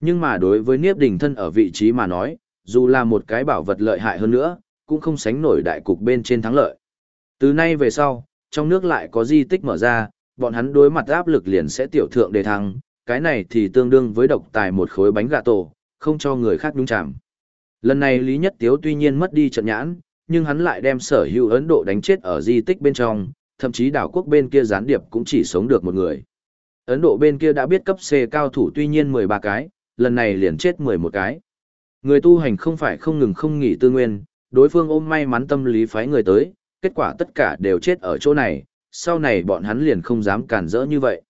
Nhưng mà đối với Niếp Đình thân ở vị trí mà nói, dù là một cái bảo vật lợi hại hơn nữa, cũng không sánh nổi đại cục bên trên thắng lợi. Từ nay về sau, trong nước lại có di tích mở ra, bọn hắn đối mặt áp lực liền sẽ tiểu thượng đề thăng, cái này thì tương đương với độc tài một khối bánh gà tổ, không cho người khác nhúng chạm. Lần này Lý Nhất Tiếu tuy nhiên mất đi trận nhãn, nhưng hắn lại đem sở hữu Ấn Độ đánh chết ở di tích bên trong, thậm chí đảo quốc bên kia gián điệp cũng chỉ sống được một người. Ấn Độ bên kia đã biết cấp C cao thủ tuy nhiên 13 cái, lần này liền chết 11 cái. Người tu hành không phải không ngừng không nghỉ tư nguyên, đối phương ôm may mắn tâm lý phái người tới, kết quả tất cả đều chết ở chỗ này, sau này bọn hắn liền không dám cản rỡ như vậy.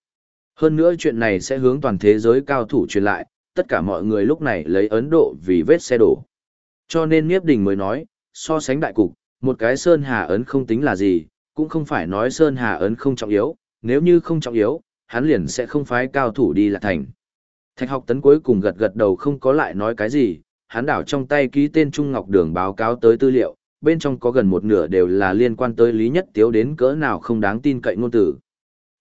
Hơn nữa chuyện này sẽ hướng toàn thế giới cao thủ truyền lại, tất cả mọi người lúc này lấy Ấn Độ vì vết xe đổ. Cho nên Niếp Đình mới nói, so sánh đại cục, một cái Sơn Hà Ấn không tính là gì, cũng không phải nói Sơn Hà Ấn không trọng yếu, nếu như không trọng yếu, hắn liền sẽ không phái cao thủ đi là thành. Thạch học tấn cuối cùng gật gật đầu không có lại nói cái gì, hắn đảo trong tay ký tên Trung Ngọc Đường báo cáo tới tư liệu, bên trong có gần một nửa đều là liên quan tới Lý Nhất Tiếu đến cỡ nào không đáng tin cậy ngôn tử.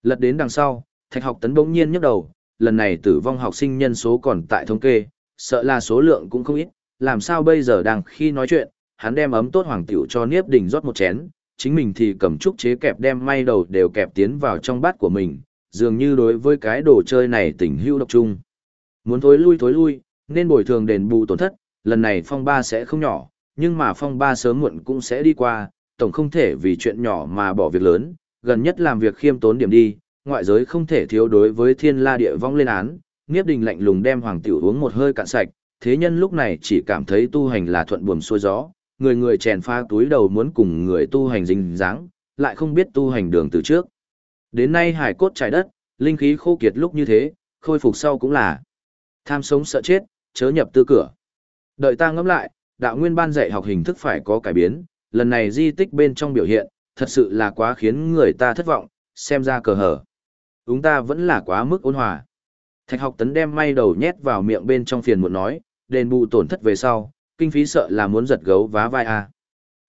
Lật đến đằng sau, Thạch học tấn bỗng nhiên nhấc đầu, lần này tử vong học sinh nhân số còn tại thống kê, sợ là số lượng cũng không ít, làm sao bây giờ đang khi nói chuyện, hắn đem ấm tốt hoàng tiểu cho Niếp Đình rót một chén, chính mình thì cầm trúc chế kẹp đem may đầu đều kẹp tiến vào trong bát của mình, dường như đối với cái đồ chơi này tình hữu độc chung. Muốn thối lui thối lui, nên bồi thường đền bù tổn thất, lần này phong ba sẽ không nhỏ, nhưng mà phong ba sớm muộn cũng sẽ đi qua, tổng không thể vì chuyện nhỏ mà bỏ việc lớn, gần nhất làm việc khiêm tốn điểm đi, ngoại giới không thể thiếu đối với thiên la địa vong lên án, Niếp Đình lạnh lùng đem hoàng tiểu uống một hơi cạn sạch, thế nhân lúc này chỉ cảm thấy tu hành là thuận buồm xuôi gió, người người chèn pha túi đầu muốn cùng người tu hành dính dáng, lại không biết tu hành đường từ trước. Đến nay hải cốt trải đất, linh khí khô kiệt lúc như thế, khôi phục sau cũng là tham sống sợ chết, chớ nhập tư cửa. Đợi ta ngẫm lại, đạo nguyên ban dạy học hình thức phải có cải biến, lần này di tích bên trong biểu hiện, thật sự là quá khiến người ta thất vọng, xem ra cờ hở. Chúng ta vẫn là quá mức ôn hòa. Thạch học tấn đem may đầu nhét vào miệng bên trong phiền muộn nói, đền bù tổn thất về sau, kinh phí sợ là muốn giật gấu vá vai a.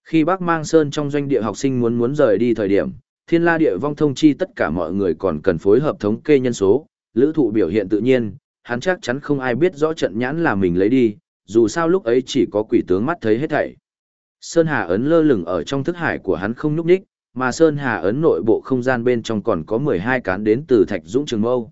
Khi bác mang sơn trong doanh địa học sinh muốn muốn rời đi thời điểm, thiên la địa vong thông chi tất cả mọi người còn cần phối hợp thống kê nhân số, lữ thụ biểu hiện tự nhiên, hắn chắc chắn không ai biết rõ trận nhãn là mình lấy đi, dù sao lúc ấy chỉ có quỷ tướng mắt thấy hết thảy. Sơn Hà ấn lơ lửng ở trong thức hải của hắn không nhúc nhích, mà Sơn Hà ấn nội bộ không gian bên trong còn có 12 cán đến từ Thạch Dũng Trường Mâu.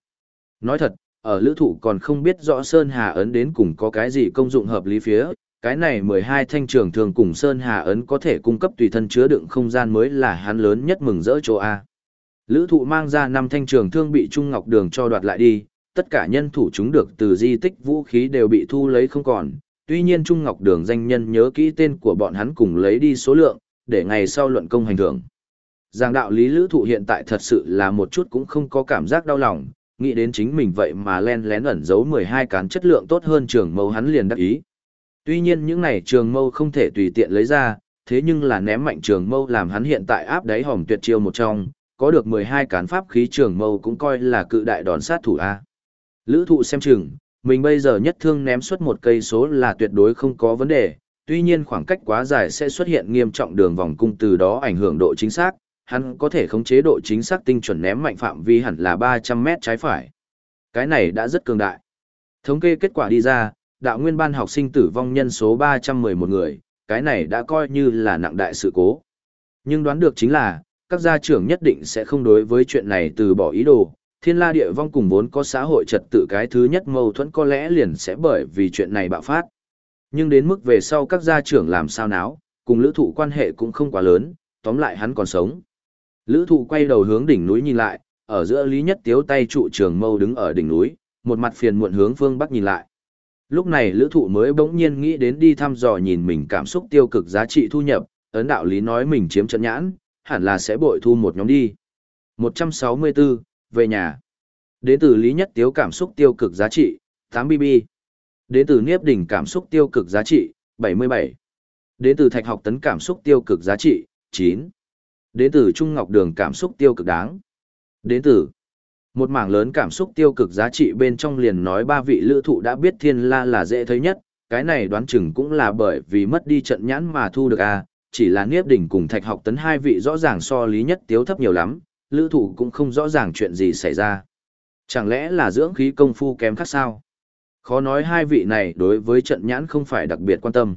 Nói thật, ở lữ thụ còn không biết rõ Sơn Hà ấn đến cùng có cái gì công dụng hợp lý phía, cái này 12 thanh trường thường cùng Sơn Hà ấn có thể cung cấp tùy thân chứa đựng không gian mới là hắn lớn nhất mừng rỡ chỗ A. Lữ thụ mang ra 5 thanh trường thương bị Trung Ngọc Đường cho đoạt lại đi, tất cả nhân thủ chúng được từ di tích vũ khí đều bị thu lấy không còn, tuy nhiên Trung Ngọc Đường danh nhân nhớ kỹ tên của bọn hắn cùng lấy đi số lượng, để ngày sau luận công hành thưởng. Giang đạo lý lữ thụ hiện tại thật sự là một chút cũng không có cảm giác đau lòng, nghĩ đến chính mình vậy mà len lén ẩn giấu 12 cán chất lượng tốt hơn trường mâu hắn liền đắc ý. Tuy nhiên những này trường mâu không thể tùy tiện lấy ra, thế nhưng là ném mạnh trường mâu làm hắn hiện tại áp đáy hỏng tuyệt chiêu một trong, có được 12 cán pháp khí trường mâu cũng coi là cự đại đòn sát thủ A. Lữ thụ xem chừng, mình bây giờ nhất thương ném suốt một cây số là tuyệt đối không có vấn đề, tuy nhiên khoảng cách quá dài sẽ xuất hiện nghiêm trọng đường vòng cung từ đó ảnh hưởng độ chính xác, hắn có thể khống chế độ chính xác tinh chuẩn ném mạnh phạm vi hẳn là 300 mét trái phải. Cái này đã rất cường đại. Thống kê kết quả đi ra, đạo nguyên ban học sinh tử vong nhân số 311 người, cái này đã coi như là nặng đại sự cố. Nhưng đoán được chính là, các gia trưởng nhất định sẽ không đối với chuyện này từ bỏ ý đồ, thiên la địa vong cùng vốn có xã hội trật tự cái thứ nhất mâu thuẫn có lẽ liền sẽ bởi vì chuyện này bạo phát. Nhưng đến mức về sau các gia trưởng làm sao náo, cùng lữ thụ quan hệ cũng không quá lớn, tóm lại hắn còn sống. Lữ thụ quay đầu hướng đỉnh núi nhìn lại, ở giữa Lý Nhất Tiếu tay trụ trường mâu đứng ở đỉnh núi, một mặt phiền muộn hướng phương bắc nhìn lại. Lúc này lữ thụ mới bỗng nhiên nghĩ đến đi thăm dò nhìn mình cảm xúc tiêu cực giá trị thu nhập, ấn đạo lý nói mình chiếm trận nhãn, hẳn là sẽ bội thu một nhóm đi. 164, về nhà. Đến từ Lý Nhất Tiếu cảm xúc tiêu cực giá trị, 8BB. Đến từ Niếp Đỉnh cảm xúc tiêu cực giá trị, 77. Đến từ Thạch Học Tấn cảm xúc tiêu cực giá trị, 9. Đến từ Trung Ngọc Đường cảm xúc tiêu cực đáng. Đến từ một mảng lớn cảm xúc tiêu cực giá trị bên trong liền nói ba vị lữ thụ đã biết thiên la là dễ thấy nhất, cái này đoán chừng cũng là bởi vì mất đi trận nhãn mà thu được a à, chỉ là Niếp Đỉnh cùng Thạch Học Tấn hai vị rõ ràng so lý nhất tiếu thấp nhiều lắm, lữ thụ cũng không rõ ràng chuyện gì xảy ra. Chẳng lẽ là dưỡng khí công phu kém khác sao? Khó nói hai vị này đối với trận nhãn không phải đặc biệt quan tâm.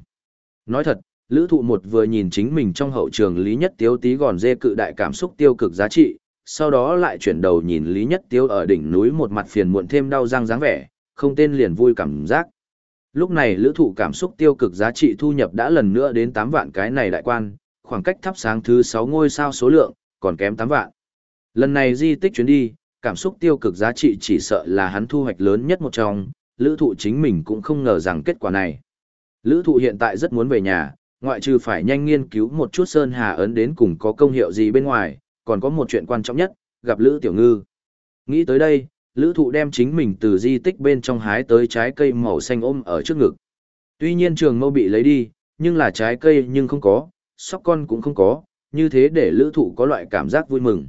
Nói thật, lữ thụ một vừa nhìn chính mình trong hậu trường Lý Nhất Tiếu tí gòn dê cự đại cảm xúc tiêu cực giá trị, sau đó lại chuyển đầu nhìn Lý Nhất Tiếu ở đỉnh núi một mặt phiền muộn thêm đau răng dáng vẻ, không tên liền vui cảm giác. Lúc này lữ thụ cảm xúc tiêu cực giá trị thu nhập đã lần nữa đến 8 vạn cái này đại quan, khoảng cách thắp sáng thứ 6 ngôi sao số lượng, còn kém 8 vạn. Lần này di tích chuyến đi, cảm xúc tiêu cực giá trị chỉ sợ là hắn thu hoạch lớn nhất một trong, lữ thụ chính mình cũng không ngờ rằng kết quả này. Lữ thụ hiện tại rất muốn về nhà, ngoại trừ phải nhanh nghiên cứu một chút Sơn Hà ấn đến cùng có công hiệu gì bên ngoài, còn có một chuyện quan trọng nhất, gặp Lữ Tiểu Ngư. Nghĩ tới đây, Lữ thụ đem chính mình từ di tích bên trong hái tới trái cây màu xanh ôm ở trước ngực. Tuy nhiên trường mâu bị lấy đi, nhưng là trái cây nhưng không có, sóc con cũng không có, như thế để lữ thụ có loại cảm giác vui mừng.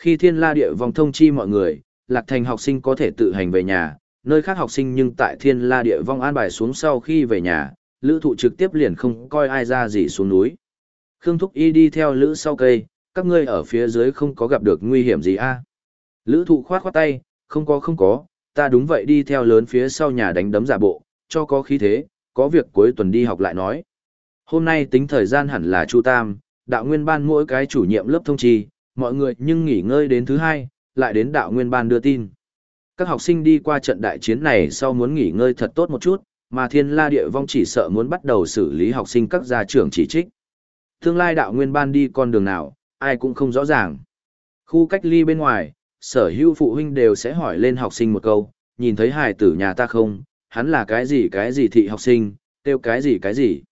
Khi thiên la địa vòng thông chi mọi người, lạc thành học sinh có thể tự hành về nhà, nơi khác học sinh nhưng tại thiên la địa vong an bài xuống sau khi về nhà, lữ thụ trực tiếp liền không coi ai ra gì xuống núi. Khương Thúc Y đi theo lữ sau cây, các ngươi ở phía dưới không có gặp được nguy hiểm gì a à? Lữ thụ khoát khoát tay, không có không có, ta đúng vậy đi theo lớn phía sau nhà đánh đấm giả bộ, cho có khí thế, có việc cuối tuần đi học lại nói. Hôm nay tính thời gian hẳn là Chu Tam, đạo nguyên ban mỗi cái chủ nhiệm lớp thông trì, mọi người nhưng nghỉ ngơi đến thứ hai, lại đến đạo nguyên ban đưa tin. Các học sinh đi qua trận đại chiến này sau muốn nghỉ ngơi thật tốt một chút, mà thiên la địa vong chỉ sợ muốn bắt đầu xử lý học sinh các gia trưởng chỉ trích. Tương lai đạo nguyên ban đi con đường nào, ai cũng không rõ ràng. Khu cách ly bên ngoài, sở hữu phụ huynh đều sẽ hỏi lên học sinh một câu, nhìn thấy hài tử nhà ta không, hắn là cái gì cái gì thị học sinh, tiêu cái gì cái gì.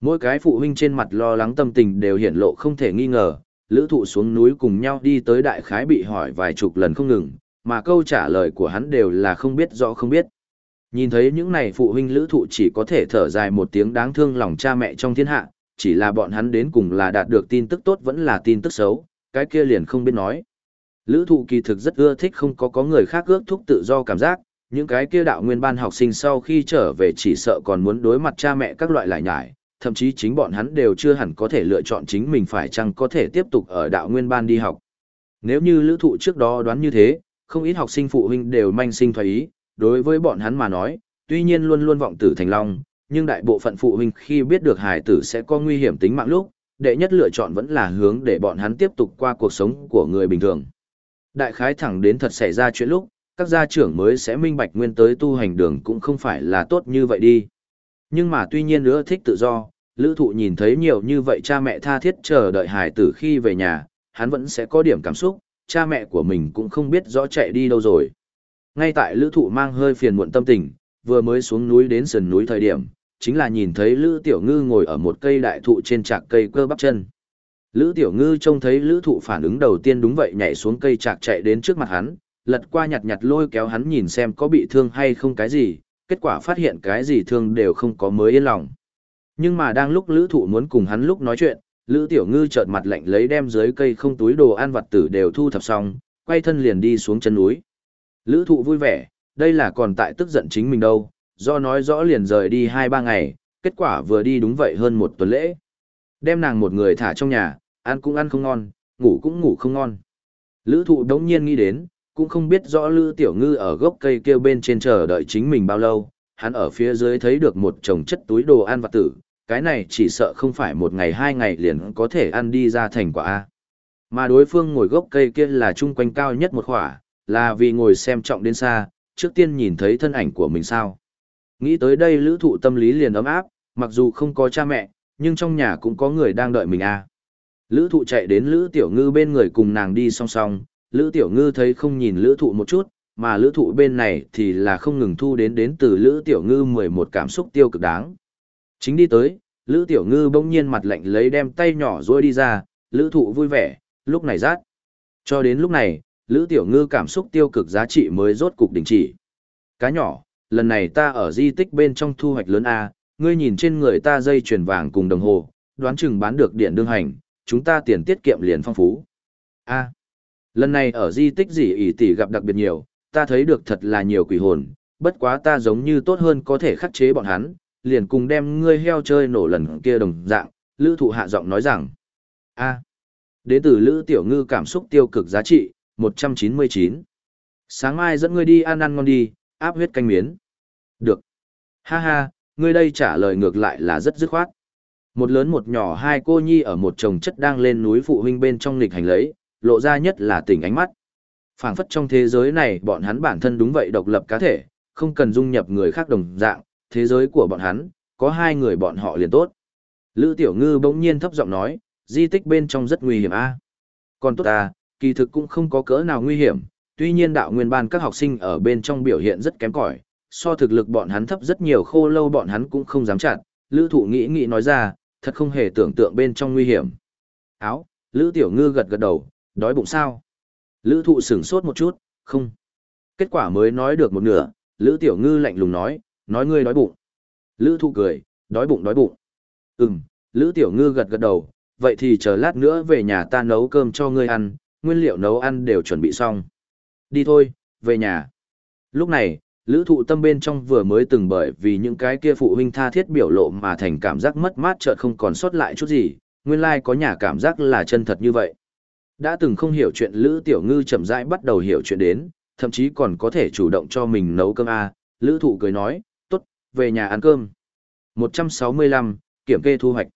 Mỗi cái phụ huynh trên mặt lo lắng tâm tình đều hiển lộ không thể nghi ngờ, lữ thụ xuống núi cùng nhau đi tới đại khái bị hỏi vài chục lần không ngừng, mà câu trả lời của hắn đều là không biết rõ không biết. Nhìn thấy những này phụ huynh lữ thụ chỉ có thể thở dài một tiếng đáng thương lòng cha mẹ trong thiên hạ, chỉ là bọn hắn đến cùng là đạt được tin tức tốt vẫn là tin tức xấu, cái kia liền không biết nói. Lữ thụ kỳ thực rất ưa thích không có có người khác ước thúc tự do cảm giác, những cái kia đạo nguyên ban học sinh sau khi trở về chỉ sợ còn muốn đối mặt cha mẹ các loại lại nhải, thậm chí chính bọn hắn đều chưa hẳn có thể lựa chọn chính mình phải chăng có thể tiếp tục ở đạo nguyên ban đi học. Nếu như lữ thụ trước đó đoán như thế, không ít học sinh phụ huynh đều manh sinh thoái ý, đối với bọn hắn mà nói, tuy nhiên luôn luôn vọng tử thành long, nhưng đại bộ phận phụ huynh khi biết được hài tử sẽ có nguy hiểm tính mạng lúc, đệ nhất lựa chọn vẫn là hướng để bọn hắn tiếp tục qua cuộc sống của người bình thường. Đại khái thẳng đến thật xảy ra chuyện lúc, các gia trưởng mới sẽ minh bạch nguyên tới tu hành đường cũng không phải là tốt như vậy đi. Nhưng mà tuy nhiên nữa thích tự do, lữ thụ nhìn thấy nhiều như vậy cha mẹ tha thiết chờ đợi hài tử khi về nhà, hắn vẫn sẽ có điểm cảm xúc, cha mẹ của mình cũng không biết rõ chạy đi đâu rồi. Ngay tại lữ thụ mang hơi phiền muộn tâm tình, vừa mới xuống núi đến sườn núi thời điểm, chính là nhìn thấy lữ tiểu ngư ngồi ở một cây đại thụ trên trạc cây cơ bắp chân. Lữ tiểu ngư trông thấy lữ thụ phản ứng đầu tiên đúng vậy nhảy xuống cây trạc chạy đến trước mặt hắn, lật qua nhặt nhặt lôi kéo hắn nhìn xem có bị thương hay không cái gì, kết quả phát hiện cái gì thương đều không có mới yên lòng. Nhưng mà đang lúc lữ thụ muốn cùng hắn lúc nói chuyện, lữ tiểu ngư chợt mặt lạnh lấy đem dưới cây không túi đồ ăn vặt tử đều thu thập xong, quay thân liền đi xuống chân núi. Lữ thụ vui vẻ, đây là còn tại tức giận chính mình đâu, do nói rõ liền rời đi 2-3 ngày, kết quả vừa đi đúng vậy hơn một tuần lễ. Đem nàng một người thả trong nhà, ăn cũng ăn không ngon, ngủ cũng ngủ không ngon. Lữ thụ đống nhiên nghĩ đến, cũng không biết rõ Lữ Tiểu Ngư ở gốc cây kêu bên trên chờ đợi chính mình bao lâu, hắn ở phía dưới thấy được một chồng chất túi đồ ăn vặt tử, cái này chỉ sợ không phải một ngày hai ngày liền có thể ăn đi ra thành quả A. Mà đối phương ngồi gốc cây kia là chung quanh cao nhất một khỏa, là vì ngồi xem trọng đến xa, trước tiên nhìn thấy thân ảnh của mình sao. Nghĩ tới đây lữ thụ tâm lý liền ấm áp, mặc dù không có cha mẹ, nhưng trong nhà cũng có người đang đợi mình a Lữ thụ chạy đến Lữ Tiểu Ngư bên người cùng nàng đi song song, Lữ Tiểu Ngư thấy không nhìn Lữ thụ một chút, mà Lữ thụ bên này thì là không ngừng thu đến đến từ Lữ Tiểu Ngư 11 cảm xúc tiêu cực đáng. Chính đi tới, Lữ Tiểu Ngư bỗng nhiên mặt lạnh lấy đem tay nhỏ rôi đi ra, Lữ thụ vui vẻ, lúc này rát. Cho đến lúc này, Lữ Tiểu Ngư cảm xúc tiêu cực giá trị mới rốt cục đình chỉ. Cá nhỏ, lần này ta ở di tích bên trong thu hoạch lớn A, ngươi nhìn trên người ta dây chuyền vàng cùng đồng hồ, đoán chừng bán được điện đương hành, chúng ta tiền tiết kiệm liền phong phú. A. lần này ở di tích gì ỷ tỷ gặp đặc biệt nhiều, ta thấy được thật là nhiều quỷ hồn, bất quá ta giống như tốt hơn có thể khắc chế bọn hắn, liền cùng đem ngươi heo chơi nổ lần kia đồng dạng, lữ thụ hạ giọng nói rằng. A. À. Đến từ lữ tiểu ngư cảm xúc tiêu cực giá trị, 199. Sáng mai dẫn ngươi đi ăn ăn ngon đi, áp huyết canh miến. Được. Ha ha, ngươi đây trả lời ngược lại là rất dứt khoát. Một lớn một nhỏ hai cô nhi ở một chồng chất đang lên núi phụ huynh bên trong nghịch hành lấy, lộ ra nhất là tỉnh ánh mắt. phảng phất trong thế giới này bọn hắn bản thân đúng vậy độc lập cá thể, không cần dung nhập người khác đồng dạng, thế giới của bọn hắn, có hai người bọn họ liền tốt. Lữ Tiểu Ngư bỗng nhiên thấp giọng nói, di tích bên trong rất nguy hiểm a. Còn tốt ta, kỳ thực cũng không có cỡ nào nguy hiểm, tuy nhiên đạo nguyên ban các học sinh ở bên trong biểu hiện rất kém cỏi, so thực lực bọn hắn thấp rất nhiều khô lâu bọn hắn cũng không dám chặn, Lữ Thụ nghĩ nghĩ nói ra, thật không hề tưởng tượng bên trong nguy hiểm. Áo, Lữ Tiểu Ngư gật gật đầu, đói bụng sao? Lữ Thụ sửng sốt một chút, không. Kết quả mới nói được một nửa, Lữ Tiểu Ngư lạnh lùng nói, nói ngươi đói bụng. Lữ Thụ cười, đói bụng đói bụng. Ừm, Lữ Tiểu Ngư gật gật đầu, vậy thì chờ lát nữa về nhà ta nấu cơm cho ngươi ăn, nguyên liệu nấu ăn đều chuẩn bị xong. Đi thôi, về nhà. Lúc này, lữ thụ tâm bên trong vừa mới từng bởi vì những cái kia phụ huynh tha thiết biểu lộ mà thành cảm giác mất mát chợt không còn sót lại chút gì, nguyên lai like có nhà cảm giác là chân thật như vậy. Đã từng không hiểu chuyện Lữ Tiểu Ngư chậm rãi bắt đầu hiểu chuyện đến, thậm chí còn có thể chủ động cho mình nấu cơm A, Lữ Thụ cười nói, về nhà ăn cơm. 165, kiểm kê thu hoạch.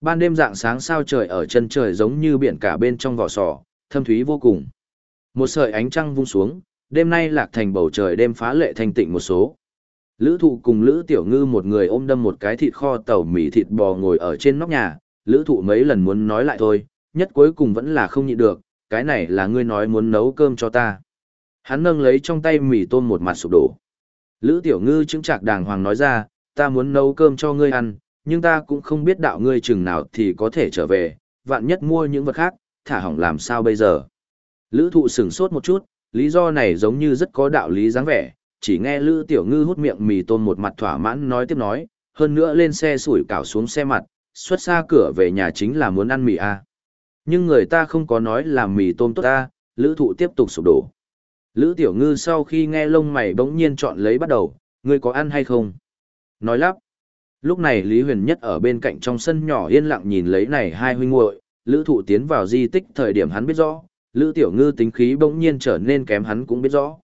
Ban đêm dạng sáng sao trời ở chân trời giống như biển cả bên trong vỏ sò, thâm thúy vô cùng. Một sợi ánh trăng vung xuống, đêm nay lạc thành bầu trời đêm phá lệ thanh tịnh một số. Lữ thụ cùng Lữ Tiểu Ngư một người ôm đâm một cái thịt kho tàu mì thịt bò ngồi ở trên nóc nhà, Lữ thụ mấy lần muốn nói lại thôi, nhất cuối cùng vẫn là không nhịn được, cái này là ngươi nói muốn nấu cơm cho ta. Hắn nâng lấy trong tay mì tôm một mặt sụp đổ. Lữ Tiểu Ngư chứng trạc đàng hoàng nói ra, ta muốn nấu cơm cho ngươi ăn, nhưng ta cũng không biết đạo ngươi chừng nào thì có thể trở về, vạn nhất mua những vật khác, thả hỏng làm sao bây giờ. Lữ thụ sửng sốt một chút, lý do này giống như rất có đạo lý dáng vẻ, chỉ nghe Lữ Tiểu Ngư hút miệng mì tôm một mặt thỏa mãn nói tiếp nói, hơn nữa lên xe sủi cảo xuống xe mặt, xuất xa cửa về nhà chính là muốn ăn mì a. À. Nhưng người ta không có nói là mì tôm tốt ta, Lữ thụ tiếp tục sụp đổ. Lữ Tiểu Ngư sau khi nghe lông mày bỗng nhiên chọn lấy bắt đầu, ngươi có ăn hay không? Nói lắp. Lúc này Lý Huyền Nhất ở bên cạnh trong sân nhỏ yên lặng nhìn lấy này hai huynh muội, Lữ Thụ tiến vào di tích thời điểm hắn biết rõ, Lữ Tiểu Ngư tính khí bỗng nhiên trở nên kém hắn cũng biết rõ.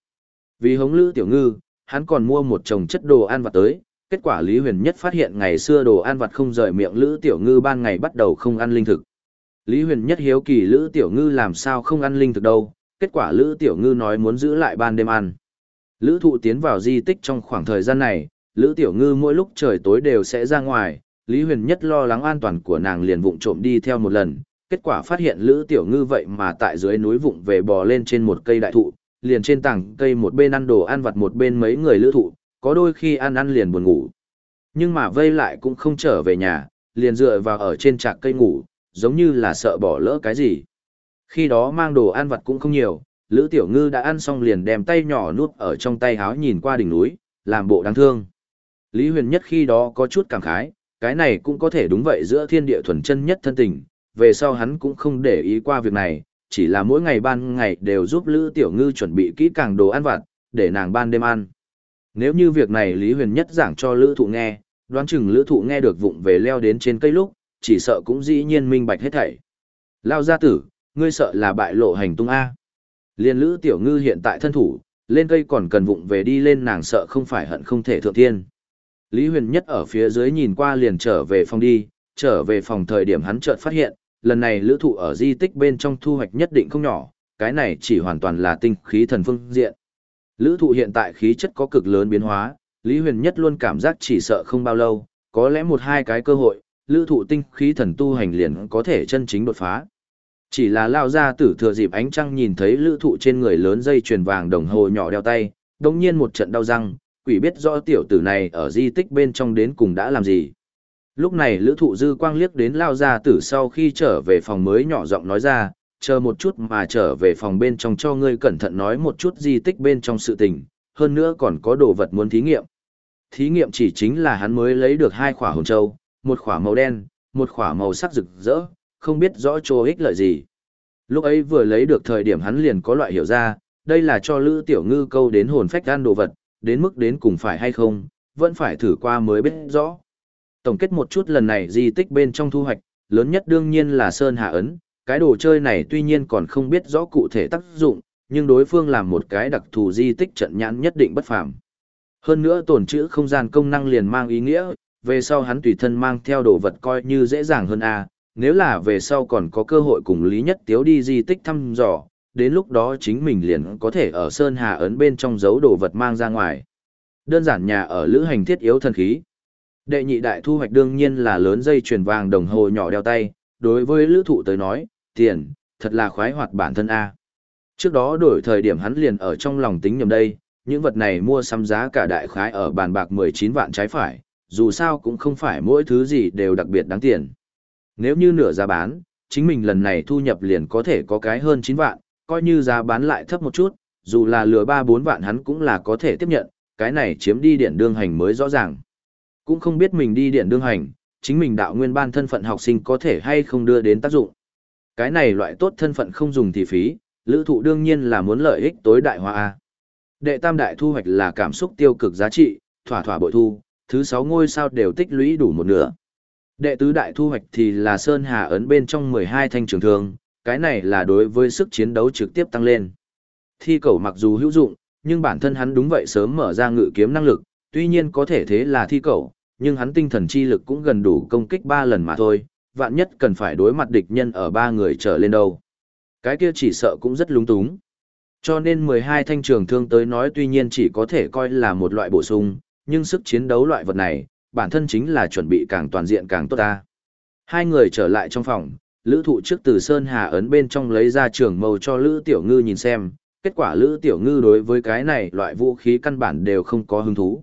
Vì hống Lữ Tiểu Ngư, hắn còn mua một chồng chất đồ ăn vặt tới, kết quả Lý Huyền Nhất phát hiện ngày xưa đồ ăn vặt không rời miệng Lữ Tiểu Ngư ban ngày bắt đầu không ăn linh thực. Lý Huyền Nhất hiếu kỳ Lữ Tiểu Ngư làm sao không ăn linh thực đâu, kết quả Lữ Tiểu Ngư nói muốn giữ lại ban đêm ăn. Lữ thụ tiến vào di tích trong khoảng thời gian này, Lữ Tiểu Ngư mỗi lúc trời tối đều sẽ ra ngoài, Lý Huyền Nhất lo lắng an toàn của nàng liền vụng trộm đi theo một lần, kết quả phát hiện Lữ Tiểu Ngư vậy mà tại dưới núi vụng về bò lên trên một cây đại thụ, liền trên tảng cây một bên ăn đồ ăn vặt một bên mấy người lữ thụ, có đôi khi ăn ăn liền buồn ngủ. Nhưng mà vây lại cũng không trở về nhà, liền dựa vào ở trên trạc cây ngủ, giống như là sợ bỏ lỡ cái gì. Khi đó mang đồ ăn vặt cũng không nhiều, Lữ Tiểu Ngư đã ăn xong liền đem tay nhỏ nuốt ở trong tay háo nhìn qua đỉnh núi, làm bộ đáng thương. Lý Huyền Nhất khi đó có chút cảm khái, cái này cũng có thể đúng vậy giữa thiên địa thuần chân nhất thân tình, về sau hắn cũng không để ý qua việc này, chỉ là mỗi ngày ban ngày đều giúp Lữ Tiểu Ngư chuẩn bị kỹ càng đồ ăn vặt, để nàng ban đêm ăn. Nếu như việc này Lý Huyền Nhất giảng cho Lữ Thụ nghe, đoán chừng Lữ Thụ nghe được vụng về leo đến trên cây lúc, chỉ sợ cũng dĩ nhiên minh bạch hết thảy. Lao gia tử, ngươi sợ là bại lộ hành tung A. Liên Lữ Tiểu Ngư hiện tại thân thủ, lên cây còn cần vụng về đi lên nàng sợ không phải hận không thể thượng thiên. Lý Huyền Nhất ở phía dưới nhìn qua liền trở về phòng đi, trở về phòng thời điểm hắn chợt phát hiện, lần này lữ thụ ở di tích bên trong thu hoạch nhất định không nhỏ, cái này chỉ hoàn toàn là tinh khí thần phương diện. Lữ thụ hiện tại khí chất có cực lớn biến hóa, Lý Huyền Nhất luôn cảm giác chỉ sợ không bao lâu, có lẽ một hai cái cơ hội, lữ thụ tinh khí thần tu hành liền có thể chân chính đột phá. Chỉ là lao ra tử thừa dịp ánh trăng nhìn thấy lữ thụ trên người lớn dây chuyền vàng đồng hồ nhỏ đeo tay, đồng nhiên một trận đau răng, quỷ biết rõ tiểu tử này ở di tích bên trong đến cùng đã làm gì. Lúc này lữ thụ dư quang liếc đến lao ra tử sau khi trở về phòng mới nhỏ giọng nói ra, chờ một chút mà trở về phòng bên trong cho ngươi cẩn thận nói một chút di tích bên trong sự tình, hơn nữa còn có đồ vật muốn thí nghiệm. Thí nghiệm chỉ chính là hắn mới lấy được hai khỏa hồn châu, một khỏa màu đen, một khỏa màu sắc rực rỡ, không biết rõ chỗ ích lợi gì. Lúc ấy vừa lấy được thời điểm hắn liền có loại hiểu ra, đây là cho Lữ Tiểu Ngư câu đến hồn phách gan đồ vật, đến mức đến cùng phải hay không, vẫn phải thử qua mới biết rõ. Tổng kết một chút lần này di tích bên trong thu hoạch, lớn nhất đương nhiên là Sơn Hạ Ấn, cái đồ chơi này tuy nhiên còn không biết rõ cụ thể tác dụng, nhưng đối phương làm một cái đặc thù di tích trận nhãn nhất định bất phàm. Hơn nữa tổn trữ không gian công năng liền mang ý nghĩa, về sau hắn tùy thân mang theo đồ vật coi như dễ dàng hơn a nếu là về sau còn có cơ hội cùng Lý Nhất Tiếu đi di tích thăm dò, đến lúc đó chính mình liền có thể ở Sơn Hà ấn bên trong giấu đồ vật mang ra ngoài. Đơn giản nhà ở lữ hành thiết yếu thần khí. Đệ nhị đại thu hoạch đương nhiên là lớn dây chuyền vàng đồng hồ nhỏ đeo tay, đối với lữ thụ tới nói, tiền, thật là khoái hoạt bản thân A. Trước đó đổi thời điểm hắn liền ở trong lòng tính nhầm đây, những vật này mua xăm giá cả đại khái ở bàn bạc 19 vạn trái phải, dù sao cũng không phải mỗi thứ gì đều đặc biệt đáng tiền. Nếu như nửa giá bán, chính mình lần này thu nhập liền có thể có cái hơn 9 vạn, coi như giá bán lại thấp một chút, dù là lừa 3-4 vạn hắn cũng là có thể tiếp nhận, cái này chiếm đi điện đương hành mới rõ ràng. Cũng không biết mình đi điện đương hành, chính mình đạo nguyên ban thân phận học sinh có thể hay không đưa đến tác dụng. Cái này loại tốt thân phận không dùng thì phí, lữ thụ đương nhiên là muốn lợi ích tối đại hóa A. Đệ tam đại thu hoạch là cảm xúc tiêu cực giá trị, thỏa thỏa bội thu, thứ 6 ngôi sao đều tích lũy đủ một nửa. Đệ tứ đại thu hoạch thì là Sơn Hà ấn bên trong 12 thanh trường thương, cái này là đối với sức chiến đấu trực tiếp tăng lên. Thi cầu mặc dù hữu dụng, nhưng bản thân hắn đúng vậy sớm mở ra ngự kiếm năng lực, tuy nhiên có thể thế là thi cầu, nhưng hắn tinh thần chi lực cũng gần đủ công kích 3 lần mà thôi, vạn nhất cần phải đối mặt địch nhân ở 3 người trở lên đâu. Cái kia chỉ sợ cũng rất lúng túng. Cho nên 12 thanh trường thương tới nói tuy nhiên chỉ có thể coi là một loại bổ sung, nhưng sức chiến đấu loại vật này, bản thân chính là chuẩn bị càng toàn diện càng tốt ta. Hai người trở lại trong phòng, Lữ Thụ trước từ Sơn Hà ấn bên trong lấy ra trường mâu cho Lữ Tiểu Ngư nhìn xem, kết quả Lữ Tiểu Ngư đối với cái này loại vũ khí căn bản đều không có hứng thú.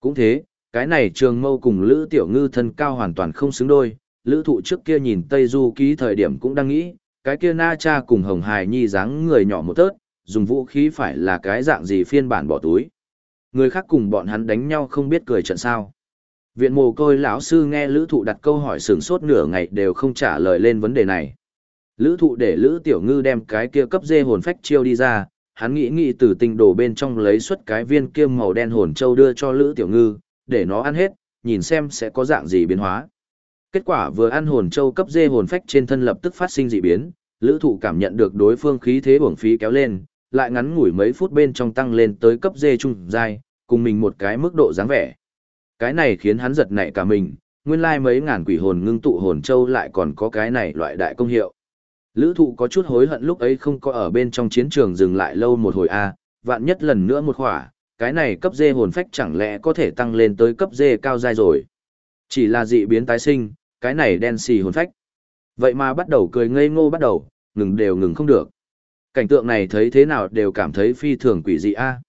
Cũng thế, cái này trường mâu cùng Lữ Tiểu Ngư thân cao hoàn toàn không xứng đôi, Lữ Thụ trước kia nhìn Tây Du ký thời điểm cũng đang nghĩ, cái kia Na Cha cùng Hồng Hải Nhi dáng người nhỏ một tớt, dùng vũ khí phải là cái dạng gì phiên bản bỏ túi. Người khác cùng bọn hắn đánh nhau không biết cười trận sao. Viện mồ côi lão sư nghe lữ thụ đặt câu hỏi sừng sốt nửa ngày đều không trả lời lên vấn đề này. Lữ thụ để lữ tiểu ngư đem cái kia cấp dê hồn phách chiêu đi ra, hắn nghĩ nghĩ từ tinh đồ bên trong lấy xuất cái viên kia màu đen hồn châu đưa cho lữ tiểu ngư, để nó ăn hết, nhìn xem sẽ có dạng gì biến hóa. Kết quả vừa ăn hồn châu cấp dê hồn phách trên thân lập tức phát sinh dị biến, lữ thụ cảm nhận được đối phương khí thế uổng phí kéo lên, lại ngắn ngủi mấy phút bên trong tăng lên tới cấp dê trung dai, cùng mình một cái mức độ dáng vẻ. Cái này khiến hắn giật nảy cả mình, nguyên lai mấy ngàn quỷ hồn ngưng tụ hồn châu lại còn có cái này loại đại công hiệu. Lữ thụ có chút hối hận lúc ấy không có ở bên trong chiến trường dừng lại lâu một hồi A, à, vạn nhất lần nữa một khỏa, cái này cấp dê hồn phách chẳng lẽ có thể tăng lên tới cấp dê cao dai rồi. Chỉ là dị biến tái sinh, cái này đen xì hồn phách. Vậy mà bắt đầu cười ngây ngô bắt đầu, ngừng đều ngừng không được. Cảnh tượng này thấy thế nào đều cảm thấy phi thường quỷ dị a.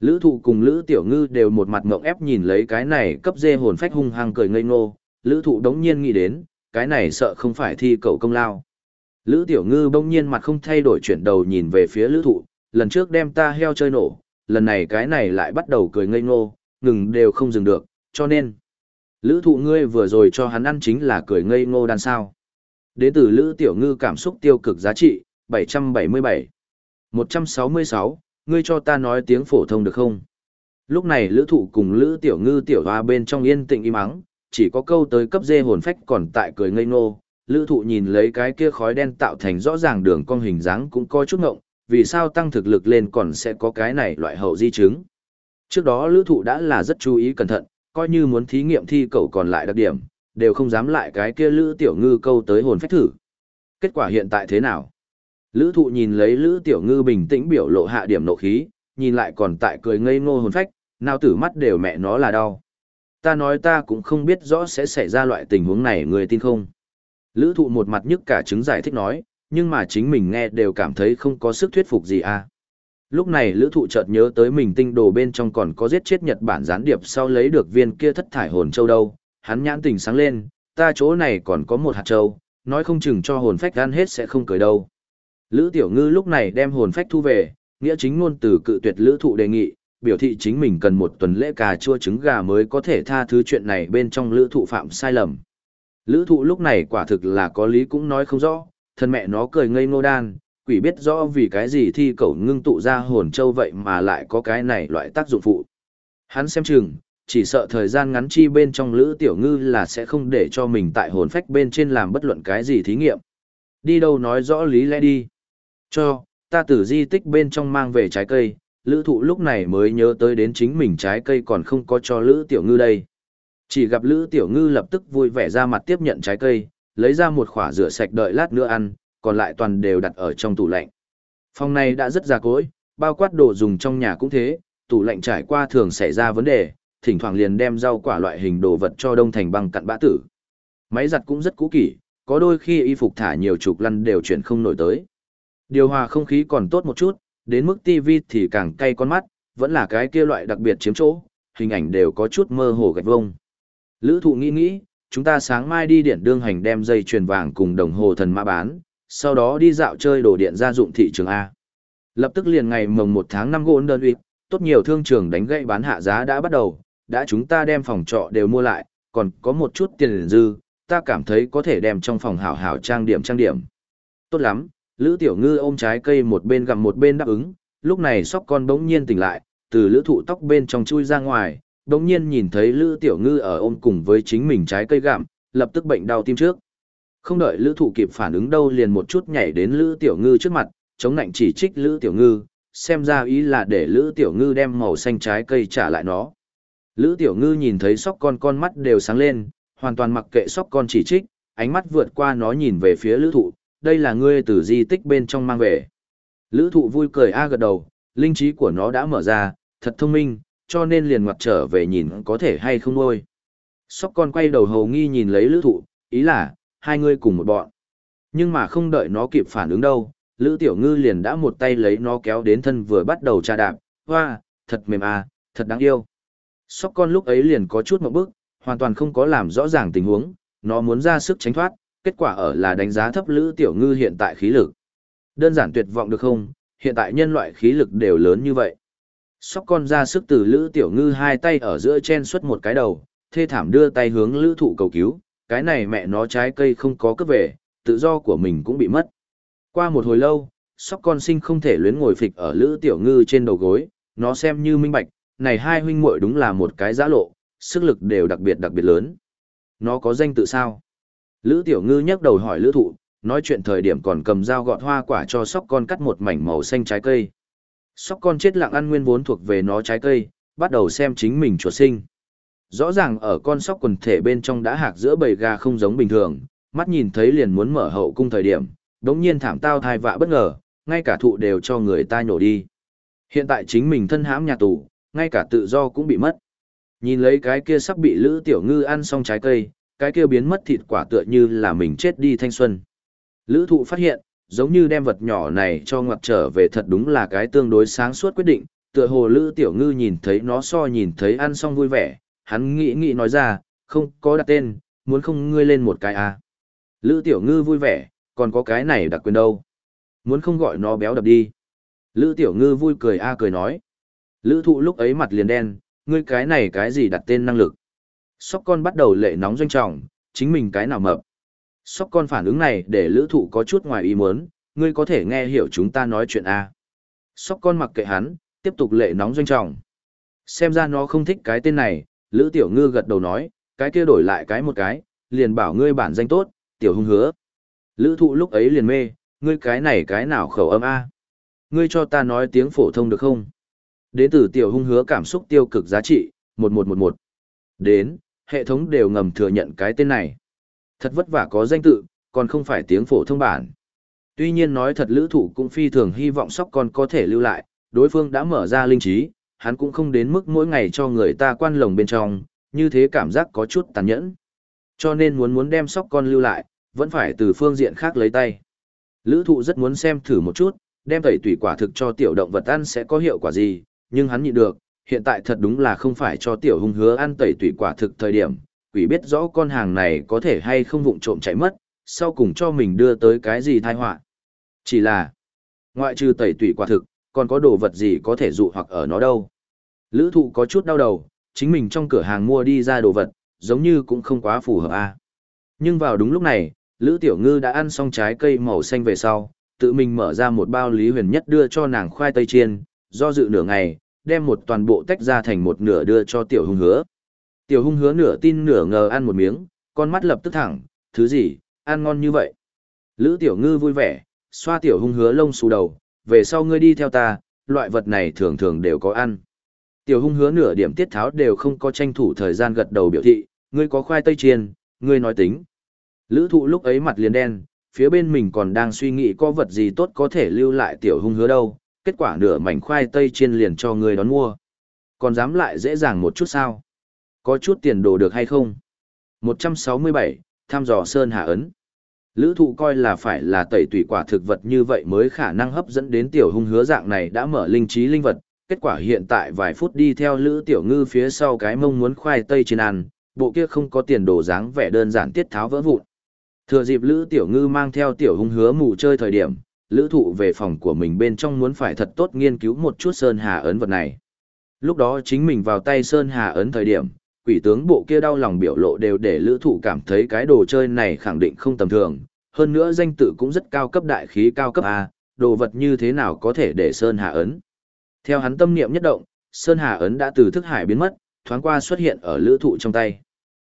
Lữ thụ cùng Lữ Tiểu Ngư đều một mặt ngộng ép nhìn lấy cái này cấp dê hồn phách hung hăng cười ngây ngô, Lữ thụ đống nhiên nghĩ đến, cái này sợ không phải thi cầu công lao. Lữ Tiểu Ngư bỗng nhiên mặt không thay đổi chuyển đầu nhìn về phía Lữ thụ, lần trước đem ta heo chơi nổ, lần này cái này lại bắt đầu cười ngây ngô, ngừng đều không dừng được, cho nên. Lữ thụ ngươi vừa rồi cho hắn ăn chính là cười ngây ngô đan sao. Đến từ Lữ Tiểu Ngư cảm xúc tiêu cực giá trị, 777. 166, ngươi cho ta nói tiếng phổ thông được không? Lúc này lữ thụ cùng lữ tiểu ngư tiểu hoa bên trong yên tĩnh im ắng, chỉ có câu tới cấp dê hồn phách còn tại cười ngây ngô. Lữ thụ nhìn lấy cái kia khói đen tạo thành rõ ràng đường cong hình dáng cũng coi chút ngộng, vì sao tăng thực lực lên còn sẽ có cái này loại hậu di chứng. Trước đó lữ thụ đã là rất chú ý cẩn thận, coi như muốn thí nghiệm thi cậu còn lại đặc điểm, đều không dám lại cái kia lữ tiểu ngư câu tới hồn phách thử. Kết quả hiện tại thế nào? Lữ thụ nhìn lấy Lữ Tiểu Ngư bình tĩnh biểu lộ hạ điểm nộ khí, nhìn lại còn tại cười ngây ngô hồn phách, nào tử mắt đều mẹ nó là đau. Ta nói ta cũng không biết rõ sẽ xảy ra loại tình huống này người tin không. Lữ thụ một mặt nhức cả chứng giải thích nói, nhưng mà chính mình nghe đều cảm thấy không có sức thuyết phục gì à. Lúc này lữ thụ chợt nhớ tới mình tinh đồ bên trong còn có giết chết Nhật Bản gián điệp sau lấy được viên kia thất thải hồn châu đâu. Hắn nhãn tình sáng lên, ta chỗ này còn có một hạt châu, nói không chừng cho hồn phách gan hết sẽ không cười đâu. Lữ Tiểu Ngư lúc này đem hồn phách thu về, nghĩa chính ngôn từ cự tuyệt lữ thụ đề nghị, biểu thị chính mình cần một tuần lễ cà chua trứng gà mới có thể tha thứ chuyện này bên trong lữ thụ phạm sai lầm. Lữ thụ lúc này quả thực là có lý cũng nói không rõ, thân mẹ nó cười ngây ngô đan, quỷ biết rõ vì cái gì thi cậu ngưng tụ ra hồn châu vậy mà lại có cái này loại tác dụng phụ. Hắn xem chừng, chỉ sợ thời gian ngắn chi bên trong lữ tiểu ngư là sẽ không để cho mình tại hồn phách bên trên làm bất luận cái gì thí nghiệm. Đi đâu nói rõ lý lẽ đi. Cho, ta từ di tích bên trong mang về trái cây, lữ thụ lúc này mới nhớ tới đến chính mình trái cây còn không có cho lữ tiểu ngư đây. Chỉ gặp lữ tiểu ngư lập tức vui vẻ ra mặt tiếp nhận trái cây, lấy ra một khỏa rửa sạch đợi lát nữa ăn, còn lại toàn đều đặt ở trong tủ lạnh. Phòng này đã rất già cỗi, bao quát đồ dùng trong nhà cũng thế, tủ lạnh trải qua thường xảy ra vấn đề, thỉnh thoảng liền đem rau quả loại hình đồ vật cho đông thành băng cặn bã tử. Máy giặt cũng rất cũ kỹ, có đôi khi y phục thả nhiều chục lăn đều chuyển không nổi tới. Điều hòa không khí còn tốt một chút, đến mức TV thì càng cay con mắt, vẫn là cái kia loại đặc biệt chiếm chỗ, hình ảnh đều có chút mơ hồ gạch vông. Lữ thụ nghĩ nghĩ, chúng ta sáng mai đi điện đương hành đem dây chuyền vàng cùng đồng hồ thần mã bán, sau đó đi dạo chơi đồ điện gia dụng thị trường A. Lập tức liền ngày mồng 1 tháng 5 gôn đơn uyệt, tốt nhiều thương trường đánh gậy bán hạ giá đã bắt đầu, đã chúng ta đem phòng trọ đều mua lại, còn có một chút tiền dư, ta cảm thấy có thể đem trong phòng hảo hảo trang điểm trang điểm. Tốt lắm, Lữ Tiểu Ngư ôm trái cây một bên gặm một bên đáp ứng, lúc này sóc con bỗng nhiên tỉnh lại, từ lữ thụ tóc bên trong chui ra ngoài, bỗng nhiên nhìn thấy Lữ Tiểu Ngư ở ôm cùng với chính mình trái cây gặm, lập tức bệnh đau tim trước. Không đợi Lữ thụ kịp phản ứng đâu liền một chút nhảy đến Lữ Tiểu Ngư trước mặt, chống nạnh chỉ trích Lữ Tiểu Ngư, xem ra ý là để Lữ Tiểu Ngư đem màu xanh trái cây trả lại nó. Lữ Tiểu Ngư nhìn thấy sóc con con mắt đều sáng lên, hoàn toàn mặc kệ sóc con chỉ trích, ánh mắt vượt qua nó nhìn về phía lữ thụ, đây là ngươi từ di tích bên trong mang về. Lữ thụ vui cười a gật đầu, linh trí của nó đã mở ra, thật thông minh, cho nên liền ngoặt trở về nhìn có thể hay không nuôi. Sóc con quay đầu hầu nghi nhìn lấy lữ thụ, ý là, hai ngươi cùng một bọn. Nhưng mà không đợi nó kịp phản ứng đâu, lữ tiểu ngư liền đã một tay lấy nó kéo đến thân vừa bắt đầu tra đạp, hoa, thật mềm à, thật đáng yêu. Sóc con lúc ấy liền có chút một bước, hoàn toàn không có làm rõ ràng tình huống, nó muốn ra sức tránh thoát, kết quả ở là đánh giá thấp Lữ Tiểu Ngư hiện tại khí lực. Đơn giản tuyệt vọng được không, hiện tại nhân loại khí lực đều lớn như vậy. Sóc con ra sức từ Lữ Tiểu Ngư hai tay ở giữa chen xuất một cái đầu, thê thảm đưa tay hướng Lữ Thụ cầu cứu, cái này mẹ nó trái cây không có cướp về, tự do của mình cũng bị mất. Qua một hồi lâu, sóc con sinh không thể luyến ngồi phịch ở Lữ Tiểu Ngư trên đầu gối, nó xem như minh bạch, này hai huynh muội đúng là một cái giã lộ, sức lực đều đặc biệt đặc biệt lớn. Nó có danh tự sao? Lữ Tiểu Ngư nhắc đầu hỏi Lữ Thụ, nói chuyện thời điểm còn cầm dao gọt hoa quả cho sóc con cắt một mảnh màu xanh trái cây. Sóc con chết lặng ăn nguyên vốn thuộc về nó trái cây, bắt đầu xem chính mình chuột sinh. Rõ ràng ở con sóc quần thể bên trong đã hạc giữa bầy gà không giống bình thường, mắt nhìn thấy liền muốn mở hậu cung thời điểm, đống nhiên thảm tao thai vạ bất ngờ, ngay cả thụ đều cho người ta nhổ đi. Hiện tại chính mình thân hãm nhà tù, ngay cả tự do cũng bị mất. Nhìn lấy cái kia sắp bị Lữ Tiểu Ngư ăn xong trái cây, cái kia biến mất thịt quả tựa như là mình chết đi thanh xuân. Lữ thụ phát hiện, giống như đem vật nhỏ này cho ngoặc trở về thật đúng là cái tương đối sáng suốt quyết định, tựa hồ Lữ Tiểu Ngư nhìn thấy nó so nhìn thấy ăn xong vui vẻ, hắn nghĩ nghĩ nói ra, không có đặt tên, muốn không ngươi lên một cái à. Lữ Tiểu Ngư vui vẻ, còn có cái này đặc quyền đâu. Muốn không gọi nó béo đập đi. Lữ Tiểu Ngư vui cười a cười nói. Lữ thụ lúc ấy mặt liền đen, ngươi cái này cái gì đặt tên năng lực. Sóc con bắt đầu lệ nóng doanh trọng, chính mình cái nào mập. Sóc con phản ứng này để lữ thụ có chút ngoài ý muốn, ngươi có thể nghe hiểu chúng ta nói chuyện A. Sóc con mặc kệ hắn, tiếp tục lệ nóng doanh trọng. Xem ra nó không thích cái tên này, lữ tiểu ngư gật đầu nói, cái kia đổi lại cái một cái, liền bảo ngươi bản danh tốt, tiểu hung hứa. Lữ thụ lúc ấy liền mê, ngươi cái này cái nào khẩu âm A. Ngươi cho ta nói tiếng phổ thông được không? Đến từ tiểu hung hứa cảm xúc tiêu cực giá trị, 1111. Đến, hệ thống đều ngầm thừa nhận cái tên này. Thật vất vả có danh tự, còn không phải tiếng phổ thông bản. Tuy nhiên nói thật lữ thủ cũng phi thường hy vọng sóc con có thể lưu lại, đối phương đã mở ra linh trí, hắn cũng không đến mức mỗi ngày cho người ta quan lồng bên trong, như thế cảm giác có chút tàn nhẫn. Cho nên muốn muốn đem sóc con lưu lại, vẫn phải từ phương diện khác lấy tay. Lữ thụ rất muốn xem thử một chút, đem tẩy tủy quả thực cho tiểu động vật ăn sẽ có hiệu quả gì, nhưng hắn nhịn được, hiện tại thật đúng là không phải cho tiểu hung hứa ăn tẩy tủy quả thực thời điểm, quỷ biết rõ con hàng này có thể hay không vụng trộm chạy mất, sau cùng cho mình đưa tới cái gì tai họa. Chỉ là, ngoại trừ tẩy tủy quả thực, còn có đồ vật gì có thể dụ hoặc ở nó đâu. Lữ thụ có chút đau đầu, chính mình trong cửa hàng mua đi ra đồ vật, giống như cũng không quá phù hợp a Nhưng vào đúng lúc này, Lữ Tiểu Ngư đã ăn xong trái cây màu xanh về sau, tự mình mở ra một bao lý huyền nhất đưa cho nàng khoai tây chiên, do dự nửa ngày, đem một toàn bộ tách ra thành một nửa đưa cho tiểu hung hứa. Tiểu hung hứa nửa tin nửa ngờ ăn một miếng, con mắt lập tức thẳng, thứ gì, ăn ngon như vậy. Lữ tiểu ngư vui vẻ, xoa tiểu hung hứa lông xù đầu, về sau ngươi đi theo ta, loại vật này thường thường đều có ăn. Tiểu hung hứa nửa điểm tiết tháo đều không có tranh thủ thời gian gật đầu biểu thị, ngươi có khoai tây chiên, ngươi nói tính. Lữ thụ lúc ấy mặt liền đen, phía bên mình còn đang suy nghĩ có vật gì tốt có thể lưu lại tiểu hung hứa đâu, kết quả nửa mảnh khoai tây chiên liền cho ngươi đón mua. Còn dám lại dễ dàng một chút sao? Có chút tiền đồ được hay không? 167, Tham dò Sơn Hà Ấn. Lữ thụ coi là phải là tẩy tủy quả thực vật như vậy mới khả năng hấp dẫn đến tiểu hung hứa dạng này đã mở linh trí linh vật. Kết quả hiện tại vài phút đi theo Lữ tiểu ngư phía sau cái mông muốn khoai tây trên ăn, bộ kia không có tiền đồ dáng vẻ đơn giản tiết tháo vỡ vụn. Thừa dịp Lữ tiểu ngư mang theo tiểu hung hứa mù chơi thời điểm, Lữ thụ về phòng của mình bên trong muốn phải thật tốt nghiên cứu một chút Sơn Hà ấn vật này. Lúc đó chính mình vào tay Sơn Hà ấn thời điểm, quỷ tướng bộ kia đau lòng biểu lộ đều để lữ thụ cảm thấy cái đồ chơi này khẳng định không tầm thường, hơn nữa danh tự cũng rất cao cấp đại khí cao cấp A, đồ vật như thế nào có thể để Sơn Hà ấn. Theo hắn tâm niệm nhất động, Sơn Hà ấn đã từ thức hải biến mất, thoáng qua xuất hiện ở lữ thụ trong tay.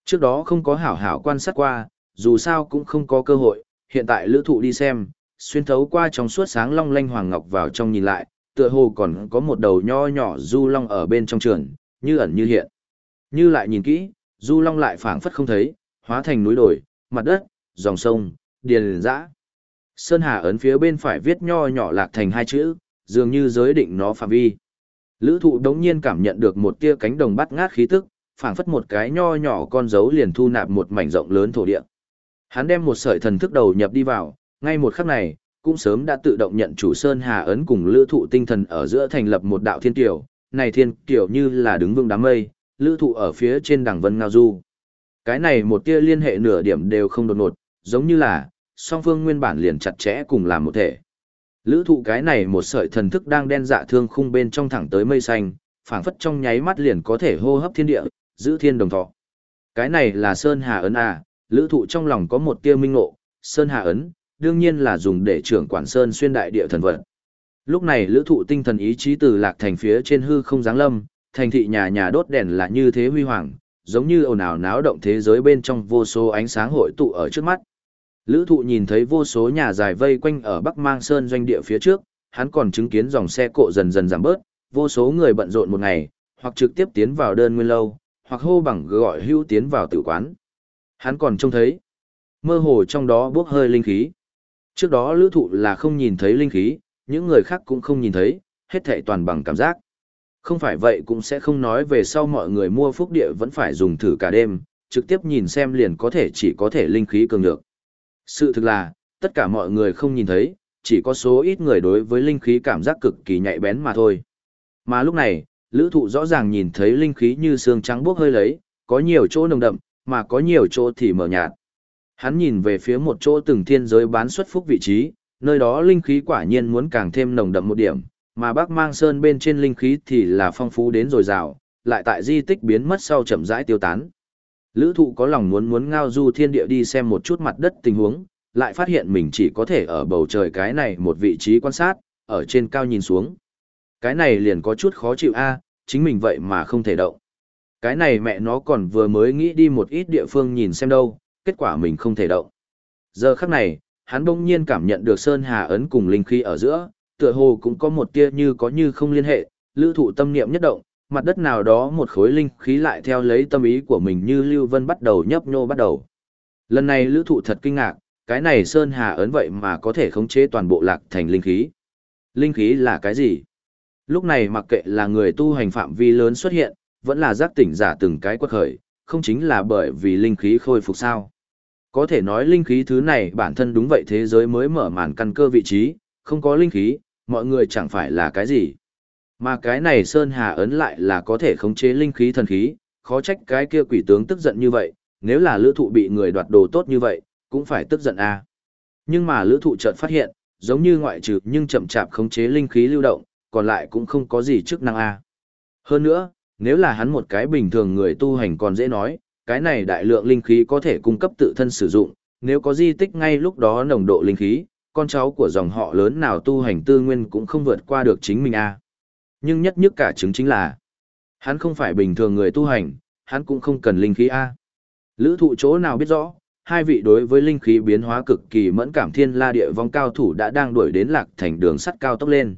Trước đó không có hảo hảo quan sát qua, dù sao cũng không có cơ hội, hiện tại lữ thụ đi xem, xuyên thấu qua trong suốt sáng long lanh hoàng ngọc vào trong nhìn lại, tựa hồ còn có một đầu nho nhỏ du long ở bên trong trường, như ẩn như hiện. Như lại nhìn kỹ, du long lại phảng phất không thấy, hóa thành núi đồi, mặt đất, dòng sông, điền dã. Sơn Hà ấn phía bên phải viết nho nhỏ lạc thành hai chữ, dường như giới định nó phạm vi. Lữ thụ đống nhiên cảm nhận được một tia cánh đồng bắt ngát khí tức, phảng phất một cái nho nhỏ con dấu liền thu nạp một mảnh rộng lớn thổ địa. Hắn đem một sợi thần thức đầu nhập đi vào, ngay một khắc này, cũng sớm đã tự động nhận chủ Sơn Hà ấn cùng lữ thụ tinh thần ở giữa thành lập một đạo thiên tiểu, này thiên tiểu như là đứng vương đám mây, lữ thụ ở phía trên đằng vân ngao du. Cái này một tia liên hệ nửa điểm đều không đột ngột, giống như là, song phương nguyên bản liền chặt chẽ cùng làm một thể. Lữ thụ cái này một sợi thần thức đang đen dạ thương khung bên trong thẳng tới mây xanh, phảng phất trong nháy mắt liền có thể hô hấp thiên địa, giữ thiên đồng thọ. Cái này là Sơn Hà Ấn à, lữ thụ trong lòng có một tia minh ngộ, Sơn Hà Ấn, đương nhiên là dùng để trưởng quản Sơn xuyên đại địa thần vật. Lúc này lữ thụ tinh thần ý chí từ lạc thành phía trên hư không dáng lâm, thành thị nhà nhà đốt đèn là như thế huy hoàng, giống như ồn ào náo động thế giới bên trong vô số ánh sáng hội tụ ở trước mắt. Lữ thụ nhìn thấy vô số nhà dài vây quanh ở Bắc Mang Sơn doanh địa phía trước, hắn còn chứng kiến dòng xe cộ dần dần giảm bớt, vô số người bận rộn một ngày, hoặc trực tiếp tiến vào đơn nguyên lâu, hoặc hô bằng gọi hưu tiến vào tử quán. Hắn còn trông thấy, mơ hồ trong đó bước hơi linh khí. Trước đó lữ thụ là không nhìn thấy linh khí, những người khác cũng không nhìn thấy, hết thảy toàn bằng cảm giác. Không phải vậy cũng sẽ không nói về sau mọi người mua phúc địa vẫn phải dùng thử cả đêm, trực tiếp nhìn xem liền có thể chỉ có thể linh khí cường được. Sự thực là, tất cả mọi người không nhìn thấy, chỉ có số ít người đối với linh khí cảm giác cực kỳ nhạy bén mà thôi. Mà lúc này, lữ thụ rõ ràng nhìn thấy linh khí như xương trắng bốc hơi lấy, có nhiều chỗ nồng đậm, mà có nhiều chỗ thì mờ nhạt. Hắn nhìn về phía một chỗ từng thiên giới bán xuất phúc vị trí, nơi đó linh khí quả nhiên muốn càng thêm nồng đậm một điểm, mà bác mang sơn bên trên linh khí thì là phong phú đến dồi dào, lại tại di tích biến mất sau chậm rãi tiêu tán. Lữ thụ có lòng muốn muốn ngao du thiên địa đi xem một chút mặt đất tình huống, lại phát hiện mình chỉ có thể ở bầu trời cái này một vị trí quan sát, ở trên cao nhìn xuống. Cái này liền có chút khó chịu a chính mình vậy mà không thể động. Cái này mẹ nó còn vừa mới nghĩ đi một ít địa phương nhìn xem đâu, kết quả mình không thể động. Giờ khắc này, hắn bỗng nhiên cảm nhận được Sơn Hà ấn cùng linh khí ở giữa, tựa hồ cũng có một tia như có như không liên hệ, lữ thụ tâm niệm nhất động, mặt đất nào đó một khối linh khí lại theo lấy tâm ý của mình như Lưu Vân bắt đầu nhấp nhô bắt đầu. Lần này lữ thụ thật kinh ngạc, cái này Sơn Hà ấn vậy mà có thể khống chế toàn bộ lạc thành linh khí. Linh khí là cái gì? Lúc này mặc kệ là người tu hành phạm vi lớn xuất hiện, vẫn là giác tỉnh giả từng cái quất khởi, không chính là bởi vì linh khí khôi phục sao. Có thể nói linh khí thứ này bản thân đúng vậy thế giới mới mở màn căn cơ vị trí, không có linh khí, mọi người chẳng phải là cái gì. Mà cái này Sơn Hà ấn lại là có thể khống chế linh khí thần khí, khó trách cái kia quỷ tướng tức giận như vậy, nếu là lữ thụ bị người đoạt đồ tốt như vậy, cũng phải tức giận a à. Nhưng mà lữ thụ chợt phát hiện, giống như ngoại trừ nhưng chậm chạp khống chế linh khí lưu động, còn lại cũng không có gì chức năng a à. Hơn nữa, nếu là hắn một cái bình thường người tu hành còn dễ nói, cái này đại lượng linh khí có thể cung cấp tự thân sử dụng, nếu có di tích ngay lúc đó nồng độ linh khí, con cháu của dòng họ lớn nào tu hành tư nguyên cũng không vượt qua được chính mình a. Nhưng nhất nhất cả chứng chính là, hắn không phải bình thường người tu hành, hắn cũng không cần linh khí a. Lữ thụ chỗ nào biết rõ, hai vị đối với linh khí biến hóa cực kỳ mẫn cảm thiên la địa vong cao thủ đã đang đuổi đến lạc thành đường sắt cao tốc lên.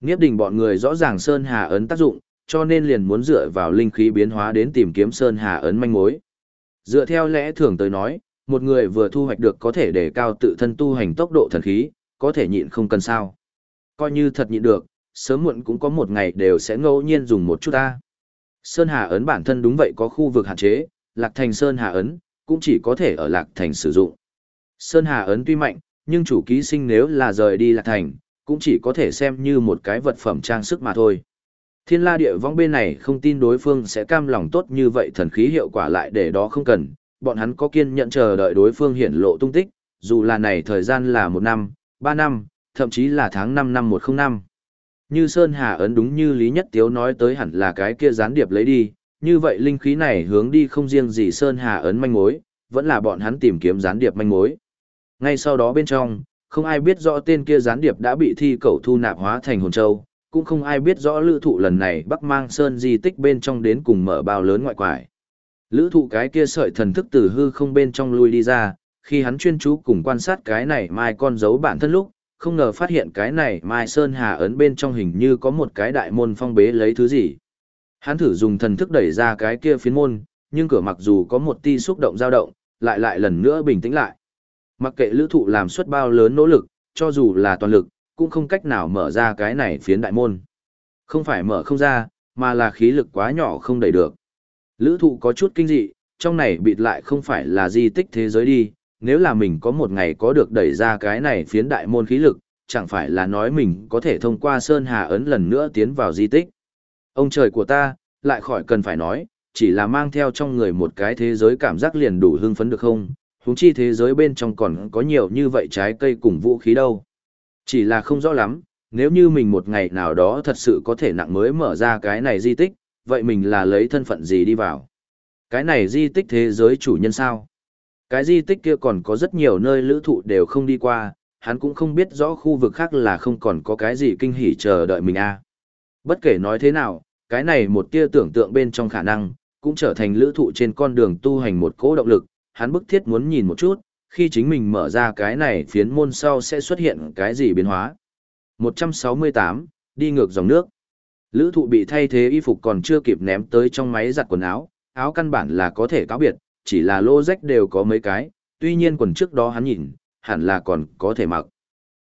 Nghiếp đình bọn người rõ ràng Sơn Hà ấn tác dụng, cho nên liền muốn dựa vào linh khí biến hóa đến tìm kiếm Sơn Hà ấn manh mối. Dựa theo lẽ thường tới nói, một người vừa thu hoạch được có thể để cao tự thân tu hành tốc độ thần khí, có thể nhịn không cần sao. Coi như thật nhịn được, sớm muộn cũng có một ngày đều sẽ ngẫu nhiên dùng một chút ta. Sơn Hà ấn bản thân đúng vậy có khu vực hạn chế, Lạc Thành Sơn Hà ấn cũng chỉ có thể ở Lạc Thành sử dụng. Sơn Hà ấn tuy mạnh, nhưng chủ ký sinh nếu là rời đi Lạc Thành, cũng chỉ có thể xem như một cái vật phẩm trang sức mà thôi. Thiên la địa vong bên này không tin đối phương sẽ cam lòng tốt như vậy thần khí hiệu quả lại để đó không cần, bọn hắn có kiên nhận chờ đợi đối phương hiển lộ tung tích, dù là này thời gian là một năm, ba năm, thậm chí là tháng năm năm một không năm. Như Sơn Hà ấn đúng như Lý Nhất Tiếu nói tới hẳn là cái kia gián điệp lấy đi, như vậy linh khí này hướng đi không riêng gì Sơn Hà ấn manh mối, vẫn là bọn hắn tìm kiếm gián điệp manh mối. Ngay sau đó bên trong, không ai biết rõ tên kia gián điệp đã bị thi cầu thu nạp hóa thành hồn châu, cũng không ai biết rõ lữ thụ lần này bắc mang sơn di tích bên trong đến cùng mở bao lớn ngoại quải. Lữ thụ cái kia sợi thần thức từ hư không bên trong lui đi ra, khi hắn chuyên chú cùng quan sát cái này mai con dấu bản thân lúc, không ngờ phát hiện cái này mai sơn hà ấn bên trong hình như có một cái đại môn phong bế lấy thứ gì. Hắn thử dùng thần thức đẩy ra cái kia phiến môn, nhưng cửa mặc dù có một ti xúc động dao động, lại lại lần nữa bình tĩnh lại. Mặc kệ lữ thụ làm suất bao lớn nỗ lực, cho dù là toàn lực, cũng không cách nào mở ra cái này phiến đại môn. Không phải mở không ra, mà là khí lực quá nhỏ không đẩy được. Lữ thụ có chút kinh dị, trong này bịt lại không phải là di tích thế giới đi, nếu là mình có một ngày có được đẩy ra cái này phiến đại môn khí lực, chẳng phải là nói mình có thể thông qua Sơn Hà ấn lần nữa tiến vào di tích. Ông trời của ta, lại khỏi cần phải nói, chỉ là mang theo trong người một cái thế giới cảm giác liền đủ hưng phấn được không, húng chi thế giới bên trong còn có nhiều như vậy trái cây cùng vũ khí đâu. Chỉ là không rõ lắm, nếu như mình một ngày nào đó thật sự có thể nặng mới mở ra cái này di tích, vậy mình là lấy thân phận gì đi vào? Cái này di tích thế giới chủ nhân sao? Cái di tích kia còn có rất nhiều nơi lữ thụ đều không đi qua, hắn cũng không biết rõ khu vực khác là không còn có cái gì kinh hỉ chờ đợi mình a à. Bất kể nói thế nào, cái này một tia tưởng tượng bên trong khả năng, cũng trở thành lữ thụ trên con đường tu hành một cỗ động lực, hắn bức thiết muốn nhìn một chút, khi chính mình mở ra cái này phiến môn sau sẽ xuất hiện cái gì biến hóa. 168, đi ngược dòng nước. Lữ thụ bị thay thế y phục còn chưa kịp ném tới trong máy giặt quần áo, áo căn bản là có thể cáo biệt, chỉ là lô rách đều có mấy cái, tuy nhiên quần trước đó hắn nhìn, hẳn là còn có thể mặc.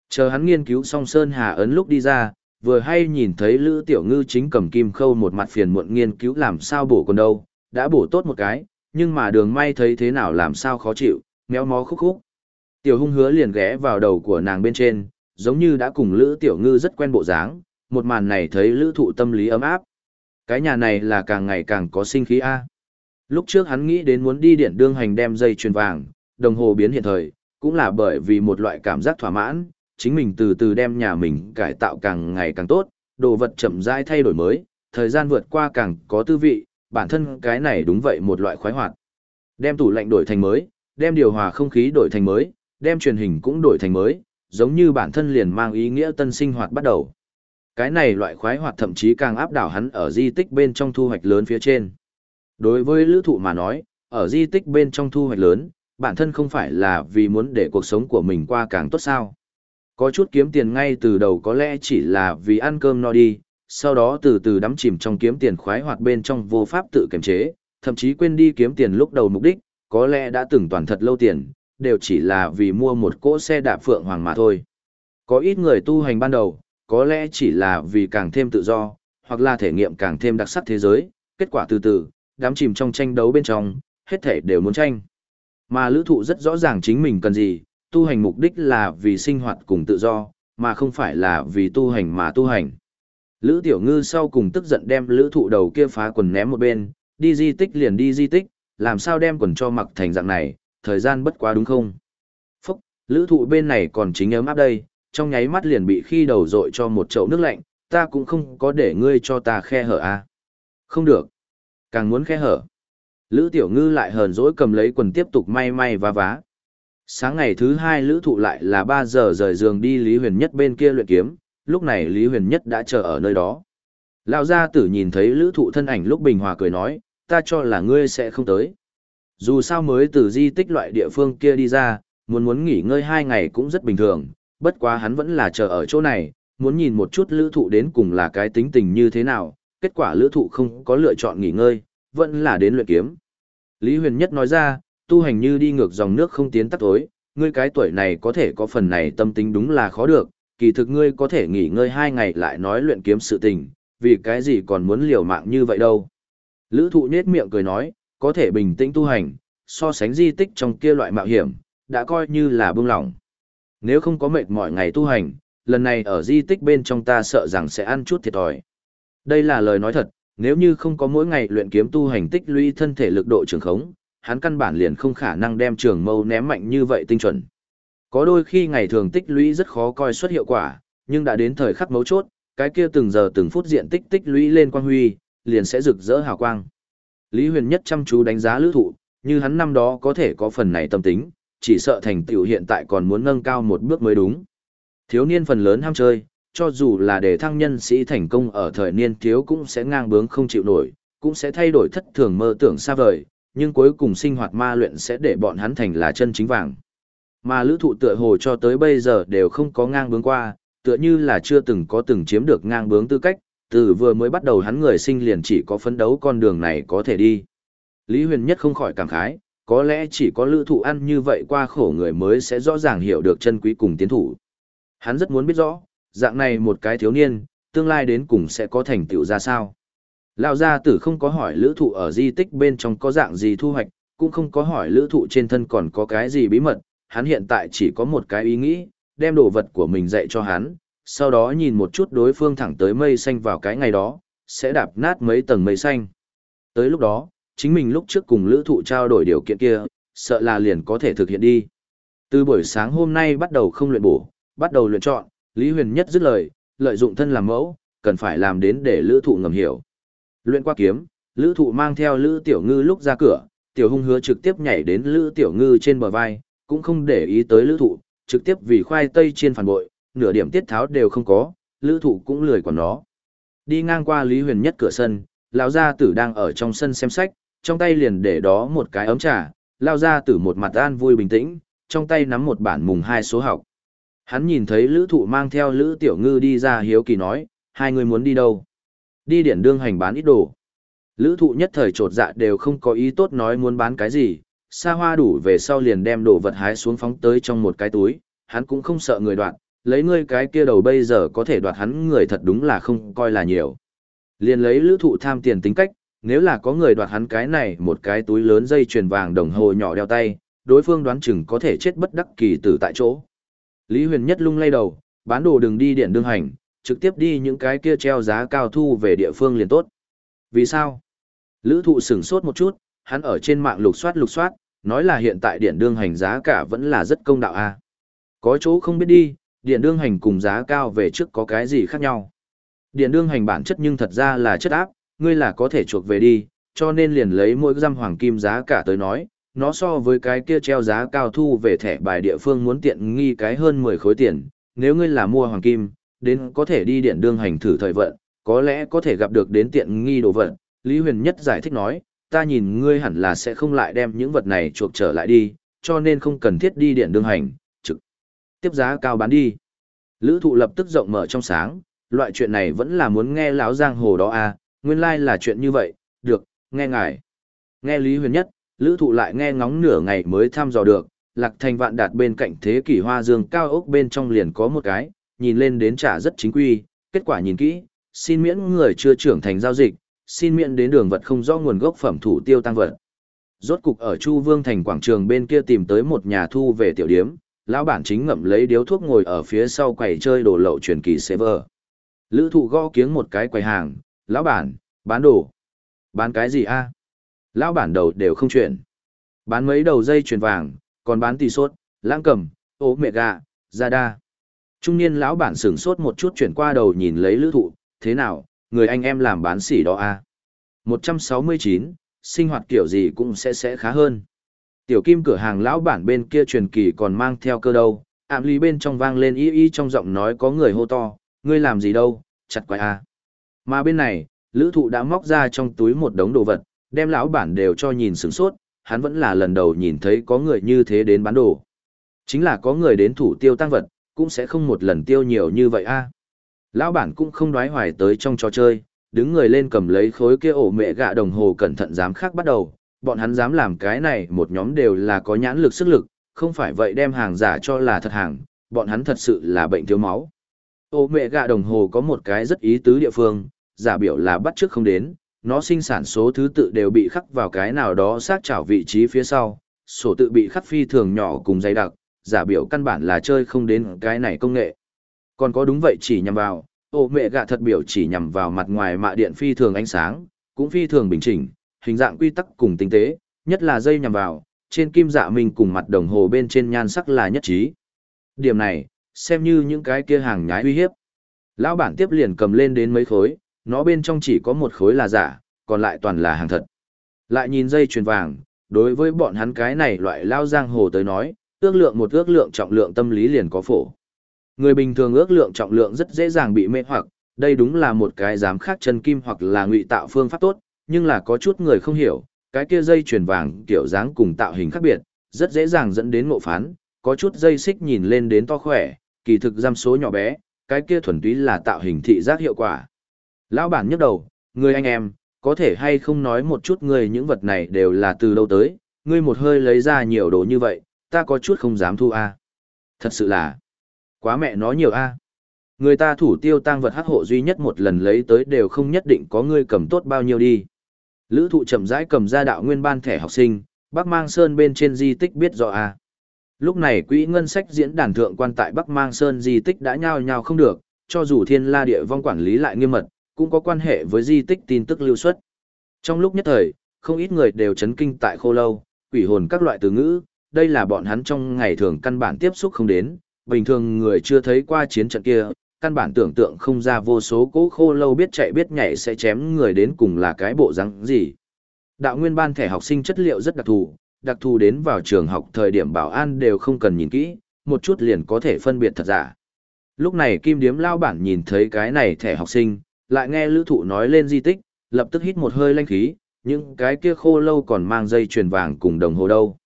Chờ hắn nghiên cứu xong Sơn Hà ấn lúc đi ra, vừa hay nhìn thấy Lữ Tiểu Ngư chính cầm kim khâu một mặt phiền muộn nghiên cứu làm sao bổ quần đâu, đã bổ tốt một cái, nhưng mà đường may thấy thế nào làm sao khó chịu, méo mó khúc khúc. Tiểu hung hứa liền ghé vào đầu của nàng bên trên, giống như đã cùng Lữ Tiểu Ngư rất quen bộ dáng, một màn này thấy Lữ thụ tâm lý ấm áp. Cái nhà này là càng ngày càng có sinh khí A. Lúc trước hắn nghĩ đến muốn đi điện đương hành đem dây chuyền vàng, đồng hồ biến hiện thời, cũng là bởi vì một loại cảm giác thỏa mãn, chính mình từ từ đem nhà mình cải tạo càng ngày càng tốt, đồ vật chậm rãi thay đổi mới, thời gian vượt qua càng có tư vị, bản thân cái này đúng vậy một loại khoái hoạt. Đem tủ lạnh đổi thành mới, đem điều hòa không khí đổi thành mới, đem truyền hình cũng đổi thành mới, giống như bản thân liền mang ý nghĩa tân sinh hoạt bắt đầu. Cái này loại khoái hoạt thậm chí càng áp đảo hắn ở di tích bên trong thu hoạch lớn phía trên. Đối với lữ thụ mà nói, ở di tích bên trong thu hoạch lớn, bản thân không phải là vì muốn để cuộc sống của mình qua càng tốt sao. Có chút kiếm tiền ngay từ đầu có lẽ chỉ là vì ăn cơm no đi, sau đó từ từ đắm chìm trong kiếm tiền khoái hoạt bên trong vô pháp tự kiềm chế, thậm chí quên đi kiếm tiền lúc đầu mục đích, có lẽ đã từng toàn thật lâu tiền, đều chỉ là vì mua một cỗ xe đạp phượng hoàng mà thôi. Có ít người tu hành ban đầu, có lẽ chỉ là vì càng thêm tự do, hoặc là thể nghiệm càng thêm đặc sắc thế giới, kết quả từ từ, đám chìm trong tranh đấu bên trong, hết thể đều muốn tranh. Mà lữ thụ rất rõ ràng chính mình cần gì, tu hành mục đích là vì sinh hoạt cùng tự do, mà không phải là vì tu hành mà tu hành. Lữ tiểu ngư sau cùng tức giận đem lữ thụ đầu kia phá quần ném một bên, đi di tích liền đi di tích, làm sao đem quần cho mặc thành dạng này, thời gian bất quá đúng không? Phúc, lữ thụ bên này còn chính ấm áp đây, trong nháy mắt liền bị khi đầu dội cho một chậu nước lạnh, ta cũng không có để ngươi cho ta khe hở à. Không được, càng muốn khe hở. Lữ tiểu ngư lại hờn dỗi cầm lấy quần tiếp tục may may vá vá. Sáng ngày thứ hai lữ thụ lại là 3 giờ rời giường đi Lý Huyền Nhất bên kia luyện kiếm, lúc này Lý Huyền Nhất đã chờ ở nơi đó. Lão gia tử nhìn thấy lữ thụ thân ảnh lúc bình hòa cười nói, ta cho là ngươi sẽ không tới. Dù sao mới từ di tích loại địa phương kia đi ra, muốn muốn nghỉ ngơi hai ngày cũng rất bình thường, bất quá hắn vẫn là chờ ở chỗ này, muốn nhìn một chút lữ thụ đến cùng là cái tính tình như thế nào, kết quả lữ thụ không có lựa chọn nghỉ ngơi, vẫn là đến luyện kiếm. Lý Huyền Nhất nói ra, tu hành như đi ngược dòng nước không tiến tắt tối, ngươi cái tuổi này có thể có phần này tâm tính đúng là khó được, kỳ thực ngươi có thể nghỉ ngơi hai ngày lại nói luyện kiếm sự tình, vì cái gì còn muốn liều mạng như vậy đâu. Lữ thụ nết miệng cười nói, có thể bình tĩnh tu hành, so sánh di tích trong kia loại mạo hiểm, đã coi như là bưng lỏng. Nếu không có mệt mỏi ngày tu hành, lần này ở di tích bên trong ta sợ rằng sẽ ăn chút thiệt thòi. Đây là lời nói thật, nếu như không có mỗi ngày luyện kiếm tu hành tích lũy thân thể lực độ trường khống, hắn căn bản liền không khả năng đem trường mâu ném mạnh như vậy tinh chuẩn. Có đôi khi ngày thường tích lũy rất khó coi xuất hiệu quả, nhưng đã đến thời khắc mấu chốt, cái kia từng giờ từng phút diện tích tích lũy lên quang huy, liền sẽ rực rỡ hào quang. Lý Huyền nhất chăm chú đánh giá lữ thụ, như hắn năm đó có thể có phần này tâm tính, chỉ sợ thành tựu hiện tại còn muốn nâng cao một bước mới đúng. Thiếu niên phần lớn ham chơi, cho dù là để thăng nhân sĩ thành công ở thời niên thiếu cũng sẽ ngang bướng không chịu nổi, cũng sẽ thay đổi thất thường mơ tưởng xa vời, nhưng cuối cùng sinh hoạt ma luyện sẽ để bọn hắn thành là chân chính vàng. Mà lữ thụ tựa hồ cho tới bây giờ đều không có ngang bướng qua, tựa như là chưa từng có từng chiếm được ngang bướng tư cách, từ vừa mới bắt đầu hắn người sinh liền chỉ có phấn đấu con đường này có thể đi. Lý Huyền Nhất không khỏi cảm khái, có lẽ chỉ có lữ thụ ăn như vậy qua khổ người mới sẽ rõ ràng hiểu được chân quý cùng tiến thủ. Hắn rất muốn biết rõ, dạng này một cái thiếu niên, tương lai đến cùng sẽ có thành tựu ra sao. Lão gia tử không có hỏi lữ thụ ở di tích bên trong có dạng gì thu hoạch, cũng không có hỏi lữ thụ trên thân còn có cái gì bí mật, hắn hiện tại chỉ có một cái ý nghĩ, đem đồ vật của mình dạy cho hắn, sau đó nhìn một chút đối phương thẳng tới mây xanh vào cái ngày đó, sẽ đạp nát mấy tầng mây xanh. Tới lúc đó, chính mình lúc trước cùng lữ thụ trao đổi điều kiện kia, sợ là liền có thể thực hiện đi. Từ buổi sáng hôm nay bắt đầu không luyện bổ, bắt đầu luyện chọn, Lý Huyền Nhất dứt lời, lợi dụng thân làm mẫu, cần phải làm đến để lữ thụ ngầm hiểu. Luyện qua kiếm, lữ thụ mang theo lữ tiểu ngư lúc ra cửa, tiểu hung hứa trực tiếp nhảy đến lữ tiểu ngư trên bờ vai, cũng không để ý tới lữ thụ, trực tiếp vì khoai tây trên phản bội, nửa điểm tiết tháo đều không có, lữ thụ cũng lười quản nó. Đi ngang qua Lý Huyền Nhất cửa sân, lão gia tử đang ở trong sân xem sách, trong tay liền để đó một cái ấm trà, lão gia tử một mặt an vui bình tĩnh, trong tay nắm một bản mùng hai số học. Hắn nhìn thấy lữ thụ mang theo lữ tiểu ngư đi ra hiếu kỳ nói, hai người muốn đi đâu? Đi điển đương hành bán ít đồ. Lữ thụ nhất thời trột dạ đều không có ý tốt nói muốn bán cái gì, xa hoa đủ về sau liền đem đồ vật hái xuống phóng tới trong một cái túi, hắn cũng không sợ người đoạn, lấy ngươi cái kia đầu bây giờ có thể đoạt hắn người thật đúng là không coi là nhiều. Liền lấy lữ thụ tham tiền tính cách, nếu là có người đoạt hắn cái này một cái túi lớn dây chuyền vàng đồng hồ nhỏ đeo tay, đối phương đoán chừng có thể chết bất đắc kỳ tử tại chỗ. Lý Huyền Nhất lung lay đầu, bán đồ đừng đi điện đương hành, trực tiếp đi những cái kia treo giá cao thu về địa phương liền tốt. Vì sao? Lữ thụ sửng sốt một chút, hắn ở trên mạng lục soát lục soát, nói là hiện tại điện đương hành giá cả vẫn là rất công đạo a à. Có chỗ không biết đi, điện đương hành cùng giá cao về trước có cái gì khác nhau. Điện đương hành bản chất nhưng thật ra là chất áp, ngươi là có thể chuộc về đi, cho nên liền lấy mỗi giam hoàng kim giá cả tới nói, nó so với cái kia treo giá cao thu về thẻ bài địa phương muốn tiện nghi cái hơn 10 khối tiền, nếu ngươi là mua hoàng kim, đến có thể đi điện đương hành thử thời vận, có lẽ có thể gặp được đến tiện nghi đồ vật. Lý Huyền Nhất giải thích nói, ta nhìn ngươi hẳn là sẽ không lại đem những vật này chuộc trở lại đi, cho nên không cần thiết đi điện đương hành, tiếp giá cao bán đi. Lữ thụ lập tức rộng mở trong sáng, loại chuyện này vẫn là muốn nghe lão giang hồ đó à, nguyên lai like là chuyện như vậy, được, nghe ngài. Nghe Lý Huyền Nhất, lữ thụ lại nghe ngóng nửa ngày mới thăm dò được, lạc thành vạn đạt bên cạnh thế kỷ hoa dương cao ốc bên trong liền có một cái, nhìn lên đến trả rất chính quy, kết quả nhìn kỹ, xin miễn người chưa trưởng thành giao dịch, xin miễn đến đường vật không rõ nguồn gốc phẩm thủ tiêu tăng vật. Rốt cục ở Chu Vương thành quảng trường bên kia tìm tới một nhà thu về tiểu điếm, lão bản chính ngậm lấy điếu thuốc ngồi ở phía sau quầy chơi đồ lậu truyền kỳ server. Lữ thụ gõ kiếng một cái quầy hàng, lão bản, bán đồ. Bán cái gì a Lão bản đầu đều không chuyển. Bán mấy đầu dây chuyền vàng, còn bán tỷ sốt, lãng cầm, ố mẹ gà, ra đa. Trung niên lão bản sửng sốt một chút chuyển qua đầu nhìn lấy lữ thụ, thế nào, người anh em làm bán xỉ đó a à? 169, sinh hoạt kiểu gì cũng sẽ sẽ khá hơn. Tiểu kim cửa hàng lão bản bên kia truyền kỳ còn mang theo cơ đâu, ảm lý bên trong vang lên y y trong giọng nói có người hô to, ngươi làm gì đâu, chặt quái a Mà bên này, lữ thụ đã móc ra trong túi một đống đồ vật, đem lão bản đều cho nhìn sửng sốt, hắn vẫn là lần đầu nhìn thấy có người như thế đến bán đồ. Chính là có người đến thủ tiêu tăng vật, cũng sẽ không một lần tiêu nhiều như vậy a Lão bản cũng không đoái hoài tới trong trò chơi, đứng người lên cầm lấy khối kia ổ mẹ gạ đồng hồ cẩn thận dám khác bắt đầu, bọn hắn dám làm cái này một nhóm đều là có nhãn lực sức lực, không phải vậy đem hàng giả cho là thật hàng, bọn hắn thật sự là bệnh thiếu máu. ô mẹ gạ đồng hồ có một cái rất ý tứ địa phương, giả biểu là bắt trước không đến, nó sinh sản số thứ tự đều bị khắc vào cái nào đó sát chảo vị trí phía sau, sổ tự bị khắc phi thường nhỏ cùng dày đặc, giả biểu căn bản là chơi không đến cái này công nghệ. Còn có đúng vậy chỉ nhằm vào, ô mẹ gạ thật biểu chỉ nhằm vào mặt ngoài mạ điện phi thường ánh sáng, cũng phi thường bình chỉnh, hình dạng quy tắc cùng tinh tế, nhất là dây nhằm vào, trên kim dạ mình cùng mặt đồng hồ bên trên nhan sắc là nhất trí. Điểm này, xem như những cái kia hàng nhái uy hiếp. Lão bản tiếp liền cầm lên đến mấy khối, nó bên trong chỉ có một khối là giả, còn lại toàn là hàng thật. Lại nhìn dây chuyền vàng, đối với bọn hắn cái này loại lao giang hồ tới nói, ước lượng một ước lượng trọng lượng tâm lý liền có phổ. Người bình thường ước lượng trọng lượng rất dễ dàng bị mê hoặc, đây đúng là một cái dám khác chân kim hoặc là ngụy tạo phương pháp tốt, nhưng là có chút người không hiểu, cái kia dây chuyền vàng kiểu dáng cùng tạo hình khác biệt, rất dễ dàng dẫn đến ngộ phán, có chút dây xích nhìn lên đến to khỏe, kỳ thực giam số nhỏ bé, cái kia thuần túy là tạo hình thị giác hiệu quả. Lão bản nhấc đầu, người anh em, có thể hay không nói một chút người những vật này đều là từ đâu tới, ngươi một hơi lấy ra nhiều đồ như vậy, ta có chút không dám thu a. Thật sự là, quá mẹ nó nhiều a. Người ta thủ tiêu tăng vật hắc hộ duy nhất một lần lấy tới đều không nhất định có ngươi cầm tốt bao nhiêu đi. Lữ thụ chậm rãi cầm ra đạo nguyên ban thẻ học sinh, Bắc Mang Sơn bên trên di tích biết rõ a. Lúc này quỹ ngân sách diễn đàn thượng quan tại Bắc Mang Sơn di tích đã nhao nhao không được, cho dù thiên la địa vong quản lý lại nghiêm mật, cũng có quan hệ với di tích tin tức lưu xuất. Trong lúc nhất thời, không ít người đều chấn kinh tại khô lâu, quỷ hồn các loại từ ngữ, đây là bọn hắn trong ngày thường căn bản tiếp xúc không đến, bình thường người chưa thấy qua chiến trận kia, căn bản tưởng tượng không ra vô số cố khô lâu biết chạy biết nhảy sẽ chém người đến cùng là cái bộ răng gì. Đạo nguyên ban thẻ học sinh chất liệu rất đặc thù, đặc thù đến vào trường học thời điểm bảo an đều không cần nhìn kỹ, một chút liền có thể phân biệt thật giả. Lúc này Kim Điếm lao bản nhìn thấy cái này thẻ học sinh, lại nghe lữ thụ nói lên di tích, lập tức hít một hơi lanh khí, những cái kia khô lâu còn mang dây chuyền vàng cùng đồng hồ đâu.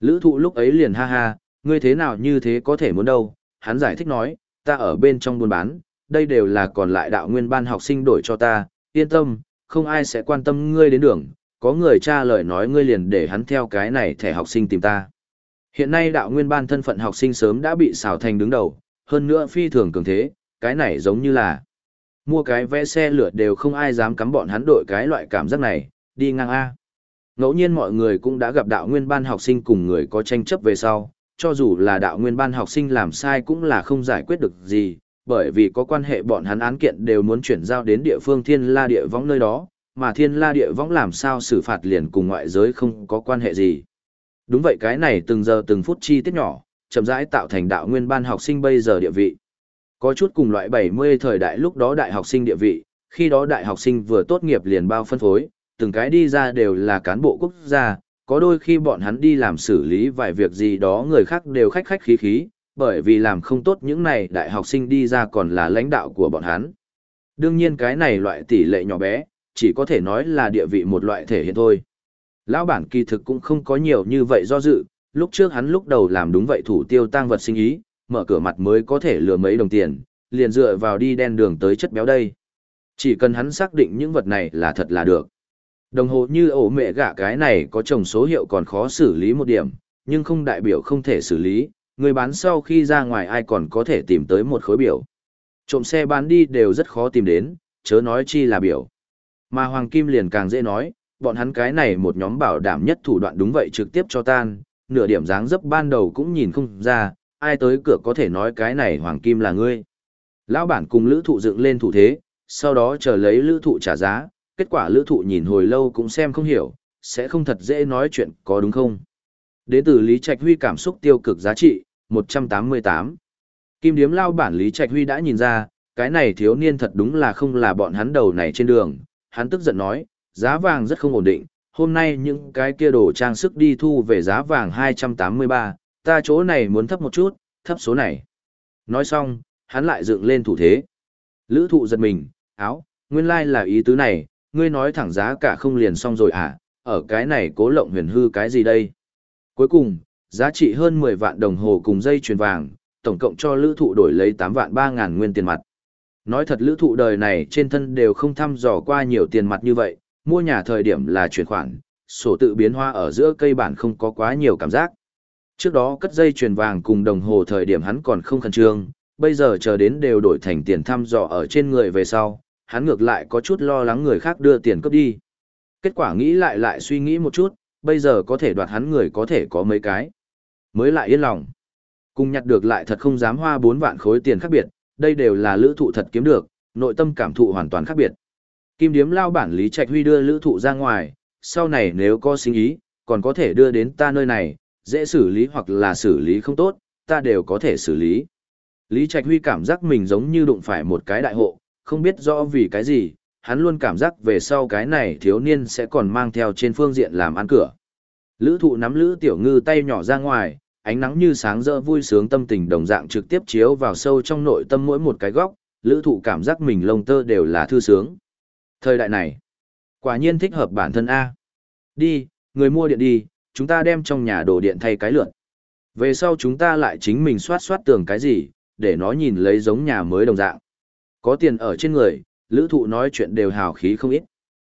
Lữ thụ lúc ấy liền ha ha, ngươi thế nào như thế có thể muốn đâu, hắn giải thích nói, ta ở bên trong buôn bán, đây đều là còn lại đạo nguyên ban học sinh đổi cho ta, yên tâm, không ai sẽ quan tâm ngươi đến đường, có người tra lời nói ngươi liền để hắn theo cái này thẻ học sinh tìm ta. Hiện nay đạo nguyên ban thân phận học sinh sớm đã bị xào thành đứng đầu, hơn nữa phi thường cường thế, cái này giống như là mua cái vé xe lửa đều không ai dám cắm bọn hắn đội cái loại cảm giác này, đi ngang A. Ngẫu nhiên mọi người cũng đã gặp đạo nguyên ban học sinh cùng người có tranh chấp về sau, cho dù là đạo nguyên ban học sinh làm sai cũng là không giải quyết được gì, bởi vì có quan hệ bọn hắn án kiện đều muốn chuyển giao đến địa phương thiên la địa võng nơi đó, mà thiên la địa võng làm sao xử phạt liền cùng ngoại giới không có quan hệ gì. Đúng vậy cái này từng giờ từng phút chi tiết nhỏ, chậm rãi tạo thành đạo nguyên ban học sinh bây giờ địa vị. Có chút cùng loại 70 thời đại lúc đó đại học sinh địa vị, khi đó đại học sinh vừa tốt nghiệp liền bao phân phối, từng cái đi ra đều là cán bộ quốc gia, có đôi khi bọn hắn đi làm xử lý vài việc gì đó người khác đều khách khách khí khí, bởi vì làm không tốt những này đại học sinh đi ra còn là lãnh đạo của bọn hắn. Đương nhiên cái này loại tỷ lệ nhỏ bé, chỉ có thể nói là địa vị một loại thể hiện thôi. Lão bản kỳ thực cũng không có nhiều như vậy do dự, lúc trước hắn lúc đầu làm đúng vậy thủ tiêu tăng vật sinh ý, mở cửa mặt mới có thể lừa mấy đồng tiền, liền dựa vào đi đen đường tới chất béo đây. Chỉ cần hắn xác định những vật này là thật là được. Đồng hồ như ổ mẹ gạ cái này có chồng số hiệu còn khó xử lý một điểm, nhưng không đại biểu không thể xử lý, người bán sau khi ra ngoài ai còn có thể tìm tới một khối biểu. Trộm xe bán đi đều rất khó tìm đến, chớ nói chi là biểu. Mà Hoàng Kim liền càng dễ nói, bọn hắn cái này một nhóm bảo đảm nhất thủ đoạn đúng vậy trực tiếp cho tan, nửa điểm dáng dấp ban đầu cũng nhìn không ra, ai tới cửa có thể nói cái này Hoàng Kim là ngươi. Lão bản cùng lữ thụ dựng lên thủ thế, sau đó chờ lấy lữ thụ trả giá, kết quả lữ thụ nhìn hồi lâu cũng xem không hiểu, sẽ không thật dễ nói chuyện có đúng không. Đến từ Lý Trạch Huy cảm xúc tiêu cực giá trị, 188. Kim điếm lao bản Lý Trạch Huy đã nhìn ra, cái này thiếu niên thật đúng là không là bọn hắn đầu này trên đường, hắn tức giận nói, giá vàng rất không ổn định, hôm nay những cái kia đồ trang sức đi thu về giá vàng 283, ta chỗ này muốn thấp một chút, thấp số này. Nói xong, hắn lại dựng lên thủ thế. Lữ thụ giật mình, áo, nguyên lai like là ý tứ này, ngươi nói thẳng giá cả không liền xong rồi à, ở cái này cố lộng huyền hư cái gì đây? Cuối cùng, giá trị hơn 10 vạn đồng hồ cùng dây chuyền vàng, tổng cộng cho lữ thụ đổi lấy 8 vạn 3 ngàn nguyên tiền mặt. Nói thật lữ thụ đời này trên thân đều không thăm dò qua nhiều tiền mặt như vậy, mua nhà thời điểm là chuyển khoản, sổ tự biến hoa ở giữa cây bản không có quá nhiều cảm giác. Trước đó cất dây chuyền vàng cùng đồng hồ thời điểm hắn còn không khẩn trương, bây giờ chờ đến đều đổi thành tiền thăm dò ở trên người về sau, hắn ngược lại có chút lo lắng người khác đưa tiền cướp đi. Kết quả nghĩ lại lại suy nghĩ một chút, bây giờ có thể đoạt hắn người có thể có mấy cái. Mới lại yên lòng. Cùng nhặt được lại thật không dám hoa 4 vạn khối tiền khác biệt, đây đều là lữ thụ thật kiếm được, nội tâm cảm thụ hoàn toàn khác biệt. Kim điếm lao bản Lý Trạch Huy đưa lữ thụ ra ngoài, sau này nếu có sinh ý, còn có thể đưa đến ta nơi này, dễ xử lý hoặc là xử lý không tốt, ta đều có thể xử lý. Lý Trạch Huy cảm giác mình giống như đụng phải một cái đại hộ, không biết rõ vì cái gì, hắn luôn cảm giác về sau cái này thiếu niên sẽ còn mang theo trên phương diện làm ăn cửa. Lữ thụ nắm lữ tiểu ngư tay nhỏ ra ngoài, ánh nắng như sáng rỡ vui sướng tâm tình đồng dạng trực tiếp chiếu vào sâu trong nội tâm mỗi một cái góc, lữ thụ cảm giác mình lông tơ đều là thư sướng. Thời đại này, quả nhiên thích hợp bản thân A. Đi, người mua điện đi, chúng ta đem trong nhà đồ điện thay cái lượn. Về sau chúng ta lại chính mình soát soát tường cái gì, để nó nhìn lấy giống nhà mới đồng dạng. Có tiền ở trên người, lữ thụ nói chuyện đều hào khí không ít.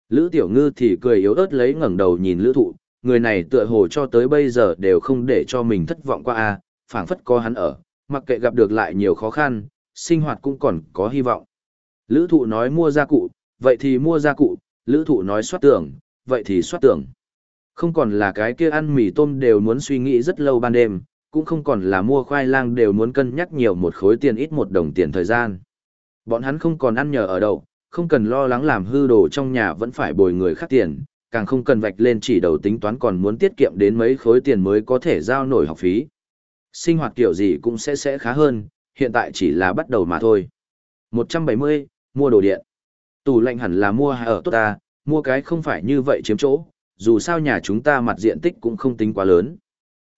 Lữ tiểu ngư thì cười yếu ớt lấy ngẩng đầu nhìn lữ thụ, người này tựa hồ cho tới bây giờ đều không để cho mình thất vọng qua a phảng phất có hắn ở, mặc kệ gặp được lại nhiều khó khăn, sinh hoạt cũng còn có hy vọng. Lữ thụ nói mua gia cụ, vậy thì mua gia cụ, lữ thụ nói soát tưởng, vậy thì soát tưởng, Không còn là cái kia ăn mì tôm đều muốn suy nghĩ rất lâu ban đêm, cũng không còn là mua khoai lang đều muốn cân nhắc nhiều một khối tiền ít một đồng tiền thời gian. Bọn hắn không còn ăn nhờ ở đâu, không cần lo lắng làm hư đồ trong nhà vẫn phải bồi người khác tiền, càng không cần vạch lên chỉ đầu tính toán còn muốn tiết kiệm đến mấy khối tiền mới có thể giao nổi học phí. Sinh hoạt kiểu gì cũng sẽ sẽ khá hơn, hiện tại chỉ là bắt đầu mà thôi. 170, mua đồ điện. Tủ lạnh hẳn là mua ở tốt ta, mua cái không phải như vậy chiếm chỗ, dù sao nhà chúng ta mặt diện tích cũng không tính quá lớn.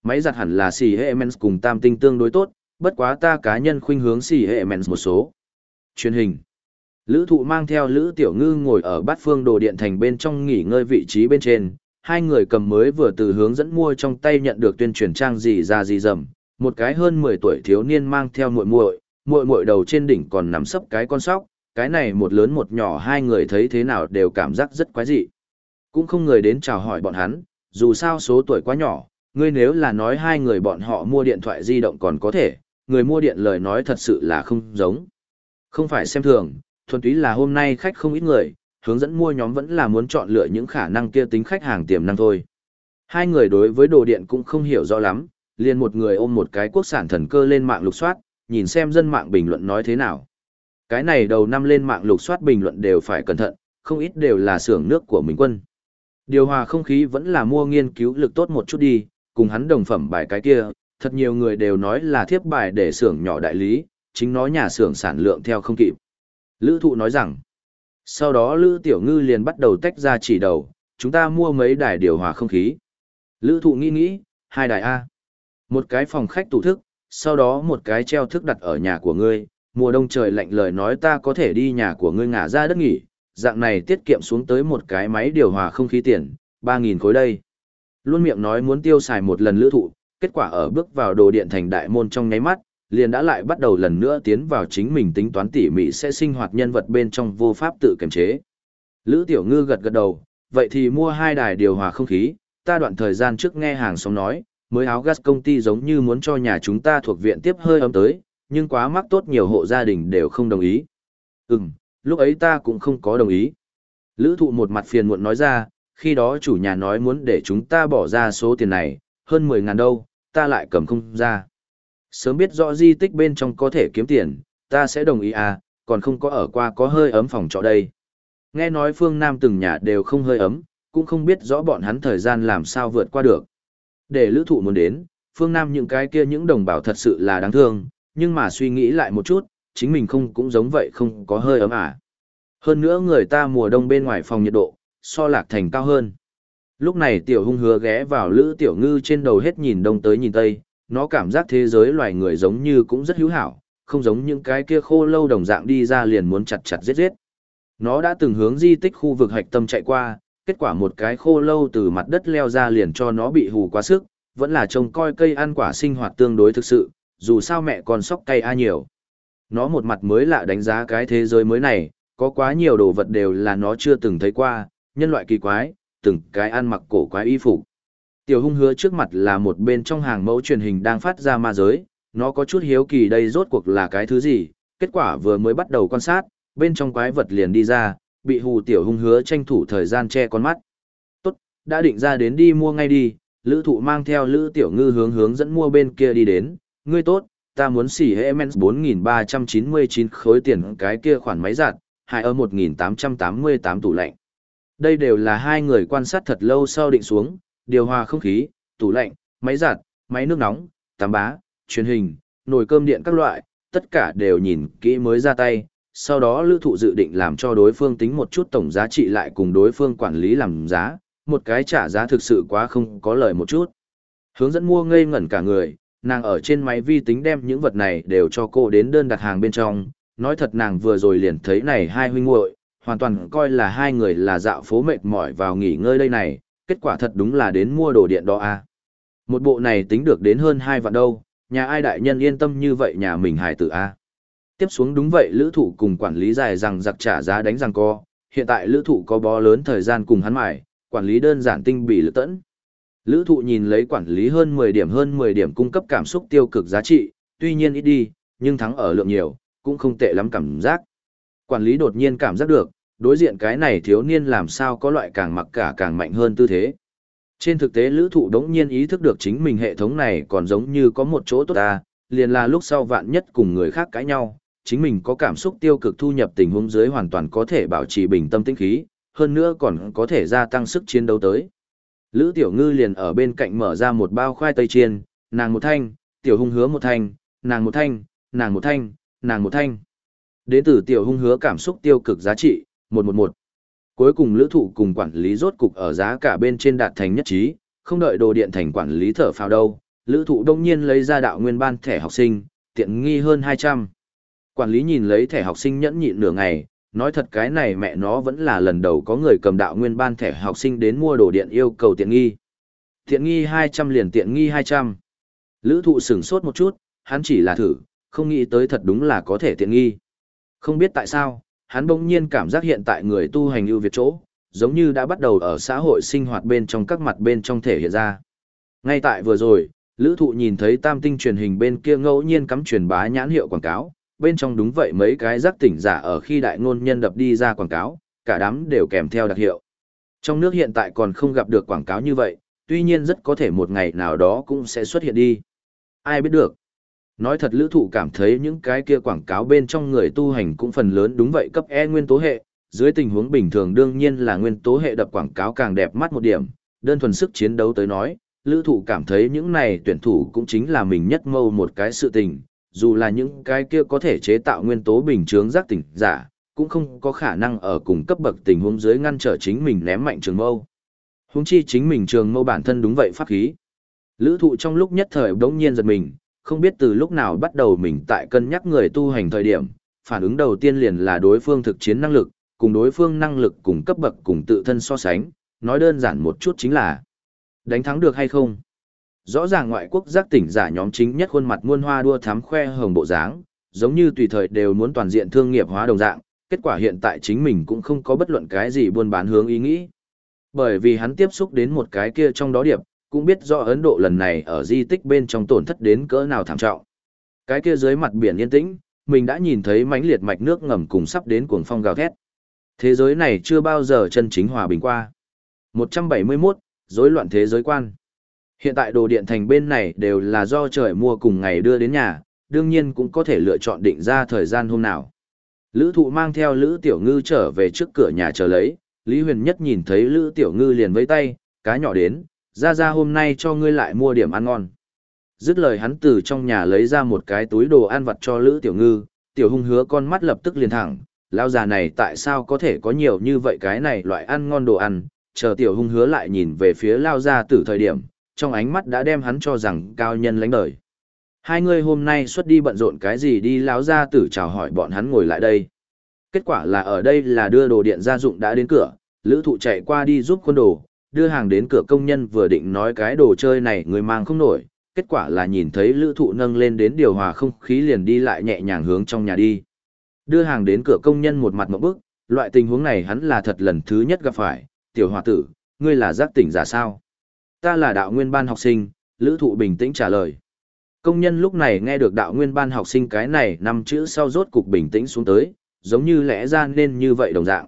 Máy giặt hẳn là xì hệ mens cùng tam tinh tương đối tốt, bất quá ta cá nhân khuynh hướng xì hệ mens một số. Truyền hình. Lữ thụ mang theo Lữ Tiểu Ngư ngồi ở bát phương đồ điện thành bên trong nghỉ ngơi vị trí bên trên, hai người cầm mới vừa từ hướng dẫn mua trong tay nhận được tuyên truyền trang gì ra gì dầm, một cái hơn 10 tuổi thiếu niên mang theo muội muội, muội muội đầu trên đỉnh còn nằm sấp cái con sóc, cái này một lớn một nhỏ hai người thấy thế nào đều cảm giác rất quái dị. Cũng không người đến chào hỏi bọn hắn, dù sao số tuổi quá nhỏ, ngươi nếu là nói hai người bọn họ mua điện thoại di động còn có thể, người mua điện lời nói thật sự là không giống. Không phải xem thường, thuần túy là hôm nay khách không ít người, hướng dẫn mua nhóm vẫn là muốn chọn lựa những khả năng kia tính khách hàng tiềm năng thôi. Hai người đối với đồ điện cũng không hiểu rõ lắm, liền một người ôm một cái quốc sản thần cơ lên mạng lục soát, nhìn xem dân mạng bình luận nói thế nào. Cái này đầu năm lên mạng lục soát bình luận đều phải cẩn thận, không ít đều là xưởng nước của mình quân. Điều hòa không khí vẫn là mua nghiên cứu lực tốt một chút đi, cùng hắn đồng phẩm bài cái kia, thật nhiều người đều nói là thiếp bài để xưởng nhỏ đại lý, chính nó nhà xưởng sản lượng theo không kịp. Lữ thụ nói rằng, sau đó Lữ Tiểu Ngư liền bắt đầu tách ra chỉ đầu, chúng ta mua mấy đài điều hòa không khí. Lữ thụ nghĩ nghĩ, hai đài A. Một cái phòng khách tủ thức, sau đó một cái treo thức đặt ở nhà của ngươi, mùa đông trời lạnh lời nói ta có thể đi nhà của ngươi ngả ra đất nghỉ, dạng này tiết kiệm xuống tới một cái máy điều hòa không khí tiền, 3.000 khối đây. Luôn miệng nói muốn tiêu xài một lần lữ thụ, kết quả ở bước vào đồ điện thành đại môn trong nháy mắt, liền đã lại bắt đầu lần nữa tiến vào chính mình tính toán tỉ mỉ sẽ sinh hoạt nhân vật bên trong vô pháp tự kiềm chế. Lữ Tiểu Ngư gật gật đầu, vậy thì mua hai đài điều hòa không khí, ta đoạn thời gian trước nghe hàng xóm nói, mới áo gas công ty giống như muốn cho nhà chúng ta thuộc viện tiếp hơi ấm tới, nhưng quá mắc tốt nhiều hộ gia đình đều không đồng ý. Ừm, lúc ấy ta cũng không có đồng ý. Lữ thụ một mặt phiền muộn nói ra, khi đó chủ nhà nói muốn để chúng ta bỏ ra số tiền này, hơn 10 ngàn đâu, ta lại cầm không ra. Sớm biết rõ di tích bên trong có thể kiếm tiền, ta sẽ đồng ý à, còn không có ở qua có hơi ấm phòng trọ đây. Nghe nói phương Nam từng nhà đều không hơi ấm, cũng không biết rõ bọn hắn thời gian làm sao vượt qua được. Để lữ thụ muốn đến, phương Nam những cái kia những đồng bào thật sự là đáng thương, nhưng mà suy nghĩ lại một chút, chính mình không cũng giống vậy không có hơi ấm à. Hơn nữa người ta mùa đông bên ngoài phòng nhiệt độ, so lạc thành cao hơn. Lúc này tiểu hung hứa ghé vào lữ tiểu ngư trên đầu hết nhìn đông tới nhìn tây, nó cảm giác thế giới loài người giống như cũng rất hữu hảo, không giống những cái kia khô lâu đồng dạng đi ra liền muốn chặt chặt giết giết. Nó đã từng hướng di tích khu vực hạch tâm chạy qua, kết quả một cái khô lâu từ mặt đất leo ra liền cho nó bị hù quá sức, vẫn là trông coi cây ăn quả sinh hoạt tương đối thực sự, dù sao mẹ còn sóc cây a nhiều. Nó một mặt mới lạ đánh giá cái thế giới mới này, có quá nhiều đồ vật đều là nó chưa từng thấy qua, nhân loại kỳ quái, từng cái ăn mặc cổ quái y phục. Tiểu hung hứa trước mặt là một bên trong hàng mẫu truyền hình đang phát ra ma giới, nó có chút hiếu kỳ đây rốt cuộc là cái thứ gì, kết quả vừa mới bắt đầu quan sát, bên trong quái vật liền đi ra, bị hù tiểu hung hứa tranh thủ thời gian che con mắt. Tốt, đã định ra đến đi mua ngay đi, lữ thụ mang theo lữ tiểu ngư hướng hướng dẫn mua bên kia đi đến, ngươi tốt, ta muốn xỉ hệ Siemens 4399 khối tiền cái kia khoản máy giặt, hai ở 1888 tủ lạnh. Đây đều là hai người quan sát thật lâu sau định xuống, điều hòa không khí, tủ lạnh, máy giặt, máy nước nóng, tắm bá, truyền hình, nồi cơm điện các loại, tất cả đều nhìn kỹ mới ra tay. Sau đó lữ thụ dự định làm cho đối phương tính một chút tổng giá trị lại cùng đối phương quản lý làm giá, một cái trả giá thực sự quá không có lời một chút. Hướng dẫn mua ngây ngẩn cả người, nàng ở trên máy vi tính đem những vật này đều cho cô đến đơn đặt hàng bên trong, nói thật nàng vừa rồi liền thấy này hai huynh muội hoàn toàn coi là hai người là dạo phố mệt mỏi vào nghỉ ngơi đây này, kết quả thật đúng là đến mua đồ điện đó à. Một bộ này tính được đến hơn hai vạn đâu, nhà ai đại nhân yên tâm như vậy nhà mình hài tử a à. Tiếp xuống đúng vậy lữ thụ cùng quản lý dài rằng giặc trả giá đánh rằng co, hiện tại lữ thụ có bó lớn thời gian cùng hắn mải, quản lý đơn giản tinh bị lữ tẫn. Lữ thụ nhìn lấy quản lý hơn 10 điểm hơn 10 điểm cung cấp cảm xúc tiêu cực giá trị, tuy nhiên ít đi, nhưng thắng ở lượng nhiều, cũng không tệ lắm cảm giác. Quản lý đột nhiên cảm giác được, đối diện cái này thiếu niên làm sao có loại càng mặc cả càng mạnh hơn tư thế. Trên thực tế lữ thụ đống nhiên ý thức được chính mình hệ thống này còn giống như có một chỗ tốt ta, liền là lúc sau vạn nhất cùng người khác cãi nhau, chính mình có cảm xúc tiêu cực thu nhập tình huống dưới hoàn toàn có thể bảo trì bình tâm tĩnh khí, hơn nữa còn có thể gia tăng sức chiến đấu tới. Lữ Tiểu Ngư liền ở bên cạnh mở ra một bao khoai tây chiên, nàng một thanh, Tiểu Hung hứa một thanh, nàng một thanh, nàng một thanh, nàng một thanh. Đến từ Tiểu Hung hứa cảm xúc tiêu cực giá trị, 111. Cuối cùng lữ thụ cùng quản lý rốt cục ở giá cả bên trên đạt thành nhất trí, không đợi đồ điện thành quản lý thở phào đâu, lữ thụ đông nhiên lấy ra đạo nguyên ban thẻ học sinh, tiện nghi hơn 200. Quản lý nhìn lấy thẻ học sinh nhẫn nhịn nửa ngày, nói thật cái này mẹ nó vẫn là lần đầu có người cầm đạo nguyên ban thẻ học sinh đến mua đồ điện yêu cầu tiện nghi. Tiện nghi 200 liền tiện nghi 200. Lữ thụ sửng sốt một chút, hắn chỉ là thử, không nghĩ tới thật đúng là có thể tiện nghi. Không biết tại sao, hắn bỗng nhiên cảm giác hiện tại người tu hành ưu việt chỗ, giống như đã bắt đầu ở xã hội sinh hoạt bên trong các mặt bên trong thể hiện ra. Ngay tại vừa rồi, Lữ Thụ nhìn thấy tam tinh truyền hình bên kia ngẫu nhiên cắm truyền bá nhãn hiệu quảng cáo, bên trong đúng vậy mấy cái giác tỉnh giả ở khi đại ngôn nhân đập đi ra quảng cáo, cả đám đều kèm theo đặc hiệu. Trong nước hiện tại còn không gặp được quảng cáo như vậy, tuy nhiên rất có thể một ngày nào đó cũng sẽ xuất hiện đi. Ai biết được. Nói thật lữ thụ cảm thấy những cái kia quảng cáo bên trong người tu hành cũng phần lớn đúng vậy cấp E nguyên tố hệ, dưới tình huống bình thường đương nhiên là nguyên tố hệ đập quảng cáo càng đẹp mắt một điểm, đơn thuần sức chiến đấu tới nói, lữ thụ cảm thấy những này tuyển thủ cũng chính là mình nhất mâu một cái sự tình, dù là những cái kia có thể chế tạo nguyên tố bình chướng giác tỉnh giả, cũng không có khả năng ở cùng cấp bậc tình huống dưới ngăn trở chính mình ném mạnh trường mâu. Huống chi chính mình trường mâu bản thân đúng vậy pháp khí. Lữ thụ trong lúc nhất thời đống nhiên giật mình, không biết từ lúc nào bắt đầu mình tại cân nhắc người tu hành thời điểm, phản ứng đầu tiên liền là đối phương thực chiến năng lực, cùng đối phương năng lực cùng cấp bậc cùng tự thân so sánh, nói đơn giản một chút chính là đánh thắng được hay không. Rõ ràng ngoại quốc giác tỉnh giả nhóm chính nhất khuôn mặt muôn hoa đua thám khoe hồng bộ dáng, giống như tùy thời đều muốn toàn diện thương nghiệp hóa đồng dạng, kết quả hiện tại chính mình cũng không có bất luận cái gì buôn bán hướng ý nghĩ. Bởi vì hắn tiếp xúc đến một cái kia trong đó điệp, cũng biết rõ Ấn Độ lần này ở di tích bên trong tổn thất đến cỡ nào thảm trọng. Cái kia dưới mặt biển yên tĩnh, mình đã nhìn thấy mãnh liệt mạch nước ngầm cùng sắp đến cuồng phong gào thét. Thế giới này chưa bao giờ chân chính hòa bình qua. 171, rối loạn thế giới quan. Hiện tại đồ điện thành bên này đều là do trời mua cùng ngày đưa đến nhà, đương nhiên cũng có thể lựa chọn định ra thời gian hôm nào. Lữ thụ mang theo Lữ Tiểu Ngư trở về trước cửa nhà chờ lấy, Lý Huyền Nhất nhìn thấy Lữ Tiểu Ngư liền với tay, cá nhỏ đến, ra ra hôm nay cho ngươi lại mua điểm ăn ngon. Dứt lời hắn từ trong nhà lấy ra một cái túi đồ ăn vặt cho Lữ Tiểu Ngư, Tiểu Hung hứa con mắt lập tức liền thẳng, lao già này tại sao có thể có nhiều như vậy cái này loại ăn ngon đồ ăn, chờ Tiểu Hung hứa lại nhìn về phía lao gia từ thời điểm, trong ánh mắt đã đem hắn cho rằng cao nhân lãnh đời. Hai người hôm nay xuất đi bận rộn cái gì đi lão gia tử chào hỏi bọn hắn ngồi lại đây. Kết quả là ở đây là đưa đồ điện gia dụng đã đến cửa, lữ thụ chạy qua đi giúp quân đồ, đưa hàng đến cửa công nhân vừa định nói cái đồ chơi này người mang không nổi, kết quả là nhìn thấy lữ thụ nâng lên đến điều hòa không khí liền đi lại nhẹ nhàng hướng trong nhà đi. Đưa hàng đến cửa công nhân một mặt một bước, loại tình huống này hắn là thật lần thứ nhất gặp phải, tiểu hòa tử, ngươi là giác tỉnh giả sao? Ta là đạo nguyên ban học sinh, lữ thụ bình tĩnh trả lời. Công nhân lúc này nghe được đạo nguyên ban học sinh cái này năm chữ sau rốt cục bình tĩnh xuống tới, giống như lẽ ra nên như vậy đồng dạng.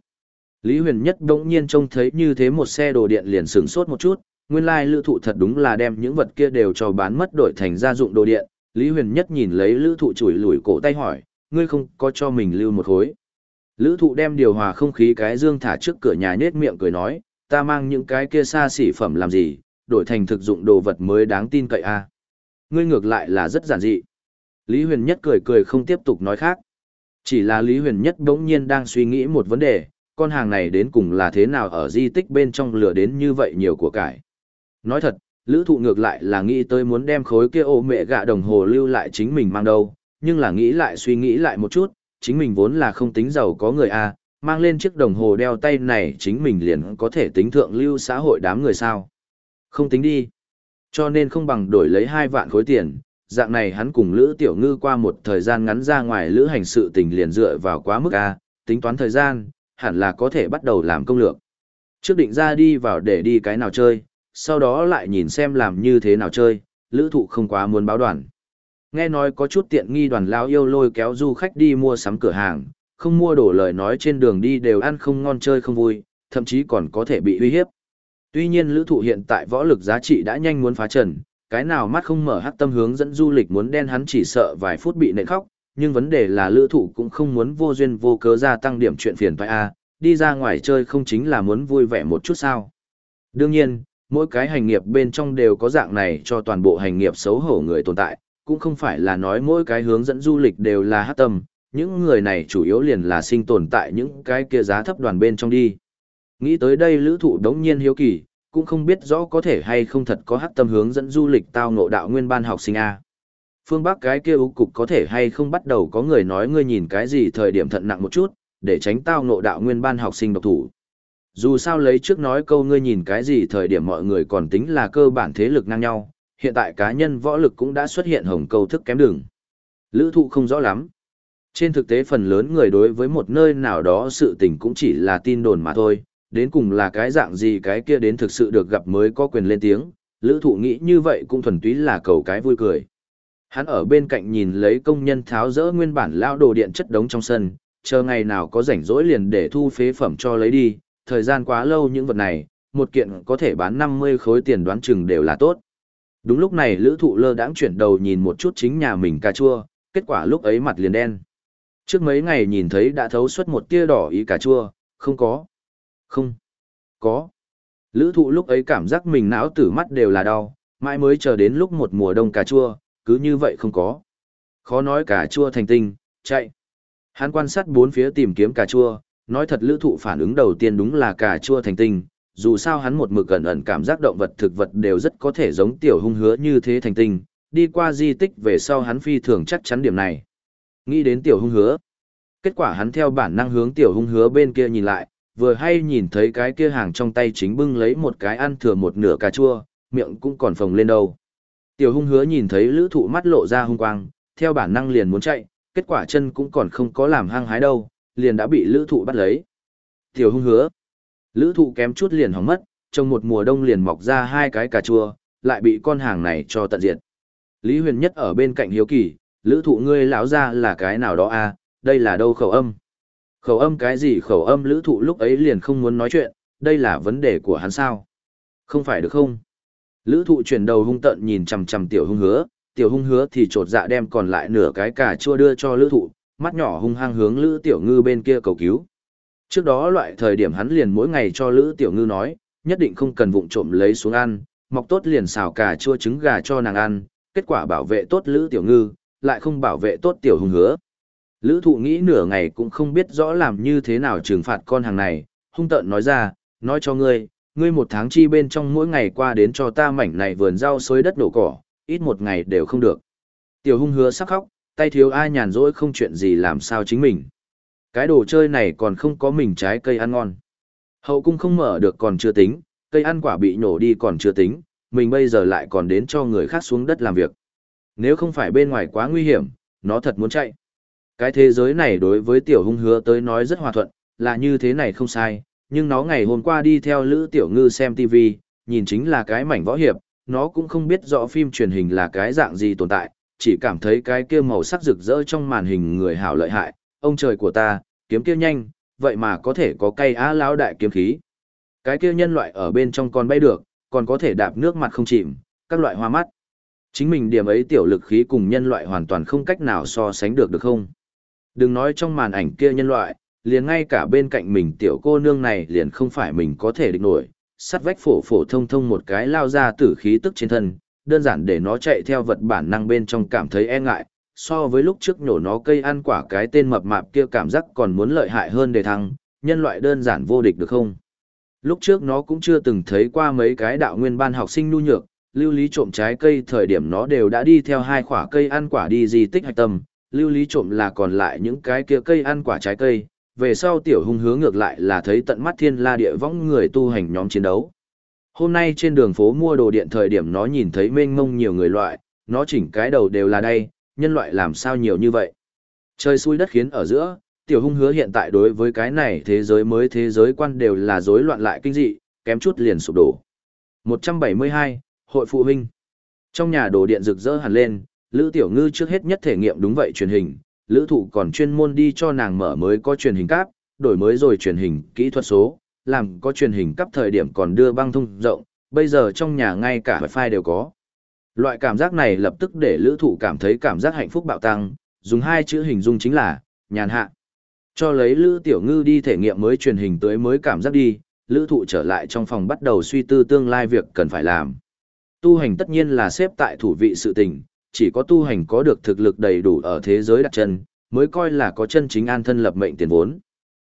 Lý huyền nhất đỗng nhiên trông thấy như thế một xe đồ điện liền sửng sốt một chút, nguyên lai lữ thụ thật đúng là đem những vật kia đều cho bán mất đổi thành gia dụng đồ điện. Lý huyền nhất nhìn lấy lữ thụ chủi lủi cổ tay hỏi, ngươi không có cho mình lưu một khối. Lữ thụ đem điều hòa không khí cái dương thả trước cửa nhà nết miệng cười nói, ta mang những cái kia xa xỉ phẩm làm gì, đổi thành thực dụng đồ vật mới đáng tin cậy a à. Ngươi ngược lại là rất giản dị. Lý huyền nhất cười cười không tiếp tục nói khác. Chỉ là Lý huyền nhất đống nhiên đang suy nghĩ một vấn đề, con hàng này đến cùng là thế nào ở di tích bên trong lửa đến như vậy nhiều của cải. Nói thật, lữ thụ ngược lại là nghĩ tới muốn đem khối kia ô mẹ gạ đồng hồ lưu lại chính mình mang đâu, nhưng là nghĩ lại suy nghĩ lại một chút, chính mình vốn là không tính giàu có người A, mang lên chiếc đồng hồ đeo tay này chính mình liền có thể tính thượng lưu xã hội đám người sao. Không tính đi. Cho nên không bằng đổi lấy hai vạn khối tiền, dạng này hắn cùng Lữ Tiểu Ngư qua một thời gian ngắn ra ngoài lữ hành sự tình liền dựa vào quá mức A, tính toán thời gian, hẳn là có thể bắt đầu làm công lược. Trước định ra đi vào để đi cái nào chơi, sau đó lại nhìn xem làm như thế nào chơi, lữ thụ không quá muốn báo đoàn. Nghe nói có chút tiện nghi đoàn lao yêu lôi kéo du khách đi mua sắm cửa hàng, không mua đổ lời nói trên đường đi đều ăn không ngon chơi không vui, thậm chí còn có thể bị uy hiếp. Tuy nhiên lữ thụ hiện tại võ lực giá trị đã nhanh muốn phá trần, cái nào mắt không mở hắc tâm hướng dẫn du lịch muốn đen hắn chỉ sợ vài phút bị nện khóc, nhưng vấn đề là lữ thụ cũng không muốn vô duyên vô cớ gia tăng điểm chuyện phiền phải A, đi ra ngoài chơi không chính là muốn vui vẻ một chút sao. Đương nhiên, mỗi cái hành nghiệp bên trong đều có dạng này cho toàn bộ hành nghiệp xấu hổ người tồn tại, cũng không phải là nói mỗi cái hướng dẫn du lịch đều là hát tâm, những người này chủ yếu liền là sinh tồn tại những cái kia giá thấp đoàn bên trong đi. Nghĩ tới đây lữ thụ đống nhiên hiếu kỳ, cũng không biết rõ có thể hay không thật có hát tâm hướng dẫn du lịch tao ngộ đạo nguyên ban học sinh A. Phương Bắc cái kia ưu cục có thể hay không bắt đầu có người nói ngươi nhìn cái gì thời điểm thận nặng một chút, để tránh tao ngộ đạo nguyên ban học sinh độc thủ. Dù sao lấy trước nói câu ngươi nhìn cái gì thời điểm mọi người còn tính là cơ bản thế lực ngang nhau, hiện tại cá nhân võ lực cũng đã xuất hiện hồng câu thức kém đường. Lữ thụ không rõ lắm. Trên thực tế phần lớn người đối với một nơi nào đó sự tình cũng chỉ là tin đồn mà thôi, đến cùng là cái dạng gì cái kia đến thực sự được gặp mới có quyền lên tiếng, lữ thụ nghĩ như vậy cũng thuần túy là cầu cái vui cười. Hắn ở bên cạnh nhìn lấy công nhân tháo rỡ nguyên bản lao đồ điện chất đống trong sân, chờ ngày nào có rảnh rỗi liền để thu phế phẩm cho lấy đi, thời gian quá lâu những vật này, một kiện có thể bán 50 khối tiền đoán chừng đều là tốt. Đúng lúc này lữ thụ lơ đãng chuyển đầu nhìn một chút chính nhà mình cà chua, kết quả lúc ấy mặt liền đen. Trước mấy ngày nhìn thấy đã thấu suốt một tia đỏ ý cà chua, không có. Không. Có. Lữ thụ lúc ấy cảm giác mình não tử mắt đều là đau, mãi mới chờ đến lúc một mùa đông cà chua, cứ như vậy không có. Khó nói cà chua thành tinh, chạy. Hắn quan sát bốn phía tìm kiếm cà chua, nói thật lữ thụ phản ứng đầu tiên đúng là cà chua thành tinh, dù sao hắn một mực gần ẩn cảm giác động vật thực vật đều rất có thể giống tiểu hung hứa như thế thành tinh, đi qua di tích về sau hắn phi thường chắc chắn điểm này. Nghĩ đến tiểu hung hứa. Kết quả hắn theo bản năng hướng tiểu hung hứa bên kia nhìn lại, vừa hay nhìn thấy cái kia hàng trong tay chính bưng lấy một cái ăn thừa một nửa cà chua, miệng cũng còn phồng lên đâu. Tiểu hung hứa nhìn thấy lữ thụ mắt lộ ra hung quang, theo bản năng liền muốn chạy, kết quả chân cũng còn không có làm hăng hái đâu, liền đã bị lữ thụ bắt lấy. Tiểu hung hứa. Lữ thụ kém chút liền hỏng mất, trong một mùa đông liền mọc ra hai cái cà chua, lại bị con hàng này cho tận diệt. Lý huyền nhất ở bên cạnh hiếu kỳ, lữ thụ ngươi lão ra là cái nào đó à, đây là đâu khẩu âm. Khẩu âm cái gì khẩu âm lữ thụ lúc ấy liền không muốn nói chuyện, đây là vấn đề của hắn sao. Không phải được không? Lữ thụ chuyển đầu hung tận nhìn chằm chằm tiểu hung hứa, tiểu hung hứa thì trột dạ đem còn lại nửa cái cà chua đưa cho lữ thụ, mắt nhỏ hung hăng hướng lữ tiểu ngư bên kia cầu cứu. Trước đó loại thời điểm hắn liền mỗi ngày cho lữ tiểu ngư nói, nhất định không cần vụng trộm lấy xuống ăn, mọc tốt liền xào cà chua trứng gà cho nàng ăn, kết quả bảo vệ tốt lữ tiểu ngư, lại không bảo vệ tốt tiểu hung hứa. Lữ thụ nghĩ nửa ngày cũng không biết rõ làm như thế nào trừng phạt con hàng này, hung tợn nói ra, nói cho ngươi, ngươi một tháng chi bên trong mỗi ngày qua đến cho ta mảnh này vườn rau xới đất đổ cỏ, ít một ngày đều không được. Tiểu hung hứa sắc khóc, tay thiếu ai nhàn rỗi không chuyện gì làm sao chính mình. Cái đồ chơi này còn không có mình trái cây ăn ngon. Hậu cung không mở được còn chưa tính, cây ăn quả bị nhổ đi còn chưa tính, mình bây giờ lại còn đến cho người khác xuống đất làm việc. Nếu không phải bên ngoài quá nguy hiểm, nó thật muốn chạy. Cái thế giới này đối với tiểu hung hứa tới nói rất hòa thuận, là như thế này không sai, nhưng nó ngày hôm qua đi theo Lữ Tiểu Ngư xem TV, nhìn chính là cái mảnh võ hiệp, nó cũng không biết rõ phim truyền hình là cái dạng gì tồn tại, chỉ cảm thấy cái kia màu sắc rực rỡ trong màn hình người hảo lợi hại, ông trời của ta, kiếm kia nhanh, vậy mà có thể có cây á lão đại kiếm khí. Cái kia nhân loại ở bên trong còn bay được, còn có thể đạp nước mặt không chìm, các loại hoa mắt. Chính mình điểm ấy tiểu lực khí cùng nhân loại hoàn toàn không cách nào so sánh được được không? Đừng nói trong màn ảnh kia nhân loại, liền ngay cả bên cạnh mình tiểu cô nương này liền không phải mình có thể địch nổi, sắt vách phổ phổ thông thông một cái lao ra tử khí tức trên thân, đơn giản để nó chạy theo vật bản năng bên trong cảm thấy e ngại, so với lúc trước nhổ nó cây ăn quả cái tên mập mạp kia cảm giác còn muốn lợi hại hơn để thăng, nhân loại đơn giản vô địch được không? Lúc trước nó cũng chưa từng thấy qua mấy cái đạo nguyên ban học sinh nhu nhược, lưu lý trộm trái cây thời điểm nó đều đã đi theo hai quả cây ăn quả đi di tích hạch tâm, lưu lý trộm là còn lại những cái kia cây ăn quả trái cây, về sau tiểu hung hướng ngược lại là thấy tận mắt thiên la địa võng người tu hành nhóm chiến đấu. Hôm nay trên đường phố mua đồ điện thời điểm nó nhìn thấy mênh mông nhiều người loại, nó chỉnh cái đầu đều là đây, nhân loại làm sao nhiều như vậy. Trời xui đất khiến ở giữa, tiểu hung hứa hiện tại đối với cái này thế giới mới thế giới quan đều là rối loạn lại kinh dị, kém chút liền sụp đổ. 172, Hội Phụ huynh Trong nhà đồ điện rực rỡ hẳn lên, Lữ Tiểu Ngư trước hết nhất thể nghiệm đúng vậy truyền hình, Lữ Thụ còn chuyên môn đi cho nàng mở mới có truyền hình cáp, đổi mới rồi truyền hình kỹ thuật số, làm có truyền hình cấp thời điểm còn đưa băng thông rộng, bây giờ trong nhà ngay cả wifi đều có. Loại cảm giác này lập tức để lữ thụ cảm thấy cảm giác hạnh phúc bạo tăng, dùng hai chữ hình dung chính là, nhàn hạ. Cho lấy lữ tiểu ngư đi thể nghiệm mới truyền hình tới mới cảm giác đi, lữ thụ trở lại trong phòng bắt đầu suy tư tương lai việc cần phải làm. Tu hành tất nhiên là xếp tại thủ vị sự tình, chỉ có tu hành có được thực lực đầy đủ ở thế giới đặt chân, mới coi là có chân chính an thân lập mệnh tiền vốn.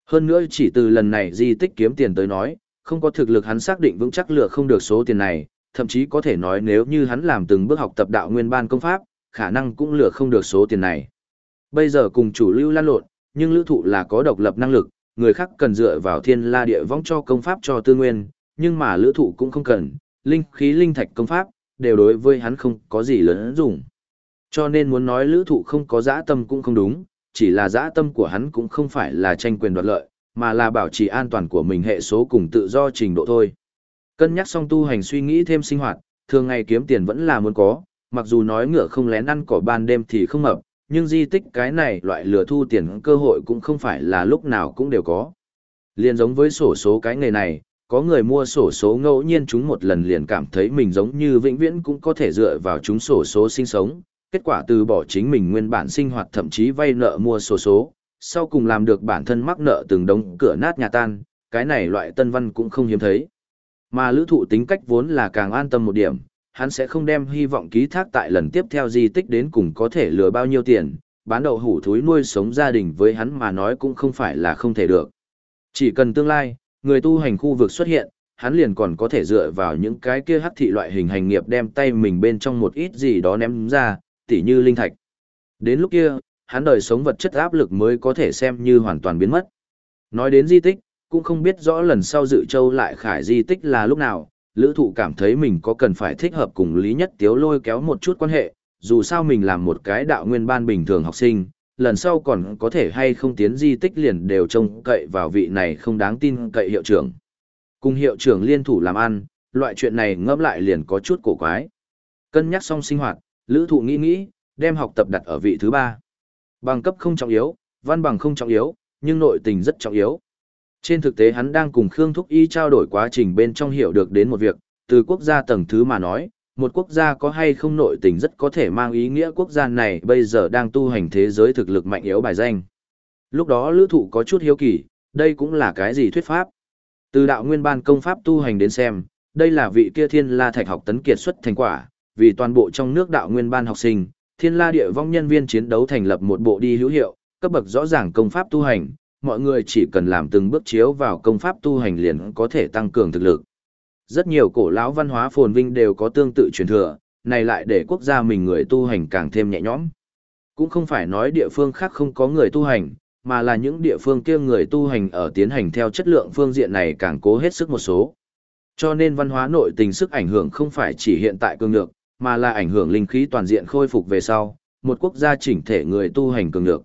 Hơn nữa chỉ từ lần này di tích kiếm tiền tới nói, không có thực lực hắn xác định vững chắc lựa không được số tiền này, thậm chí có thể nói nếu như hắn làm từng bước học tập đạo nguyên ban công pháp, khả năng cũng lừa không được số tiền này. Bây giờ cùng chủ lưu lan lộn, nhưng lữ thụ là có độc lập năng lực, người khác cần dựa vào thiên la địa vong cho công pháp cho tư nguyên, nhưng mà lữ thụ cũng không cần, linh khí linh thạch công pháp, đều đối với hắn không có gì lớn dùng. Cho nên muốn nói lữ thụ không có dã tâm cũng không đúng, chỉ là dã tâm của hắn cũng không phải là tranh quyền đoạt lợi, mà là bảo trì an toàn của mình hệ số cùng tự do trình độ thôi. Cân nhắc xong tu hành suy nghĩ thêm sinh hoạt, thường ngày kiếm tiền vẫn là muốn có, mặc dù nói ngựa không lén ăn cỏ ban đêm thì không mập, nhưng di tích cái này loại lừa thu tiền cơ hội cũng không phải là lúc nào cũng đều có. Liên giống với sổ số cái nghề này, có người mua sổ số ngẫu nhiên chúng một lần liền cảm thấy mình giống như vĩnh viễn cũng có thể dựa vào chúng sổ số sinh sống, kết quả từ bỏ chính mình nguyên bản sinh hoạt thậm chí vay nợ mua sổ số, sau cùng làm được bản thân mắc nợ từng đống cửa nát nhà tan, cái này loại tân văn cũng không hiếm thấy. Mà lữ thụ tính cách vốn là càng an tâm một điểm, hắn sẽ không đem hy vọng ký thác tại lần tiếp theo di tích đến cùng có thể lừa bao nhiêu tiền, bán đậu hủ thúi nuôi sống gia đình với hắn mà nói cũng không phải là không thể được. Chỉ cần tương lai, người tu hành khu vực xuất hiện, hắn liền còn có thể dựa vào những cái kia hắc thị loại hình hành nghiệp đem tay mình bên trong một ít gì đó ném ra, tỉ như linh thạch. Đến lúc kia, hắn đời sống vật chất áp lực mới có thể xem như hoàn toàn biến mất. Nói đến di tích, cũng không biết rõ lần sau dự châu lại khải di tích là lúc nào, lữ thụ cảm thấy mình có cần phải thích hợp cùng Lý Nhất Tiếu lôi kéo một chút quan hệ, dù sao mình làm một cái đạo nguyên ban bình thường học sinh, lần sau còn có thể hay không tiến di tích liền đều trông cậy vào vị này không đáng tin cậy hiệu trưởng. Cùng hiệu trưởng liên thủ làm ăn, loại chuyện này ngẫm lại liền có chút cổ quái. Cân nhắc xong sinh hoạt, lữ thụ nghĩ nghĩ, đem học tập đặt ở vị thứ ba. Bằng cấp không trọng yếu, văn bằng không trọng yếu, nhưng nội tình rất trọng yếu. Trên thực tế hắn đang cùng Khương Thúc Y trao đổi quá trình bên trong hiểu được đến một việc, từ quốc gia tầng thứ mà nói, một quốc gia có hay không nội tình rất có thể mang ý nghĩa quốc gia này bây giờ đang tu hành thế giới thực lực mạnh yếu bài danh. Lúc đó lữ thụ có chút hiếu kỳ, đây cũng là cái gì thuyết pháp. Từ đạo nguyên ban công pháp tu hành đến xem, đây là vị kia thiên la thạch học tấn kiệt xuất thành quả, vì toàn bộ trong nước đạo nguyên ban học sinh, thiên la địa vong nhân viên chiến đấu thành lập một bộ đi hữu hiệu, cấp bậc rõ ràng công pháp tu hành, mọi người chỉ cần làm từng bước chiếu vào công pháp tu hành liền có thể tăng cường thực lực. Rất nhiều cổ lão văn hóa phồn vinh đều có tương tự truyền thừa, này lại để quốc gia mình người tu hành càng thêm nhẹ nhõm. Cũng không phải nói địa phương khác không có người tu hành, mà là những địa phương kia người tu hành ở tiến hành theo chất lượng phương diện này càng cố hết sức một số. Cho nên văn hóa nội tình sức ảnh hưởng không phải chỉ hiện tại cường lược, mà là ảnh hưởng linh khí toàn diện khôi phục về sau, một quốc gia chỉnh thể người tu hành cường lực.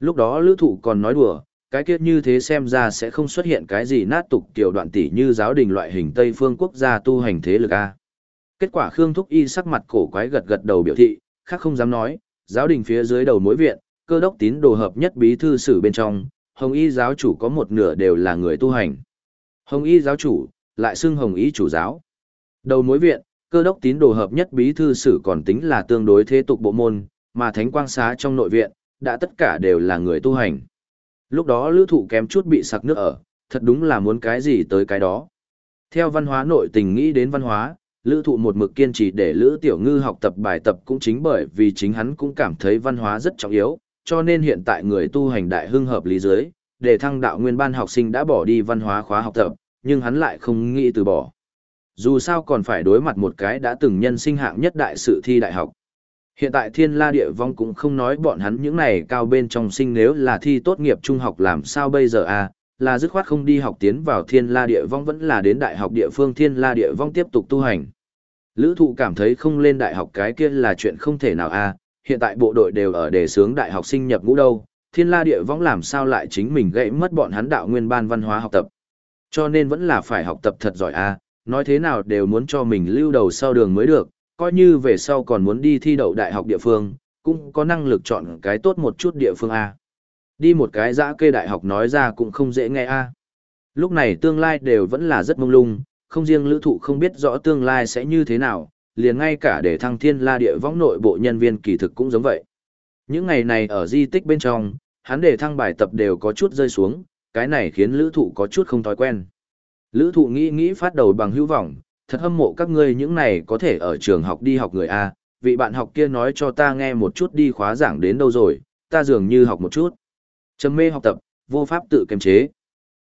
Lúc đó lữ thụ còn nói đùa, cái kiếp như thế xem ra sẽ không xuất hiện cái gì nát tục tiểu đoạn tỷ như giáo đình loại hình Tây phương quốc gia tu hành thế lực A. Kết quả Khương Thúc Y sắc mặt cổ quái gật gật đầu biểu thị, khác không dám nói, giáo đình phía dưới đầu mối viện, cơ đốc tín đồ hợp nhất bí thư sử bên trong, Hồng Y giáo chủ có một nửa đều là người tu hành. Hồng Y giáo chủ, lại xưng Hồng Y chủ giáo. Đầu mối viện, cơ đốc tín đồ hợp nhất bí thư sử còn tính là tương đối thế tục bộ môn, mà thánh quang xá trong nội viện, đã tất cả đều là người tu hành. Lúc đó lữ thụ kém chút bị sặc nước ở, thật đúng là muốn cái gì tới cái đó. Theo văn hóa nội tình nghĩ đến văn hóa, lữ thụ một mực kiên trì để lữ tiểu ngư học tập bài tập cũng chính bởi vì chính hắn cũng cảm thấy văn hóa rất trọng yếu, cho nên hiện tại người tu hành đại hưng hợp lý giới, để thăng đạo nguyên ban học sinh đã bỏ đi văn hóa khóa học tập, nhưng hắn lại không nghĩ từ bỏ. Dù sao còn phải đối mặt một cái đã từng nhân sinh hạng nhất đại sự thi đại học. Hiện tại thiên la địa vong cũng không nói bọn hắn những này cao bên trong sinh nếu là thi tốt nghiệp trung học làm sao bây giờ à, là dứt khoát không đi học tiến vào thiên la địa vong vẫn là đến đại học địa phương thiên la địa vong tiếp tục tu hành. Lữ thụ cảm thấy không lên đại học cái kia là chuyện không thể nào à, hiện tại bộ đội đều ở đề sướng đại học sinh nhập ngũ đâu, thiên la địa vong làm sao lại chính mình gãy mất bọn hắn đạo nguyên ban văn hóa học tập. Cho nên vẫn là phải học tập thật giỏi à, nói thế nào đều muốn cho mình lưu đầu sau đường mới được, coi như về sau còn muốn đi thi đậu đại học địa phương, cũng có năng lực chọn cái tốt một chút địa phương A. Đi một cái dã kê đại học nói ra cũng không dễ nghe A. Lúc này tương lai đều vẫn là rất mông lung, không riêng lữ thụ không biết rõ tương lai sẽ như thế nào, liền ngay cả để thăng thiên la địa võng nội bộ nhân viên kỳ thực cũng giống vậy. Những ngày này ở di tích bên trong, hắn để thăng bài tập đều có chút rơi xuống, cái này khiến lữ thụ có chút không thói quen. Lữ thụ nghĩ nghĩ phát đầu bằng hữu vọng, thật hâm mộ các ngươi những này có thể ở trường học đi học người A, vị bạn học kia nói cho ta nghe một chút đi khóa giảng đến đâu rồi, ta dường như học một chút. Trầm mê học tập, vô pháp tự kiềm chế.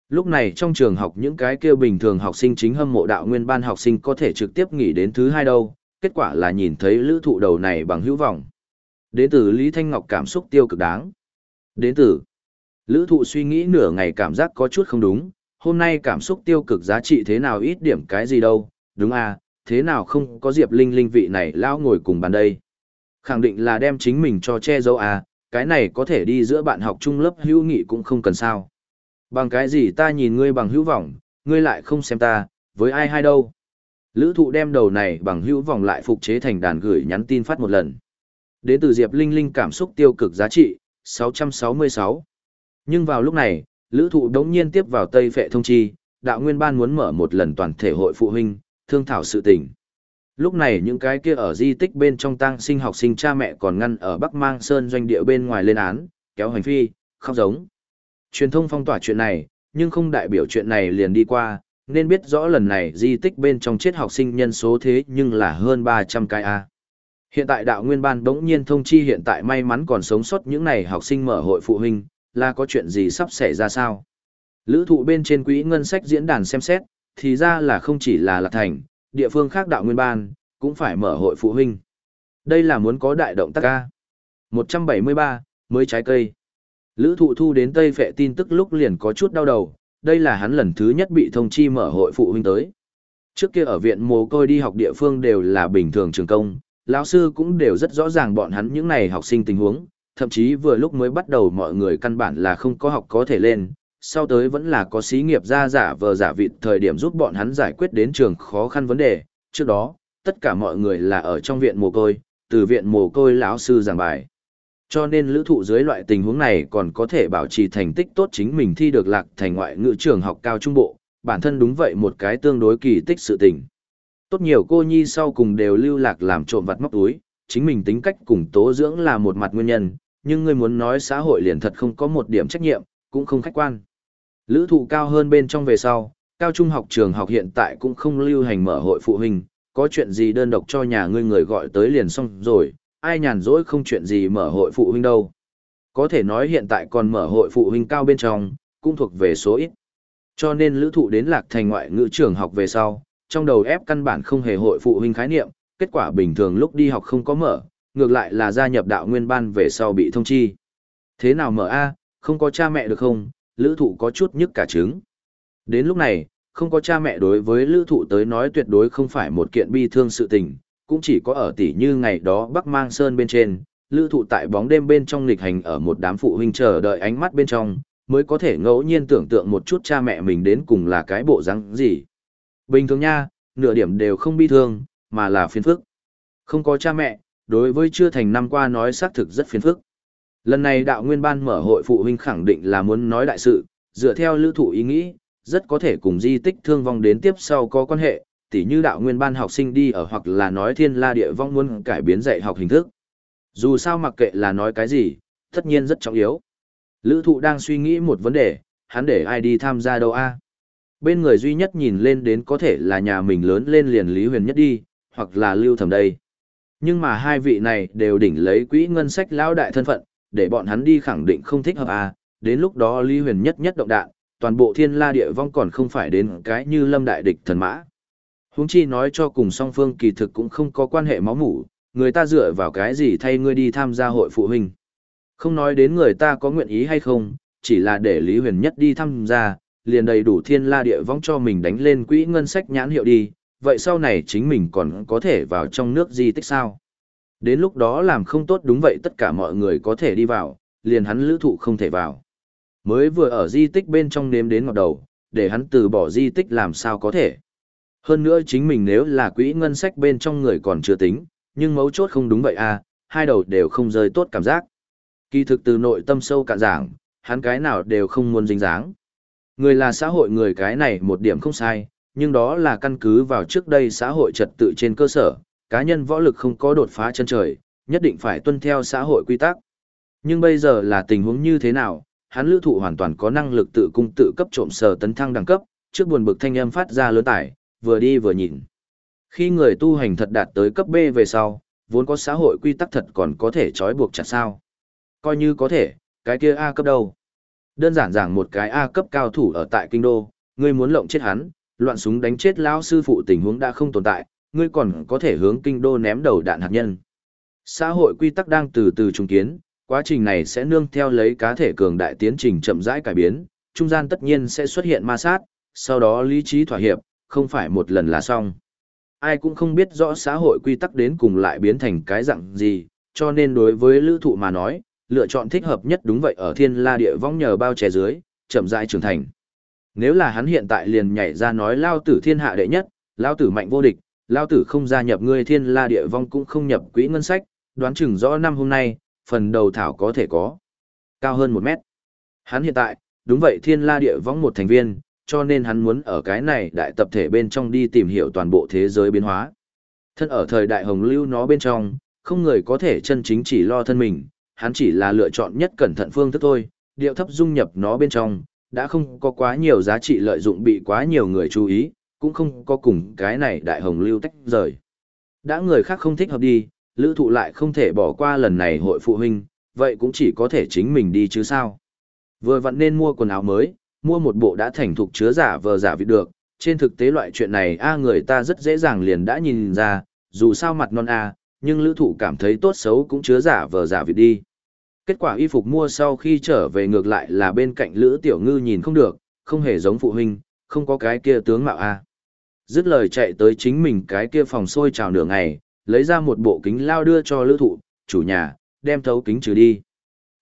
Lúc này trong trường học những cái kia bình thường học sinh chính hâm mộ đạo nguyên ban học sinh có thể trực tiếp nghỉ đến thứ hai đâu, kết quả là nhìn thấy lữ thụ đầu này bằng hữu vọng. Đến từ Lý Thanh Ngọc cảm xúc tiêu cực đáng. Đến từ Lữ thụ suy nghĩ nửa ngày cảm giác có chút không đúng, hôm nay cảm xúc tiêu cực giá trị thế nào ít điểm cái gì đâu, đúng à, thế nào không có Diệp Linh Linh vị này lão ngồi cùng bàn đây. Khẳng định là đem chính mình cho che giấu à, cái này có thể đi giữa bạn học trung lớp hữu nghị cũng không cần sao. Bằng cái gì ta nhìn ngươi bằng hữu vọng, ngươi lại không xem ta, với ai hay đâu. Lữ thụ đem đầu này bằng hữu vọng lại phục chế thành đàn gửi nhắn tin phát một lần. Đến từ Diệp Linh Linh cảm xúc tiêu cực giá trị, 666. Nhưng vào lúc này, lữ thụ đống nhiên tiếp vào Tây Phệ thông chi, đạo nguyên ban muốn mở một lần toàn thể hội phụ huynh, thương thảo sự tình. Lúc này những cái kia ở di tích bên trong tăng sinh học sinh cha mẹ còn ngăn ở Bắc Mang Sơn doanh địa bên ngoài lên án, kéo hành phi, khóc giống. Truyền thông phong tỏa chuyện này, nhưng không đại biểu chuyện này liền đi qua, nên biết rõ lần này di tích bên trong chết học sinh nhân số thế nhưng là hơn 300 cái A. Hiện tại đạo nguyên ban đống nhiên thông chi hiện tại may mắn còn sống sót những này học sinh mở hội phụ huynh, là có chuyện gì sắp xảy ra sao? Lữ thụ bên trên quỹ ngân sách diễn đàn xem xét, thì ra là không chỉ là Lạc Thành, địa phương khác đạo nguyên ban, cũng phải mở hội phụ huynh. Đây là muốn có đại động tác ca. 173, mới trái cây. Lữ thụ thu đến Tây Phệ tin tức lúc liền có chút đau đầu, đây là hắn lần thứ nhất bị thông chi mở hội phụ huynh tới. Trước kia ở viện mồ côi đi học địa phương đều là bình thường trường công, lão sư cũng đều rất rõ ràng bọn hắn những này học sinh tình huống, thậm chí vừa lúc mới bắt đầu mọi người căn bản là không có học có thể lên, sau tới vẫn là có xí nghiệp ra giả vờ giả vịt thời điểm giúp bọn hắn giải quyết đến trường khó khăn vấn đề. Trước đó, tất cả mọi người là ở trong viện mồ côi, từ viện mồ côi lão sư giảng bài. Cho nên lữ thụ dưới loại tình huống này còn có thể bảo trì thành tích tốt chính mình thi được lạc thành ngoại ngữ trường học cao trung bộ, bản thân đúng vậy một cái tương đối kỳ tích sự tình. Tốt nhiều cô nhi sau cùng đều lưu lạc làm trộm vặt móc túi, chính mình tính cách cùng tố dưỡng là một mặt nguyên nhân, nhưng người muốn nói xã hội liền thật không có một điểm trách nhiệm, cũng không khách quan. Lữ thụ cao hơn bên trong về sau, cao trung học trường học hiện tại cũng không lưu hành mở hội phụ huynh, có chuyện gì đơn độc cho nhà ngươi người gọi tới liền xong rồi, ai nhàn rỗi không chuyện gì mở hội phụ huynh đâu. Có thể nói hiện tại còn mở hội phụ huynh cao bên trong, cũng thuộc về số ít. Cho nên lữ thụ đến lạc thành ngoại ngữ trường học về sau, trong đầu ép căn bản không hề hội phụ huynh khái niệm, kết quả bình thường lúc đi học không có mở, ngược lại là gia nhập đạo nguyên ban về sau bị thông chi. Thế nào mở A, không có cha mẹ được không, lữ thụ có chút nhức cả trứng. Đến lúc này, không có cha mẹ đối với lữ thụ tới nói tuyệt đối không phải một kiện bi thương sự tình, cũng chỉ có ở tỷ như ngày đó Bắc Mang Sơn bên trên, lữ thụ tại bóng đêm bên trong lịch hành ở một đám phụ huynh chờ đợi ánh mắt bên trong, mới có thể ngẫu nhiên tưởng tượng một chút cha mẹ mình đến cùng là cái bộ răng gì. Bình thường nha, nửa điểm đều không bi thương, mà là phiền phức. Không có cha mẹ, đối với chưa thành năm qua nói xác thực rất phiền phức. Lần này đạo nguyên ban mở hội phụ huynh khẳng định là muốn nói đại sự, dựa theo lữ thụ ý nghĩ, rất có thể cùng di tích thương vong đến tiếp sau có quan hệ, tỉ như đạo nguyên ban học sinh đi ở hoặc là nói thiên la địa vong muốn cải biến dạy học hình thức. Dù sao mặc kệ là nói cái gì, tất nhiên rất trọng yếu. Lữ thụ đang suy nghĩ một vấn đề, hắn để ai đi tham gia đâu a Bên người duy nhất nhìn lên đến có thể là nhà mình lớn lên liền Lý Huyền nhất đi, hoặc là lưu thầm đây. Nhưng mà hai vị này đều đỉnh lấy quỹ ngân sách lão đại thân phận, để bọn hắn đi khẳng định không thích hợp à, đến lúc đó Lý Huyền nhất nhất động đạn, toàn bộ thiên la địa vong còn không phải đến cái như lâm đại địch thần mã. Huống chi nói cho cùng song phương kỳ thực cũng không có quan hệ máu mủ, người ta dựa vào cái gì thay ngươi đi tham gia hội phụ huynh. Không nói đến người ta có nguyện ý hay không, chỉ là để Lý Huyền nhất đi tham gia, liền đầy đủ thiên la địa vong cho mình đánh lên quỹ ngân sách nhãn hiệu đi, vậy sau này chính mình còn có thể vào trong nước di tích sao? Đến lúc đó làm không tốt đúng vậy tất cả mọi người có thể đi vào, liền hắn lữ thụ không thể vào. Mới vừa ở di tích bên trong nếm đến ngọt đầu, để hắn từ bỏ di tích làm sao có thể. Hơn nữa chính mình nếu là quỹ ngân sách bên trong người còn chưa tính, nhưng mấu chốt không đúng vậy à, hai đầu đều không rơi tốt cảm giác. Kỳ thực từ nội tâm sâu cạn giảng, hắn cái nào đều không muốn dính dáng. Người là xã hội người cái này một điểm không sai, nhưng đó là căn cứ vào trước đây xã hội trật tự trên cơ sở, cá nhân võ lực không có đột phá chân trời, nhất định phải tuân theo xã hội quy tắc. Nhưng bây giờ là tình huống như thế nào, hắn lữ thụ hoàn toàn có năng lực tự cung tự cấp trộm sở tấn thăng đẳng cấp, trước buồn bực thanh âm phát ra lớn tải, vừa đi vừa nhìn. Khi người tu hành thật đạt tới cấp B về sau, vốn có xã hội quy tắc thật còn có thể trói buộc chặt sao. Coi như có thể, cái kia A cấp đâu. Đơn giản giảng một cái A cấp cao thủ ở tại kinh đô, ngươi muốn lộng chết hắn, loạn súng đánh chết lão sư phụ tình huống đã không tồn tại, ngươi còn có thể hướng kinh đô ném đầu đạn hạt nhân. Xã hội quy tắc đang từ từ trùng kiến, quá trình này sẽ nương theo lấy cá thể cường đại tiến trình chậm rãi cải biến, trung gian tất nhiên sẽ xuất hiện ma sát, sau đó lý trí thỏa hiệp, không phải một lần là xong. Ai cũng không biết rõ xã hội quy tắc đến cùng lại biến thành cái dạng gì, cho nên đối với lữ thụ mà nói, lựa chọn thích hợp nhất đúng vậy ở thiên la địa vong nhờ bao trẻ dưới, chậm rãi trưởng thành. Nếu là hắn hiện tại liền nhảy ra nói lao tử thiên hạ đệ nhất, lao tử mạnh vô địch, lao tử không gia nhập ngươi thiên la địa vong cũng không nhập quỹ ngân sách, đoán chừng rõ năm hôm nay, phần đầu thảo có thể có cao hơn một mét. Hắn hiện tại, đúng vậy thiên la địa vong một thành viên, cho nên hắn muốn ở cái này đại tập thể bên trong đi tìm hiểu toàn bộ thế giới biến hóa. Thân ở thời đại hồng lưu nó bên trong, không người có thể chân chính chỉ lo thân mình, hắn chỉ là lựa chọn nhất cẩn thận phương thức thôi, điệu thấp dung nhập nó bên trong, đã không có quá nhiều giá trị lợi dụng bị quá nhiều người chú ý, cũng không có cùng cái này đại hồng lưu tách rời. Đã người khác không thích hợp đi, lữ thụ lại không thể bỏ qua lần này hội phụ huynh, vậy cũng chỉ có thể chính mình đi chứ sao. Vừa vặn nên mua quần áo mới, mua một bộ đã thành thục chứa giả vờ giả vị được, trên thực tế loại chuyện này a người ta rất dễ dàng liền đã nhìn ra, dù sao mặt non a, nhưng lữ thụ cảm thấy tốt xấu cũng chứa giả vờ giả vị đi. Kết quả y phục mua sau khi trở về ngược lại là bên cạnh lữ tiểu ngư nhìn không được, không hề giống phụ huynh, không có cái kia tướng mạo a. À. Dứt lời chạy tới chính mình cái kia phòng xôi trào nửa ngày, lấy ra một bộ kính lao đưa cho lữ thụ, chủ nhà, đem thấu kính trừ đi.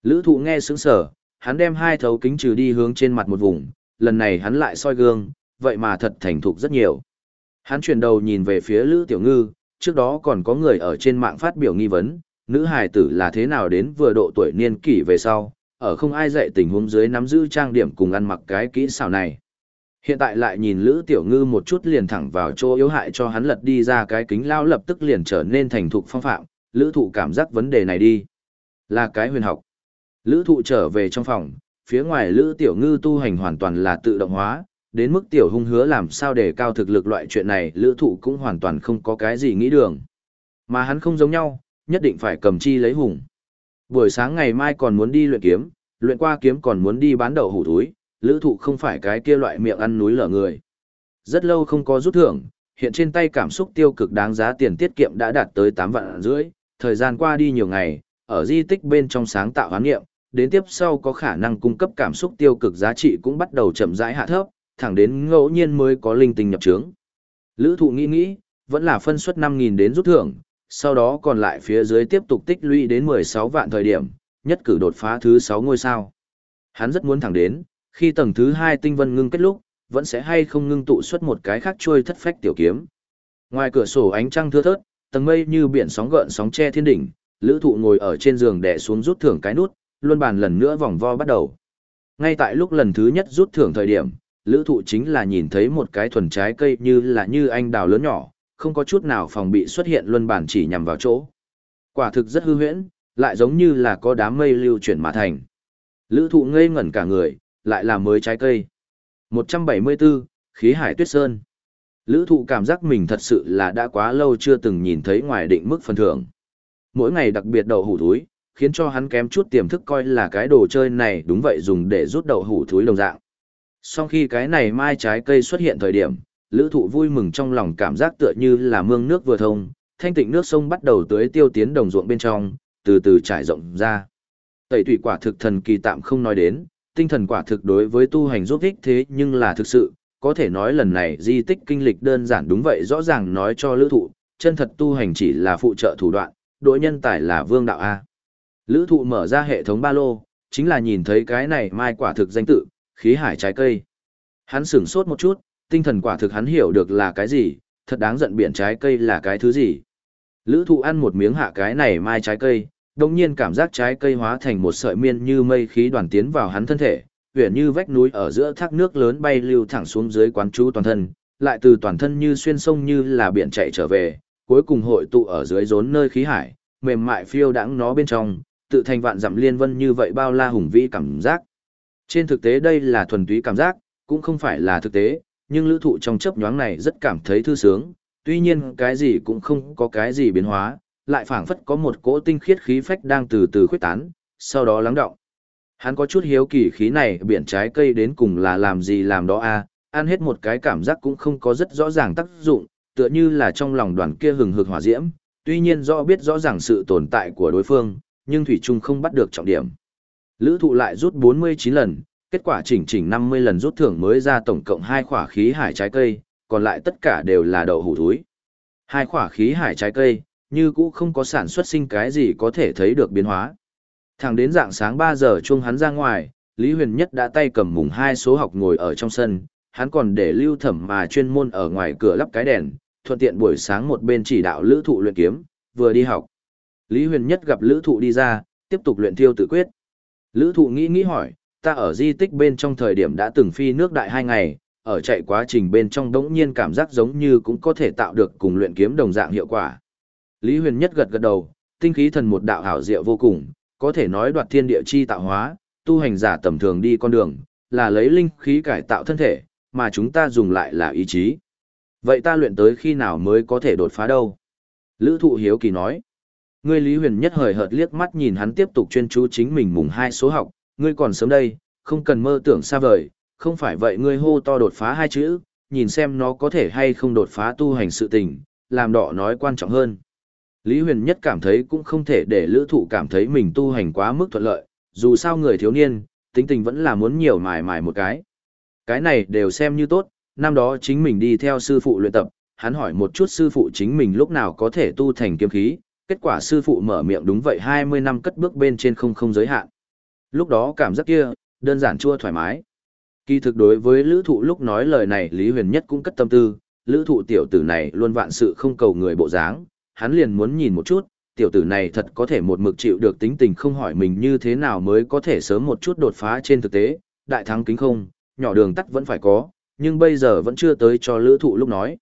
Lữ thụ nghe sướng sở, hắn đem hai thấu kính trừ đi hướng trên mặt một vùng, lần này hắn lại soi gương, vậy mà thật thành thục rất nhiều. Hắn chuyển đầu nhìn về phía Lữ Tiểu Ngư, trước đó còn có người ở trên mạng phát biểu nghi vấn, nữ hài tử là thế nào đến vừa độ tuổi niên kỷ về sau, ở không ai dạy tình huống dưới nắm giữ trang điểm cùng ăn mặc cái kỹ xảo này. Hiện tại lại nhìn Lữ Tiểu Ngư một chút liền thẳng vào chỗ yếu hại cho hắn lật đi ra cái kính lao lập tức liền trở nên thành thục phong phạm, Lữ thụ cảm giác vấn đề này đi. Là cái huyền học. Lữ thụ trở về trong phòng, phía ngoài Lữ Tiểu Ngư tu hành hoàn toàn là tự động hóa, đến mức Tiểu Hung hứa làm sao để cao thực lực loại chuyện này Lữ thụ cũng hoàn toàn không có cái gì nghĩ đường. Mà hắn không giống nhau, nhất định phải cầm chi lấy hùng. Buổi sáng ngày mai còn muốn đi luyện kiếm, luyện qua kiếm còn muốn đi bán đậu hủ túi, lữ thụ không phải cái kia loại miệng ăn núi lở người. Rất lâu không có rút thưởng, hiện trên tay cảm xúc tiêu cực đáng giá tiền tiết kiệm đã đạt tới 8 vạn rưỡi, thời gian qua đi nhiều ngày, ở di tích bên trong sáng tạo hoán nghiệm, đến tiếp sau có khả năng cung cấp cảm xúc tiêu cực giá trị cũng bắt đầu chậm rãi hạ thấp, thẳng đến ngẫu nhiên mới có linh tinh nhập trướng. Lữ thụ nghĩ nghĩ, vẫn là phân suất 5.000 đến rút thưởng, sau đó còn lại phía dưới tiếp tục tích lũy đến 16 vạn thời điểm, nhất cử đột phá thứ 6 ngôi sao. Hắn rất muốn thẳng đến, khi tầng thứ 2 tinh vân ngưng kết lúc, vẫn sẽ hay không ngưng tụ xuất một cái khác trôi thất phách tiểu kiếm. Ngoài cửa sổ ánh trăng thưa thớt, tầng mây như biển sóng gợn sóng che thiên đỉnh, lữ thụ ngồi ở trên giường đè xuống rút thưởng cái nút, luôn bàn lần nữa vòng vo bắt đầu. Ngay tại lúc lần thứ nhất rút thưởng thời điểm, lữ thụ chính là nhìn thấy một cái thuần trái cây như là như anh đào lớn nhỏ, không có chút nào phòng bị xuất hiện luân bản chỉ nhằm vào chỗ. Quả thực rất hư huyễn, lại giống như là có đám mây lưu chuyển mà thành. Lữ thụ ngây ngẩn cả người, lại là mới trái cây. 174, khí hải tuyết sơn. Lữ thụ cảm giác mình thật sự là đã quá lâu chưa từng nhìn thấy ngoài định mức phần thưởng. Mỗi ngày đặc biệt đậu hủ túi, khiến cho hắn kém chút tiềm thức coi là cái đồ chơi này đúng vậy dùng để rút đậu hủ túi đồng dạng. Sau khi cái này mai trái cây xuất hiện thời điểm, lữ thụ vui mừng trong lòng cảm giác tựa như là mương nước vừa thông, thanh tịnh nước sông bắt đầu tưới tiêu tiến đồng ruộng bên trong, từ từ trải rộng ra. Tẩy tủy quả thực thần kỳ tạm không nói đến, tinh thần quả thực đối với tu hành giúp ích thế nhưng là thực sự, có thể nói lần này di tích kinh lịch đơn giản đúng vậy rõ ràng nói cho lữ thụ, chân thật tu hành chỉ là phụ trợ thủ đoạn, đội nhân tài là vương đạo A. Lữ thụ mở ra hệ thống ba lô, chính là nhìn thấy cái này mai quả thực danh tự, khí hải trái cây. Hắn sửng sốt một chút, tinh thần quả thực hắn hiểu được là cái gì, thật đáng giận biển trái cây là cái thứ gì. Lữ thụ ăn một miếng hạ cái này mai trái cây, đồng nhiên cảm giác trái cây hóa thành một sợi miên như mây khí đoàn tiến vào hắn thân thể, huyển như vách núi ở giữa thác nước lớn bay lưu thẳng xuống dưới quán chú toàn thân, lại từ toàn thân như xuyên sông như là biển chạy trở về, cuối cùng hội tụ ở dưới rốn nơi khí hải, mềm mại phiêu đãng nó bên trong, tự thành vạn dặm liên vân như vậy bao la hùng vĩ cảm giác. Trên thực tế đây là thuần túy cảm giác, cũng không phải là thực tế, nhưng lữ thụ trong chấp nhoáng này rất cảm thấy thư sướng, tuy nhiên cái gì cũng không có cái gì biến hóa, lại phảng phất có một cỗ tinh khiết khí phách đang từ từ khuếch tán, sau đó lắng động. Hắn có chút hiếu kỳ khí này biển trái cây đến cùng là làm gì làm đó a à, ăn hết một cái cảm giác cũng không có rất rõ ràng tác dụng, tựa như là trong lòng đoàn kia hừng hực hỏa diễm, tuy nhiên rõ biết rõ ràng sự tồn tại của đối phương, nhưng Thủy Trung không bắt được trọng điểm. Lữ thụ lại rút 49 lần, kết quả chỉnh chỉnh 50 lần rút thưởng mới ra tổng cộng 2 khỏa khí hải trái cây, còn lại tất cả đều là đậu hủ túi. Hai khỏa khí hải trái cây, như cũ không có sản xuất sinh cái gì có thể thấy được biến hóa. Thẳng đến dạng sáng 3 giờ chuông hắn ra ngoài, Lý Huyền Nhất đã tay cầm mùng hai số học ngồi ở trong sân, hắn còn để lưu thẩm mà chuyên môn ở ngoài cửa lắp cái đèn, thuận tiện buổi sáng một bên chỉ đạo lữ thụ luyện kiếm, vừa đi học. Lý Huyền Nhất gặp lữ thụ đi ra, tiếp tục luyện thiêu tự quyết. Lữ thụ nghĩ nghĩ hỏi, ta ở di tích bên trong thời điểm đã từng phi nước đại hai ngày, ở chạy quá trình bên trong đống nhiên cảm giác giống như cũng có thể tạo được cùng luyện kiếm đồng dạng hiệu quả. Lý Huyền Nhất gật gật đầu, tinh khí thần một đạo hảo diệu vô cùng, có thể nói đoạt thiên địa chi tạo hóa, tu hành giả tầm thường đi con đường, là lấy linh khí cải tạo thân thể, mà chúng ta dùng lại là ý chí. Vậy ta luyện tới khi nào mới có thể đột phá đâu? Lữ thụ hiếu kỳ nói. Ngươi Lý Huyền nhất hời hợt liếc mắt nhìn hắn tiếp tục chuyên chú chính mình mùng hai số học, ngươi còn sớm đây, không cần mơ tưởng xa vời, không phải vậy ngươi hô to đột phá hai chữ, nhìn xem nó có thể hay không đột phá tu hành sự tình, làm đỏ nói quan trọng hơn. Lý Huyền nhất cảm thấy cũng không thể để lữ thụ cảm thấy mình tu hành quá mức thuận lợi, dù sao người thiếu niên, tính tình vẫn là muốn nhiều mài mài một cái. Cái này đều xem như tốt, năm đó chính mình đi theo sư phụ luyện tập, hắn hỏi một chút sư phụ chính mình lúc nào có thể tu thành kiếm khí, kết quả sư phụ mở miệng đúng vậy 20 năm cất bước bên trên không không giới hạn. Lúc đó cảm giác kia, đơn giản chua thoải mái. Kỳ thực đối với lữ thụ lúc nói lời này Lý Huyền Nhất cũng cất tâm tư, lữ thụ tiểu tử này luôn vạn sự không cầu người bộ dáng, hắn liền muốn nhìn một chút, tiểu tử này thật có thể một mực chịu được tính tình không hỏi mình như thế nào mới có thể sớm một chút đột phá trên thực tế, đại thắng kính không, nhỏ đường tắt vẫn phải có, nhưng bây giờ vẫn chưa tới cho lữ thụ lúc nói.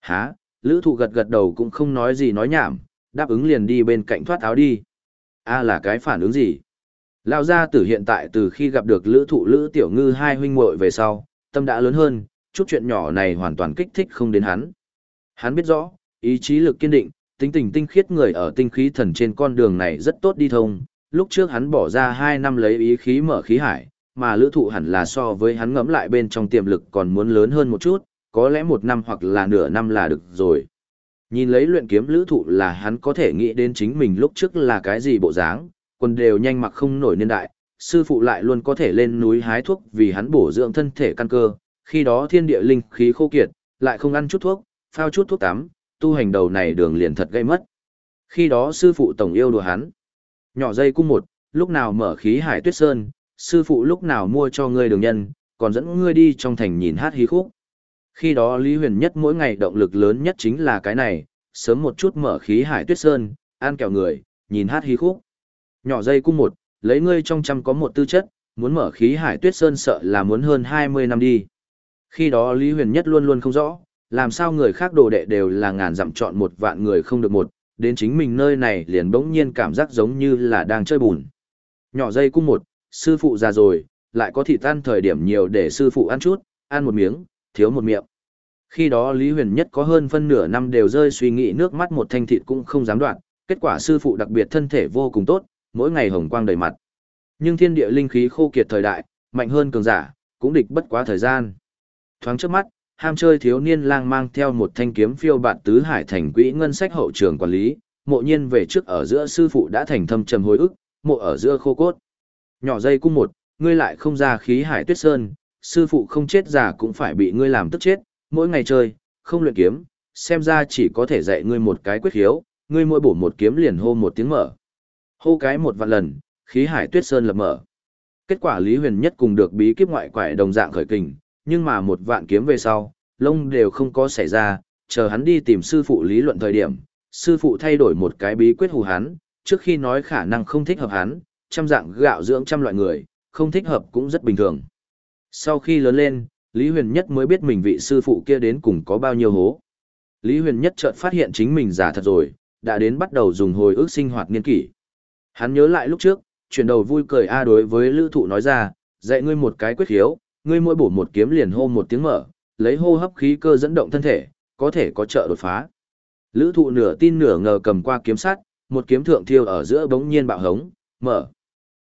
Hả, lữ thụ gật gật đầu cũng không nói gì nói nhảm, đáp ứng liền đi bên cạnh thoát áo đi. A là cái phản ứng gì? Lão gia tử hiện tại từ khi gặp được lữ thụ lữ tiểu ngư hai huynh muội về sau, tâm đã lớn hơn, chút chuyện nhỏ này hoàn toàn kích thích không đến hắn. Hắn biết rõ, ý chí lực kiên định, tính tình tinh khiết người ở tinh khí thần trên con đường này rất tốt đi thông. Lúc trước hắn bỏ ra 2 năm lấy ý khí mở khí hải, mà lữ thụ hẳn là so với hắn ngẫm lại bên trong tiềm lực còn muốn lớn hơn một chút, có lẽ một năm hoặc là nửa năm là được rồi. Nhìn lấy luyện kiếm lữ thụ là hắn có thể nghĩ đến chính mình lúc trước là cái gì bộ dáng, quần đều nhanh mặc không nổi niên đại, sư phụ lại luôn có thể lên núi hái thuốc vì hắn bổ dưỡng thân thể căn cơ, Khi đó thiên địa linh khí khô kiệt, lại không ăn chút thuốc, phao chút thuốc tắm, tu hành đầu này đường liền thật gây mất. Khi đó sư phụ tổng yêu đùa hắn. Nhỏ dây cung một, lúc nào mở khí hải tuyết sơn, sư phụ lúc nào mua cho ngươi đường nhân, còn dẫn ngươi đi trong thành nhìn hát hí khúc. Khi đó Lý Huyền Nhất mỗi ngày động lực lớn nhất chính là cái này, sớm một chút mở khí hải tuyết sơn, ăn kẹo người, nhìn hát hí khúc. Nhỏ dây cung một, lấy ngươi trong trăm có một tư chất, muốn mở khí hải tuyết sơn sợ là muốn hơn 20 năm đi. Khi đó Lý Huyền Nhất luôn luôn không rõ, làm sao người khác đồ đệ đều là ngàn dặm chọn một vạn người không được một, đến chính mình nơi này liền bỗng nhiên cảm giác giống như là đang chơi bùn. Nhỏ dây cung một, sư phụ già rồi, lại có thịt tan thời điểm nhiều để sư phụ ăn chút, ăn một miếng, thiếu một miệng. Khi đó Lý Huyền Nhất có hơn phân nửa năm đều rơi suy nghĩ nước mắt một thanh thịt cũng không dám đoạn, kết quả sư phụ đặc biệt thân thể vô cùng tốt, mỗi ngày hồng quang đầy mặt. Nhưng thiên địa linh khí khô kiệt thời đại, mạnh hơn cường giả, cũng địch bất quá thời gian. Thoáng trước mắt, ham chơi thiếu niên lang mang theo một thanh kiếm phiêu bạt tứ hải thành quỹ ngân sách hậu trường quản lý, mộ nhiên về trước ở giữa sư phụ đã thành thâm trầm hối ức, mộ ở giữa khô cốt. Nhỏ dây cung một, ngươi lại không ra khí hải tuyết sơn, sư phụ không chết già cũng phải bị ngươi làm tức chết, mỗi ngày chơi, không luyện kiếm, xem ra chỉ có thể dạy ngươi một cái quyết hiếu, ngươi mỗi bổ một kiếm liền hô một tiếng mở. Hô cái một vạn lần, khí hải tuyết sơn lập mở. Kết quả Lý Huyền Nhất cùng được bí kíp ngoại quải đồng dạng khởi kình, nhưng mà một vạn kiếm về sau, lông đều không có xảy ra, chờ hắn đi tìm sư phụ lý luận thời điểm, sư phụ thay đổi một cái bí quyết hù hắn, trước khi nói khả năng không thích hợp hắn, trăm dạng gạo dưỡng trăm loại người, không thích hợp cũng rất bình thường. Sau khi lớn lên, Lý Huyền Nhất mới biết mình vị sư phụ kia đến cùng có bao nhiêu hố. Lý Huyền Nhất chợt phát hiện chính mình giả thật rồi, đã đến bắt đầu dùng hồi ức sinh hoạt niên kỷ. Hắn nhớ lại lúc trước, chuyển đầu vui cười a đối với lữ thụ nói ra, dạy ngươi một cái quyết khiếu, ngươi mỗi bổ một kiếm liền hô một tiếng mở, lấy hô hấp khí cơ dẫn động thân thể, có thể có trợ đột phá. Lữ thụ nửa tin nửa ngờ cầm qua kiếm sắt, một kiếm thượng thiêu ở giữa bỗng nhiên bạo hống, mở.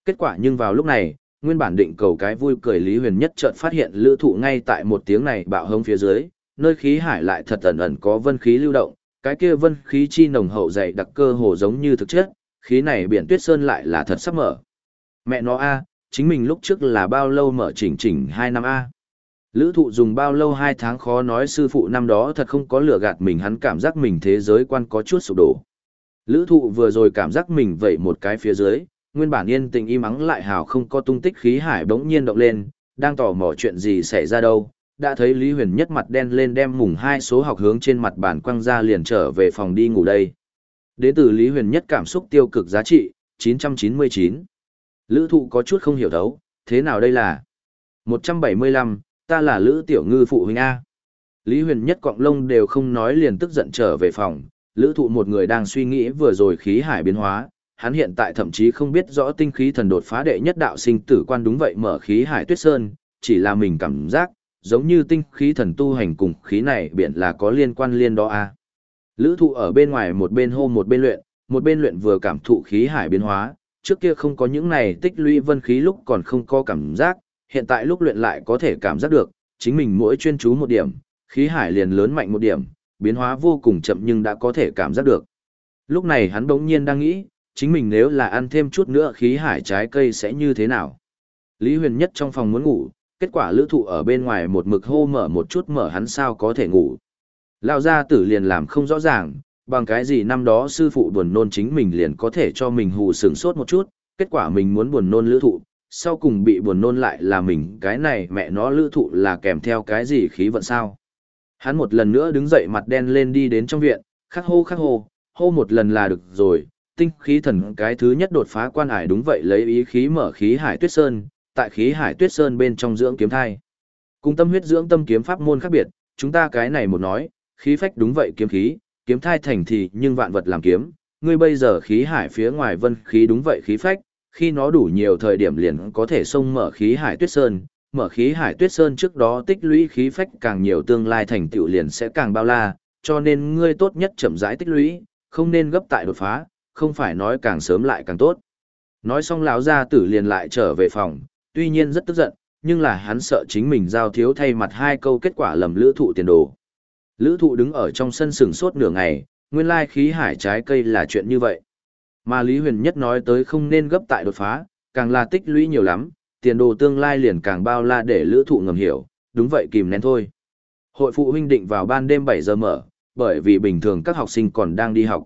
Kết quả nhưng vào lúc này, nguyên bản định cầu cái vui cười Lý Huyền nhất chợt phát hiện lữ thụ ngay tại một tiếng này bạo hống phía dưới, nơi khí hải lại thật ẩn ẩn có vân khí lưu động, cái kia vân khí chi nồng hậu dày đặc cơ hồ giống như thực chất, khí này biển tuyết sơn lại là thật sắp mở. Mẹ nó a, chính mình lúc trước là bao lâu mở chỉnh chỉnh 2 năm a. Lữ thụ dùng bao lâu 2 tháng khó nói sư phụ năm đó thật không có lửa gạt mình hắn cảm giác mình thế giới quan có chút sụp đổ. Lữ thụ vừa rồi cảm giác mình vậy một cái phía dưới, nguyên bản yên tình im ắng lại hào không có tung tích khí hải bỗng nhiên động lên, đang tò mò chuyện gì xảy ra đâu. Đã thấy Lý Huyền nhất mặt đen lên đem mùng hai số học hướng trên mặt bàn quăng ra liền trở về phòng đi ngủ đây. Đến từ Lý Huyền nhất cảm xúc tiêu cực giá trị, 999. Lữ thụ có chút không hiểu thấu, thế nào đây là? 175, ta là Lữ Tiểu Ngư phụ huynh A. Lý Huyền nhất cọng lông đều không nói liền tức giận trở về phòng, Lữ thụ một người đang suy nghĩ vừa rồi khí hải biến hóa, hắn hiện tại thậm chí không biết rõ tinh khí thần đột phá đệ nhất đạo sinh tử quan đúng vậy mở khí hải tuyết sơn, chỉ là mình cảm giác, giống như tinh khí thần tu hành cùng khí này biển là có liên quan liên đó a. Lữ thụ ở bên ngoài một bên hô một bên luyện, một bên luyện vừa cảm thụ khí hải biến hóa, trước kia không có những này tích lũy vân khí lúc còn không có cảm giác, hiện tại lúc luyện lại có thể cảm giác được, chính mình mỗi chuyên chú một điểm, khí hải liền lớn mạnh một điểm, biến hóa vô cùng chậm nhưng đã có thể cảm giác được. Lúc này hắn bỗng nhiên đang nghĩ, chính mình nếu là ăn thêm chút nữa khí hải trái cây sẽ như thế nào. Lý Huyền Nhất trong phòng muốn ngủ, kết quả lữ thụ ở bên ngoài một mực hô mở một chút mở hắn sao có thể ngủ. Lao gia tử liền làm không rõ ràng, bằng cái gì năm đó sư phụ buồn nôn chính mình liền có thể cho mình hù sừng sốt một chút, kết quả mình muốn buồn nôn lữ thụ, sau cùng bị buồn nôn lại là mình cái này mẹ nó lữ thụ là kèm theo cái gì khí vận sao. Hắn một lần nữa đứng dậy mặt đen lên đi đến trong viện, khắc hô khắc hô, hô một lần là được rồi, tinh khí thần cái thứ nhất đột phá quan hải đúng vậy lấy ý khí mở khí hải tuyết sơn, tại khí hải tuyết sơn bên trong dưỡng kiếm thai. Cùng tâm huyết dưỡng tâm kiếm pháp môn khác biệt, chúng ta cái này một nói, khí phách đúng vậy kiếm khí, kiếm thai thành thì nhưng vạn vật làm kiếm, ngươi bây giờ khí hải phía ngoài vân khí đúng vậy khí phách, khi nó đủ nhiều thời điểm liền có thể xông mở khí hải tuyết sơn, mở khí hải tuyết sơn trước đó tích lũy khí phách càng nhiều tương lai thành tựu liền sẽ càng bao la, cho nên ngươi tốt nhất chậm rãi tích lũy, không nên gấp tại đột phá, không phải nói càng sớm lại càng tốt. Nói xong lão gia tử liền lại trở về phòng, tuy nhiên rất tức giận, nhưng là hắn sợ chính mình giao thiếu thay mặt hai câu kết quả lầm lữ thụ tiền đồ. Lữ thụ đứng ở trong sân sừng sốt nửa ngày, nguyên lai khí hải trái cây là chuyện như vậy. Mà Lý Huyền Nhất nói tới không nên gấp tại đột phá, càng là tích lũy nhiều lắm, tiền đồ tương lai liền càng bao la để lữ thụ ngầm hiểu, đúng vậy kìm nén thôi. Hội phụ huynh định vào ban đêm 7 giờ mở, bởi vì bình thường các học sinh còn đang đi học.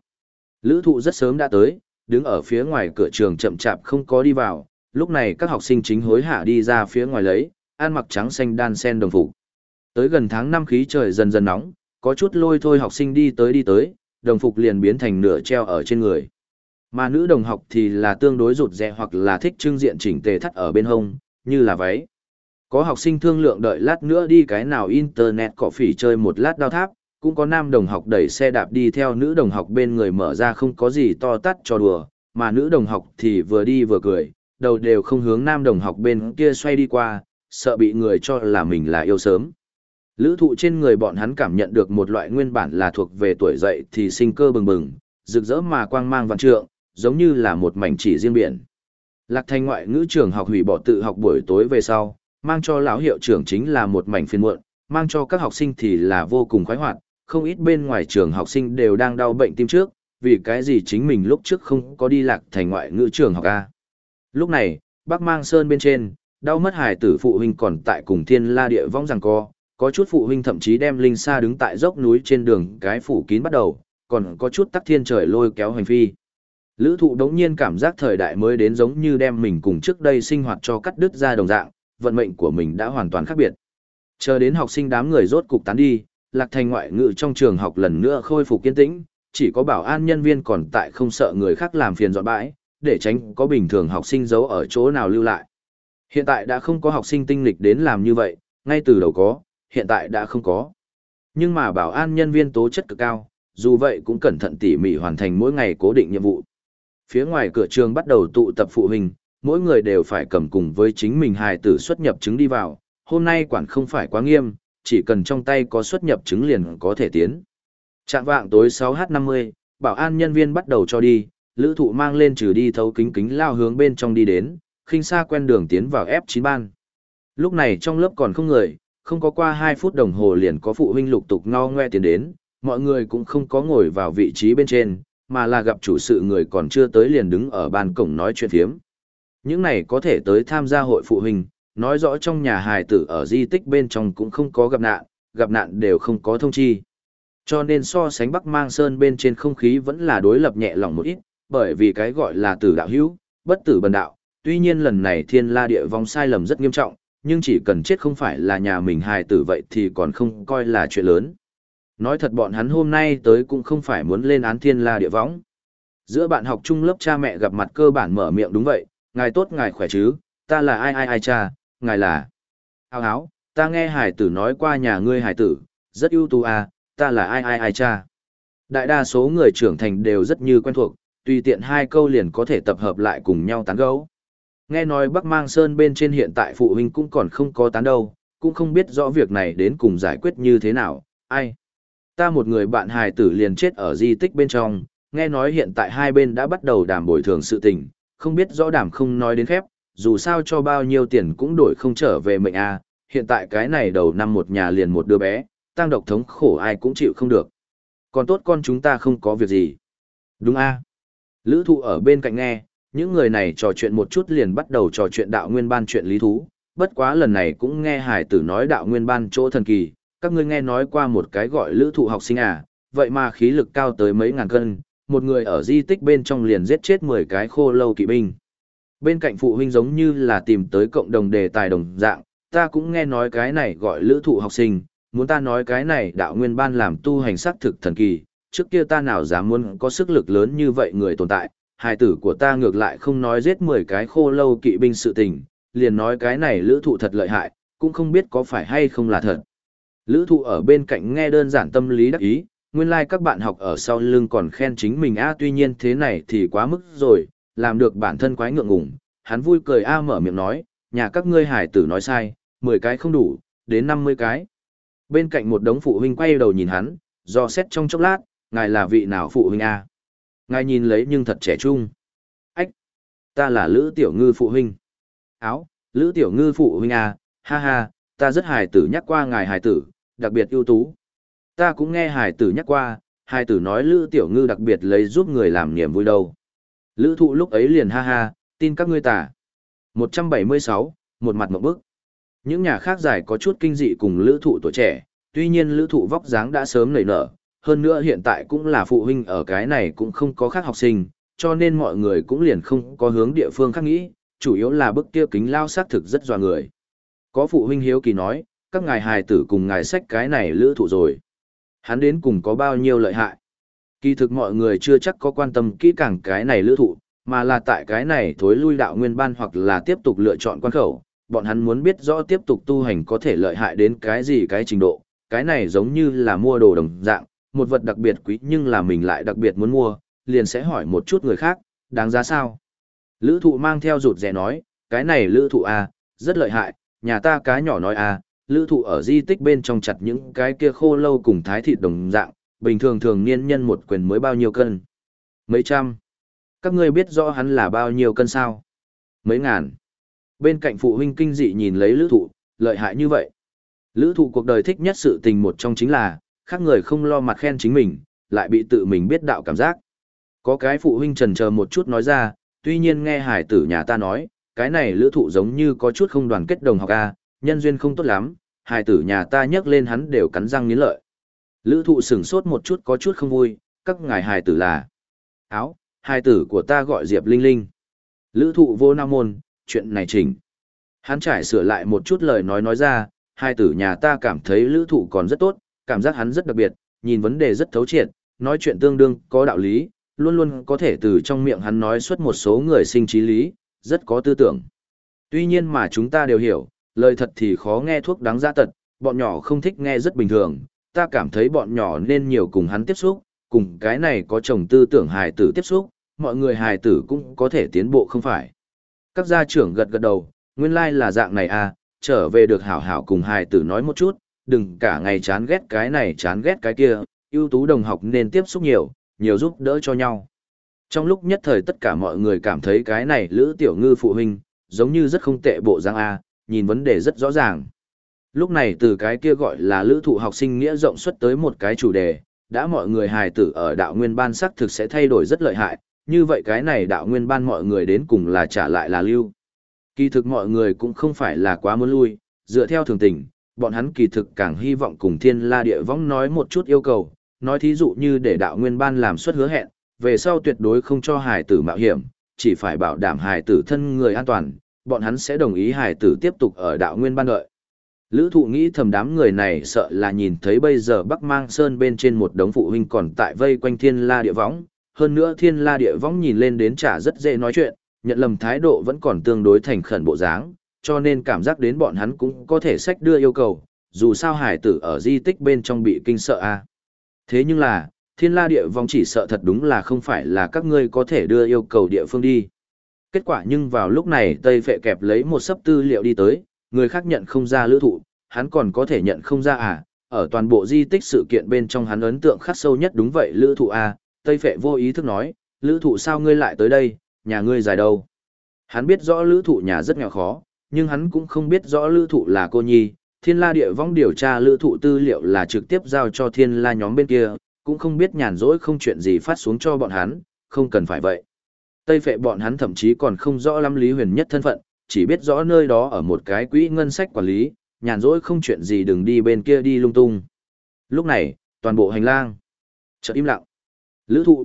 Lữ thụ rất sớm đã tới, đứng ở phía ngoài cửa trường chậm chạp không có đi vào, lúc này các học sinh chính hối hả đi ra phía ngoài lấy, ăn mặc trắng xanh đan sen đồng phục. Tới gần tháng 5 khí trời dần dần nóng, có chút lôi thôi học sinh đi tới đi tới, đồng phục liền biến thành nửa treo ở trên người. Mà nữ đồng học thì là tương đối rụt rè hoặc là thích trưng diện chỉnh tề thắt ở bên hông, như là váy. Có học sinh thương lượng đợi lát nữa đi cái nào internet cỏ phỉ chơi một lát đao tháp, cũng có nam đồng học đẩy xe đạp đi theo nữ đồng học bên người mở ra không có gì to tắt cho đùa, mà nữ đồng học thì vừa đi vừa cười, đầu đều không hướng nam đồng học bên kia xoay đi qua, sợ bị người cho là mình là yêu sớm. Lữ thụ trên người bọn hắn cảm nhận được một loại nguyên bản là thuộc về tuổi dậy thì sinh cơ bừng bừng, rực rỡ mà quang mang vạn trượng, giống như là một mảnh chỉ riêng biển. Lạc thành ngoại ngữ trường học hủy bỏ tự học buổi tối về sau, mang cho lão hiệu trưởng chính là một mảnh phiền muộn, mang cho các học sinh thì là vô cùng khoái hoạt, không ít bên ngoài trường học sinh đều đang đau bệnh tim trước, vì cái gì chính mình lúc trước không có đi lạc thành ngoại ngữ trường học A. Lúc này, bác mang sơn bên trên, đau mất hài tử phụ huynh còn tại cùng thiên la địa vong rằng co, có chút phụ huynh thậm chí đem linh sa đứng tại dốc núi trên đường cái phủ kín bắt đầu, còn có chút tắc thiên trời lôi kéo hành phi. Lữ thụ đống nhiên cảm giác thời đại mới đến giống như đem mình cùng trước đây sinh hoạt cho cắt đứt ra đồng dạng, vận mệnh của mình đã hoàn toàn khác biệt. Chờ đến học sinh đám người rốt cục tán đi, lạc thành ngoại ngữ trong trường học lần nữa khôi phục kiên tĩnh, chỉ có bảo an nhân viên còn tại không sợ người khác làm phiền dọn bãi, để tránh có bình thường học sinh giấu ở chỗ nào lưu lại. Hiện tại đã không có học sinh tinh lịch đến làm như vậy, ngay từ đầu có, hiện tại đã không có. Nhưng mà bảo an nhân viên tố chất cực cao, dù vậy cũng cẩn thận tỉ mỉ hoàn thành mỗi ngày cố định nhiệm vụ. Phía ngoài cửa trường bắt đầu tụ tập phụ huynh, mỗi người đều phải cầm cùng với chính mình hài tử xuất nhập chứng đi vào, hôm nay quản không phải quá nghiêm, chỉ cần trong tay có xuất nhập chứng liền có thể tiến. Trạng vạng tối 6h50, bảo an nhân viên bắt đầu cho đi, lữ thụ mang lên trừ đi thấu kính kính lao hướng bên trong đi đến, khinh xa quen đường tiến vào F9 ban. Lúc này trong lớp còn không người, không có qua 2 phút đồng hồ liền có phụ huynh lục tục ngao ngoe tiến đến, mọi người cũng không có ngồi vào vị trí bên trên, mà là gặp chủ sự người còn chưa tới liền đứng ở ban cổng nói chuyện thiếm. Những này có thể tới tham gia hội phụ huynh, nói rõ trong nhà hài tử ở di tích bên trong cũng không có gặp nạn, gặp nạn đều không có thông chi. Cho nên so sánh Bắc Mang Sơn bên trên không khí vẫn là đối lập nhẹ lòng một ít, bởi vì cái gọi là tử đạo hữu, bất tử bần đạo, tuy nhiên lần này thiên la địa vong sai lầm rất nghiêm trọng, nhưng chỉ cần chết không phải là nhà mình hài tử vậy thì còn không coi là chuyện lớn. Nói thật bọn hắn hôm nay tới cũng không phải muốn lên án thiên la địa võng. Giữa bạn học chung lớp cha mẹ gặp mặt cơ bản mở miệng đúng vậy, ngài tốt ngài khỏe chứ, ta là ai ai ai cha, ngài là. Áo áo, ta nghe hải tử nói qua nhà ngươi hải tử, rất ưu tú à, ta là ai ai ai cha. Đại đa số người trưởng thành đều rất như quen thuộc, tùy tiện hai câu liền có thể tập hợp lại cùng nhau tán gấu. Nghe nói Bắc Mang Sơn bên trên hiện tại phụ huynh cũng còn không có tán đâu, cũng không biết rõ việc này đến cùng giải quyết như thế nào, ai. Ta một người bạn hài tử liền chết ở di tích bên trong, nghe nói hiện tại hai bên đã bắt đầu đàm bồi thường sự tình, không biết rõ đàm không nói đến khép, dù sao cho bao nhiêu tiền cũng đổi không trở về mệnh a. hiện tại cái này đầu năm một nhà liền một đứa bé, tăng độc thống khổ ai cũng chịu không được. Còn tốt con chúng ta không có việc gì. Đúng a Lữ thụ ở bên cạnh nghe, những người này trò chuyện một chút liền bắt đầu trò chuyện đạo nguyên ban chuyện lý thú, bất quá lần này cũng nghe hải tử nói đạo nguyên ban chỗ thần kỳ, các ngươi nghe nói qua một cái gọi lữ thụ học sinh à, vậy mà khí lực cao tới mấy ngàn cân, một người ở di tích bên trong liền giết chết 10 cái khô lâu kỵ binh. Bên cạnh phụ huynh giống như là tìm tới cộng đồng đề tài đồng dạng, ta cũng nghe nói cái này gọi lữ thụ học sinh, muốn ta nói cái này đạo nguyên ban làm tu hành sắc thực thần kỳ, trước kia ta nào dám muốn có sức lực lớn như vậy người tồn tại, hài tử của ta ngược lại không nói giết 10 cái khô lâu kỵ binh sự tình, liền nói cái này lữ thụ thật lợi hại, cũng không biết có phải hay không là thật. Lữ thụ ở bên cạnh nghe đơn giản tâm lý đắc ý, nguyên lai like các bạn học ở sau lưng còn khen chính mình a tuy nhiên thế này thì quá mức rồi, làm được bản thân quái ngượng ngùng, hắn vui cười a mở miệng nói, nhà các ngươi hải tử nói sai, 10 cái không đủ, đến 50 cái. Bên cạnh một đống phụ huynh quay đầu nhìn hắn, do xét trong chốc lát, ngài là vị nào phụ huynh a Ngài nhìn lấy nhưng thật trẻ trung. Ách! Ta là Lữ Tiểu Ngư phụ huynh. Áo, Lữ Tiểu Ngư phụ huynh à? ha ha, ta rất hài tử nhắc qua ngài hài tử, đặc biệt ưu tú. Ta cũng nghe hài tử nhắc qua, hài tử nói Lữ Tiểu Ngư đặc biệt lấy giúp người làm niềm vui đâu. Lữ thụ lúc ấy liền ha ha, tin các ngươi tả. 176, một mặt một bức. Những nhà khác giải có chút kinh dị cùng lữ thụ tuổi trẻ, tuy nhiên lữ thụ vóc dáng đã sớm nảy nở, hơn nữa hiện tại cũng là phụ huynh ở cái này cũng không có khác học sinh, cho nên mọi người cũng liền không có hướng địa phương khác nghĩ, chủ yếu là bức kia kính lao xác thực rất dò người. Có phụ huynh hiếu kỳ nói, các ngài hài tử cùng ngài sách cái này lữ thụ rồi. Hắn đến cùng có bao nhiêu lợi hại. Kỳ thực mọi người chưa chắc có quan tâm kỹ càng cái này lữ thụ, mà là tại cái này thối lui đạo nguyên ban hoặc là tiếp tục lựa chọn quan khẩu, bọn hắn muốn biết rõ tiếp tục tu hành có thể lợi hại đến cái gì cái trình độ, cái này giống như là mua đồ đồng dạng, một vật đặc biệt quý nhưng là mình lại đặc biệt muốn mua, liền sẽ hỏi một chút người khác, đáng giá sao? Lữ thụ mang theo rụt rẻ nói, cái này lữ thụ à, rất lợi hại, nhà ta cá nhỏ nói à, lữ thụ ở di tích bên trong chặt những cái kia khô lâu cùng thái thịt đồng dạng, bình thường thường niên nhân một quyền mới bao nhiêu cân? Mấy trăm? Các ngươi biết rõ hắn là bao nhiêu cân sao? Mấy ngàn? Bên cạnh phụ huynh kinh dị nhìn lấy lữ thụ, lợi hại như vậy. Lữ thụ cuộc đời thích nhất sự tình một trong chính là, khác người không lo mặt khen chính mình, lại bị tự mình biết đạo cảm giác. Có cái phụ huynh trần chờ một chút nói ra, tuy nhiên nghe hải tử nhà ta nói, cái này lữ thụ giống như có chút không đoàn kết đồng học A, nhân duyên không tốt lắm, hải tử nhà ta nhắc lên hắn đều cắn răng nghiến lợi. Lữ thụ sửng sốt một chút có chút không vui, các ngài hải tử là áo, hải tử của ta gọi Diệp Linh Linh. Lữ thụ vô nam môn, chuyện này chỉnh. Hắn trải sửa lại một chút lời nói nói ra, hai tử nhà ta cảm thấy lữ thụ còn rất tốt, cảm giác hắn rất đặc biệt, nhìn vấn đề rất thấu triệt, nói chuyện tương đương, có đạo lý, luôn luôn có thể từ trong miệng hắn nói xuất một số người sinh trí lý, rất có tư tưởng. Tuy nhiên mà chúng ta đều hiểu, lời thật thì khó nghe thuốc đáng giá tật, bọn nhỏ không thích nghe rất bình thường, ta cảm thấy bọn nhỏ nên nhiều cùng hắn tiếp xúc, cùng cái này có chồng tư tưởng hài tử tiếp xúc, mọi người hài tử cũng có thể tiến bộ không phải. Các gia trưởng gật gật đầu, nguyên lai like là dạng này à, trở về được hảo hảo cùng hài tử nói một chút, đừng cả ngày chán ghét cái này chán ghét cái kia, ưu tú đồng học nên tiếp xúc nhiều, nhiều giúp đỡ cho nhau. Trong lúc nhất thời tất cả mọi người cảm thấy cái này Lữ Tiểu Ngư phụ huynh, giống như rất không tệ bộ giang A, nhìn vấn đề rất rõ ràng. Lúc này từ cái kia gọi là Lữ thụ học sinh nghĩa rộng xuất tới một cái chủ đề, đã mọi người hài tử ở đạo nguyên ban sắc thực sẽ thay đổi rất lợi hại, như vậy cái này đạo nguyên ban mọi người đến cùng là trả lại là lưu. Kỳ thực mọi người cũng không phải là quá muốn lui, dựa theo thường tình, bọn hắn kỳ thực càng hy vọng cùng thiên la địa võng nói một chút yêu cầu, nói thí dụ như để đạo nguyên ban làm suất hứa hẹn, về sau tuyệt đối không cho Hải tử mạo hiểm, chỉ phải bảo đảm Hải tử thân người an toàn, bọn hắn sẽ đồng ý Hải tử tiếp tục ở đạo nguyên ban đợi. Lữ thụ nghĩ thầm đám người này sợ là nhìn thấy bây giờ Bắc Mang Sơn bên trên một đống phụ huynh còn tại vây quanh thiên la địa võng, hơn nữa thiên la địa võng nhìn lên đến chả rất dễ nói chuyện, nhận lầm thái độ vẫn còn tương đối thành khẩn bộ dáng, cho nên cảm giác đến bọn hắn cũng có thể sách đưa yêu cầu, dù sao hải tử ở di tích bên trong bị kinh sợ a Thế nhưng là, thiên la địa vong chỉ sợ thật đúng là không phải là các ngươi có thể đưa yêu cầu địa phương đi. Kết quả nhưng vào lúc này Tây Phệ kẹp lấy một sấp tư liệu đi tới, người khác nhận không ra lữ thụ, hắn còn có thể nhận không ra à, ở toàn bộ di tích sự kiện bên trong hắn ấn tượng khắc sâu nhất đúng vậy lữ thụ a Tây Phệ vô ý thức nói, lữ thụ sao ngươi lại tới đây, nhà ngươi dài đâu. Hắn biết rõ lữ thụ nhà rất nghèo khó, nhưng hắn cũng không biết rõ lữ thụ là cô nhi, thiên la địa vong điều tra lữ thụ tư liệu là trực tiếp giao cho thiên la nhóm bên kia, cũng không biết nhàn rỗi không chuyện gì phát xuống cho bọn hắn, không cần phải vậy. Tây phệ bọn hắn thậm chí còn không rõ lắm Lý Huyền nhất thân phận, chỉ biết rõ nơi đó ở một cái quỹ ngân sách quản lý, nhàn rỗi không chuyện gì đừng đi bên kia đi lung tung. Lúc này, toàn bộ hành lang, chợt im lặng. Lữ thụ.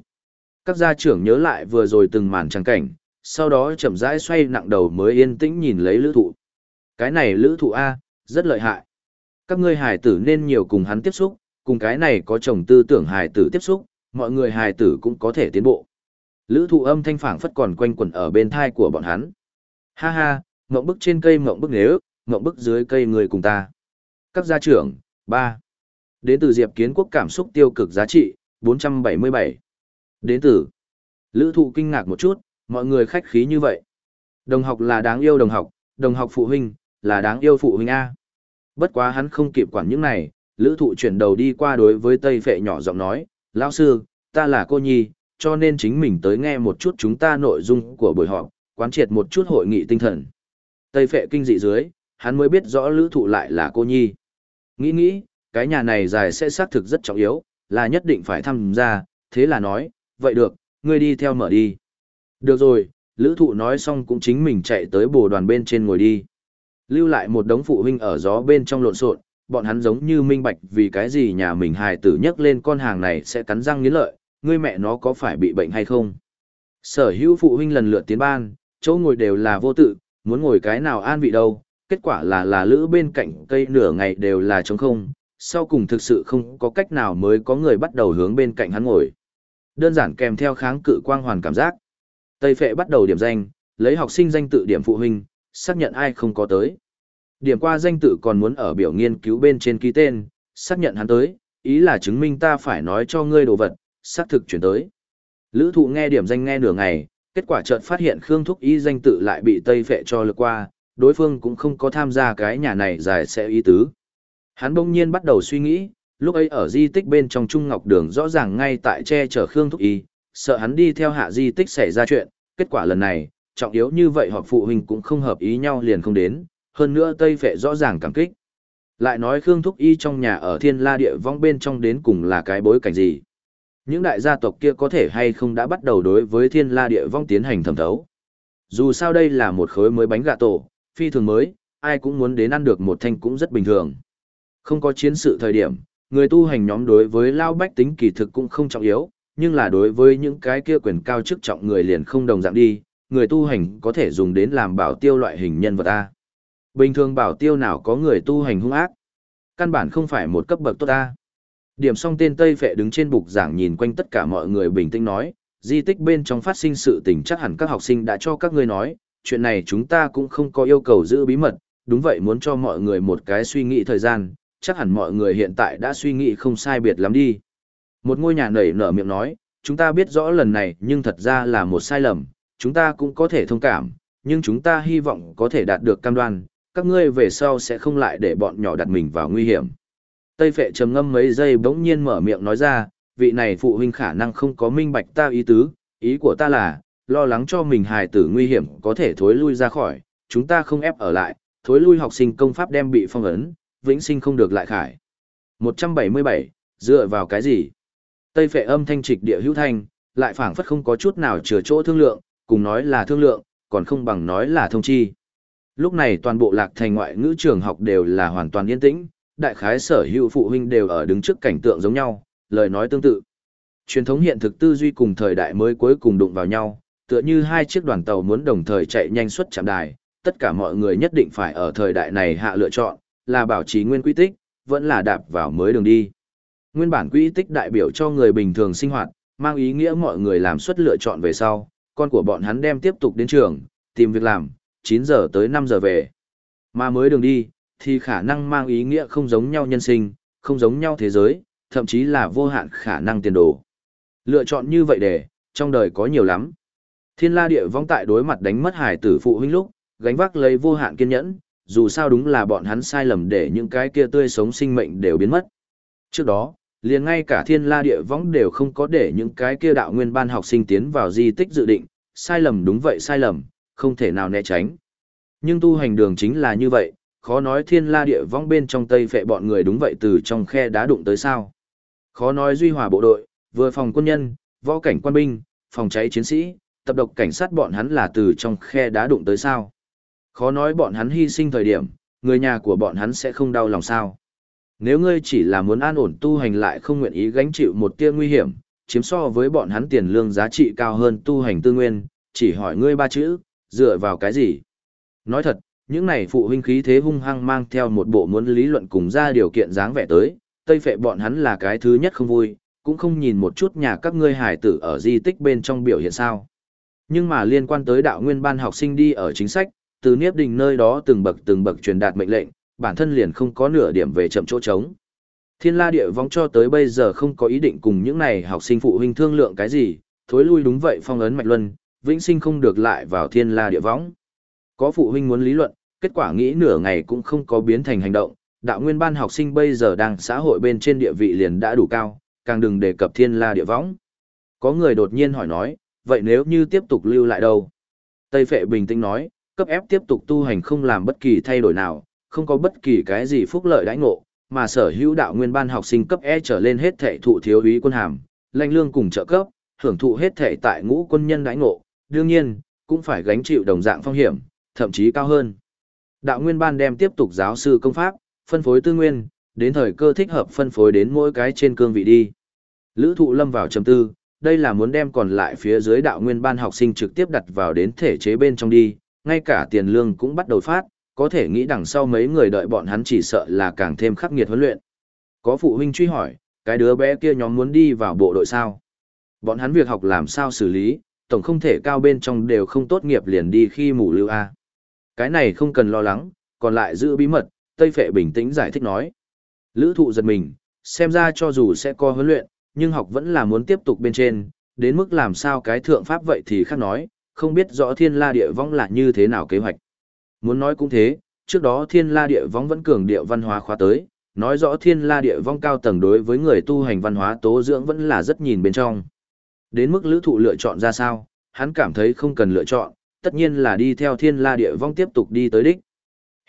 Các gia trưởng nhớ lại vừa rồi từng màn trang cảnh, sau đó chậm rãi xoay nặng đầu mới yên tĩnh nhìn lấy lữ thụ. Cái này lữ thụ A, rất lợi hại. Các ngươi hài tử nên nhiều cùng hắn tiếp xúc, cùng cái này có chồng tư tưởng hài tử tiếp xúc, mọi người hài tử cũng có thể tiến bộ. Lữ thụ âm thanh phản phất còn quanh quẩn ở bên thai của bọn hắn. Ha ha, mộng bức trên cây mộng bức nếu, mộng bức dưới cây người cùng ta. Các gia trưởng, 3. Đến từ Diệp Kiến Quốc cảm xúc tiêu cực giá trị, 477. Đến từ. Lữ thụ kinh ngạc một chút, mọi người khách khí như vậy. Đồng học là đáng yêu đồng học, đồng học phụ huynh, là đáng yêu phụ huynh A. Bất quá hắn không kịp quản những này, lữ thụ chuyển đầu đi qua đối với Tây Phệ nhỏ giọng nói, lão sư, ta là cô nhi, cho nên chính mình tới nghe một chút chúng ta nội dung của buổi họp, quán triệt một chút hội nghị tinh thần. Tây Phệ kinh dị dưới, hắn mới biết rõ lữ thụ lại là cô nhi. Nghĩ nghĩ, cái nhà này dài sẽ xác thực rất trọng yếu, là nhất định phải tham gia, thế là nói, vậy được, ngươi đi theo mở đi. Được rồi, lữ thụ nói xong cũng chính mình chạy tới bồ đoàn bên trên ngồi đi. Lưu lại một đống phụ huynh ở gió bên trong lộn xộn, bọn hắn giống như minh bạch vì cái gì nhà mình hài tử nhấc lên con hàng này sẽ cắn răng nghiến lợi, ngươi mẹ nó có phải bị bệnh hay không. Sở hữu phụ huynh lần lượt tiến ban, chỗ ngồi đều là vô tự, muốn ngồi cái nào an vị đâu, kết quả là là lữ bên cạnh cây nửa ngày đều là trống không, sau cùng thực sự không có cách nào mới có người bắt đầu hướng bên cạnh hắn ngồi. Đơn giản kèm theo kháng cự quang hoàn cảm giác. Tây Phệ bắt đầu điểm danh, lấy học sinh danh tự điểm phụ huynh, xác nhận ai không có tới. Điểm qua danh tự còn muốn ở biểu nghiên cứu bên trên ký tên, xác nhận hắn tới, ý là chứng minh ta phải nói cho ngươi đồ vật, xác thực chuyển tới. Lữ thụ nghe điểm danh nghe nửa ngày, kết quả chợt phát hiện Khương Thúc Y danh tự lại bị Tây Phệ cho lược qua, đối phương cũng không có tham gia cái nhà này dài sẽ ý tứ. Hắn bỗng nhiên bắt đầu suy nghĩ, lúc ấy ở di tích bên trong Trung Ngọc Đường rõ ràng ngay tại che chở Khương Thúc Y, sợ hắn đi theo hạ di tích xảy ra chuyện, kết quả lần này, trọng yếu như vậy họp phụ huynh cũng không hợp ý nhau liền không đến, hơn nữa Tây Phệ rõ ràng cảm kích. Lại nói Khương Thúc Y trong nhà ở thiên la địa vong bên trong đến cùng là cái bối cảnh gì. Những đại gia tộc kia có thể hay không đã bắt đầu đối với thiên la địa vong tiến hành thẩm thấu. Dù sao đây là một khối mới bánh gà tổ, phi thường mới, ai cũng muốn đến ăn được một thanh cũng rất bình thường. Không có chiến sự thời điểm, người tu hành nhóm đối với lao bách tính kỳ thực cũng không trọng yếu, nhưng là đối với những cái kia quyền cao chức trọng người liền không đồng dạng đi, người tu hành có thể dùng đến làm bảo tiêu loại hình nhân vật A. Bình thường bảo tiêu nào có người tu hành hung ác, căn bản không phải một cấp bậc tốt A. Điểm xong tên Tây Phệ đứng trên bục giảng nhìn quanh tất cả mọi người bình tĩnh nói, di tích bên trong phát sinh sự tình chắc hẳn các học sinh đã cho các ngươi nói, chuyện này chúng ta cũng không có yêu cầu giữ bí mật, đúng vậy muốn cho mọi người một cái suy nghĩ thời gian, chắc hẳn mọi người hiện tại đã suy nghĩ không sai biệt lắm đi. Một ngôi nhà nảy nở miệng nói, chúng ta biết rõ lần này nhưng thật ra là một sai lầm, chúng ta cũng có thể thông cảm, nhưng chúng ta hy vọng có thể đạt được cam đoan, các ngươi về sau sẽ không lại để bọn nhỏ đặt mình vào nguy hiểm. Tây phệ trầm ngâm mấy giây bỗng nhiên mở miệng nói ra, vị này phụ huynh khả năng không có minh bạch ta ý tứ, ý của ta là, lo lắng cho mình hài tử nguy hiểm có thể thối lui ra khỏi, chúng ta không ép ở lại, thối lui học sinh công pháp đem bị phong ấn, vĩnh sinh không được lại khải. 177, dựa vào cái gì? Tây phệ âm thanh trịch địa hữu thanh, lại phảng phất không có chút nào chừa chỗ thương lượng, cùng nói là thương lượng, còn không bằng nói là thông chi. Lúc này toàn bộ lạc thành ngoại ngữ trường học đều là hoàn toàn yên tĩnh, đại khái sở hữu phụ huynh đều ở đứng trước cảnh tượng giống nhau, lời nói tương tự. Truyền thống hiện thực tư duy cùng thời đại mới cuối cùng đụng vào nhau, tựa như hai chiếc đoàn tàu muốn đồng thời chạy nhanh xuất chạm đài, tất cả mọi người nhất định phải ở thời đại này hạ lựa chọn, là bảo trì nguyên quy tích, vẫn là đạp vào mới đường đi. Nguyên bản quỹ tích đại biểu cho người bình thường sinh hoạt, mang ý nghĩa mọi người làm suất lựa chọn về sau, con của bọn hắn đem tiếp tục đến trường, tìm việc làm, 9 giờ tới 5 giờ về. Mà mới đường đi, thì khả năng mang ý nghĩa không giống nhau nhân sinh, không giống nhau thế giới, thậm chí là vô hạn khả năng tiền đồ. Lựa chọn như vậy để, trong đời có nhiều lắm. Thiên la địa vong tại đối mặt đánh mất hải tử phụ huynh lúc, gánh vác lấy vô hạn kiên nhẫn, dù sao đúng là bọn hắn sai lầm để những cái kia tươi sống sinh mệnh đều biến mất. Trước đó, liền ngay cả thiên la địa vong đều không có để những cái kia đạo nguyên ban học sinh tiến vào di tích dự định, sai lầm đúng vậy sai lầm, không thể nào né tránh. Nhưng tu hành đường chính là như vậy, khó nói thiên la địa vong bên trong tây phệ bọn người đúng vậy từ trong khe đá đụng tới sao. Khó nói duy hòa bộ đội, vừa phòng quân nhân, võ cảnh quan binh, phòng cháy chiến sĩ, tập độc cảnh sát bọn hắn là từ trong khe đá đụng tới sao. Khó nói bọn hắn hy sinh thời điểm, người nhà của bọn hắn sẽ không đau lòng sao. Nếu ngươi chỉ là muốn an ổn tu hành lại không nguyện ý gánh chịu một tia nguy hiểm, chiếm so với bọn hắn tiền lương giá trị cao hơn tu hành tư nguyên, chỉ hỏi ngươi ba chữ, dựa vào cái gì? Nói thật, những này phụ huynh khí thế hung hăng mang theo một bộ muốn lý luận cùng ra điều kiện dáng vẻ tới, tây phệ bọn hắn là cái thứ nhất không vui, cũng không nhìn một chút nhà các ngươi hải tử ở di tích bên trong biểu hiện sao. Nhưng mà liên quan tới đạo nguyên ban học sinh đi ở chính sách, từ Niếp Đình nơi đó từng bậc từng bậc truyền đạt mệnh lệnh, bản thân liền không có nửa điểm về chậm chỗ trống. Thiên la địa vong cho tới bây giờ không có ý định cùng những này học sinh phụ huynh thương lượng cái gì, thối lui đúng vậy phong ấn mạch luân, vĩnh sinh không được lại vào thiên la địa vong. Có phụ huynh muốn lý luận, kết quả nghĩ nửa ngày cũng không có biến thành hành động, đạo nguyên ban học sinh bây giờ đang xã hội bên trên địa vị liền đã đủ cao, càng đừng đề cập thiên la địa võng. Có người đột nhiên hỏi nói, vậy nếu như tiếp tục lưu lại đâu? Tây Phệ bình tĩnh nói, cấp ép tiếp tục tu hành không làm bất kỳ thay đổi nào, không có bất kỳ cái gì phúc lợi đãi ngộ, mà sở hữu đạo nguyên ban học sinh cấp E trở lên hết thệ thụ thiếu úy quân hàm, lãnh lương cùng trợ cấp, hưởng thụ hết thệ tại ngũ quân nhân đãi ngộ, đương nhiên, cũng phải gánh chịu đồng dạng phong hiểm, thậm chí cao hơn. Đạo nguyên ban đem tiếp tục giáo sư công pháp, phân phối tư nguyên, đến thời cơ thích hợp phân phối đến mỗi cái trên cương vị đi. Lữ thụ lâm vào trầm tư, đây là muốn đem còn lại phía dưới đạo nguyên ban học sinh trực tiếp đặt vào đến thể chế bên trong đi, ngay cả tiền lương cũng bắt đầu phát, có thể nghĩ đằng sau mấy người đợi bọn hắn chỉ sợ là càng thêm khắc nghiệt huấn luyện. Có phụ huynh truy hỏi, cái đứa bé kia nhóm muốn đi vào bộ đội sao? Bọn hắn việc học làm sao xử lý, tổng không thể cao bên trong đều không tốt nghiệp liền đi khi mù lưu A. Cái này không cần lo lắng, còn lại giữ bí mật, Tây Phệ bình tĩnh giải thích nói. Lữ thụ giật mình, xem ra cho dù sẽ có huấn luyện, nhưng học vẫn là muốn tiếp tục bên trên, đến mức làm sao cái thượng pháp vậy thì khác nói, không biết rõ thiên la địa vong là như thế nào kế hoạch. Muốn nói cũng thế, trước đó thiên la địa vong vẫn cường địa văn hóa khóa tới, nói rõ thiên la địa vong cao tầng đối với người tu hành văn hóa tố dưỡng vẫn là rất nhìn bên trong. Đến mức lữ thụ lựa chọn ra sao, hắn cảm thấy không cần lựa chọn, tất nhiên là đi theo thiên la địa vong tiếp tục đi tới đích.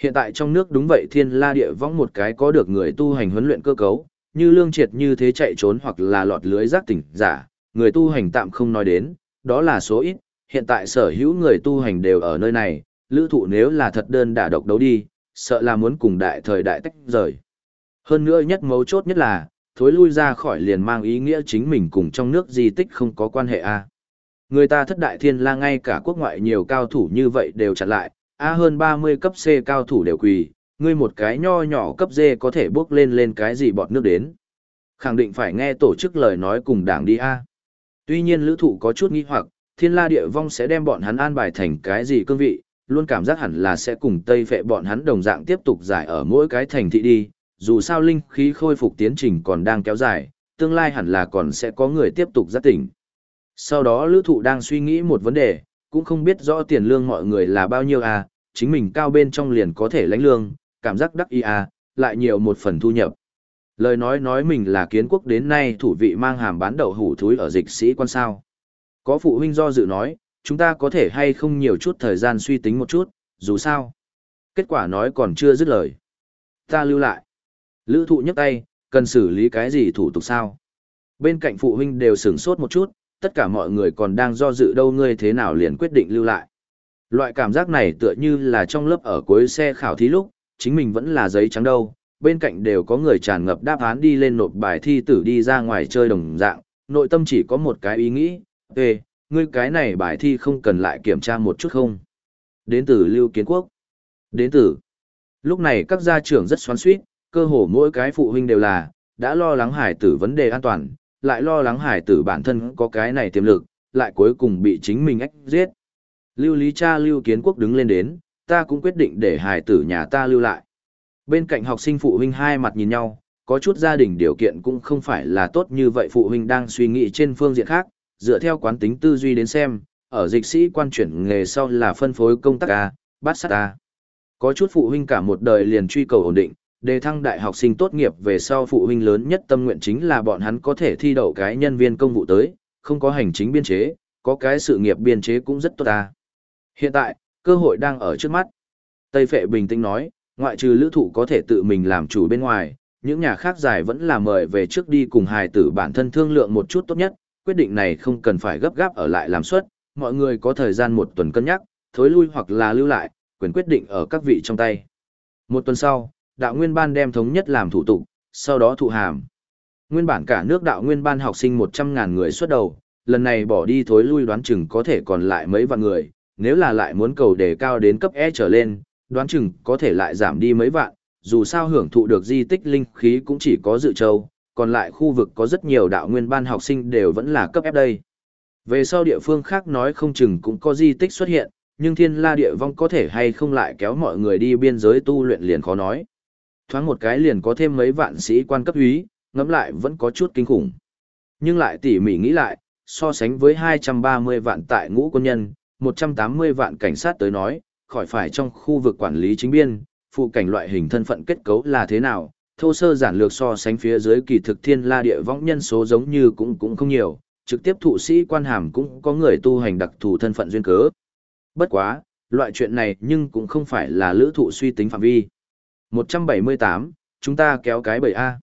Hiện tại trong nước đúng vậy thiên la địa vong một cái có được người tu hành huấn luyện cơ cấu, như lương triệt như thế chạy trốn hoặc là lọt lưới giác tỉnh giả, người tu hành tạm không nói đến, đó là số ít, hiện tại sở hữu người tu hành đều ở nơi này, lữ thụ nếu là thật đơn đả độc đấu đi, sợ là muốn cùng đại thời đại tách rời. Hơn nữa nhất mấu chốt nhất là, thối lui ra khỏi liền mang ý nghĩa chính mình cùng trong nước di tích không có quan hệ a Người ta thất đại thiên la ngay cả quốc ngoại nhiều cao thủ như vậy đều chặn lại, A hơn 30 cấp C cao thủ đều quỳ, ngươi một cái nho nhỏ cấp D có thể bước lên lên cái gì bọt nước đến. Khẳng định phải nghe tổ chức lời nói cùng đảng đi A. Tuy nhiên lữ thụ có chút nghi hoặc, thiên la địa vong sẽ đem bọn hắn an bài thành cái gì cương vị, luôn cảm giác hẳn là sẽ cùng Tây phệ bọn hắn đồng dạng tiếp tục giải ở mỗi cái thành thị đi, dù sao linh khí khôi phục tiến trình còn đang kéo dài, tương lai hẳn là còn sẽ có người tiếp tục giác tỉnh. Sau đó lữ thụ đang suy nghĩ một vấn đề, cũng không biết rõ tiền lương mọi người là bao nhiêu à, chính mình cao bên trong liền có thể lãnh lương, cảm giác đắc ý à, lại nhiều một phần thu nhập. Lời nói nói mình là kiến quốc đến nay thủ vị mang hàm bán đậu hủ thúi ở dịch sĩ quan sao. Có phụ huynh do dự nói, chúng ta có thể hay không nhiều chút thời gian suy tính một chút, dù sao. Kết quả nói còn chưa dứt lời. Ta lưu lại. Lữ thụ nhấc tay, cần xử lý cái gì thủ tục sao? Bên cạnh phụ huynh đều sửng sốt một chút, tất cả mọi người còn đang do dự đâu ngươi thế nào liền quyết định lưu lại. Loại cảm giác này tựa như là trong lớp ở cuối xe khảo thí lúc, chính mình vẫn là giấy trắng đâu, bên cạnh đều có người tràn ngập đáp án đi lên nộp bài thi tử đi ra ngoài chơi đồng dạng, nội tâm chỉ có một cái ý nghĩ, ê, ngươi cái này bài thi không cần lại kiểm tra một chút không? Đến từ Lưu Kiến Quốc. Đến từ. Lúc này các gia trưởng rất xoắn xuýt, cơ hồ mỗi cái phụ huynh đều là, đã lo lắng hải tử vấn đề an toàn, lại lo lắng hải tử bản thân có cái này tiềm lực, lại cuối cùng bị chính mình ách giết. Lưu Lý cha Lưu Kiến Quốc đứng lên đến, ta cũng quyết định để hải tử nhà ta lưu lại. Bên cạnh học sinh phụ huynh hai mặt nhìn nhau, có chút gia đình điều kiện cũng không phải là tốt như vậy phụ huynh đang suy nghĩ trên phương diện khác, dựa theo quán tính tư duy đến xem, ở dịch sĩ quan chuyển nghề sau là phân phối công tác A, bát sát A. Có chút phụ huynh cả một đời liền truy cầu ổn định, đề thăng đại học sinh tốt nghiệp về sau phụ huynh lớn nhất tâm nguyện chính là bọn hắn có thể thi đậu cái nhân viên công vụ tới, không có hành chính biên chế, có cái sự nghiệp biên chế cũng rất tốt ta. Hiện tại, cơ hội đang ở trước mắt. Tây Phệ bình tĩnh nói, ngoại trừ lữ thụ có thể tự mình làm chủ bên ngoài, những nhà khác giải vẫn là mời về trước đi cùng hài tử bản thân thương lượng một chút tốt nhất, quyết định này không cần phải gấp gáp ở lại làm suất, mọi người có thời gian một tuần cân nhắc, thối lui hoặc là lưu lại, quyền quyết định ở các vị trong tay. Một tuần sau, đạo nguyên ban đem thống nhất làm thủ tục, sau đó thụ hàm. Nguyên bản cả nước đạo nguyên ban học sinh 100.000 người xuất đầu, lần này bỏ đi thối lui đoán chừng có thể còn lại mấy vạn người, nếu là lại muốn cầu đề cao đến cấp E trở lên, đoán chừng có thể lại giảm đi mấy vạn, dù sao hưởng thụ được di tích linh khí cũng chỉ có dự châu, còn lại khu vực có rất nhiều đạo nguyên ban học sinh đều vẫn là cấp F đây. Về sau địa phương khác nói không chừng cũng có di tích xuất hiện, nhưng thiên la địa vong có thể hay không lại kéo mọi người đi biên giới tu luyện liền khó nói. Thoáng một cái liền có thêm mấy vạn sĩ quan cấp úy, ngẫm lại vẫn có chút kinh khủng. Nhưng lại tỉ mỉ nghĩ lại, so sánh với 230 vạn tại ngũ quân nhân, 180 vạn cảnh sát tới nói, khỏi phải trong khu vực quản lý chính biên, phụ cảnh loại hình thân phận kết cấu là thế nào, thô sơ giản lược so sánh phía dưới kỳ thực thiên la địa võng nhân số giống như cũng cũng không nhiều, trực tiếp thụ sĩ quan hàm cũng có người tu hành đặc thù thân phận duyên cớ. Bất quá, loại chuyện này nhưng cũng không phải là lữ thụ suy tính phạm vi. 178, chúng ta kéo cái bầy A.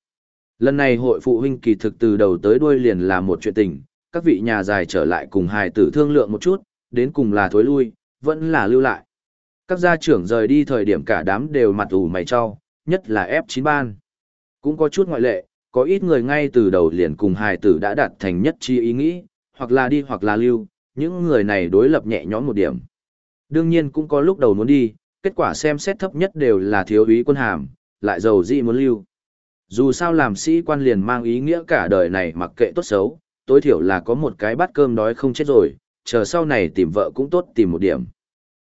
Lần này hội phụ huynh kỳ thực từ đầu tới đuôi liền là một chuyện tình, các vị nhà dài trở lại cùng hài tử thương lượng một chút, đến cùng là thối lui, vẫn là lưu lại. Các gia trưởng rời đi thời điểm cả đám đều mặt ủ mày cho, nhất là F9 ban. Cũng có chút ngoại lệ, có ít người ngay từ đầu liền cùng hài tử đã đạt thành nhất chi ý nghĩ, hoặc là đi hoặc là lưu, những người này đối lập nhẹ nhõm một điểm. Đương nhiên cũng có lúc đầu muốn đi, kết quả xem xét thấp nhất đều là thiếu úy quân hàm, lại giàu dị muốn lưu. Dù sao làm sĩ quan liền mang ý nghĩa cả đời này mặc kệ tốt xấu, tối thiểu là có một cái bát cơm đói không chết rồi, chờ sau này tìm vợ cũng tốt tìm một điểm.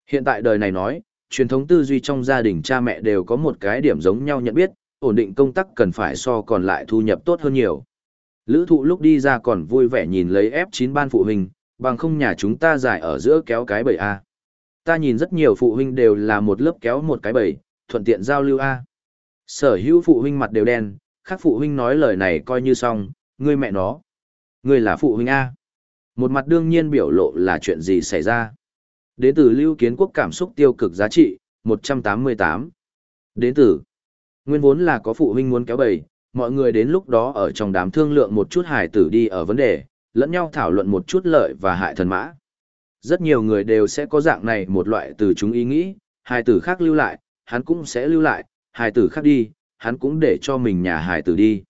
Hiện tại đời này nói, truyền thống tư duy trong gia đình cha mẹ đều có một cái điểm giống nhau nhận biết, ổn định công tác cần phải so còn lại thu nhập tốt hơn nhiều. Lữ thụ lúc đi ra còn vui vẻ nhìn lấy F9 ban phụ huynh, bằng không nhà chúng ta giải ở giữa kéo cái bầy A. Ta nhìn rất nhiều phụ huynh đều là một lớp kéo một cái bầy, thuận tiện giao lưu A. Sở hữu phụ huynh mặt đều đen, khác phụ huynh nói lời này coi như xong, ngươi mẹ nó. Ngươi là phụ huynh A. Một mặt đương nhiên biểu lộ là chuyện gì xảy ra. Đến từ lưu kiến quốc cảm xúc tiêu cực giá trị, 188. Đến từ. Nguyên vốn là có phụ huynh muốn kéo bầy, mọi người đến lúc đó ở trong đám thương lượng một chút hài tử đi ở vấn đề, lẫn nhau thảo luận một chút lợi và hại thần mã. Rất nhiều người đều sẽ có dạng này một loại từ chúng ý nghĩ, hài tử khác lưu lại, hắn cũng sẽ lưu lại, hài tử khác đi, hắn cũng để cho mình nhà hài tử đi.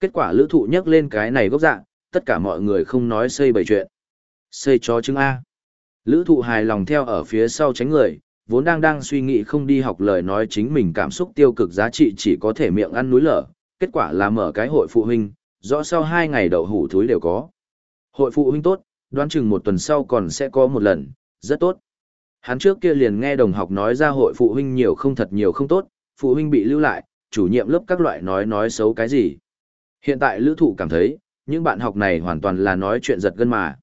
Kết quả lữ thụ nhắc lên cái này gốc dạng, tất cả mọi người không nói xây bầy chuyện. Xây cho chứng A. Lữ thụ hài lòng theo ở phía sau tránh người, vốn đang đang suy nghĩ không đi học lời nói chính mình cảm xúc tiêu cực giá trị chỉ có thể miệng ăn núi lở, kết quả là mở cái hội phụ huynh, rõ sau hai ngày đậu hủ thúi đều có. Hội phụ huynh tốt, đoán chừng một tuần sau còn sẽ có một lần, rất tốt. Hắn trước kia liền nghe đồng học nói ra hội phụ huynh nhiều không thật nhiều không tốt, phụ huynh bị lưu lại, chủ nhiệm lớp các loại nói nói xấu cái gì. Hiện tại lữ thụ cảm thấy, những bạn học này hoàn toàn là nói chuyện giật gân mà.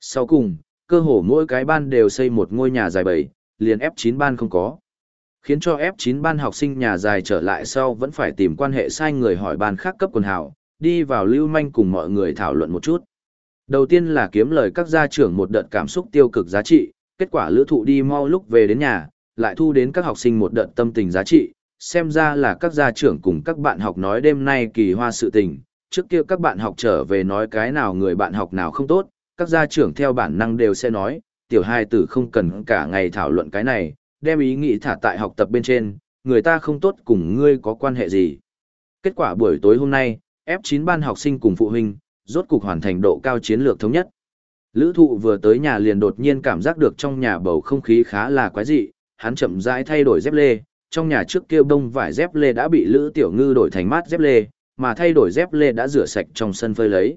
Sau cùng, cơ hồ mỗi cái ban đều xây một ngôi nhà dài bầy, liền F9 ban không có. Khiến cho F9 ban học sinh nhà dài trở lại sau vẫn phải tìm quan hệ sai người hỏi ban khác cấp quần hào, đi vào lưu manh cùng mọi người thảo luận một chút. Đầu tiên là kiếm lời các gia trưởng một đợt cảm xúc tiêu cực giá trị, kết quả lữ thụ đi mau lúc về đến nhà, lại thu đến các học sinh một đợt tâm tình giá trị, xem ra là các gia trưởng cùng các bạn học nói đêm nay kỳ hoa sự tình, trước kia các bạn học trở về nói cái nào người bạn học nào không tốt, các gia trưởng theo bản năng đều sẽ nói, tiểu hai tử không cần cả ngày thảo luận cái này, đem ý nghĩ thả tại học tập bên trên, người ta không tốt cùng ngươi có quan hệ gì. Kết quả buổi tối hôm nay, F9 ban học sinh cùng phụ huynh, rốt cục hoàn thành độ cao chiến lược thống nhất. Lữ thụ vừa tới nhà liền đột nhiên cảm giác được trong nhà bầu không khí khá là quái dị, hắn chậm rãi thay đổi dép lê, trong nhà trước kia bông vải dép lê đã bị Lữ Tiểu Ngư đổi thành mát dép lê, mà thay đổi dép lê đã rửa sạch trong sân phơi lấy.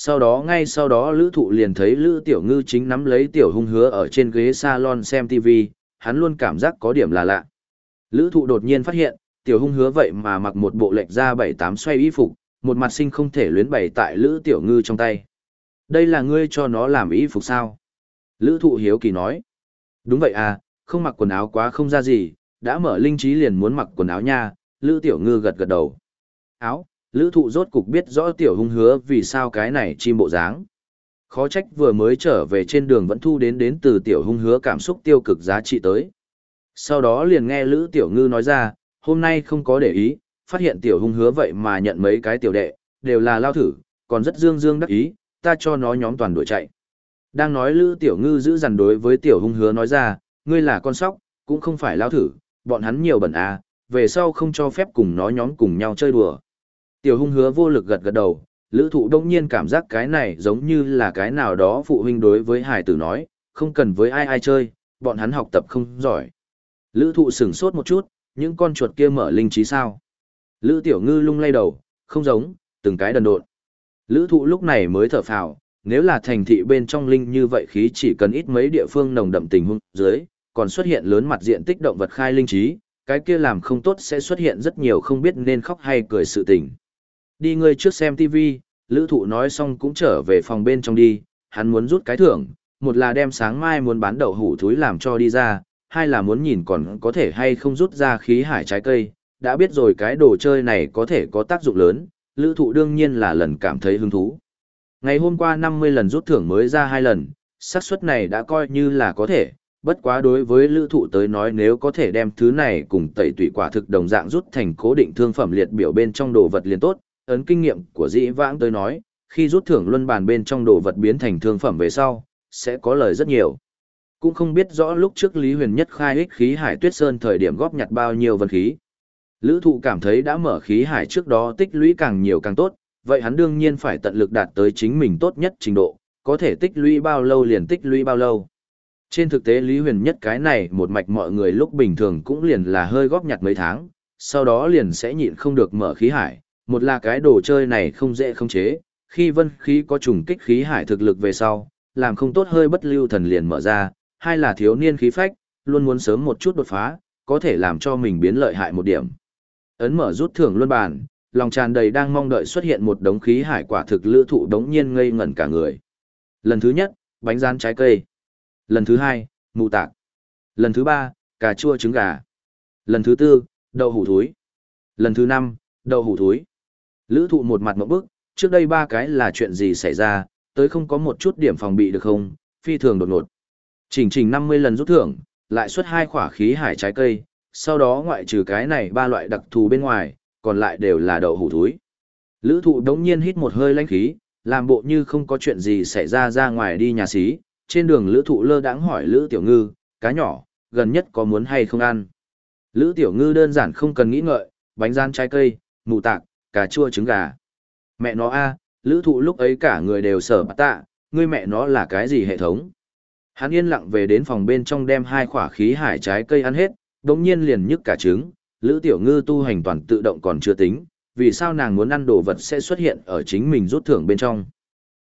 Sau đó ngay sau đó Lữ Thụ liền thấy Lữ Tiểu Ngư chính nắm lấy Tiểu Hung hứa ở trên ghế salon xem TV, hắn luôn cảm giác có điểm là lạ. Lữ Thụ đột nhiên phát hiện, Tiểu Hung hứa vậy mà mặc một bộ lệch ra 7-8 xoay y phục, một mặt sinh không thể luyến bày tại Lữ Tiểu Ngư trong tay. Đây là ngươi cho nó làm y phục sao? Lữ Thụ hiếu kỳ nói. Đúng vậy à, không mặc quần áo quá không ra gì, đã mở linh trí liền muốn mặc quần áo nha, Lữ Tiểu Ngư gật gật đầu. Áo, lữ thụ rốt cục biết rõ tiểu hung hứa vì sao cái này chim bộ dáng. Khó trách vừa mới trở về trên đường vẫn thu đến đến từ tiểu hung hứa cảm xúc tiêu cực giá trị tới. Sau đó liền nghe Lữ Tiểu Ngư nói ra, hôm nay không có để ý, phát hiện tiểu hung hứa vậy mà nhận mấy cái tiểu đệ, đều là lao thử, còn rất dương dương đắc ý, ta cho nó nhóm toàn đuổi chạy. Đang nói Lữ Tiểu Ngư giữ dằn đối với tiểu hung hứa nói ra, ngươi là con sóc, cũng không phải lao thử, bọn hắn nhiều bẩn à, về sau không cho phép cùng nó nhóm cùng nhau chơi đùa. Tiểu hung hứa vô lực gật gật đầu, lữ thụ đông nhiên cảm giác cái này giống như là cái nào đó phụ huynh đối với hải tử nói, không cần với ai ai chơi, bọn hắn học tập không giỏi. Lữ thụ sửng sốt một chút, những con chuột kia mở linh trí sao. Lữ tiểu ngư lung lay đầu, không giống, từng cái đần độn. Lữ thụ lúc này mới thở phào, nếu là thành thị bên trong linh như vậy khí chỉ cần ít mấy địa phương nồng đậm tình huống dưới, còn xuất hiện lớn mặt diện tích động vật khai linh trí, cái kia làm không tốt sẽ xuất hiện rất nhiều không biết nên khóc hay cười sự tình. Đi ngươi trước xem TV, lữ thụ nói xong cũng trở về phòng bên trong đi, hắn muốn rút cái thưởng, một là đem sáng mai muốn bán đậu hủ thúi làm cho đi ra, hai là muốn nhìn còn có thể hay không rút ra khí hải trái cây, đã biết rồi cái đồ chơi này có thể có tác dụng lớn, lữ thụ đương nhiên là lần cảm thấy hứng thú. Ngày hôm qua 50 lần rút thưởng mới ra hai lần, xác suất này đã coi như là có thể, bất quá đối với lữ thụ tới nói nếu có thể đem thứ này cùng tẩy tủy quả thực đồng dạng rút thành cố định thương phẩm liệt biểu bên trong đồ vật liền tốt, ấn kinh nghiệm của dĩ vãng tới nói, khi rút thưởng luân bàn bên trong đồ vật biến thành thương phẩm về sau, sẽ có lời rất nhiều. Cũng không biết rõ lúc trước Lý Huyền Nhất khai ích khí hải tuyết sơn thời điểm góp nhặt bao nhiêu vân khí. Lữ thụ cảm thấy đã mở khí hải trước đó tích lũy càng nhiều càng tốt, vậy hắn đương nhiên phải tận lực đạt tới chính mình tốt nhất trình độ, có thể tích lũy bao lâu liền tích lũy bao lâu. Trên thực tế Lý Huyền Nhất cái này một mạch mọi người lúc bình thường cũng liền là hơi góp nhặt mấy tháng, sau đó liền sẽ nhịn không được mở khí hải, một là cái đồ chơi này không dễ không chế, khi vân khí có trùng kích khí hải thực lực về sau, làm không tốt hơi bất lưu thần liền mở ra, hai là thiếu niên khí phách, luôn muốn sớm một chút đột phá, có thể làm cho mình biến lợi hại một điểm. Ấn mở rút thưởng luân bàn, lòng tràn đầy đang mong đợi xuất hiện một đống khí hải quả thực lữ thụ đống nhiên ngây ngẩn cả người. Lần thứ nhất, bánh rán trái cây. Lần thứ hai, mù tạc. Lần thứ ba, cà chua trứng gà. Lần thứ tư, đậu hủ thúi. Lần thứ năm, đậu hủ thúi. Lữ thụ một mặt mộng bức, trước đây ba cái là chuyện gì xảy ra, tới không có một chút điểm phòng bị được không, phi thường đột ngột. Chỉnh trình 50 lần rút thưởng, lại xuất hai khỏa khí hải trái cây, sau đó ngoại trừ cái này ba loại đặc thù bên ngoài, còn lại đều là đậu hủ thúi. Lữ thụ đống nhiên hít một hơi lánh khí, làm bộ như không có chuyện gì xảy ra ra ngoài đi nhà xí, trên đường lữ thụ lơ đãng hỏi lữ tiểu ngư, cá nhỏ, gần nhất có muốn hay không ăn. Lữ tiểu ngư đơn giản không cần nghĩ ngợi, bánh rán trái cây, mù tạc, cà chua trứng gà. Mẹ nó a lữ thụ lúc ấy cả người đều sở bát tạ, ngươi mẹ nó là cái gì hệ thống. Hắn yên lặng về đến phòng bên trong đem hai khỏa khí hải trái cây ăn hết, đống nhiên liền nhức cả trứng, lữ tiểu ngư tu hành toàn tự động còn chưa tính, vì sao nàng muốn ăn đồ vật sẽ xuất hiện ở chính mình rút thưởng bên trong.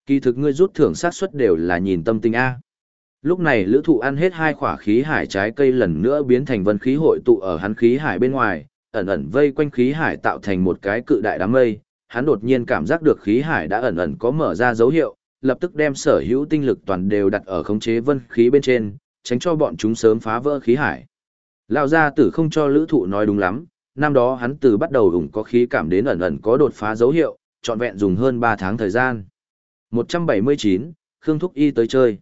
Kỳ thực ngươi rút thưởng sát suất đều là nhìn tâm tình A. Lúc này lữ thụ ăn hết hai khỏa khí hải trái cây lần nữa biến thành vân khí hội tụ ở hắn khí hải bên ngoài, ẩn ẩn vây quanh khí hải tạo thành một cái cự đại đám mây, hắn đột nhiên cảm giác được khí hải đã ẩn ẩn có mở ra dấu hiệu, lập tức đem sở hữu tinh lực toàn đều đặt ở khống chế vân khí bên trên, tránh cho bọn chúng sớm phá vỡ khí hải. Lão gia tử không cho lữ thụ nói đúng lắm, năm đó hắn từ bắt đầu ủng có khí cảm đến ẩn ẩn có đột phá dấu hiệu, trọn vẹn dùng hơn 3 tháng thời gian. 179, Khương Thúc Y tới chơi.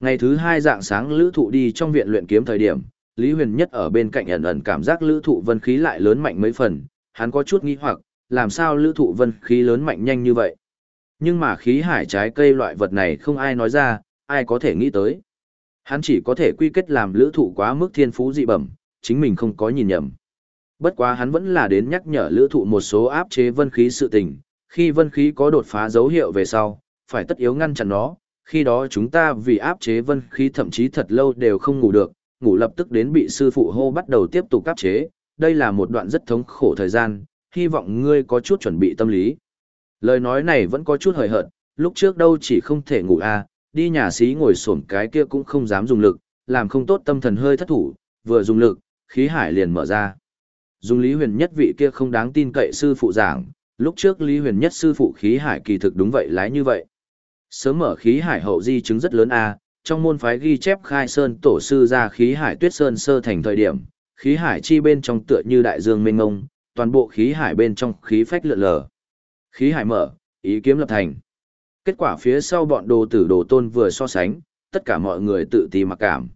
Ngày thứ hai dạng sáng lữ thụ đi trong viện luyện kiếm thời điểm, Lý Huyền Nhất ở bên cạnh ẩn ẩn cảm giác lữ thụ vân khí lại lớn mạnh mấy phần, hắn có chút nghi hoặc, làm sao lữ thụ vân khí lớn mạnh nhanh như vậy. Nhưng mà khí hải trái cây loại vật này không ai nói ra, ai có thể nghĩ tới. Hắn chỉ có thể quy kết làm lữ thụ quá mức thiên phú dị bẩm, chính mình không có nhìn nhầm. Bất quá hắn vẫn là đến nhắc nhở lữ thụ một số áp chế vân khí sự tình, khi vân khí có đột phá dấu hiệu về sau, phải tất yếu ngăn chặn nó, khi đó chúng ta vì áp chế vân khí thậm chí thật lâu đều không ngủ được, ngủ lập tức đến bị sư phụ hô bắt đầu tiếp tục áp chế, đây là một đoạn rất thống khổ thời gian, hy vọng ngươi có chút chuẩn bị tâm lý. Lời nói này vẫn có chút hời hợt, lúc trước đâu chỉ không thể ngủ à, đi nhà xí ngồi xổm cái kia cũng không dám dùng lực, làm không tốt tâm thần hơi thất thủ, vừa dùng lực, khí hải liền mở ra. Dùng Lý Huyền Nhất vị kia không đáng tin cậy sư phụ giảng, lúc trước Lý Huyền Nhất sư phụ khí hải kỳ thực đúng vậy lái như vậy. Sớm mở khí hải hậu di chứng rất lớn a, trong môn phái ghi chép khai sơn tổ sư ra khí hải tuyết sơn sơ thành thời điểm, khí hải chi bên trong tựa như đại dương mênh ngông, toàn bộ khí hải bên trong khí phách lượn lờ. Khí hải mở, ý kiếm lập thành. Kết quả phía sau bọn đồ tử đồ tôn vừa so sánh, tất cả mọi người tự ti mặc cảm.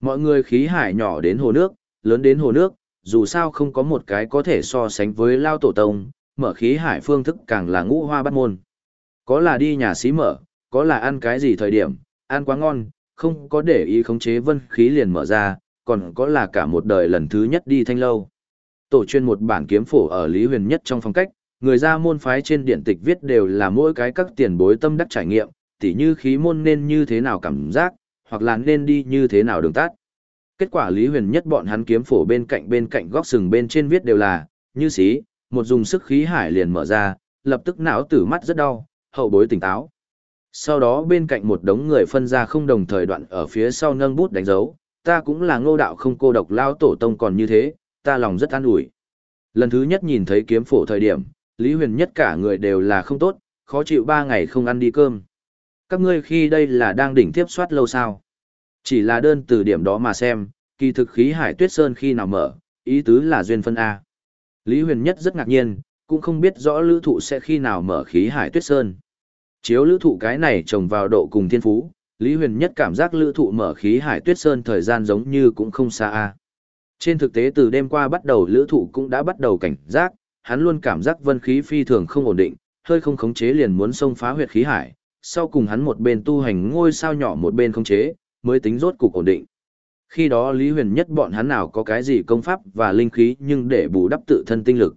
Mọi người khí hải nhỏ đến hồ nước, lớn đến hồ nước, dù sao không có một cái có thể so sánh với lao tổ tông, mở khí hải phương thức càng là ngũ hoa bắt môn. Có là đi nhà xí mở, có là ăn cái gì thời điểm, ăn quá ngon, không có để ý khống chế vân khí liền mở ra, còn có là cả một đời lần thứ nhất đi thanh lâu. Tổ chuyên một bản kiếm phổ ở Lý Huyền nhất trong phong cách, người ra môn phái trên điện tịch viết đều là mỗi cái các tiền bối tâm đắc trải nghiệm, tỉ như khí môn nên như thế nào cảm giác, hoặc là nên đi như thế nào đường tắt. Kết quả Lý Huyền nhất bọn hắn kiếm phổ bên cạnh bên cạnh góc sừng bên trên viết đều là, như xí, một dùng sức khí hải liền mở ra, lập tức não tử mắt rất đau, hậu bối tỉnh táo. Sau đó bên cạnh một đống người phân ra không đồng thời đoạn ở phía sau nâng bút đánh dấu, ta cũng là ngô đạo không cô độc lao tổ tông còn như thế, ta lòng rất an ủi. Lần thứ nhất nhìn thấy kiếm phổ thời điểm, Lý Huyền nhất cả người đều là không tốt, khó chịu ba ngày không ăn đi cơm. Các ngươi khi đây là đang đỉnh tiếp soát lâu sao? Chỉ là đơn từ điểm đó mà xem, kỳ thực khí hải tuyết sơn khi nào mở, ý tứ là duyên phân A. Lý Huyền nhất rất ngạc nhiên, cũng không biết rõ lữ thụ sẽ khi nào mở khí hải tuyết sơn. Chiếu lữ thụ cái này trồng vào độ cùng thiên phú, Lý Huyền nhất cảm giác lữ thụ mở khí hải tuyết sơn thời gian giống như cũng không xa A. Trên thực tế từ đêm qua bắt đầu lữ thụ cũng đã bắt đầu cảnh giác, hắn luôn cảm giác vân khí phi thường không ổn định, hơi không khống chế liền muốn xông phá huyệt khí hải, sau cùng hắn một bên tu hành ngôi sao nhỏ một bên khống chế, mới tính rốt cục ổn định. Khi đó Lý Huyền nhất bọn hắn nào có cái gì công pháp và linh khí nhưng để bù đắp tự thân tinh lực.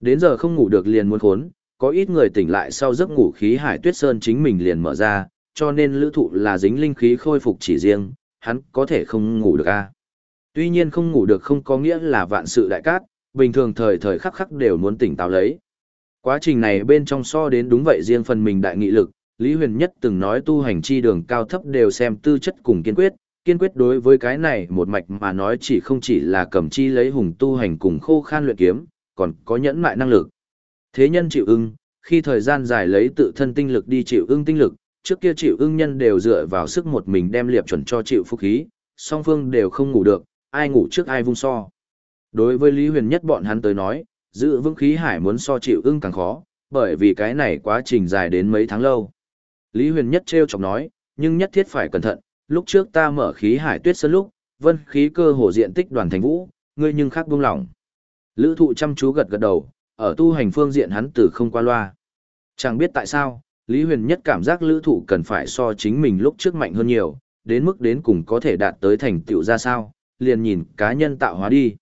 Đến giờ không ngủ được liền muốn khốn, có ít người tỉnh lại sau giấc ngủ khí hải tuyết sơn chính mình liền mở ra, cho nên lữ thụ là dính linh khí khôi phục chỉ riêng, hắn có thể không ngủ được a à. Tuy nhiên không ngủ được không có nghĩa là vạn sự đại cát, bình thường thời thời khắc khắc đều muốn tỉnh táo lấy. Quá trình này bên trong so đến đúng vậy riêng phần mình đại nghị lực, Lý Huyền Nhất từng nói tu hành chi đường cao thấp đều xem tư chất cùng kiên quyết, kiên quyết đối với cái này một mạch mà nói chỉ không chỉ là cầm chi lấy hùng tu hành cùng khô khan luyện kiếm, còn có nhẫn mại năng lực. Thế nhân chịu ưng, khi thời gian dài lấy tự thân tinh lực đi chịu ưng tinh lực, trước kia chịu ưng nhân đều dựa vào sức một mình đem liệp chuẩn cho chịu phúc khí, song phương đều không ngủ được, ai ngủ trước ai vung so. Đối với Lý Huyền nhất bọn hắn tới nói, giữ vững khí hải muốn so chịu ưng càng khó, bởi vì cái này quá trình dài đến mấy tháng lâu. Lý Huyền nhất treo chọc nói, nhưng nhất thiết phải cẩn thận, lúc trước ta mở khí hải tuyết sơn lúc, vân khí cơ hồ diện tích đoàn thành vũ, ngươi nhưng khác buông lỏng. Lữ thụ chăm chú gật gật đầu, ở tu hành phương diện hắn từ không qua loa. Chẳng biết tại sao, Lý Huyền nhất cảm giác lữ thụ cần phải so chính mình lúc trước mạnh hơn nhiều, đến mức đến cùng có thể đạt tới thành tựu ra sao, liền nhìn cá nhân tạo hóa đi.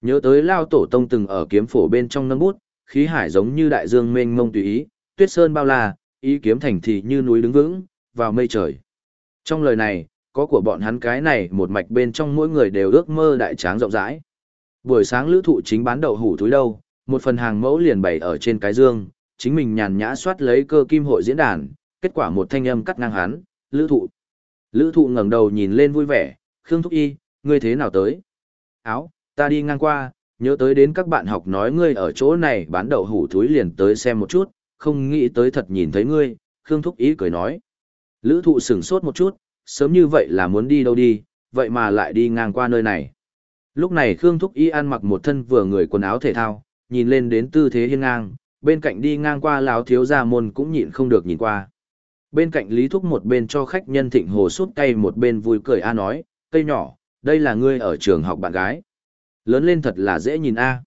Nhớ tới Lao Tổ Tông từng ở kiếm phổ bên trong nâng bút, khí hải giống như đại dương mênh mông tùy ý, tuyết sơn bao la, ý kiếm thành thì như núi đứng vững, vào mây trời. Trong lời này, có của bọn hắn cái này một mạch bên trong mỗi người đều ước mơ đại tráng rộng rãi. Buổi sáng lữ thụ chính bán đậu hủ túi đâu, một phần hàng mẫu liền bày ở trên cái dương, chính mình nhàn nhã soát lấy cơ kim hội diễn đàn, kết quả một thanh âm cắt ngang hắn, lữ thụ. Lữ thụ ngẩng đầu nhìn lên vui vẻ, Khương Thúc Y, ngươi thế nào tới? Áo, ta đi ngang qua, nhớ tới đến các bạn học nói ngươi ở chỗ này bán đậu hủ thúi liền tới xem một chút, không nghĩ tới thật nhìn thấy ngươi, Khương Thúc Y cười nói. Lữ thụ sửng sốt một chút, sớm như vậy là muốn đi đâu đi, vậy mà lại đi ngang qua nơi này. Lúc này Khương Thúc Y ăn mặc một thân vừa người quần áo thể thao, nhìn lên đến tư thế hiên ngang, bên cạnh đi ngang qua lão thiếu gia môn cũng nhịn không được nhìn qua. Bên cạnh Lý Thúc một bên cho khách nhân thịnh hồ súp cây một bên vui cười a nói, cây nhỏ, đây là ngươi ở trường học bạn gái. Lớn lên thật là dễ nhìn a.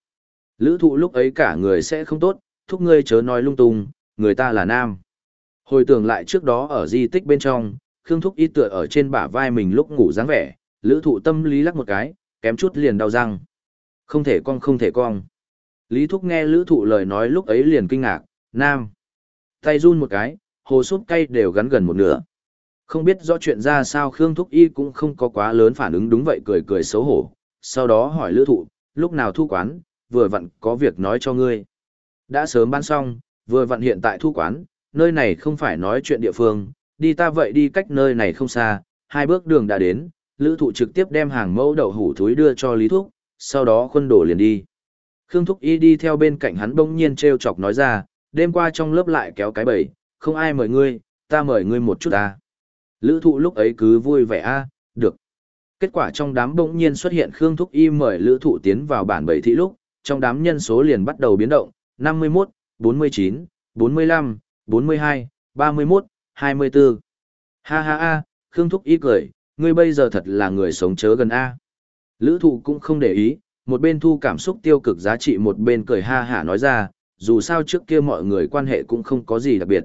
Lữ thụ lúc ấy cả người sẽ không tốt, thúc ngươi chớ nói lung tung, người ta là nam. Hồi tưởng lại trước đó ở di tích bên trong, Khương Thúc y tựa ở trên bả vai mình lúc ngủ dáng vẻ, lữ thụ tâm lý lắc một cái, kém chút liền đau răng. Không thể cong không thể cong. Lý Thúc nghe lữ thụ lời nói lúc ấy liền kinh ngạc, nam. Tay run một cái, hồ súp cây đều gắn gần một nửa. Không biết rõ chuyện ra sao Khương Thúc Y cũng không có quá lớn phản ứng đúng vậy cười cười xấu hổ. Sau đó hỏi lữ thụ, lúc nào thu quán, vừa vặn có việc nói cho ngươi. Đã sớm bán xong, vừa vặn hiện tại thu quán, nơi này không phải nói chuyện địa phương, đi ta vậy đi cách nơi này không xa, hai bước đường đã đến, lữ thụ trực tiếp đem hàng mẫu đậu hủ thúi đưa cho Lý Thúc, sau đó khuân đổ liền đi. Khương Thúc Y đi theo bên cạnh hắn bỗng nhiên treo chọc nói ra, đêm qua trong lớp lại kéo cái bầy, không ai mời ngươi, ta mời ngươi một chút ta. Lữ thụ lúc ấy cứ vui vẻ a được. Kết quả trong đám bỗng nhiên xuất hiện Khương Thúc Y mời lữ thụ tiến vào bản bầy thị lúc, trong đám nhân số liền bắt đầu biến động, 51, 49, 45, 42, 31, 24. Ha ha ha, Khương Thúc Y cười, ngươi bây giờ thật là người sống chớ gần A. Lữ thụ cũng không để ý, một bên thu cảm xúc tiêu cực giá trị một bên cười ha hả nói ra, dù sao trước kia mọi người quan hệ cũng không có gì đặc biệt.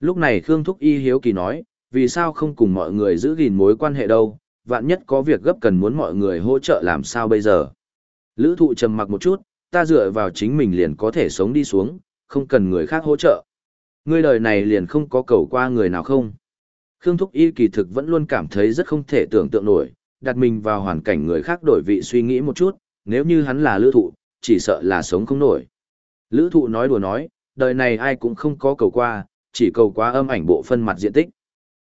Lúc này Khương Thúc Y hiếu kỳ nói, vì sao không cùng mọi người giữ gìn mối quan hệ đâu, vạn nhất có việc gấp cần muốn mọi người hỗ trợ làm sao bây giờ. Lữ thụ trầm mặc một chút, ta dựa vào chính mình liền có thể sống đi xuống, không cần người khác hỗ trợ. Ngươi đời này liền không có cầu qua người nào không? Khương Thúc Y kỳ thực vẫn luôn cảm thấy rất không thể tưởng tượng nổi, đặt mình vào hoàn cảnh người khác đổi vị suy nghĩ một chút, nếu như hắn là lữ thụ, chỉ sợ là sống không nổi. Lữ thụ nói đùa nói, đời này ai cũng không có cầu qua, chỉ cầu quá âm ảnh bộ phân mặt diện tích.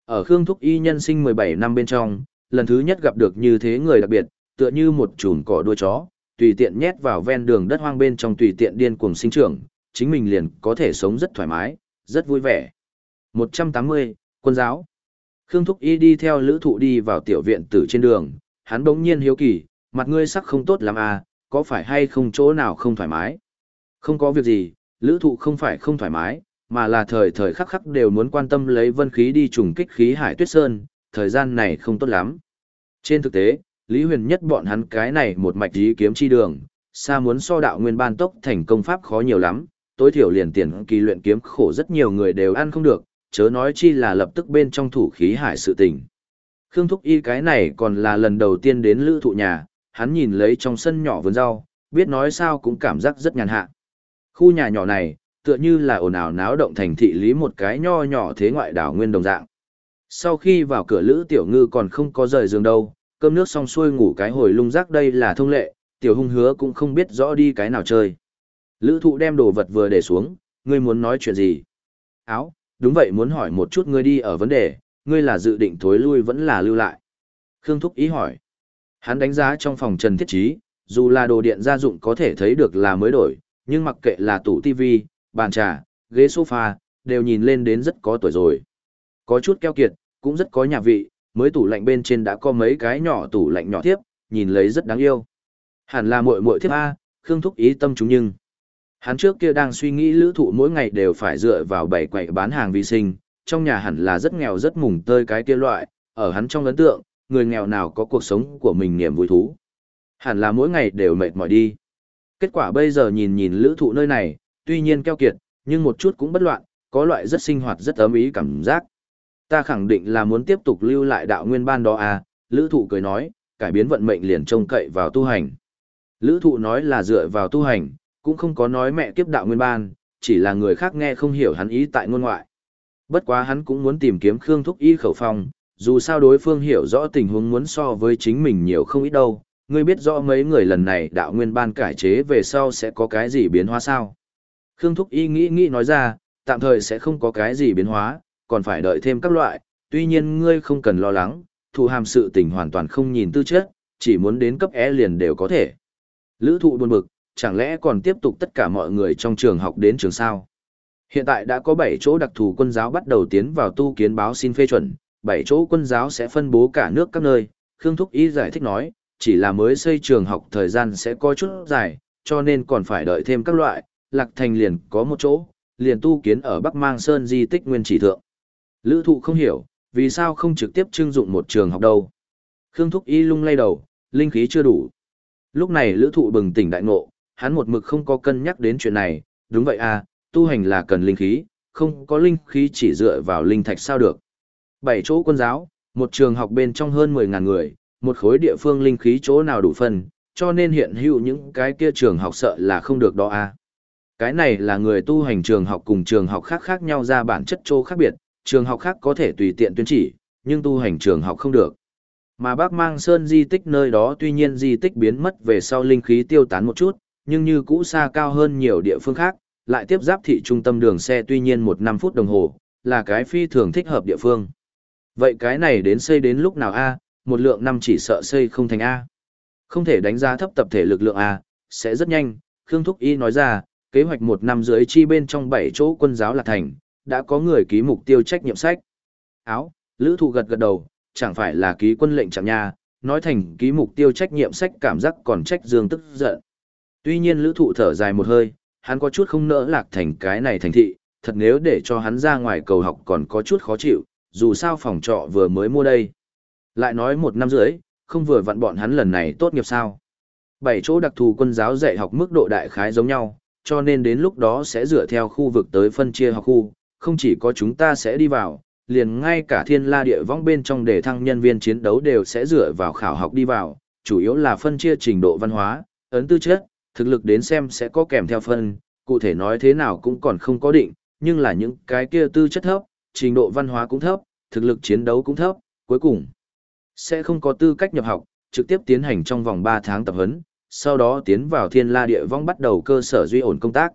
Ở Khương Thúc Y nhân sinh 17 năm bên trong, lần thứ nhất gặp được như thế người đặc biệt, tựa như một chùm cỏ đuôi chó, tùy tiện nhét vào ven đường đất hoang bên trong tùy tiện điên cuồng sinh trưởng, chính mình liền có thể sống rất thoải mái, rất vui vẻ. 180, quân giáo. Khương Thúc Y đi theo lữ thụ đi vào tiểu viện tử trên đường, hắn bỗng nhiên hiếu kỳ, mặt ngươi sắc không tốt lắm à, có phải hay không chỗ nào không thoải mái? Không có việc gì, lữ thụ không phải không thoải mái, mà là thời thời khắc khắc đều muốn quan tâm lấy vân khí đi trùng kích khí hải tuyết sơn, thời gian này không tốt lắm. Trên thực tế, Lý Huyền nhất bọn hắn cái này một mạch ý kiếm chi đường, xa muốn so đạo nguyên ban tốc thành công pháp khó nhiều lắm, tối thiểu liền tiền kỳ luyện kiếm khổ rất nhiều người đều ăn không được, chớ nói chi là lập tức bên trong thủ khí hải sự tình. Khương Thúc Y cái này còn là lần đầu tiên đến lữ thụ nhà, hắn nhìn lấy trong sân nhỏ vườn rau, biết nói sao cũng cảm giác rất nhàn hạ. Khu nhà nhỏ này, tựa như là ồn ào náo động thành thị lý một cái nho nhỏ thế ngoại đảo nguyên đồng dạng. Sau khi vào cửa lữ tiểu ngư còn không có rời giường đâu, cơm nước xong xuôi ngủ cái hồi lung rác đây là thông lệ, tiểu hung hứa cũng không biết rõ đi cái nào chơi. Lữ thụ đem đồ vật vừa để xuống, ngươi muốn nói chuyện gì? Áo, đúng vậy muốn hỏi một chút ngươi đi ở vấn đề, ngươi là dự định thối lui vẫn là lưu lại. Khương Thúc ý hỏi. Hắn đánh giá trong phòng Trần Thiết Trí, dù là đồ điện gia dụng có thể thấy được là mới đổi, nhưng mặc kệ là tủ tivi, bàn trà, ghế sofa, đều nhìn lên đến rất có tuổi rồi. Có chút keo kiệt, cũng rất có nhà vị, mới tủ lạnh bên trên đã có mấy cái nhỏ tủ lạnh nhỏ tiếp, nhìn lấy rất đáng yêu. Hẳn là muội muội thiếp A, Khương Thúc ý tâm chúng nhưng. Hắn trước kia đang suy nghĩ lữ thụ mỗi ngày đều phải dựa vào bảy quậy bán hàng vi sinh, trong nhà hẳn là rất nghèo rất mùng tơi cái kia loại, ở hắn trong ấn tượng, người nghèo nào có cuộc sống của mình niềm vui thú. Hẳn là mỗi ngày đều mệt mỏi đi. Kết quả bây giờ nhìn nhìn lữ thụ nơi này, tuy nhiên keo kiệt, nhưng một chút cũng bất loạn, có loại rất sinh hoạt rất ấm ý cảm giác. Ta khẳng định là muốn tiếp tục lưu lại đạo nguyên ban đó à, lữ thụ cười nói, cải biến vận mệnh liền trông cậy vào tu hành. Lữ thụ nói là dựa vào tu hành, cũng không có nói mẹ kiếp đạo nguyên ban, chỉ là người khác nghe không hiểu hắn ý tại ngôn ngoại. Bất quá hắn cũng muốn tìm kiếm Khương Thúc Y khẩu phong, dù sao đối phương hiểu rõ tình huống muốn so với chính mình nhiều không ít đâu, ngươi biết rõ mấy người lần này đạo nguyên ban cải chế về sau sẽ có cái gì biến hóa sao. Khương Thúc Y nghĩ nghĩ nói ra, tạm thời sẽ không có cái gì biến hóa, còn phải đợi thêm các loại, tuy nhiên ngươi không cần lo lắng, thù hàm sự tình hoàn toàn không nhìn tư chất, chỉ muốn đến cấp E liền đều có thể. Lữ thụ buồn bực, chẳng lẽ còn tiếp tục tất cả mọi người trong trường học đến trường sao? Hiện tại đã có 7 chỗ đặc thù quân giáo bắt đầu tiến vào tu kiến báo xin phê chuẩn, bảy chỗ quân giáo sẽ phân bố cả nước các nơi. Khương Thúc Ý giải thích nói, chỉ là mới xây trường học thời gian sẽ có chút dài, cho nên còn phải đợi thêm các loại, Lạc Thành liền có một chỗ, liền tu kiến ở Bắc Mang Sơn di tích nguyên chỉ thượng. Lữ thụ không hiểu, vì sao không trực tiếp trưng dụng một trường học đâu. Khương Thúc Y lung lay đầu, linh khí chưa đủ. Lúc này lữ thụ bừng tỉnh đại ngộ, hắn một mực không có cân nhắc đến chuyện này, đúng vậy à, tu hành là cần linh khí, không có linh khí chỉ dựa vào linh thạch sao được. Bảy chỗ quân giáo, một trường học bên trong hơn 10.000 người, một khối địa phương linh khí chỗ nào đủ phân, cho nên hiện hữu những cái kia trường học sợ là không được đó à. Cái này là người tu hành trường học cùng trường học khác khác nhau ra bản chất chỗ khác biệt, trường học khác có thể tùy tiện tuyên chỉ, nhưng tu hành trường học không được. Mà bác mang sơn di tích nơi đó tuy nhiên di tích biến mất về sau linh khí tiêu tán một chút, nhưng như cũ xa cao hơn nhiều địa phương khác, lại tiếp giáp thị trung tâm đường xe tuy nhiên một năm phút đồng hồ, là cái phi thường thích hợp địa phương. Vậy cái này đến xây đến lúc nào A, một lượng năm chỉ sợ xây không thành A. Không thể đánh giá thấp tập thể lực lượng A, sẽ rất nhanh, Khương Thúc Y nói ra, kế hoạch một năm dưới chi bên trong bảy chỗ quân giáo là thành, đã có người ký mục tiêu trách nhiệm sách. Áo, Lữ Thụ gật gật đầu, chẳng phải là ký quân lệnh chẳng nha, nói thành ký mục tiêu trách nhiệm sách cảm giác còn trách dương tức giận. Tuy nhiên Lữ Thụ thở dài một hơi, hắn có chút không nỡ lạc thành cái này thành thị, thật nếu để cho hắn ra ngoài cầu học còn có chút khó chịu, dù sao phòng trọ vừa mới mua đây. Lại nói một năm rưỡi, không vừa vặn bọn hắn lần này tốt nghiệp sao. Bảy chỗ đặc thù quân giáo dạy học mức độ đại khái giống nhau, cho nên đến lúc đó sẽ dựa theo khu vực tới phân chia học khu, không chỉ có chúng ta sẽ đi vào, liền ngay cả thiên la địa vong bên trong đề thăng nhân viên chiến đấu đều sẽ dựa vào khảo học đi vào, chủ yếu là phân chia trình độ văn hóa, ấn tư chất, thực lực đến xem sẽ có kèm theo phân, cụ thể nói thế nào cũng còn không có định, nhưng là những cái kia tư chất thấp, trình độ văn hóa cũng thấp, thực lực chiến đấu cũng thấp, cuối cùng sẽ không có tư cách nhập học, trực tiếp tiến hành trong vòng 3 tháng tập huấn, sau đó tiến vào thiên la địa vong bắt đầu cơ sở duy ổn công tác.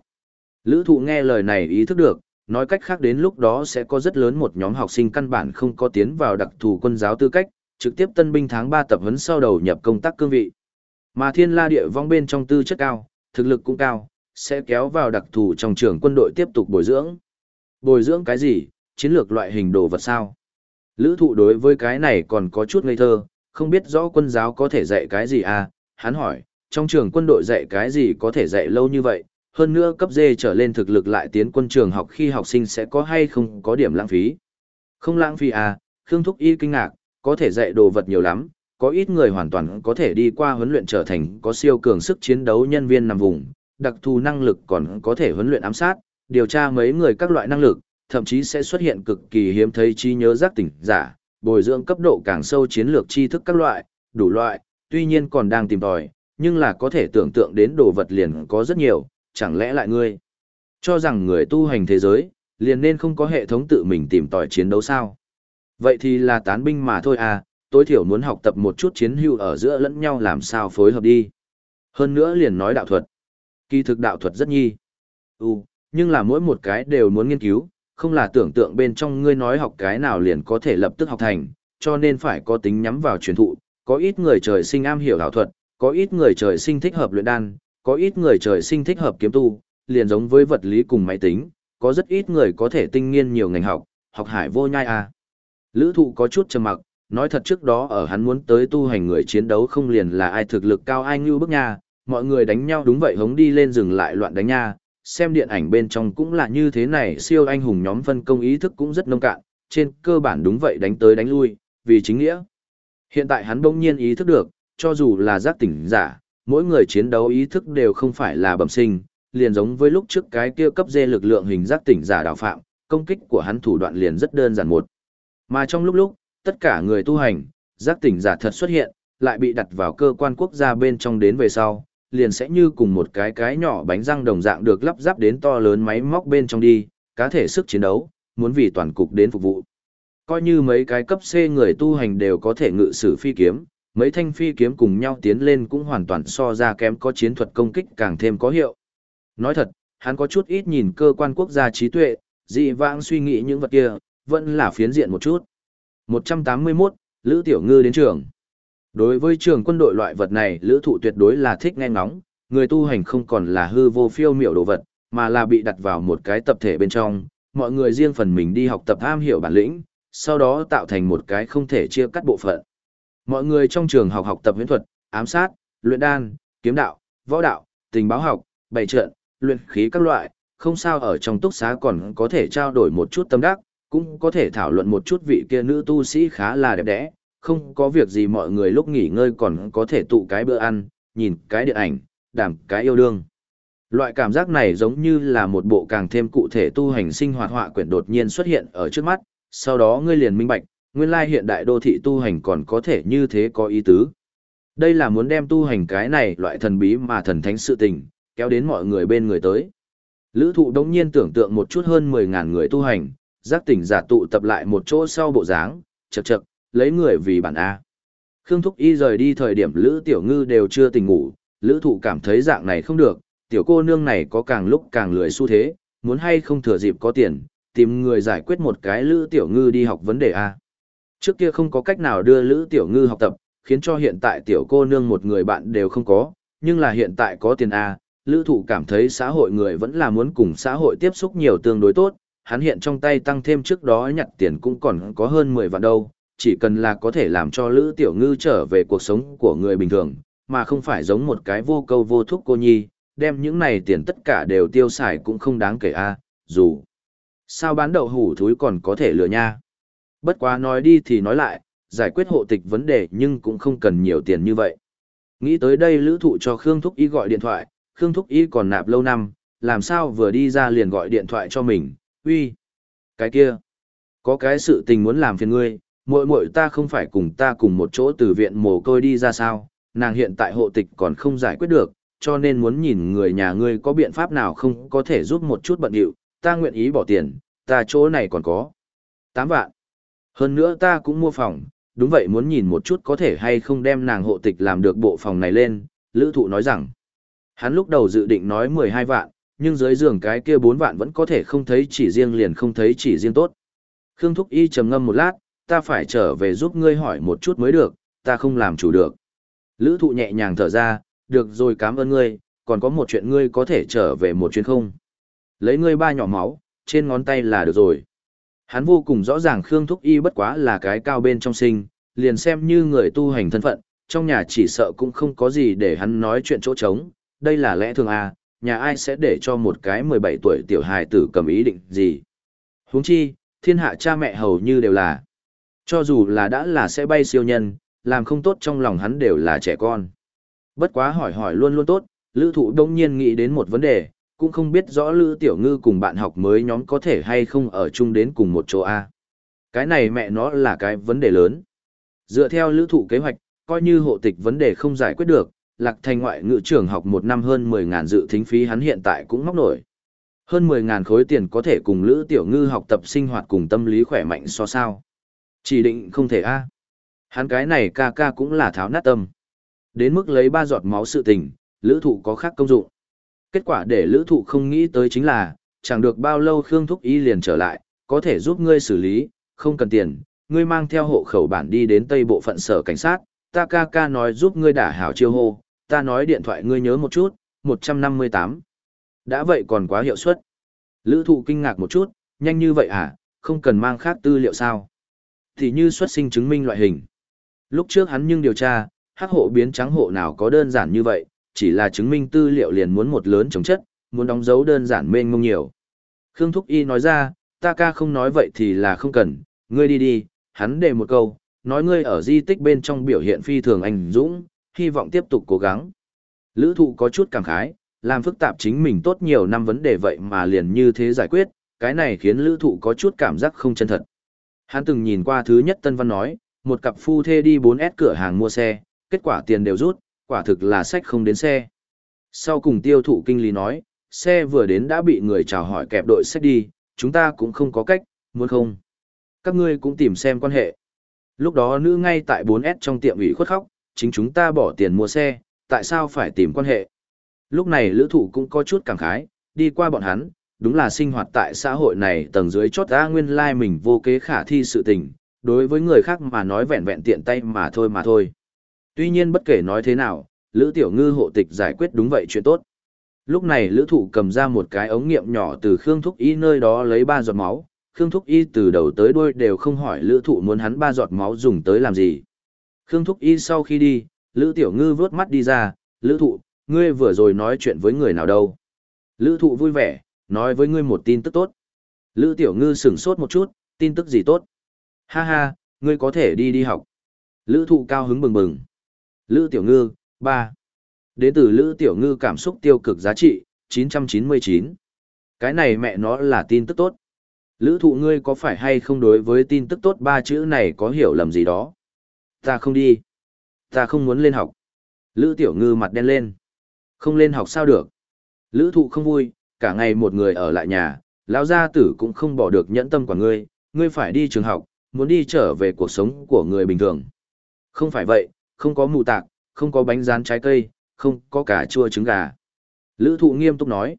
Lữ thụ nghe lời này ý thức được, nói cách khác đến lúc đó sẽ có rất lớn một nhóm học sinh căn bản không có tiến vào đặc thù quân giáo tư cách, trực tiếp tân binh tháng 3 tập huấn sau đầu nhập công tác cương vị. Mà thiên la địa vong bên trong tư chất cao, thực lực cũng cao, sẽ kéo vào đặc thù trong trường quân đội tiếp tục bồi dưỡng. Bồi dưỡng cái gì, chiến lược loại hình đồ vật sao? Lữ thụ đối với cái này còn có chút ngây thơ, không biết rõ quân giáo có thể dạy cái gì à? Hắn hỏi, trong trường quân đội dạy cái gì có thể dạy lâu như vậy? Hơn nữa cấp D trở lên thực lực lại tiến quân trường học khi học sinh sẽ có hay không có điểm lãng phí. Không lãng phí à, Khương Thúc Y kinh ngạc, có thể dạy đồ vật nhiều lắm, có ít người hoàn toàn có thể đi qua huấn luyện trở thành có siêu cường sức chiến đấu nhân viên nằm vùng, đặc thù năng lực còn có thể huấn luyện ám sát, điều tra mấy người các loại năng lực, thậm chí sẽ xuất hiện cực kỳ hiếm thấy trí nhớ giác tỉnh giả, bồi dưỡng cấp độ càng sâu chiến lược tri thức các loại, đủ loại, tuy nhiên còn đang tìm tòi, nhưng là có thể tưởng tượng đến đồ vật liền có rất nhiều, chẳng lẽ lại ngươi cho rằng người tu hành thế giới, liền nên không có hệ thống tự mình tìm tòi chiến đấu sao? Vậy thì là tán binh mà thôi à, tối thiểu muốn học tập một chút chiến hữu ở giữa lẫn nhau làm sao phối hợp đi. Hơn nữa liền nói đạo thuật. Kỳ thực đạo thuật rất nhi. Ừ, nhưng là mỗi một cái đều muốn nghiên cứu, không là tưởng tượng bên trong ngươi nói học cái nào liền có thể lập tức học thành, cho nên phải có tính nhắm vào truyền thụ, có ít người trời sinh am hiểu đạo thuật, có ít người trời sinh thích hợp luyện đan, có ít người trời sinh thích hợp kiếm tu, liền giống với vật lý cùng máy tính, có rất ít người có thể tinh nghiên nhiều ngành học, học hải vô nhai à. Lữ thụ có chút trầm mặc, nói thật trước đó ở hắn muốn tới tu hành người chiến đấu không liền là ai thực lực cao ai như bức nha, mọi người đánh nhau đúng vậy hống đi lên rừng lại loạn đánh nha, xem điện ảnh bên trong cũng là như thế này siêu anh hùng nhóm phân công ý thức cũng rất nông cạn, trên cơ bản đúng vậy đánh tới đánh lui, vì chính nghĩa. Hiện tại hắn bỗng nhiên ý thức được, cho dù là giác tỉnh giả, mỗi người chiến đấu ý thức đều không phải là bẩm sinh, liền giống với lúc trước cái kia cấp dê lực lượng hình giác tỉnh giả đạo phạm, công kích của hắn thủ đoạn liền rất đơn giản một. Mà trong lúc lúc, tất cả người tu hành, giác tỉnh giả thật xuất hiện, lại bị đặt vào cơ quan quốc gia bên trong đến về sau, liền sẽ như cùng một cái cái nhỏ bánh răng đồng dạng được lắp ráp đến to lớn máy móc bên trong đi, cá thể sức chiến đấu, muốn vì toàn cục đến phục vụ. Coi như mấy cái cấp C người tu hành đều có thể ngự sử phi kiếm, mấy thanh phi kiếm cùng nhau tiến lên cũng hoàn toàn so ra kém có chiến thuật công kích càng thêm có hiệu. Nói thật, hắn có chút ít nhìn cơ quan quốc gia trí tuệ, dị vãng suy nghĩ những vật kia, vẫn là phiến diện một chút. 181, Lữ Tiểu Ngư đến trường. Đối với trường quân đội loại vật này, Lữ Thụ tuyệt đối là thích nghe ngóng, người tu hành không còn là hư vô phiêu miểu đồ vật, mà là bị đặt vào một cái tập thể bên trong, mọi người riêng phần mình đi học tập am hiểu bản lĩnh, sau đó tạo thành một cái không thể chia cắt bộ phận. Mọi người trong trường học học tập huyễn thuật, ám sát, luyện đan, kiếm đạo, võ đạo, tình báo học, bày trận, luyện khí các loại, không sao ở trong túc xá còn có thể trao đổi một chút tâm đắc, cũng có thể thảo luận một chút vị kia nữ tu sĩ khá là đẹp đẽ, không có việc gì mọi người lúc nghỉ ngơi còn có thể tụ cái bữa ăn, nhìn cái điện ảnh, đảm cái yêu đương. Loại cảm giác này giống như là một bộ càng thêm cụ thể tu hành sinh hoạt họa quyển đột nhiên xuất hiện ở trước mắt, sau đó ngươi liền minh bạch, nguyên lai hiện đại đô thị tu hành còn có thể như thế có ý tứ. Đây là muốn đem tu hành cái này loại thần bí mà thần thánh sự tình, kéo đến mọi người bên người tới. Lữ thụ đống nhiên tưởng tượng một chút hơn 10.000 người tu hành, giác tỉnh giả tụ tập lại một chỗ sau bộ dáng, chật chật, lấy người vì bản A. Khương Thúc Y rời đi thời điểm Lữ Tiểu Ngư đều chưa tỉnh ngủ, Lữ thụ cảm thấy dạng này không được, tiểu cô nương này có càng lúc càng lười xu thế, muốn hay không thừa dịp có tiền, tìm người giải quyết một cái Lữ Tiểu Ngư đi học vấn đề A. Trước kia không có cách nào đưa Lữ Tiểu Ngư học tập, khiến cho hiện tại tiểu cô nương một người bạn đều không có, nhưng là hiện tại có tiền A, lữ thụ cảm thấy xã hội người vẫn là muốn cùng xã hội tiếp xúc nhiều tương đối tốt, hắn hiện trong tay tăng thêm trước đó nhặt tiền cũng còn có hơn 10 vạn đâu, chỉ cần là có thể làm cho lữ tiểu ngư trở về cuộc sống của người bình thường, mà không phải giống một cái vô câu vô thúc cô nhi, đem những này tiền tất cả đều tiêu xài cũng không đáng kể a dù sao bán đậu hủ thúi còn có thể lừa nha. Bất quá nói đi thì nói lại, giải quyết hộ tịch vấn đề nhưng cũng không cần nhiều tiền như vậy. Nghĩ tới đây lữ thụ cho Khương Thúc Y gọi điện thoại, Khương Thúc Y còn nạp lâu năm, làm sao vừa đi ra liền gọi điện thoại cho mình, uy, cái kia, có cái sự tình muốn làm phiền ngươi, muội muội ta không phải cùng ta cùng một chỗ từ viện mồ côi đi ra sao, nàng hiện tại hộ tịch còn không giải quyết được, cho nên muốn nhìn người nhà ngươi có biện pháp nào không có thể giúp một chút bận điệu, ta nguyện ý bỏ tiền, ta chỗ này còn có 8 vạn. Hơn nữa ta cũng mua phòng, đúng vậy muốn nhìn một chút có thể hay không đem nàng hộ tịch làm được bộ phòng này lên, lữ thụ nói rằng. Hắn lúc đầu dự định nói 12 vạn, nhưng dưới giường cái kia 4 vạn vẫn có thể không thấy chỉ riêng liền không thấy chỉ riêng tốt. Khương Thúc Y trầm ngâm một lát, ta phải trở về giúp ngươi hỏi một chút mới được, ta không làm chủ được. Lữ thụ nhẹ nhàng thở ra, được rồi cảm ơn ngươi, còn có một chuyện ngươi có thể trở về một chuyến không. Lấy ngươi ba nhỏ máu, trên ngón tay là được rồi. Hắn vô cùng rõ ràng Khương Thúc Y bất quá là cái cao bên trong sinh, liền xem như người tu hành thân phận, trong nhà chỉ sợ cũng không có gì để hắn nói chuyện chỗ trống, đây là lẽ thường à, nhà ai sẽ để cho một cái 17 tuổi tiểu hài tử cầm ý định gì. huống chi, thiên hạ cha mẹ hầu như đều là. Cho dù là đã là sẽ bay siêu nhân, làm không tốt trong lòng hắn đều là trẻ con. Bất quá hỏi hỏi luôn luôn tốt, lữ thụ đông nhiên nghĩ đến một vấn đề, cũng không biết rõ lữ tiểu ngư cùng bạn học mới nhóm có thể hay không ở chung đến cùng một chỗ A. Cái này mẹ nó là cái vấn đề lớn. Dựa theo lữ thụ kế hoạch, coi như hộ tịch vấn đề không giải quyết được, lạc thành ngoại ngữ trường học một năm hơn 10.000 dự thính phí hắn hiện tại cũng móc nổi. Hơn 10.000 khối tiền có thể cùng lữ tiểu ngư học tập sinh hoạt cùng tâm lý khỏe mạnh so sao. Chỉ định không thể a Hắn cái này ca ca cũng là tháo nát tâm. Đến mức lấy ba giọt máu sự tình, lữ thụ có khác công dụng. Kết quả để lữ thụ không nghĩ tới chính là, chẳng được bao lâu Khương Thúc Y liền trở lại, có thể giúp ngươi xử lý, không cần tiền, ngươi mang theo hộ khẩu bản đi đến tây bộ phận sở cảnh sát, ta ca ca nói giúp ngươi đả hảo chiêu hô, ta nói điện thoại ngươi nhớ một chút, 158. Đã vậy còn quá hiệu suất. Lữ thụ kinh ngạc một chút, nhanh như vậy à, không cần mang khác tư liệu sao. Thì như xuất sinh chứng minh loại hình. Lúc trước hắn nhưng điều tra, hắc hộ biến trắng hộ nào có đơn giản như vậy, chỉ là chứng minh tư liệu liền muốn một lớn chống chất, muốn đóng dấu đơn giản mênh mông nhiều. Khương Thúc Y nói ra, ta ca không nói vậy thì là không cần, ngươi đi đi, hắn để một câu, nói ngươi ở di tích bên trong biểu hiện phi thường anh dũng, hy vọng tiếp tục cố gắng. Lữ thụ có chút cảm khái, làm phức tạp chính mình tốt nhiều năm vấn đề vậy mà liền như thế giải quyết, cái này khiến lữ thụ có chút cảm giác không chân thật. Hắn từng nhìn qua thứ nhất Tân Văn nói, một cặp phu thê đi 4S cửa hàng mua xe, kết quả tiền đều rút, quả thực là sách không đến xe. Sau cùng tiêu thụ kinh lý nói, xe vừa đến đã bị người chào hỏi kẹp đội sách đi, chúng ta cũng không có cách, muốn không. Các ngươi cũng tìm xem quan hệ. Lúc đó nữ ngay tại 4S trong tiệm ủy khuất khóc, chính chúng ta bỏ tiền mua xe, tại sao phải tìm quan hệ. Lúc này lữ thụ cũng có chút cảm khái, đi qua bọn hắn, đúng là sinh hoạt tại xã hội này tầng dưới chót ra nguyên lai like mình vô kế khả thi sự tình, đối với người khác mà nói vẹn vẹn tiện tay mà thôi mà thôi. Tuy nhiên bất kể nói thế nào, Lữ Tiểu Ngư hộ tịch giải quyết đúng vậy chuyện tốt. Lúc này Lữ Thụ cầm ra một cái ống nghiệm nhỏ từ Khương Thúc Y nơi đó lấy ba giọt máu, Khương Thúc Y từ đầu tới đuôi đều không hỏi Lữ Thụ muốn hắn ba giọt máu dùng tới làm gì. Khương Thúc Y sau khi đi, Lữ Tiểu Ngư vớt mắt đi ra, Lữ Thụ, ngươi vừa rồi nói chuyện với người nào đâu. Lữ Thụ vui vẻ, nói với ngươi một tin tức tốt. Lữ Tiểu Ngư sửng sốt một chút, tin tức gì tốt? Ha ha, ngươi có thể đi đi học. Lữ Thụ cao hứng bừng bừng. Lữ Tiểu Ngư, 3. Đến từ Lữ Tiểu Ngư cảm xúc tiêu cực giá trị, 999. Cái này mẹ nó là tin tức tốt. Lữ thụ ngươi có phải hay không đối với tin tức tốt ba chữ này có hiểu lầm gì đó? Ta không đi. Ta không muốn lên học. Lữ Tiểu Ngư mặt đen lên. Không lên học sao được? Lữ thụ không vui, cả ngày một người ở lại nhà, lão gia tử cũng không bỏ được nhẫn tâm của ngươi, ngươi phải đi trường học, muốn đi trở về cuộc sống của người bình thường. Không phải vậy, không có mù tạc, không có bánh rán trái cây, không có cả chua trứng gà. Lữ thụ nghiêm túc nói.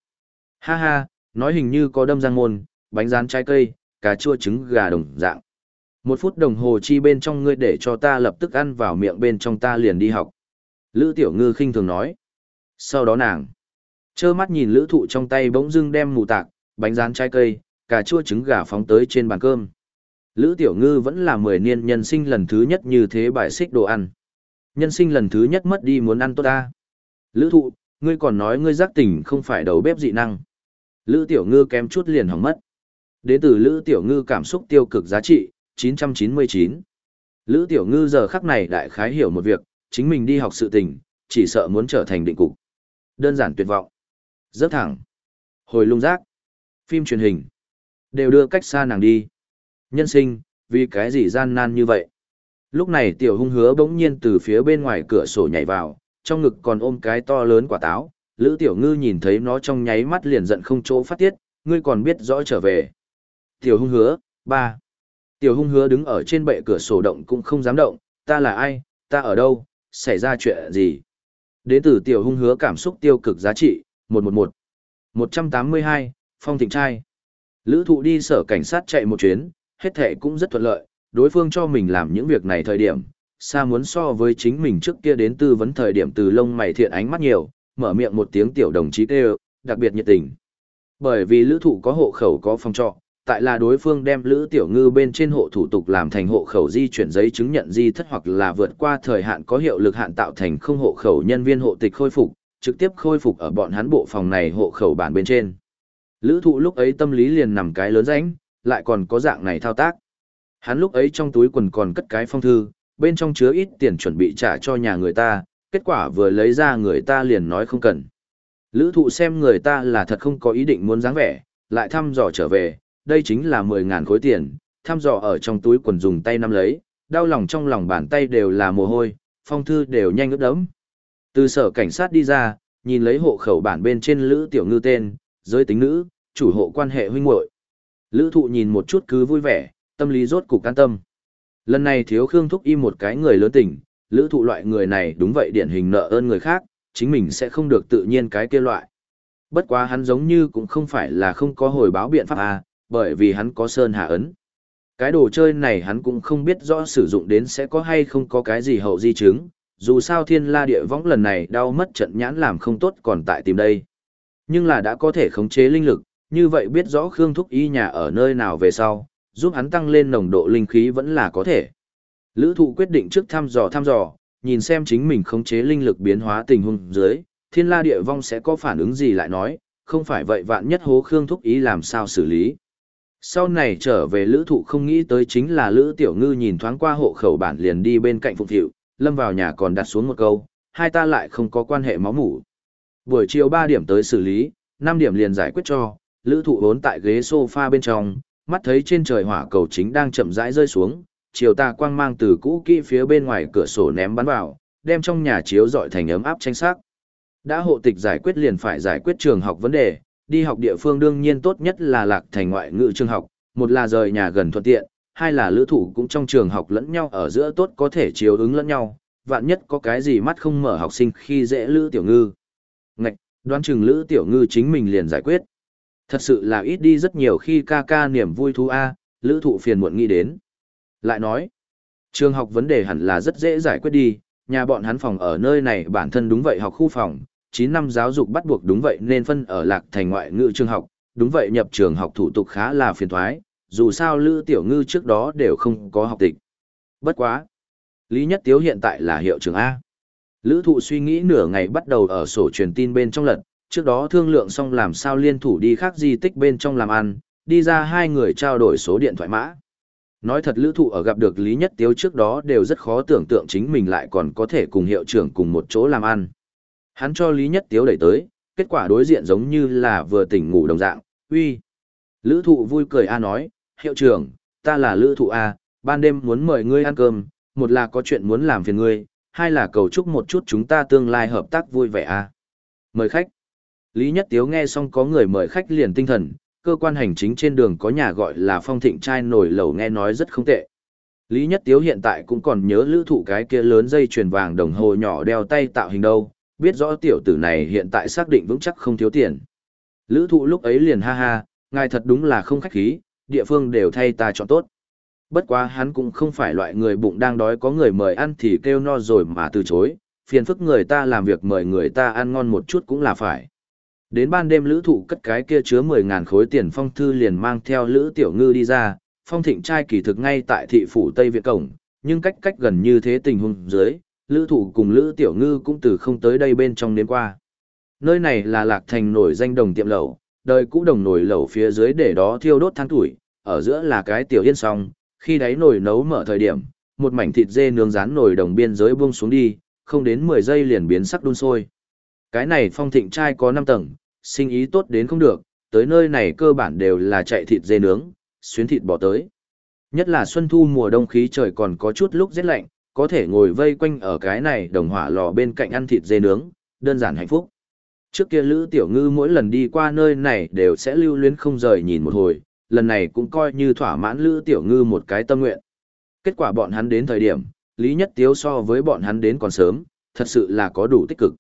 Ha ha, nói hình như có đâm răng môn, bánh rán trái cây, cà chua trứng gà đồng dạng. Một phút đồng hồ chi bên trong ngươi để cho ta lập tức ăn vào miệng bên trong ta liền đi học. Lữ tiểu ngư khinh thường nói. Sau đó nàng, trơ mắt nhìn lữ thụ trong tay bỗng dưng đem mù tạc, bánh rán trái cây, cà chua trứng gà phóng tới trên bàn cơm. Lữ tiểu ngư vẫn là 10 niên nhân sinh lần thứ nhất như thế bài xích đồ ăn. Nhân sinh lần thứ nhất mất đi muốn ăn tốt ta. Lữ thụ, ngươi còn nói ngươi giác tỉnh không phải đầu bếp dị năng. Lữ tiểu ngư kém chút liền hỏng mất. Đến từ Lữ tiểu ngư cảm xúc tiêu cực giá trị, 999. Lữ tiểu ngư giờ khắc này đại khái hiểu một việc, chính mình đi học sự tình, chỉ sợ muốn trở thành định cục. Đơn giản tuyệt vọng. Rất thẳng. Hồi lung rác. Phim truyền hình. Đều đưa cách xa nàng đi. Nhân sinh, vì cái gì gian nan như vậy? Lúc này tiểu hung hứa bỗng nhiên từ phía bên ngoài cửa sổ nhảy vào, trong ngực còn ôm cái to lớn quả táo. Lữ tiểu ngư nhìn thấy nó trong nháy mắt liền giận không chỗ phát tiết, ngươi còn biết rõ trở về. Tiểu hung hứa, ba. Tiểu hung hứa đứng ở trên bệ cửa sổ động cũng không dám động, ta là ai, ta ở đâu, xảy ra chuyện gì. Đến từ tiểu hung hứa cảm xúc tiêu cực giá trị, 111. 182, phong thịnh trai. Lữ thụ đi sở cảnh sát chạy một chuyến, hết thể cũng rất thuận lợi, đối phương cho mình làm những việc này thời điểm, xa muốn so với chính mình trước kia đến tư vấn thời điểm từ lông mày thiện ánh mắt nhiều, mở miệng một tiếng tiểu đồng chí kêu, đặc biệt nhiệt tình. Bởi vì lữ thụ có hộ khẩu có phòng trọ, tại là đối phương đem lữ tiểu ngư bên trên hộ thủ tục làm thành hộ khẩu di chuyển giấy chứng nhận di thất hoặc là vượt qua thời hạn có hiệu lực hạn tạo thành không hộ khẩu nhân viên hộ tịch khôi phục, trực tiếp khôi phục ở bọn hắn bộ phòng này hộ khẩu bản bên trên. Lữ thụ lúc ấy tâm lý liền nằm cái lớn ránh, lại còn có dạng này thao tác. Hắn lúc ấy trong túi quần còn cất cái phong thư, bên trong chứa ít tiền chuẩn bị trả cho nhà người ta, kết quả vừa lấy ra người ta liền nói không cần. Lữ thụ xem người ta là thật không có ý định muốn dáng vẻ, lại thăm dò trở về, đây chính là 10.000 khối tiền, thăm dò ở trong túi quần dùng tay nắm lấy, đau lòng trong lòng bàn tay đều là mồ hôi, phong thư đều nhanh ướt đẫm. Từ sở cảnh sát đi ra, nhìn lấy hộ khẩu bản bên trên Lữ Tiểu Ngư tên, giới tính nữ, chủ hộ quan hệ huynh muội. Lữ thụ nhìn một chút cứ vui vẻ, tâm lý rốt cục can tâm. Lần này thiếu Khương Thúc im một cái người lớn tỉnh, lữ thụ loại người này đúng vậy điển hình nợ ơn người khác, chính mình sẽ không được tự nhiên cái kia loại. Bất quá hắn giống như cũng không phải là không có hồi báo biện pháp à, bởi vì hắn có sơn hạ ấn. Cái đồ chơi này hắn cũng không biết rõ sử dụng đến sẽ có hay không có cái gì hậu di chứng, dù sao thiên la địa võng lần này đau mất trận nhãn làm không tốt còn tại tìm đây. Nhưng là đã có thể khống chế linh lực, như vậy biết rõ Khương Thúc Y nhà ở nơi nào về sau, giúp hắn tăng lên nồng độ linh khí vẫn là có thể. Lữ thụ quyết định trước thăm dò thăm dò, nhìn xem chính mình khống chế linh lực biến hóa tình huống dưới, thiên la địa vong sẽ có phản ứng gì lại nói, không phải vậy vạn nhất hố Khương Thúc Ý làm sao xử lý. Sau này trở về lữ thụ không nghĩ tới chính là lữ tiểu ngư nhìn thoáng qua hộ khẩu bản liền đi bên cạnh phục thiệu, lâm vào nhà còn đặt xuống một câu, hai ta lại không có quan hệ máu mủ. Buổi chiều 3 điểm tới xử lý, 5 điểm liền giải quyết cho, lữ thụ vốn tại ghế sofa bên trong, mắt thấy trên trời hỏa cầu chính đang chậm rãi rơi xuống, chiều ta quang mang từ cũ kỹ phía bên ngoài cửa sổ ném bắn vào, đem trong nhà chiếu dọi thành ấm áp tranh sắc. Đã hộ tịch giải quyết liền phải giải quyết trường học vấn đề, đi học địa phương đương nhiên tốt nhất là lạc thành ngoại ngữ trường học, một là rời nhà gần thuận tiện, hai là lữ thủ cũng trong trường học lẫn nhau ở giữa tốt có thể chiếu ứng lẫn nhau, vạn nhất có cái gì mắt không mở học sinh khi dễ lữ tiểu ngư. Ngạch, đoán chừng lữ tiểu ngư chính mình liền giải quyết. Thật sự là ít đi rất nhiều khi ca ca niềm vui thú A, lữ thụ phiền muộn nghĩ đến. Lại nói, trường học vấn đề hẳn là rất dễ giải quyết đi, nhà bọn hắn phòng ở nơi này bản thân đúng vậy học khu phòng, 9 năm giáo dục bắt buộc đúng vậy nên phân ở lạc thành ngoại ngữ trường học, đúng vậy nhập trường học thủ tục khá là phiền thoái, dù sao Lữ Tiểu Ngư trước đó đều không có học tịch. Bất quá. Lý Nhất Tiếu hiện tại là hiệu trưởng A. Lữ thụ suy nghĩ nửa ngày bắt đầu ở sổ truyền tin bên trong lật, trước đó thương lượng xong làm sao liên thủ đi khác di tích bên trong làm ăn, đi ra hai người trao đổi số điện thoại mã. Nói thật lữ thụ ở gặp được Lý Nhất Tiếu trước đó đều rất khó tưởng tượng chính mình lại còn có thể cùng hiệu trưởng cùng một chỗ làm ăn. Hắn cho Lý Nhất Tiếu đẩy tới, kết quả đối diện giống như là vừa tỉnh ngủ đồng dạng, uy. Lữ thụ vui cười A nói, hiệu trưởng, ta là lữ thụ A, ban đêm muốn mời ngươi ăn cơm, một là có chuyện muốn làm phiền ngươi, hai là cầu chúc một chút chúng ta tương lai hợp tác vui vẻ A. Mời khách. Lý Nhất Tiếu nghe xong có người mời khách liền tinh thần, cơ quan hành chính trên đường có nhà gọi là phong thịnh trai nổi lầu nghe nói rất không tệ. Lý Nhất Tiếu hiện tại cũng còn nhớ lữ thụ cái kia lớn dây chuyền vàng đồng hồ nhỏ đeo tay tạo hình đâu, biết rõ tiểu tử này hiện tại xác định vững chắc không thiếu tiền. Lữ thụ lúc ấy liền ha ha, ngài thật đúng là không khách khí, địa phương đều thay ta chọn tốt. Bất quá hắn cũng không phải loại người bụng đang đói có người mời ăn thì kêu no rồi mà từ chối, phiền phức người ta làm việc mời người ta ăn ngon một chút cũng là phải. Đến ban đêm lữ thụ cất cái kia chứa 10.000 khối tiền phong thư liền mang theo lữ tiểu ngư đi ra, phong thịnh trai kỳ thực ngay tại thị phủ Tây Việt Cổng, nhưng cách cách gần như thế tình huống dưới, lữ thụ cùng lữ tiểu ngư cũng từ không tới đây bên trong đến qua. Nơi này là lạc thành nổi danh đồng tiệm lẩu, đời cũ đồng nổi lẩu phía dưới để đó thiêu đốt than tuổi, ở giữa là cái tiểu yên song, khi đáy nồi nấu mở thời điểm, một mảnh thịt dê nướng rán nồi đồng biên giới buông xuống đi, không đến 10 giây liền biến sắc đun sôi. Cái này phong thịnh trai có 5 tầng, sinh ý tốt đến không được, tới nơi này cơ bản đều là chạy thịt dê nướng, xuyến thịt bò tới. Nhất là xuân thu mùa đông khí trời còn có chút lúc rét lạnh, có thể ngồi vây quanh ở cái này đồng hỏa lò bên cạnh ăn thịt dê nướng, đơn giản hạnh phúc. Trước kia Lữ Tiểu Ngư mỗi lần đi qua nơi này đều sẽ lưu luyến không rời nhìn một hồi, lần này cũng coi như thỏa mãn Lữ Tiểu Ngư một cái tâm nguyện. Kết quả bọn hắn đến thời điểm, Lý Nhất Tiếu so với bọn hắn đến còn sớm, thật sự là có đủ tích cực.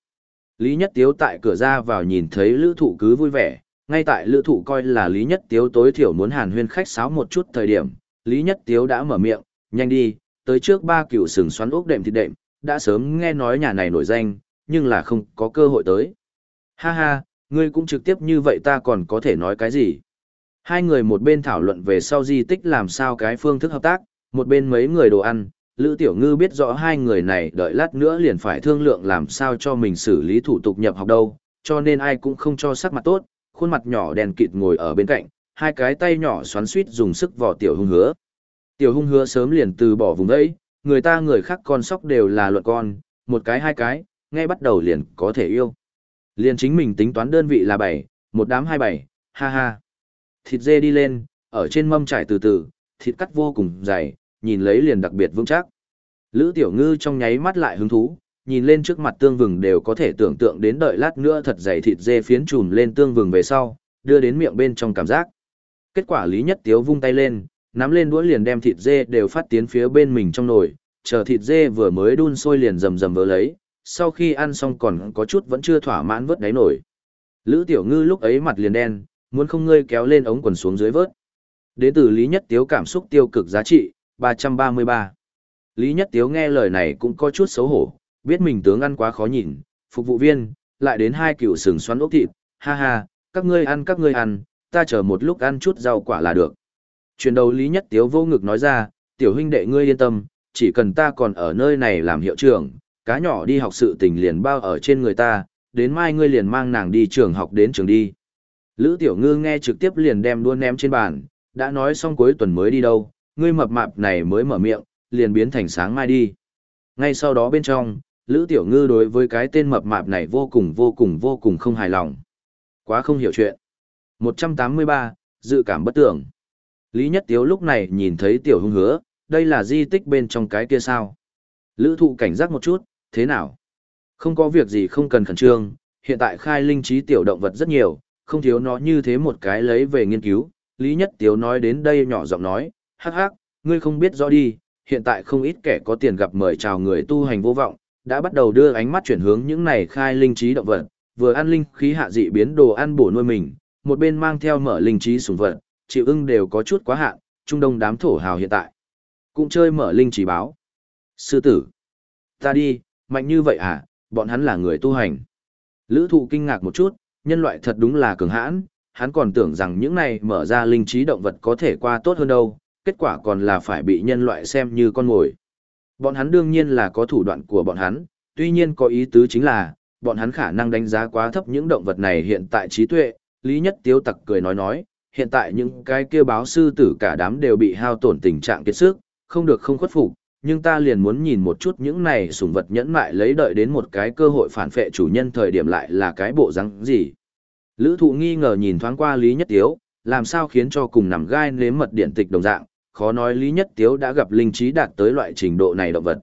Lý Nhất Tiếu tại cửa ra vào nhìn thấy lữ thụ cứ vui vẻ, ngay tại lữ thụ coi là Lý Nhất Tiếu tối thiểu muốn hàn huyên khách sáo một chút thời điểm, Lý Nhất Tiếu đã mở miệng, nhanh đi, tới trước ba cựu sừng xoắn ốc đệm thịt đệm, đã sớm nghe nói nhà này nổi danh, nhưng là không có cơ hội tới. Ha ha, ngươi cũng trực tiếp như vậy ta còn có thể nói cái gì? Hai người một bên thảo luận về sau di tích làm sao cái phương thức hợp tác, một bên mấy người đồ ăn, Lữ Tiểu Ngư biết rõ hai người này đợi lát nữa liền phải thương lượng làm sao cho mình xử lý thủ tục nhập học đâu, cho nên ai cũng không cho sắc mặt tốt, khuôn mặt nhỏ đèn kịt ngồi ở bên cạnh, hai cái tay nhỏ xoắn suýt dùng sức vò Tiểu Hung Hứa. Tiểu Hung Hứa sớm liền từ bỏ vùng đấy, người ta người khác con sóc đều là luận con, một cái hai cái, ngay bắt đầu liền có thể yêu. Liền chính mình tính toán đơn vị là bảy, một đám hai bảy, ha ha. Thịt dê đi lên, ở trên mâm trải từ từ, thịt cắt vô cùng dày, nhìn lấy liền đặc biệt vững chắc. Lữ Tiểu Ngư trong nháy mắt lại hứng thú, nhìn lên trước mặt tương vừng đều có thể tưởng tượng đến đợi lát nữa thật dày thịt dê phiến trùm lên tương vừng về sau, đưa đến miệng bên trong cảm giác. Kết quả Lý Nhất Tiếu vung tay lên, nắm lên đũa liền đem thịt dê đều phát tiến phía bên mình trong nồi, chờ thịt dê vừa mới đun sôi liền rầm rầm vỡ lấy, sau khi ăn xong còn có chút vẫn chưa thỏa mãn vớt đáy nổi. Lữ Tiểu Ngư lúc ấy mặt liền đen, muốn không ngươi kéo lên ống quần xuống dưới vớt. Đến từ Lý Nhất Tiếu cảm xúc tiêu cực giá trị, 333. Lý Nhất Tiếu nghe lời này cũng có chút xấu hổ, biết mình tướng ăn quá khó nhìn, phục vụ viên, lại đến hai cựu sừng xoắn ốc thịt, ha ha, các ngươi ăn các ngươi ăn, ta chờ một lúc ăn chút rau quả là được. Chuyển đầu Lý Nhất Tiếu vô ngực nói ra, tiểu huynh đệ ngươi yên tâm, chỉ cần ta còn ở nơi này làm hiệu trưởng, cá nhỏ đi học sự tình liền bao ở trên người ta, đến mai ngươi liền mang nàng đi trường học đến trường đi. Lữ Tiểu Ngư nghe trực tiếp liền đem đua ném trên bàn, đã nói xong cuối tuần mới đi đâu, ngươi mập mạp này mới mở miệng, liền biến thành sáng mai đi. Ngay sau đó bên trong, Lữ Tiểu Ngư đối với cái tên mập mạp này vô cùng vô cùng vô cùng không hài lòng. Quá không hiểu chuyện. 183, dự cảm bất tưởng. Lý Nhất Tiếu lúc này nhìn thấy Tiểu Hưng hứa, đây là di tích bên trong cái kia sao. Lữ thụ cảnh giác một chút, thế nào? Không có việc gì không cần khẩn trương, hiện tại khai linh trí tiểu động vật rất nhiều, không thiếu nó như thế một cái lấy về nghiên cứu. Lý Nhất Tiếu nói đến đây nhỏ giọng nói, hắc hắc, ngươi không biết rõ đi, hiện tại không ít kẻ có tiền gặp mời chào người tu hành vô vọng, đã bắt đầu đưa ánh mắt chuyển hướng những này khai linh trí động vật, vừa ăn linh khí hạ dị biến đồ ăn bổ nuôi mình, một bên mang theo mở linh trí sủng vật, chịu ưng đều có chút quá hạn, trung đông đám thổ hào hiện tại. Cũng chơi mở linh trí báo. Sư tử. Ta đi, mạnh như vậy à, bọn hắn là người tu hành. Lữ thụ kinh ngạc một chút, nhân loại thật đúng là cường hãn, hắn còn tưởng rằng những này mở ra linh trí động vật có thể qua tốt hơn đâu, kết quả còn là phải bị nhân loại xem như con mồi. Bọn hắn đương nhiên là có thủ đoạn của bọn hắn, tuy nhiên có ý tứ chính là, bọn hắn khả năng đánh giá quá thấp những động vật này hiện tại trí tuệ, Lý Nhất Tiếu tặc cười nói nói, hiện tại những cái kia báo sư tử cả đám đều bị hao tổn tình trạng kiệt sức, không được không khuất phục, nhưng ta liền muốn nhìn một chút những này sủng vật nhẫn mại lấy đợi đến một cái cơ hội phản phệ chủ nhân thời điểm lại là cái bộ răng gì. Lữ thụ nghi ngờ nhìn thoáng qua Lý Nhất Tiếu, làm sao khiến cho cùng nằm gai nếm mật điện tịch đồng dạng, khó nói Lý Nhất Tiếu đã gặp linh trí đạt tới loại trình độ này động vật.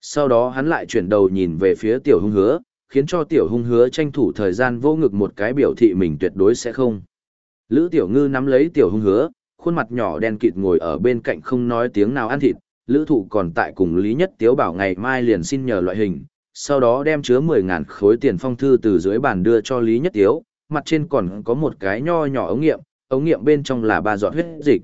Sau đó hắn lại chuyển đầu nhìn về phía tiểu hung hứa, khiến cho tiểu hung hứa tranh thủ thời gian vô ngực một cái biểu thị mình tuyệt đối sẽ không. Lữ tiểu ngư nắm lấy tiểu hung hứa, khuôn mặt nhỏ đen kịt ngồi ở bên cạnh không nói tiếng nào ăn thịt, lữ thụ còn tại cùng Lý Nhất Tiếu bảo ngày mai liền xin nhờ loại hình, sau đó đem chứa 10.000 khối tiền phong thư từ dưới bàn đưa cho Lý Nhất Tiếu, mặt trên còn có một cái nho nhỏ ống nghiệm, ống nghiệm bên trong là ba giọt huyết dịch.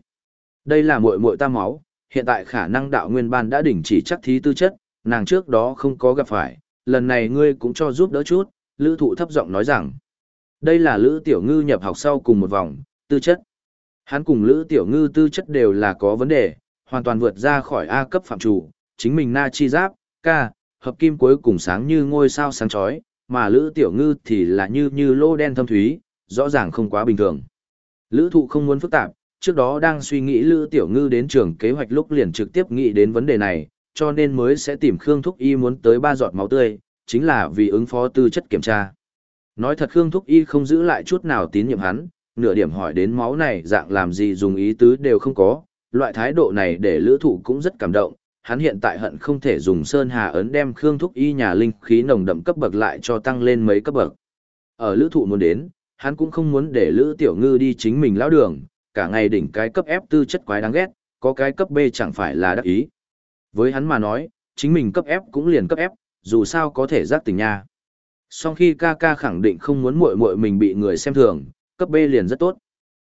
Đây là muội muội ta máu, hiện tại khả năng đạo nguyên ban đã đỉnh chỉ chắc thí tư chất, nàng trước đó không có gặp phải, lần này ngươi cũng cho giúp đỡ chút, lữ thụ thấp giọng nói rằng. Đây là lữ tiểu ngư nhập học sau cùng một vòng, tư chất. Hắn cùng lữ tiểu ngư tư chất đều là có vấn đề, hoàn toàn vượt ra khỏi A cấp phạm chủ, chính mình na chi giáp, ca, hợp kim cuối cùng sáng như ngôi sao sáng chói, mà lữ tiểu ngư thì là như như lô đen thâm thúy, rõ ràng không quá bình thường. Lữ thụ không muốn phức tạp, trước đó đang suy nghĩ Lữ Tiểu Ngư đến trường kế hoạch lúc liền trực tiếp nghĩ đến vấn đề này, cho nên mới sẽ tìm Khương Thúc Y muốn tới ba giọt máu tươi, chính là vì ứng phó tư chất kiểm tra. Nói thật Khương Thúc Y không giữ lại chút nào tín nhiệm hắn, nửa điểm hỏi đến máu này dạng làm gì dùng ý tứ đều không có, loại thái độ này để lữ thụ cũng rất cảm động, hắn hiện tại hận không thể dùng sơn hà ấn đem Khương Thúc Y nhà linh khí nồng đậm cấp bậc lại cho tăng lên mấy cấp bậc. Ở lữ thụ muốn đến, hắn cũng không muốn để lữ tiểu ngư đi chính mình lão đường, cả ngày đỉnh cái cấp F tư chất quái đáng ghét, có cái cấp B chẳng phải là đắc ý. Với hắn mà nói, chính mình cấp F cũng liền cấp F, dù sao có thể giác tình nha. Song khi ca ca khẳng định không muốn muội muội mình bị người xem thường, cấp B liền rất tốt.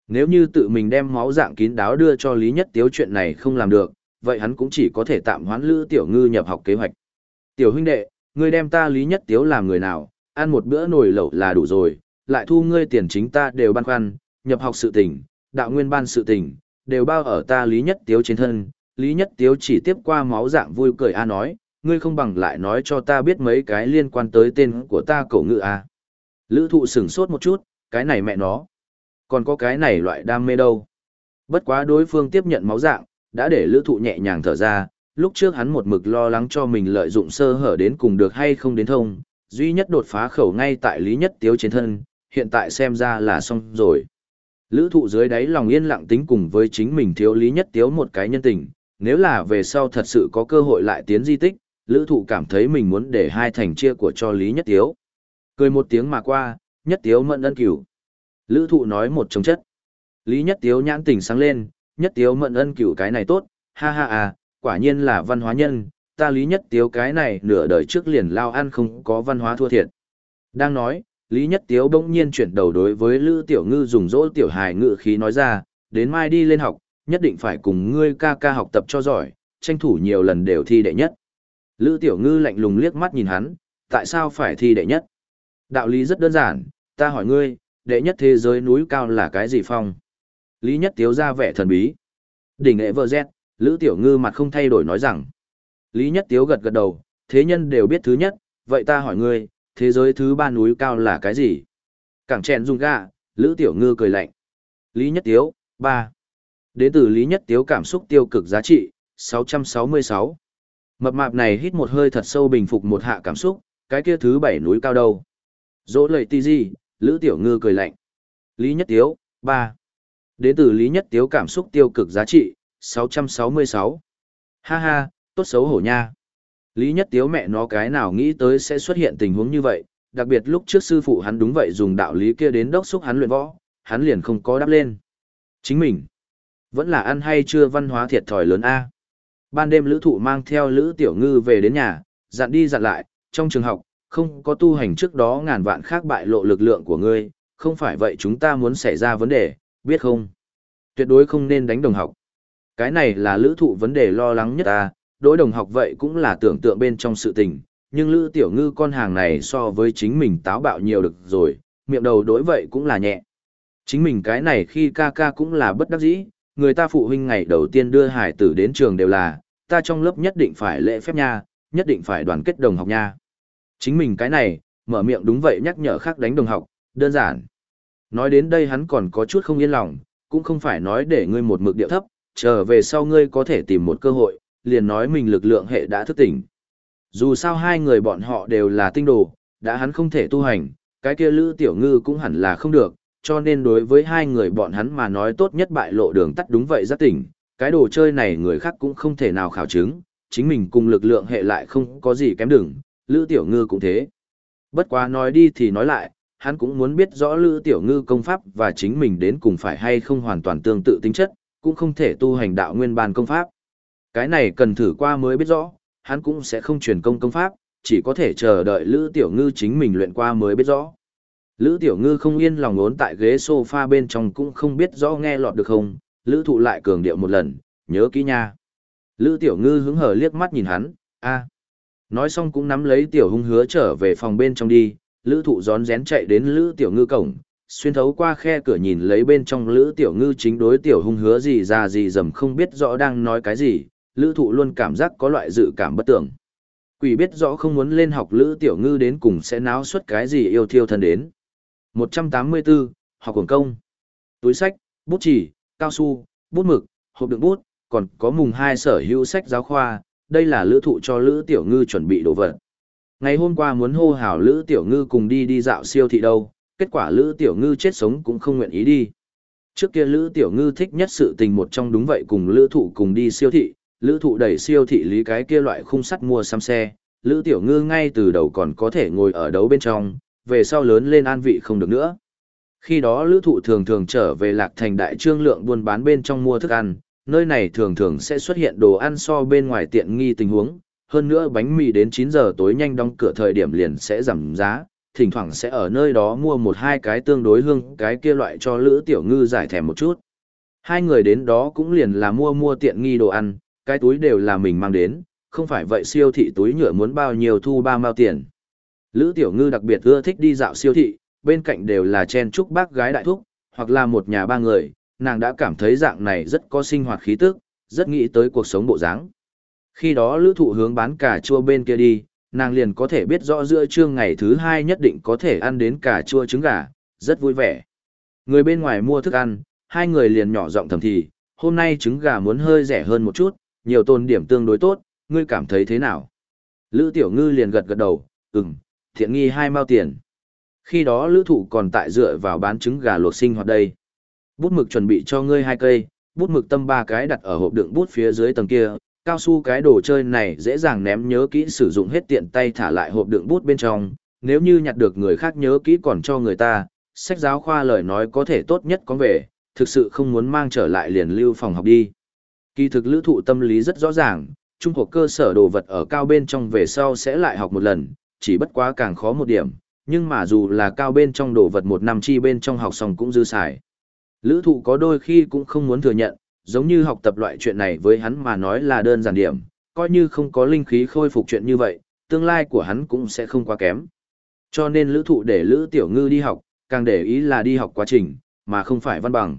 Nếu như tự mình đem máu dạng kín đáo đưa cho Lý Nhất Tiếu chuyện này không làm được, vậy hắn cũng chỉ có thể tạm hoãn Lữ Tiểu Ngư nhập học kế hoạch. Tiểu huynh đệ, ngươi đem ta Lý Nhất Tiếu làm người nào, ăn một bữa nồi lẩu là đủ rồi, lại thu ngươi tiền chính ta đều băn khoăn, nhập học sự tình, đạo nguyên ban sự tình, đều bao ở ta Lý Nhất Tiếu trên thân. Lý Nhất Tiếu chỉ tiếp qua máu dạng vui cười a nói, ngươi không bằng lại nói cho ta biết mấy cái liên quan tới tên của ta cổ ngự a. Lữ thụ sửng sốt một chút, cái này mẹ nó. Còn có cái này loại đam mê đâu. Bất quá đối phương tiếp nhận máu dạng, đã để lữ thụ nhẹ nhàng thở ra, lúc trước hắn một mực lo lắng cho mình lợi dụng sơ hở đến cùng được hay không đến thông, duy nhất đột phá khẩu ngay tại Lý Nhất Tiếu trên thân, hiện tại xem ra là xong rồi. Lữ thụ dưới đáy lòng yên lặng tính cùng với chính mình thiếu lý nhất tiếu một cái nhân tình, nếu là về sau thật sự có cơ hội lại tiến di tích, lữ thụ cảm thấy mình muốn để hai thành chia của cho lý nhất tiếu. Cười một tiếng mà qua, nhất tiếu mận ân cửu. Lữ thụ nói một chống chất. Lý nhất tiếu nhãn tình sáng lên, nhất tiếu mận ân cửu cái này tốt, ha ha à, quả nhiên là văn hóa nhân, ta lý nhất tiếu cái này nửa đời trước liền lao ăn không có văn hóa thua thiệt. Đang nói, Lý Nhất Tiếu bỗng nhiên chuyển đầu đối với Lữ Tiểu Ngư dùng dỗ tiểu hài ngự khí nói ra, đến mai đi lên học, nhất định phải cùng ngươi ca ca học tập cho giỏi, tranh thủ nhiều lần đều thi đệ nhất. Lữ Tiểu Ngư lạnh lùng liếc mắt nhìn hắn, tại sao phải thi đệ nhất? Đạo lý rất đơn giản, ta hỏi ngươi, đệ nhất thế giới núi cao là cái gì phong? Lý Nhất Tiếu ra vẻ thần bí. Đỉnh nghệ vợ dẹt, Lữ Tiểu Ngư mặt không thay đổi nói rằng. Lý Nhất Tiếu gật gật đầu, thế nhân đều biết thứ nhất, vậy ta hỏi ngươi, thế giới thứ ba núi cao là cái gì? Cảng chèn dung gà, Lữ Tiểu Ngư cười lạnh. Lý Nhất Tiếu, ba. Đến từ Lý Nhất Tiếu cảm xúc tiêu cực giá trị, 666. Mập mạp này hít một hơi thật sâu bình phục một hạ cảm xúc, cái kia thứ bảy núi cao đâu? Dỗ lời ti gì, Lữ Tiểu Ngư cười lạnh. Lý Nhất Tiếu, ba. Đến từ Lý Nhất Tiếu cảm xúc tiêu cực giá trị, 666. Ha ha, tốt xấu hổ nha. Lý Nhất Tiếu mẹ nó cái nào nghĩ tới sẽ xuất hiện tình huống như vậy, đặc biệt lúc trước sư phụ hắn đúng vậy dùng đạo lý kia đến đốc xúc hắn luyện võ, hắn liền không có đáp lên. Chính mình, vẫn là ăn hay chưa văn hóa thiệt thòi lớn A. Ban đêm lữ thụ mang theo lữ tiểu ngư về đến nhà, dặn đi dặn lại, trong trường học, không có tu hành trước đó ngàn vạn khác bại lộ lực lượng của ngươi, không phải vậy chúng ta muốn xảy ra vấn đề, biết không? Tuyệt đối không nên đánh đồng học. Cái này là lữ thụ vấn đề lo lắng nhất ta, đối đồng học vậy cũng là tưởng tượng bên trong sự tình, nhưng Lữ Tiểu Ngư con hàng này so với chính mình táo bạo nhiều được rồi, miệng đầu đối vậy cũng là nhẹ. Chính mình cái này khi ca ca cũng là bất đắc dĩ, người ta phụ huynh ngày đầu tiên đưa hải tử đến trường đều là, ta trong lớp nhất định phải lễ phép nha, nhất định phải đoàn kết đồng học nha. Chính mình cái này, mở miệng đúng vậy nhắc nhở khác đánh đồng học, đơn giản. Nói đến đây hắn còn có chút không yên lòng, cũng không phải nói để ngươi một mực điệu thấp, trở về sau ngươi có thể tìm một cơ hội, liền nói mình lực lượng hệ đã thức tỉnh. Dù sao hai người bọn họ đều là tinh đồ, đã hắn không thể tu hành, cái kia Lữ Tiểu Ngư cũng hẳn là không được, cho nên đối với hai người bọn hắn mà nói tốt nhất bại lộ đường tắt đúng vậy rất tỉnh, cái đồ chơi này người khác cũng không thể nào khảo chứng, chính mình cùng lực lượng hệ lại không có gì kém đừng, Lữ Tiểu Ngư cũng thế. Bất quá nói đi thì nói lại, hắn cũng muốn biết rõ Lữ Tiểu Ngư công pháp và chính mình đến cùng phải hay không hoàn toàn tương tự tính chất, cũng không thể tu hành đạo nguyên bản công pháp. Cái này cần thử qua mới biết rõ, hắn cũng sẽ không truyền công công pháp, chỉ có thể chờ đợi Lữ Tiểu Ngư chính mình luyện qua mới biết rõ. Lữ Tiểu Ngư không yên lòng ốn tại ghế sofa bên trong cũng không biết rõ nghe lọt được không, Lữ Thụ lại cường điệu một lần, nhớ kỹ nha. Lữ Tiểu Ngư hứng hở liếc mắt nhìn hắn, a Nói xong cũng nắm lấy Tiểu Hung hứa trở về phòng bên trong đi, Lữ Thụ gión rén chạy đến Lữ Tiểu Ngư cổng, xuyên thấu qua khe cửa nhìn lấy bên trong Lữ Tiểu Ngư chính đối Tiểu Hung hứa gì ra gì dầm không biết rõ đang nói cái gì, lữ thụ luôn cảm giác có loại dự cảm bất tưởng. Quỷ biết rõ không muốn lên học lữ tiểu ngư đến cùng sẽ náo suất cái gì yêu thiêu thân đến. 184, học quần công. Túi sách, bút chỉ, cao su, bút mực, hộp đựng bút, còn có mùng hai sở hữu sách giáo khoa, đây là lữ thụ cho lữ tiểu ngư chuẩn bị đồ vật. Ngày hôm qua muốn hô hào lữ tiểu ngư cùng đi đi dạo siêu thị đâu, kết quả lữ tiểu ngư chết sống cũng không nguyện ý đi. Trước kia lữ tiểu ngư thích nhất sự tình một trong đúng vậy cùng lữ thụ cùng đi siêu thị, lữ thụ đẩy siêu thị lý cái kia loại khung sắt mua xăm xe, lữ tiểu ngư ngay từ đầu còn có thể ngồi ở đấu bên trong, về sau lớn lên an vị không được nữa. Khi đó lữ thụ thường thường trở về lạc thành đại trương lượng buôn bán bên trong mua thức ăn, nơi này thường thường sẽ xuất hiện đồ ăn so bên ngoài tiện nghi tình huống, hơn nữa bánh mì đến 9 giờ tối nhanh đóng cửa thời điểm liền sẽ giảm giá, thỉnh thoảng sẽ ở nơi đó mua một hai cái tương đối hương cái kia loại cho lữ tiểu ngư giải thèm một chút. Hai người đến đó cũng liền là mua mua tiện nghi đồ ăn, cái túi đều là mình mang đến, không phải vậy siêu thị túi nhựa muốn bao nhiêu thu ba mao tiền. Lữ Tiểu Ngư đặc biệt ưa thích đi dạo siêu thị, bên cạnh đều là chen chúc bác gái đại thúc, hoặc là một nhà ba người, nàng đã cảm thấy dạng này rất có sinh hoạt khí tức, rất nghĩ tới cuộc sống bộ dáng. Khi đó lữ thụ hướng bán cà chua bên kia đi, nàng liền có thể biết rõ giữa trưa ngày thứ hai nhất định có thể ăn đến cà chua trứng gà, rất vui vẻ. Người bên ngoài mua thức ăn, hai người liền nhỏ giọng thầm thì, hôm nay trứng gà muốn hơi rẻ hơn một chút, nhiều tôn điểm tương đối tốt, ngươi cảm thấy thế nào? Lữ Tiểu Ngư liền gật gật đầu, ừm, thiện nghi hai mao tiền. Khi đó lữ thụ còn tại dựa vào bán trứng gà luộc sinh hoạt đây. Bút mực chuẩn bị cho ngươi hai cây, bút mực tâm ba cái đặt ở hộp đựng bút phía dưới tầng kia, cao su cái đồ chơi này dễ dàng ném nhớ kỹ sử dụng hết tiện tay thả lại hộp đựng bút bên trong, nếu như nhặt được người khác nhớ kỹ còn cho người ta, sách giáo khoa lời nói có thể tốt nhất có về, thực sự không muốn mang trở lại liền lưu phòng học đi. Kỳ thực lữ thụ tâm lý rất rõ ràng, trung học cơ sở đồ vật ở cao bên trong về sau sẽ lại học một lần, chỉ bất quá càng khó một điểm, nhưng mà dù là cao bên trong đồ vật một năm chi bên trong học xong cũng dư xài. Lữ thụ có đôi khi cũng không muốn thừa nhận, giống như học tập loại chuyện này với hắn mà nói là đơn giản điểm, coi như không có linh khí khôi phục chuyện như vậy, tương lai của hắn cũng sẽ không quá kém. Cho nên lữ thụ để lữ tiểu ngư đi học, càng để ý là đi học quá trình, mà không phải văn bằng.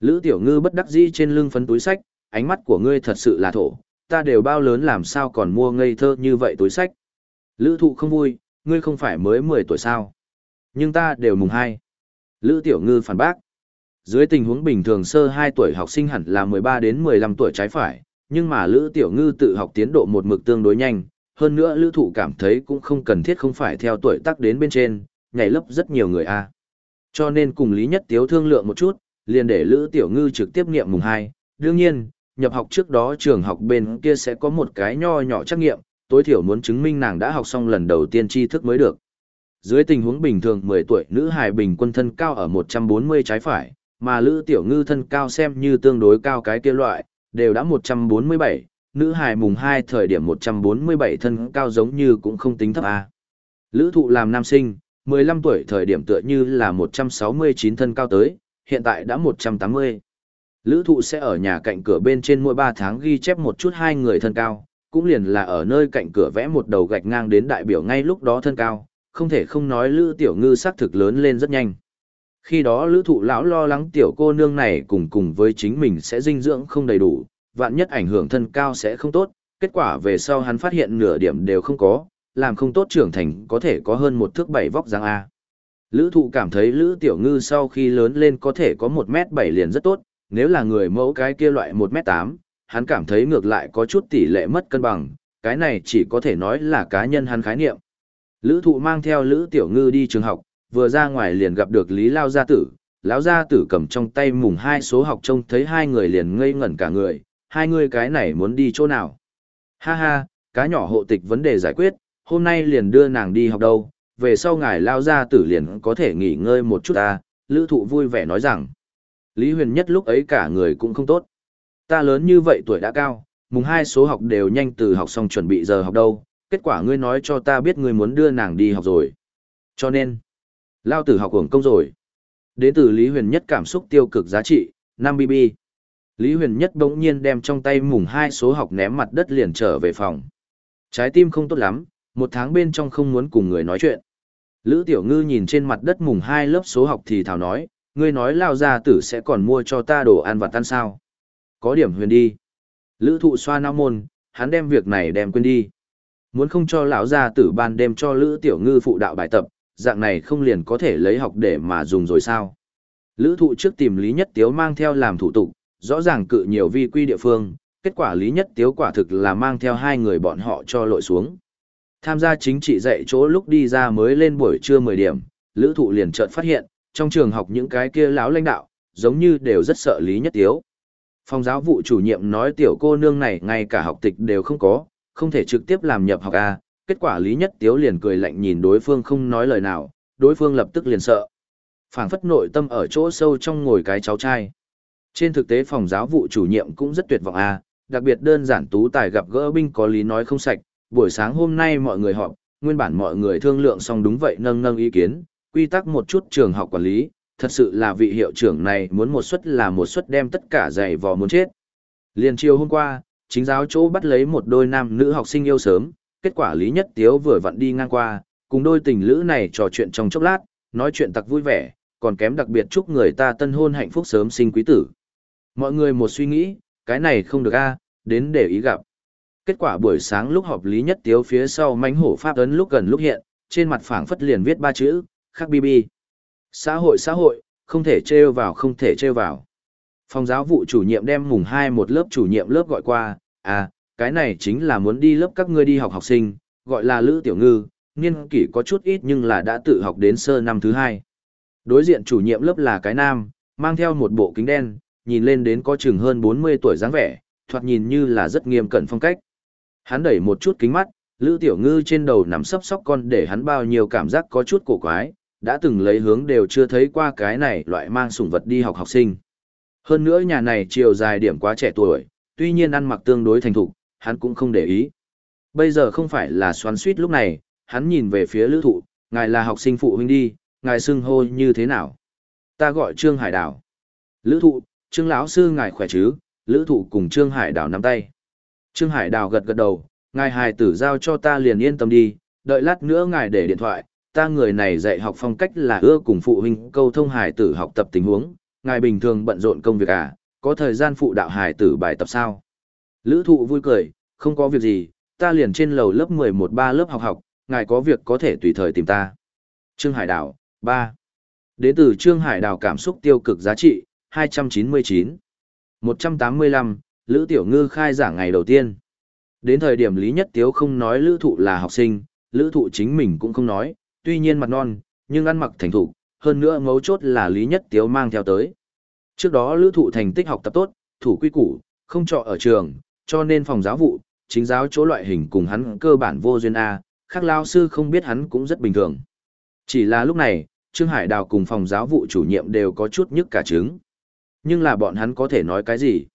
Lữ tiểu ngư bất đắc dĩ trên lưng phấn túi sách, ánh mắt của ngươi thật sự là thổ, ta đều bao lớn làm sao còn mua ngây thơ như vậy túi sách. Lữ thụ không vui, ngươi không phải mới 10 tuổi sao. Nhưng ta đều mùng 2. Lữ tiểu ngư phản bác. Dưới tình huống bình thường sơ 2 tuổi học sinh hẳn là 13 đến 15 tuổi trái phải, nhưng mà Lữ tiểu ngư tự học tiến độ một mực tương đối nhanh, hơn nữa Lữ thụ cảm thấy cũng không cần thiết không phải theo tuổi tác đến bên trên, nhảy lớp rất nhiều người a Cho nên cùng Lý Nhất Tiếu thương lượng một chút, liền để Lữ Tiểu Ngư trực tiếp nghiệm mùng 2. Đương nhiên, nhập học trước đó trường học bên kia sẽ có một cái nho nhỏ trắc nghiệm, tối thiểu muốn chứng minh nàng đã học xong lần đầu tiên tri thức mới được. Dưới tình huống bình thường 10 tuổi nữ hài bình quân thân cao ở 140 trái phải, mà Lữ Tiểu Ngư thân cao xem như tương đối cao cái kia loại, đều đã 147, nữ hài mùng 2 thời điểm 147 thân cao giống như cũng không tính thấp a. Lữ thụ làm nam sinh, 15 tuổi thời điểm tựa như là 169 thân cao tới, hiện tại đã 180. Lữ thụ sẽ ở nhà cạnh cửa bên trên mỗi 3 tháng ghi chép một chút hai người thân cao, cũng liền là ở nơi cạnh cửa vẽ một đầu gạch ngang đến đại biểu ngay lúc đó thân cao, không thể không nói Lữ Tiểu Ngư xác thực lớn lên rất nhanh. Khi đó Lữ thụ lão lo lắng tiểu cô nương này cùng cùng với chính mình sẽ dinh dưỡng không đầy đủ, vạn nhất ảnh hưởng thân cao sẽ không tốt, kết quả về sau hắn phát hiện nửa điểm đều không có, làm không tốt trưởng thành có thể có hơn một thước bảy vóc dáng A. Lữ thụ cảm thấy Lữ Tiểu Ngư sau khi lớn lên có thể có 1 mét 7 liền rất tốt, nếu là người mẫu cái kia loại 1 mét 8, hắn cảm thấy ngược lại có chút tỷ lệ mất cân bằng, cái này chỉ có thể nói là cá nhân hắn khái niệm. Lữ thụ mang theo Lữ Tiểu Ngư đi trường học, vừa ra ngoài liền gặp được Lý Lao Gia Tử, lão Gia Tử cầm trong tay mùng hai số học trông thấy hai người liền ngây ngẩn cả người, hai người cái này muốn đi chỗ nào. Ha ha, cá nhỏ hộ tịch vấn đề giải quyết, hôm nay liền đưa nàng đi học đâu, về sau ngài lao gia tử liền có thể nghỉ ngơi một chút ta, lữ thụ vui vẻ nói rằng. Lý huyền nhất lúc ấy cả người cũng không tốt. Ta lớn như vậy tuổi đã cao, mùng hai số học đều nhanh từ học xong chuẩn bị giờ học đâu, kết quả ngươi nói cho ta biết ngươi muốn đưa nàng đi học rồi. Cho nên, lao tử học hưởng công rồi. Đến từ Lý huyền nhất cảm xúc tiêu cực giá trị, 5 BB. Lý huyền nhất bỗng nhiên đem trong tay mùng hai số học ném mặt đất liền trở về phòng. Trái tim không tốt lắm, một tháng bên trong không muốn cùng người nói chuyện. Lữ Tiểu Ngư nhìn trên mặt đất mùng hai lớp số học thì thảo nói, ngươi nói lao gia tử sẽ còn mua cho ta đồ ăn và tan sao. Có điểm huyền đi. Lữ thụ xoa não môn, hắn đem việc này đem quên đi. Muốn không cho lão gia tử ban đêm cho Lữ Tiểu Ngư phụ đạo bài tập, dạng này không liền có thể lấy học để mà dùng rồi sao. Lữ thụ trước tìm Lý Nhất Tiếu mang theo làm thủ tục, rõ ràng cự nhiều vi quy địa phương, kết quả Lý Nhất Tiếu quả thực là mang theo hai người bọn họ cho lội xuống. Tham gia chính trị dạy chỗ lúc đi ra mới lên buổi trưa 10 điểm, lữ thụ liền chợt phát hiện, trong trường học những cái kia lão lãnh đạo, giống như đều rất sợ Lý Nhất Tiếu. Phòng giáo vụ chủ nhiệm nói tiểu cô nương này ngay cả học tịch đều không có, không thể trực tiếp làm nhập học A, kết quả Lý Nhất Tiếu liền cười lạnh nhìn đối phương không nói lời nào, đối phương lập tức liền sợ. phảng phất nội tâm ở chỗ sâu trong ngồi cái cháu trai. Trên thực tế phòng giáo vụ chủ nhiệm cũng rất tuyệt vọng A, đặc biệt đơn giản tú tài gặp gỡ binh có lý nói không sạch, buổi sáng hôm nay mọi người họp, nguyên bản mọi người thương lượng xong đúng vậy nâng nâng ý kiến, quy tắc một chút trường học quản lý, thật sự là vị hiệu trưởng này muốn một suất là một suất đem tất cả giày vò muốn chết. Liên chiều hôm qua, chính giáo chỗ bắt lấy một đôi nam nữ học sinh yêu sớm, kết quả Lý Nhất Tiếu vừa vặn đi ngang qua, cùng đôi tình lữ này trò chuyện trong chốc lát, nói chuyện tặc vui vẻ, còn kém đặc biệt chúc người ta tân hôn hạnh phúc sớm sinh quý tử. Mọi người một suy nghĩ, cái này không được a, đến để ý gặp. Kết quả buổi sáng lúc họp Lý Nhất Tiếu phía sau mánh hổ pháp ấn lúc gần lúc hiện, trên mặt phảng phất liền viết ba chữ, khắc bi bi. Xã hội xã hội, không thể trêu vào không thể trêu vào. Phòng giáo vụ chủ nhiệm đem mùng hai một lớp chủ nhiệm lớp gọi qua, à, cái này chính là muốn đi lớp các ngươi đi học học sinh, gọi là Lữ Tiểu Ngư, niên kỷ có chút ít nhưng là đã tự học đến sơ năm thứ hai. Đối diện chủ nhiệm lớp là cái nam, Mang theo một bộ kính đen, nhìn lên đến có chừng hơn 40 tuổi dáng vẻ, thoạt nhìn như là rất nghiêm cẩn phong cách. Hắn đẩy một chút kính mắt, Lữ Tiểu Ngư trên đầu nằm sấp sóc con để hắn bao nhiêu cảm giác có chút cổ quái, đã từng lấy hướng đều chưa thấy qua cái này loại mang sủng vật đi học học sinh. Hơn nữa nhà này chiều dài điểm quá trẻ tuổi, tuy nhiên ăn mặc tương đối thành thục, hắn cũng không để ý. Bây giờ không phải là xoắn suýt lúc này, hắn nhìn về phía lữ thụ, ngài là học sinh phụ huynh đi, ngài xưng hô như thế nào? Ta gọi Trương Hải Đảo. Lữ thụ, Trương lão sư ngài khỏe chứ? Lữ thụ cùng Trương Hải Đảo nắm tay. Trương Hải Đảo gật gật đầu, ngài hài tử giao cho ta liền yên tâm đi, đợi lát nữa ngài để điện thoại, ta người này dạy học phong cách là ưa cùng phụ huynh câu thông hài tử học tập tình huống, ngài bình thường bận rộn công việc à, có thời gian phụ đạo hài tử bài tập sao? Lữ thụ vui cười, không có việc gì, ta liền trên lầu lớp 11 ba lớp học học, ngài có việc có thể tùy thời tìm ta. Trương Hải Đào, 3. Đến từ Trương Hải Đào cảm xúc tiêu cực giá trị, 299. 185, Lữ Tiểu Ngư khai giảng ngày đầu tiên. Đến thời điểm Lý Nhất Tiếu không nói Lữ Thụ là học sinh, Lữ Thụ chính mình cũng không nói, tuy nhiên mặt non, nhưng ăn mặc thành thục, hơn nữa mấu chốt là Lý Nhất Tiếu mang theo tới. Trước đó Lữ Thụ thành tích học tập tốt, thủ quy củ, không trọ ở trường, cho nên phòng giáo vụ, chính giáo chỗ loại hình cùng hắn cơ bản vô duyên A, khác lao sư không biết hắn cũng rất bình thường. Chỉ là lúc này, Trương Hải Đào cùng phòng giáo vụ chủ nhiệm đều có chút nhức cả trứng. Nhưng là bọn hắn có thể nói cái gì?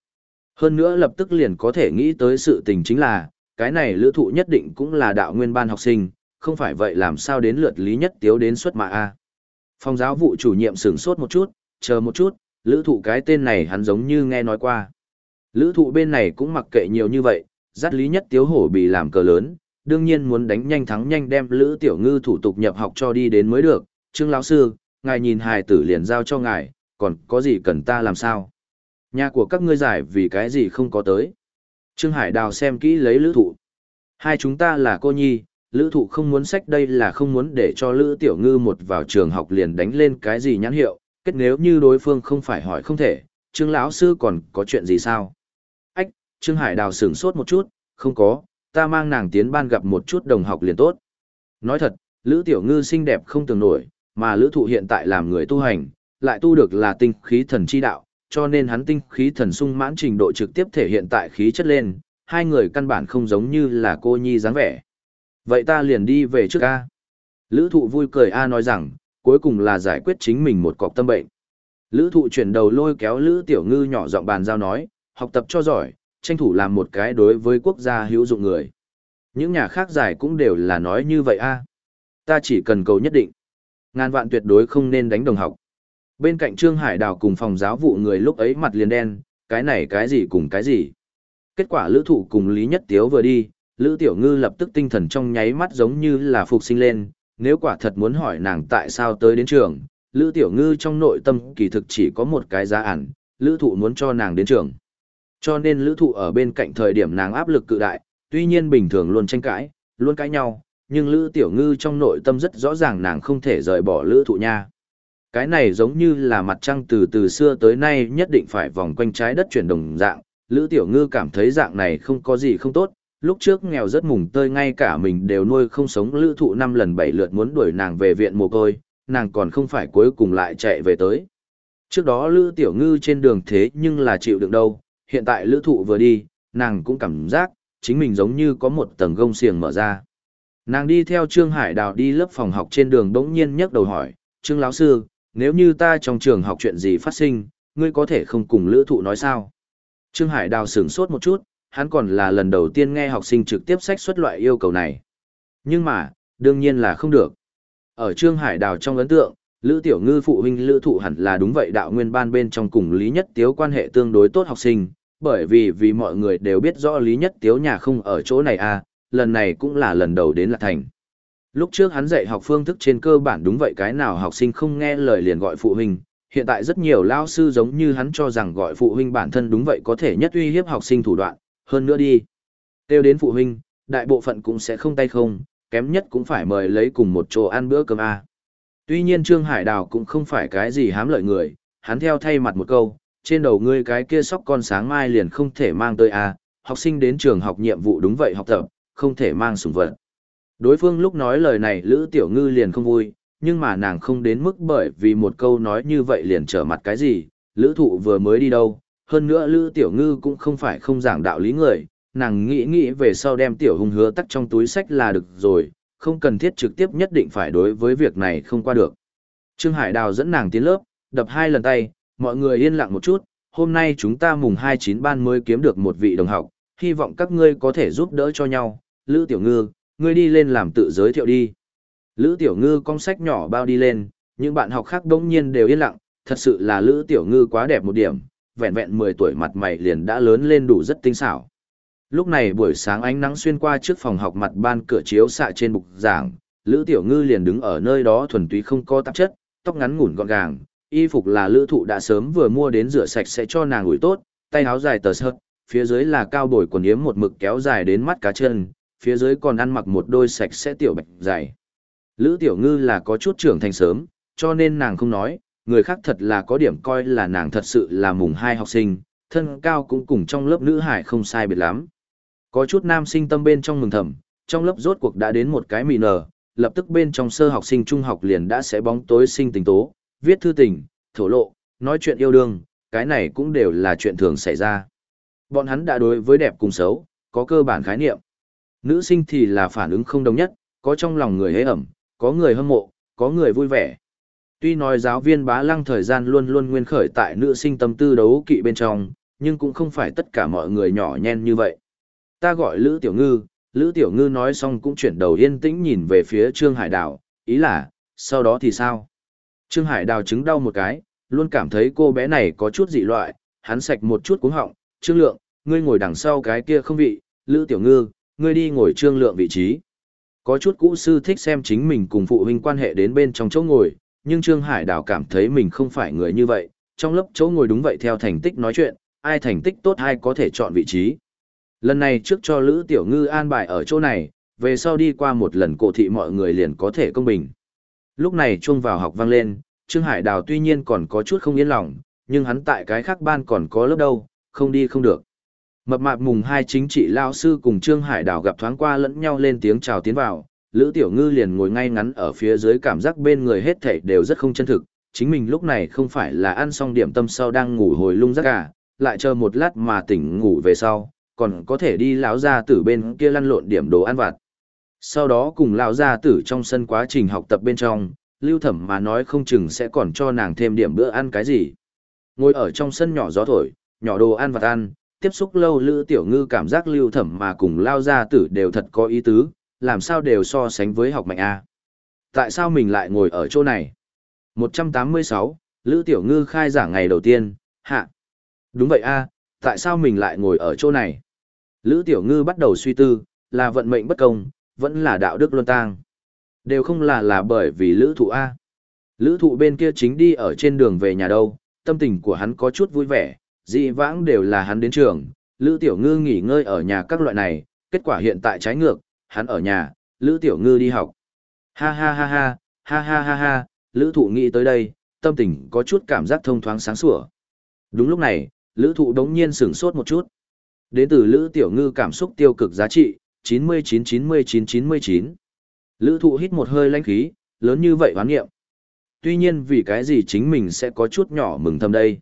Hơn nữa lập tức liền có thể nghĩ tới sự tình chính là, cái này lữ thụ nhất định cũng là đạo nguyên ban học sinh, không phải vậy làm sao đến lượt lý nhất tiếu đến xuất mạ A. Phòng giáo vụ chủ nhiệm sửng sốt một chút, chờ một chút, lữ thụ cái tên này hắn giống như nghe nói qua. Lữ thụ bên này cũng mặc kệ nhiều như vậy, dắt lý nhất tiếu hổ bị làm cờ lớn, đương nhiên muốn đánh nhanh thắng nhanh đem lữ tiểu ngư thủ tục nhập học cho đi đến mới được. Trương lão sư, ngài nhìn hài tử liền giao cho ngài, còn có gì cần ta làm sao? Nhà của các ngươi giải vì cái gì không có tới. Trương Hải Đào xem kỹ lấy lữ thụ. Hai chúng ta là cô nhi, lữ thụ không muốn sách đây là không muốn để cho lữ tiểu ngư một vào trường học liền đánh lên cái gì nhãn hiệu, kết nếu như đối phương không phải hỏi không thể, Trương lão sư còn có chuyện gì sao? Trương Hải Đào sửng sốt một chút, không có, ta mang nàng tiến ban gặp một chút đồng học liền tốt. Nói thật, Lữ Tiểu Ngư xinh đẹp không tưởng nổi, mà Lữ Thụ hiện tại làm người tu hành, lại tu được là tinh khí thần chi đạo, cho nên hắn tinh khí thần sung mãn trình độ trực tiếp thể hiện tại khí chất lên, hai người căn bản không giống như là cô nhi dáng vẻ. Vậy ta liền đi về trước A. Lữ thụ vui cười A nói rằng, cuối cùng là giải quyết chính mình một cọc tâm bệnh. Lữ thụ chuyển đầu lôi kéo Lữ Tiểu Ngư nhỏ giọng bàn giao nói, học tập cho giỏi, tranh thủ làm một cái đối với quốc gia hữu dụng người. Những nhà khác giải cũng đều là nói như vậy a. Ta chỉ cần cầu nhất định. Ngàn vạn tuyệt đối không nên đánh đồng học. Bên cạnh Trương Hải Đào cùng phòng giáo vụ người lúc ấy mặt liền đen, cái này cái gì cùng cái gì. Kết quả lữ thụ cùng Lý Nhất Tiếu vừa đi, Lữ Tiểu Ngư lập tức tinh thần trong nháy mắt giống như là phục sinh lên, nếu quả thật muốn hỏi nàng tại sao tới đến trường, Lữ Tiểu Ngư trong nội tâm kỳ thực chỉ có một cái giá ản, Lữ Thụ muốn cho nàng đến trường. Cho nên Lữ Thụ ở bên cạnh thời điểm nàng áp lực cự đại, tuy nhiên bình thường luôn tranh cãi, luôn cãi nhau, nhưng Lữ Tiểu Ngư trong nội tâm rất rõ ràng nàng không thể rời bỏ Lữ Thụ nha. Cái này giống như là mặt trăng từ từ xưa tới nay nhất định phải vòng quanh trái đất chuyển đồng dạng, Lữ Tiểu Ngư cảm thấy dạng này không có gì không tốt, lúc trước nghèo rất mùng tơi ngay cả mình đều nuôi không sống Lữ Thụ năm lần bảy lượt muốn đuổi nàng về viện mồ côi, nàng còn không phải cuối cùng lại chạy về tới. Trước đó Lữ Tiểu Ngư trên đường thế nhưng là chịu đựng đâu, hiện tại Lữ Thụ vừa đi, nàng cũng cảm giác, chính mình giống như có một tầng gông xiềng mở ra. Nàng đi theo Trương Hải Đào đi lớp phòng học trên đường đống nhiên nhấc đầu hỏi, Trương lão sư, nếu như ta trong trường học chuyện gì phát sinh, ngươi có thể không cùng lữ thụ nói sao? Trương Hải Đào sửng sốt một chút, hắn còn là lần đầu tiên nghe học sinh trực tiếp sách xuất loại yêu cầu này. Nhưng mà, đương nhiên là không được. Ở Trương Hải Đào trong ấn tượng, Lữ Tiểu Ngư phụ huynh Lữ Thụ hẳn là đúng vậy đạo nguyên ban bên trong cùng Lý Nhất Tiếu quan hệ tương đối tốt học sinh, bởi vì vì mọi người đều biết rõ Lý Nhất Tiếu nhà không ở chỗ này à, lần này cũng là lần đầu đến Lạc Thành. Lúc trước hắn dạy học phương thức trên cơ bản đúng vậy cái nào học sinh không nghe lời liền gọi phụ huynh, hiện tại rất nhiều lao sư giống như hắn cho rằng gọi phụ huynh bản thân đúng vậy có thể nhất uy hiếp học sinh thủ đoạn, hơn nữa đi. Tiêu đến phụ huynh, đại bộ phận cũng sẽ không tay không, kém nhất cũng phải mời lấy cùng một chỗ ăn bữa cơm A. Tuy nhiên Trương Hải Đào cũng không phải cái gì hám lợi người, hắn theo thay mặt một câu, trên đầu ngươi cái kia sóc con sáng mai liền không thể mang tới A, học sinh đến trường học nhiệm vụ đúng vậy học tập, không thể mang sủng vật. Đối phương lúc nói lời này Lữ Tiểu Ngư liền không vui, nhưng mà nàng không đến mức bởi vì một câu nói như vậy liền trở mặt cái gì, lữ thụ vừa mới đi đâu, hơn nữa lữ tiểu ngư cũng không phải không giảng đạo lý người, nàng nghĩ nghĩ về sau đem tiểu hung hứa tắt trong túi sách là được rồi, không cần thiết trực tiếp nhất định phải đối với việc này không qua được. Trương Hải Đào dẫn nàng tiến lớp, đập hai lần tay, mọi người yên lặng một chút, hôm nay chúng ta mùng 29 ban mới kiếm được một vị đồng học, hy vọng các ngươi có thể giúp đỡ cho nhau. Lữ Tiểu Ngư, ngươi đi lên làm tự giới thiệu đi. Lữ Tiểu Ngư cong sách nhỏ bao đi lên, những bạn học khác đống nhiên đều yên lặng, thật sự là Lữ Tiểu Ngư quá đẹp một điểm, vẹn vẹn 10 tuổi mặt mày liền đã lớn lên đủ rất tinh xảo. Lúc này buổi sáng ánh nắng xuyên qua trước phòng học mặt ban cửa chiếu xạ trên bục giảng, Lữ Tiểu Ngư liền đứng ở nơi đó thuần túy không có tạp chất, tóc ngắn ngủn gọn gàng, y phục là Lữ Thụ đã sớm vừa mua đến rửa sạch sẽ cho nàng ủi tốt, tay áo dài tờ sợt, phía dưới là cao bồi quần yếm một mực kéo dài đến mắt cá chân, phía dưới còn ăn mặc một đôi sạch sẽ tiểu bạch dài. Lữ Tiểu Ngư là có chút trưởng thành sớm, cho nên nàng không nói, người khác thật là có điểm coi là nàng thật sự là mùng hai học sinh, thân cao cũng cùng trong lớp nữ hải không sai biệt lắm. Có chút nam sinh tâm bên trong mừng thầm, trong lớp rốt cuộc đã đến một cái mì nở, lập tức bên trong sơ học sinh trung học liền đã sẽ bóng tối sinh tình tố, viết thư tình, thổ lộ, nói chuyện yêu đương, cái này cũng đều là chuyện thường xảy ra. Bọn hắn đã đối với đẹp cùng xấu, có cơ bản khái niệm. Nữ sinh thì là phản ứng không đồng nhất, có trong lòng người hế ẩm, có người hâm mộ, có người vui vẻ. Tuy nói giáo viên bá lăng thời gian luôn luôn nguyên khởi tại nữ sinh tâm tư đấu kỵ bên trong, nhưng cũng không phải tất cả mọi người nhỏ nhen như vậy. Ta gọi Lữ Tiểu Ngư, Lữ Tiểu Ngư nói xong cũng chuyển đầu yên tĩnh nhìn về phía Trương Hải đảo, ý là, sau đó thì sao? Trương Hải Đào chứng đau một cái, luôn cảm thấy cô bé này có chút dị loại, hắn sạch một chút cuống họng, Trương Lượng, ngươi ngồi đằng sau cái kia không vị, Lữ Tiểu Ngư, ngươi đi ngồi Trương Lượng vị trí. Có chút cũ sư thích xem chính mình cùng phụ huynh quan hệ đến bên trong chỗ ngồi, nhưng Trương Hải Đào cảm thấy mình không phải người như vậy, trong lớp chỗ ngồi đúng vậy theo thành tích nói chuyện, ai thành tích tốt ai có thể chọn vị trí. Lần này trước cho Lữ Tiểu Ngư an bài ở chỗ này, về sau đi qua một lần cổ thị mọi người liền có thể công bình. Lúc này chuông vào học vang lên, Trương Hải Đào tuy nhiên còn có chút không yên lòng, nhưng hắn tại cái khác ban còn có lớp đâu, không đi không được. Mập mạp mùng hai chính trị lao sư cùng Trương Hải Đào gặp thoáng qua lẫn nhau lên tiếng chào tiến vào, Lữ Tiểu Ngư liền ngồi ngay ngắn ở phía dưới cảm giác bên người hết thảy đều rất không chân thực, chính mình lúc này không phải là ăn xong điểm tâm sau đang ngủ hồi lung giấc cả, lại chờ một lát mà tỉnh ngủ về sau, còn có thể đi lão gia tử bên kia lăn lộn điểm đồ ăn vặt. Sau đó cùng lão gia tử trong sân quá trình học tập bên trong, lưu thẩm mà nói không chừng sẽ còn cho nàng thêm điểm bữa ăn cái gì. Ngồi ở trong sân nhỏ gió thổi, nhỏ đồ ăn vặt ăn, tiếp xúc lâu lữ tiểu ngư cảm giác lưu thẩm mà cùng lao gia tử đều thật có ý tứ, làm sao đều so sánh với học mạnh A. Tại sao mình lại ngồi ở chỗ này? 186, Lữ Tiểu Ngư khai giảng ngày đầu tiên, hạ. Đúng vậy A, tại sao mình lại ngồi ở chỗ này? Lữ Tiểu Ngư bắt đầu suy tư, là vận mệnh bất công, vẫn là đạo đức luân tang. Đều không là là bởi vì lữ thụ A. Lữ thụ bên kia chính đi ở trên đường về nhà đâu, tâm tình của hắn có chút vui vẻ, dị vãng đều là hắn đến trường, Lữ Tiểu Ngư nghỉ ngơi ở nhà các loại này, kết quả hiện tại trái ngược, hắn ở nhà, Lữ Tiểu Ngư đi học. Ha ha ha ha, ha ha ha ha, Lữ thụ nghĩ tới đây, tâm tình có chút cảm giác thông thoáng sáng sủa. Đúng lúc này, Lữ thụ đống nhiên sửng sốt một chút. Đến từ Lữ Tiểu Ngư cảm xúc tiêu cực giá trị, 99999999, Lữ thụ hít một hơi lãnh khí, lớn như vậy hoán nghiệm. Tuy nhiên vì cái gì chính mình sẽ có chút nhỏ mừng thầm đây.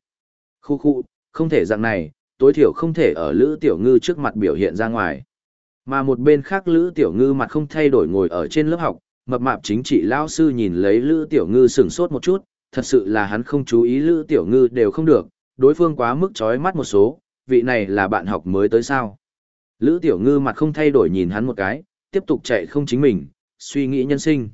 Khu khu, không thể dạng này, tối thiểu không thể ở Lữ Tiểu Ngư trước mặt biểu hiện ra ngoài. Mà một bên khác Lữ Tiểu Ngư mặt không thay đổi ngồi ở trên lớp học, mập mạp chính trị lao sư nhìn lấy Lữ Tiểu Ngư sửng sốt một chút, thật sự là hắn không chú ý Lữ Tiểu Ngư đều không được, đối phương quá mức chói mắt một số, vị này là bạn học mới tới sao. Lữ Tiểu Ngư mặt không thay đổi nhìn hắn một cái, tiếp tục chạy không chính mình, suy nghĩ nhân sinh.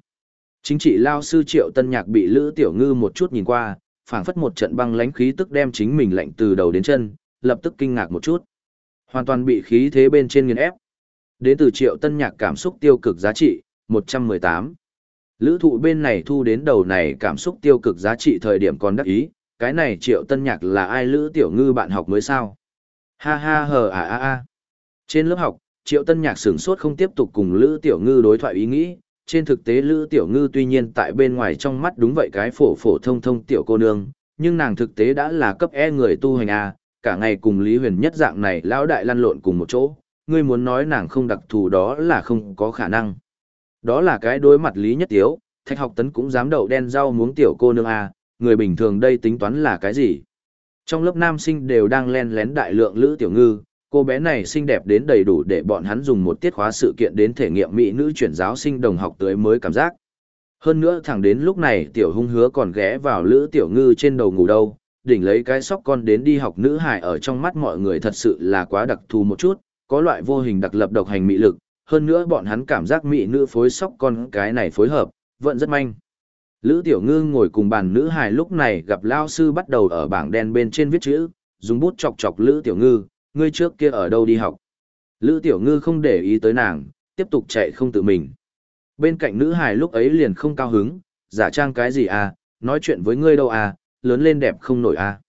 Chính trị lao sư Triệu Tân Nhạc bị Lữ Tiểu Ngư một chút nhìn qua, phảng phất một trận băng lãnh khí tức đem chính mình lạnh từ đầu đến chân, lập tức kinh ngạc một chút. Hoàn toàn bị khí thế bên trên nghiền ép. Đến từ Triệu Tân Nhạc cảm xúc tiêu cực giá trị, 118. Lữ thụ bên này thu đến đầu này cảm xúc tiêu cực giá trị thời điểm còn đắc ý, cái này Triệu Tân Nhạc là ai Lữ Tiểu Ngư bạn học mới sao? Ha ha hờ à à à. Trên lớp học, Triệu Tân Nhạc sửng sốt không tiếp tục cùng Lữ Tiểu Ngư đối thoại ý nghĩ, trên thực tế Lữ Tiểu Ngư tuy nhiên tại bên ngoài trong mắt đúng vậy cái phổ phổ thông thông tiểu cô nương, nhưng nàng thực tế đã là cấp E người tu hành A, cả ngày cùng Lý Huyền nhất dạng này lão đại lăn lộn cùng một chỗ, ngươi muốn nói nàng không đặc thù đó là không có khả năng. Đó là cái đối mặt Lý Nhất Tiếu, thạch học tấn cũng dám đậu đen rau muống tiểu cô nương A, người bình thường đây tính toán là cái gì? Trong lớp nam sinh đều đang len lén đại lượng Lữ Tiểu Ngư, cô bé này xinh đẹp đến đầy đủ để bọn hắn dùng một tiết khóa sự kiện đến thể nghiệm mỹ nữ chuyển giáo sinh đồng học tới mới cảm giác. Hơn nữa thẳng đến lúc này Tiểu Hung hứa còn ghé vào Lữ Tiểu Ngư trên đầu ngủ đâu, đỉnh lấy cái sóc con đến đi học nữ hải ở trong mắt mọi người thật sự là quá đặc thù một chút, có loại vô hình đặc lập độc hành mỹ lực, hơn nữa bọn hắn cảm giác mỹ nữ phối sóc con cái này phối hợp, vẫn rất manh. Lữ Tiểu Ngư ngồi cùng bàn nữ hài lúc này gặp Lao sư bắt đầu ở bảng đen bên trên viết chữ, dùng bút chọc chọc Lữ Tiểu Ngư, ngươi trước kia ở đâu đi học. Lữ Tiểu Ngư không để ý tới nàng, tiếp tục chạy không tự mình. Bên cạnh nữ hài lúc ấy liền không cao hứng, giả trang cái gì à, nói chuyện với ngươi đâu à, lớn lên đẹp không nổi à.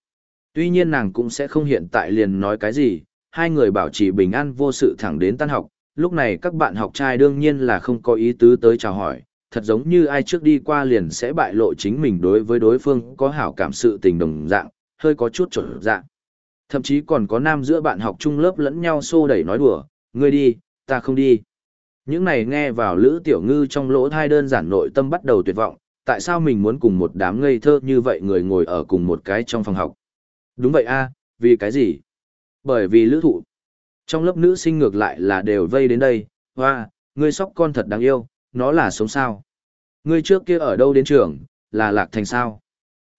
Tuy nhiên nàng cũng sẽ không hiện tại liền nói cái gì, hai người bảo trì bình an vô sự thẳng đến tan học, lúc này các bạn học trai đương nhiên là không có ý tứ tới chào hỏi, thật giống như ai trước đi qua liền sẽ bại lộ chính mình đối với đối phương có hảo cảm sự tình đồng dạng, hơi có chút trở dạng. Thậm chí còn có nam giữa bạn học chung lớp lẫn nhau xô đẩy nói đùa, ngươi đi, ta không đi. Những này nghe vào Lữ Tiểu Ngư trong lỗ thai đơn giản nội tâm bắt đầu tuyệt vọng, tại sao mình muốn cùng một đám ngây thơ như vậy người ngồi ở cùng một cái trong phòng học. Đúng vậy a vì cái gì? Bởi vì lữ thụ. Trong lớp nữ sinh ngược lại là đều vây đến đây, hoa, ngươi sóc con thật đáng yêu, nó là sống sao. Ngươi trước kia ở đâu đến trường, là lạc thành sao.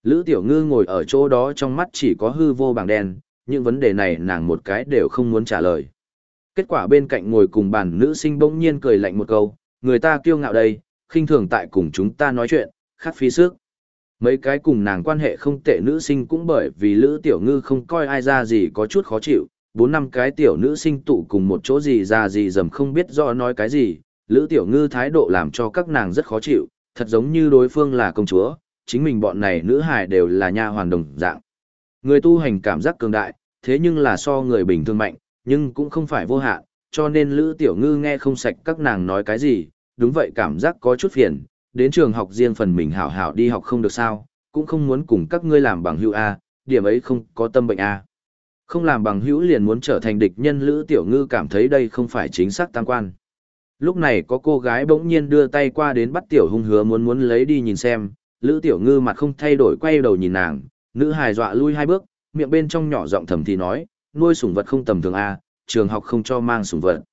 Lữ tiểu ngư ngồi ở chỗ đó trong mắt chỉ có hư vô bảng đen, những vấn đề này nàng một cái đều không muốn trả lời. Kết quả bên cạnh ngồi cùng bàn nữ sinh bỗng nhiên cười lạnh một câu, người ta kiêu ngạo đây, khinh thường tại cùng chúng ta nói chuyện, khát phí sức. Mấy cái cùng nàng quan hệ không tệ nữ sinh cũng bởi vì Lữ Tiểu Ngư không coi ai ra gì có chút khó chịu, bốn năm cái tiểu nữ sinh tụ cùng một chỗ gì ra gì dầm không biết rõ nói cái gì, Lữ Tiểu Ngư thái độ làm cho các nàng rất khó chịu, thật giống như đối phương là công chúa, chính mình bọn này nữ hài đều là nha hoàn đồng dạng. Người tu hành cảm giác cường đại, thế nhưng là so người bình thường mạnh, nhưng cũng không phải vô hạn, cho nên Lữ Tiểu Ngư nghe không sạch các nàng nói cái gì, đúng vậy cảm giác có chút phiền, đến trường học riêng phần mình hảo hảo đi học không được sao, cũng không muốn cùng các ngươi làm bằng hữu A, điểm ấy không có tâm bệnh A. Không làm bằng hữu liền muốn trở thành địch nhân Lữ Tiểu Ngư cảm thấy đây không phải chính xác tam quan. Lúc này có cô gái bỗng nhiên đưa tay qua đến bắt Tiểu Hung hứa muốn muốn lấy đi nhìn xem, Lữ Tiểu Ngư mặt không thay đổi quay đầu nhìn nàng, nữ hài dọa lui hai bước, miệng bên trong nhỏ giọng thầm thì nói, nuôi sủng vật không tầm thường A, trường học không cho mang sủng vật.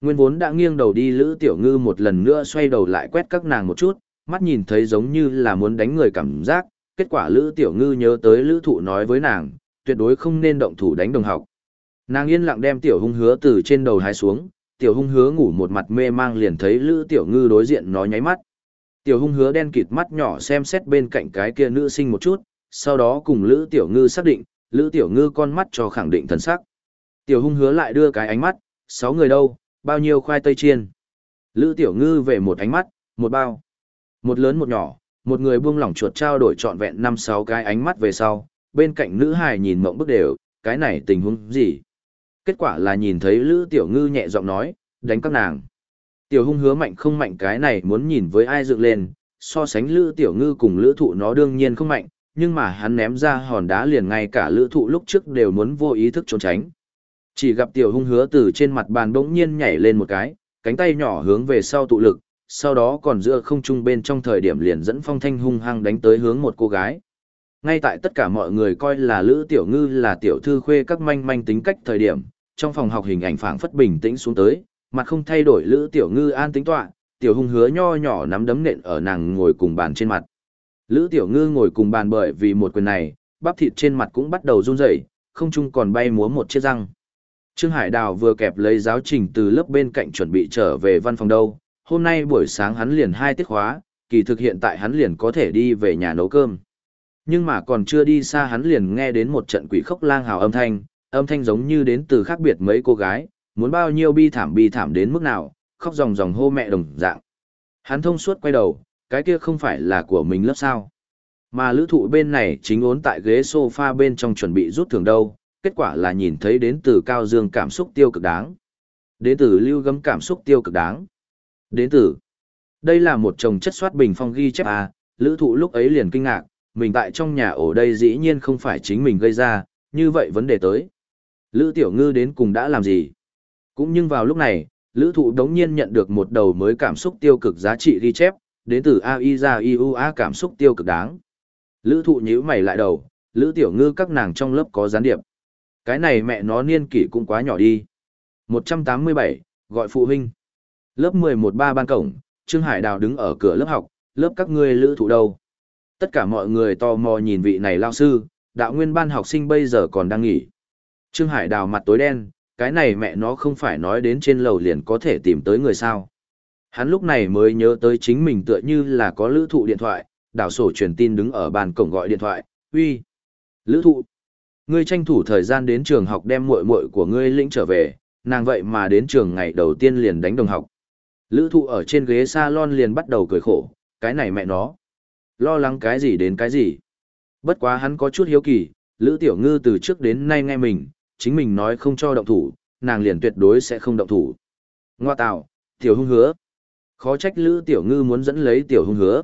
Nguyên vốn đã nghiêng đầu đi Lữ Tiểu Ngư một lần nữa xoay đầu lại quét các nàng một chút, mắt nhìn thấy giống như là muốn đánh người cảm giác, kết quả Lữ Tiểu Ngư nhớ tới Lữ Thụ nói với nàng, tuyệt đối không nên động thủ đánh đồng học. Nàng yên lặng đem Tiểu Hung hứa từ trên đầu hái xuống, Tiểu Hung hứa ngủ một mặt mê mang liền thấy Lữ Tiểu Ngư đối diện nó nháy mắt. Tiểu Hung hứa đen kịt mắt nhỏ xem xét bên cạnh cái kia nữ sinh một chút, sau đó cùng Lữ Tiểu Ngư xác định, Lữ Tiểu Ngư con mắt cho khẳng định thần sắc. Tiểu Hung hứa lại đưa cái ánh mắt, sáu người đâu, bao nhiêu khoai tây chiên. Lữ Tiểu Ngư về một ánh mắt, một bao. Một lớn một nhỏ, một người buông lỏng chuột trao đổi trọn vẹn năm sáu cái ánh mắt về sau, bên cạnh nữ hài nhìn mộng bức đều, cái này tình huống gì? Kết quả là nhìn thấy Lữ Tiểu Ngư nhẹ giọng nói, đánh các nàng. Tiểu hung hứa mạnh không mạnh cái này muốn nhìn với ai dựng lên, so sánh Lữ Tiểu Ngư cùng Lữ Thụ nó đương nhiên không mạnh, nhưng mà hắn ném ra hòn đá liền ngay cả Lữ Thụ lúc trước đều muốn vô ý thức trốn tránh. Chỉ gặp Tiểu hung hứa từ trên mặt bàn bỗng nhiên nhảy lên một cái, cánh tay nhỏ hướng về sau tụ lực, sau đó còn giữa không trung bên trong thời điểm liền dẫn phong thanh hung hăng đánh tới hướng một cô gái. Ngay tại tất cả mọi người coi là Lữ Tiểu Ngư là tiểu thư khuê các manh manh tính cách thời điểm, trong phòng học hình ảnh phảng phất bình tĩnh xuống tới, mặt không thay đổi Lữ Tiểu Ngư an tính tọa, tiểu hung hứa nho nhỏ nắm đấm nện ở nàng ngồi cùng bàn trên mặt. Lữ Tiểu Ngư ngồi cùng bàn bởi vì một quyền này, bắp thịt trên mặt cũng bắt đầu run rẩy, không trung còn bay múa một chiếc răng. Trương Hải Đào vừa kẹp lấy giáo trình từ lớp bên cạnh chuẩn bị trở về văn phòng đâu, hôm nay buổi sáng hắn liền hai tiết khóa, kỳ thực hiện tại hắn liền có thể đi về nhà nấu cơm. Nhưng mà còn chưa đi xa hắn liền nghe đến một trận quỷ khóc lang hào âm thanh, âm thanh giống như đến từ khác biệt mấy cô gái, muốn bao nhiêu bi thảm bi thảm đến mức nào, khóc ròng ròng hô mẹ đồng dạng. Hắn thông suốt quay đầu, cái kia không phải là của mình lớp sao. Mà lữ thụ bên này chính ốn tại ghế sofa bên trong chuẩn bị rút thường đâu, kết quả là nhìn thấy đến từ cao dương cảm xúc tiêu cực đáng. Đến từ lưu gấm cảm xúc tiêu cực đáng. Đến từ, đây là một chồng chất soát bình phong ghi chép à, lữ thụ lúc ấy liền kinh ngạc, mình tại trong nhà ổ đây dĩ nhiên không phải chính mình gây ra, như vậy vấn đề tới. Lữ tiểu ngư đến cùng đã làm gì? Cũng nhưng vào lúc này, lữ thụ đống nhiên nhận được một đầu mới cảm xúc tiêu cực giá trị ghi chép, đến từ AI ra IUA cảm xúc tiêu cực đáng. Lữ thụ nhíu mày lại đầu, Lữ Tiểu Ngư các nàng trong lớp có gián điệp. Cái này mẹ nó niên kỷ cũng quá nhỏ đi. 187, gọi phụ huynh. Lớp 11 ba ban cổng, Trương Hải Đào đứng ở cửa lớp học, lớp các ngươi lữ thụ đâu. Tất cả mọi người tò mò nhìn vị này lao sư, đạo nguyên ban học sinh bây giờ còn đang nghỉ. Trương Hải Đào mặt tối đen, cái này mẹ nó không phải nói đến trên lầu liền có thể tìm tới người sao. Hắn lúc này mới nhớ tới chính mình tựa như là có lữ thụ điện thoại, đảo sổ truyền tin đứng ở bàn cổng gọi điện thoại, uy, lữ thụ. Ngươi tranh thủ thời gian đến trường học đem muội muội của ngươi lĩnh trở về, nàng vậy mà đến trường ngày đầu tiên liền đánh đồng học. Lữ thụ ở trên ghế salon liền bắt đầu cười khổ, cái này mẹ nó. Lo lắng cái gì đến cái gì. Bất quá hắn có chút hiếu kỳ, Lữ Tiểu Ngư từ trước đến nay nghe mình, chính mình nói không cho động thủ, nàng liền tuyệt đối sẽ không động thủ. Ngoa tạo, Tiểu Hung hứa. Khó trách Lữ Tiểu Ngư muốn dẫn lấy Tiểu Hung hứa.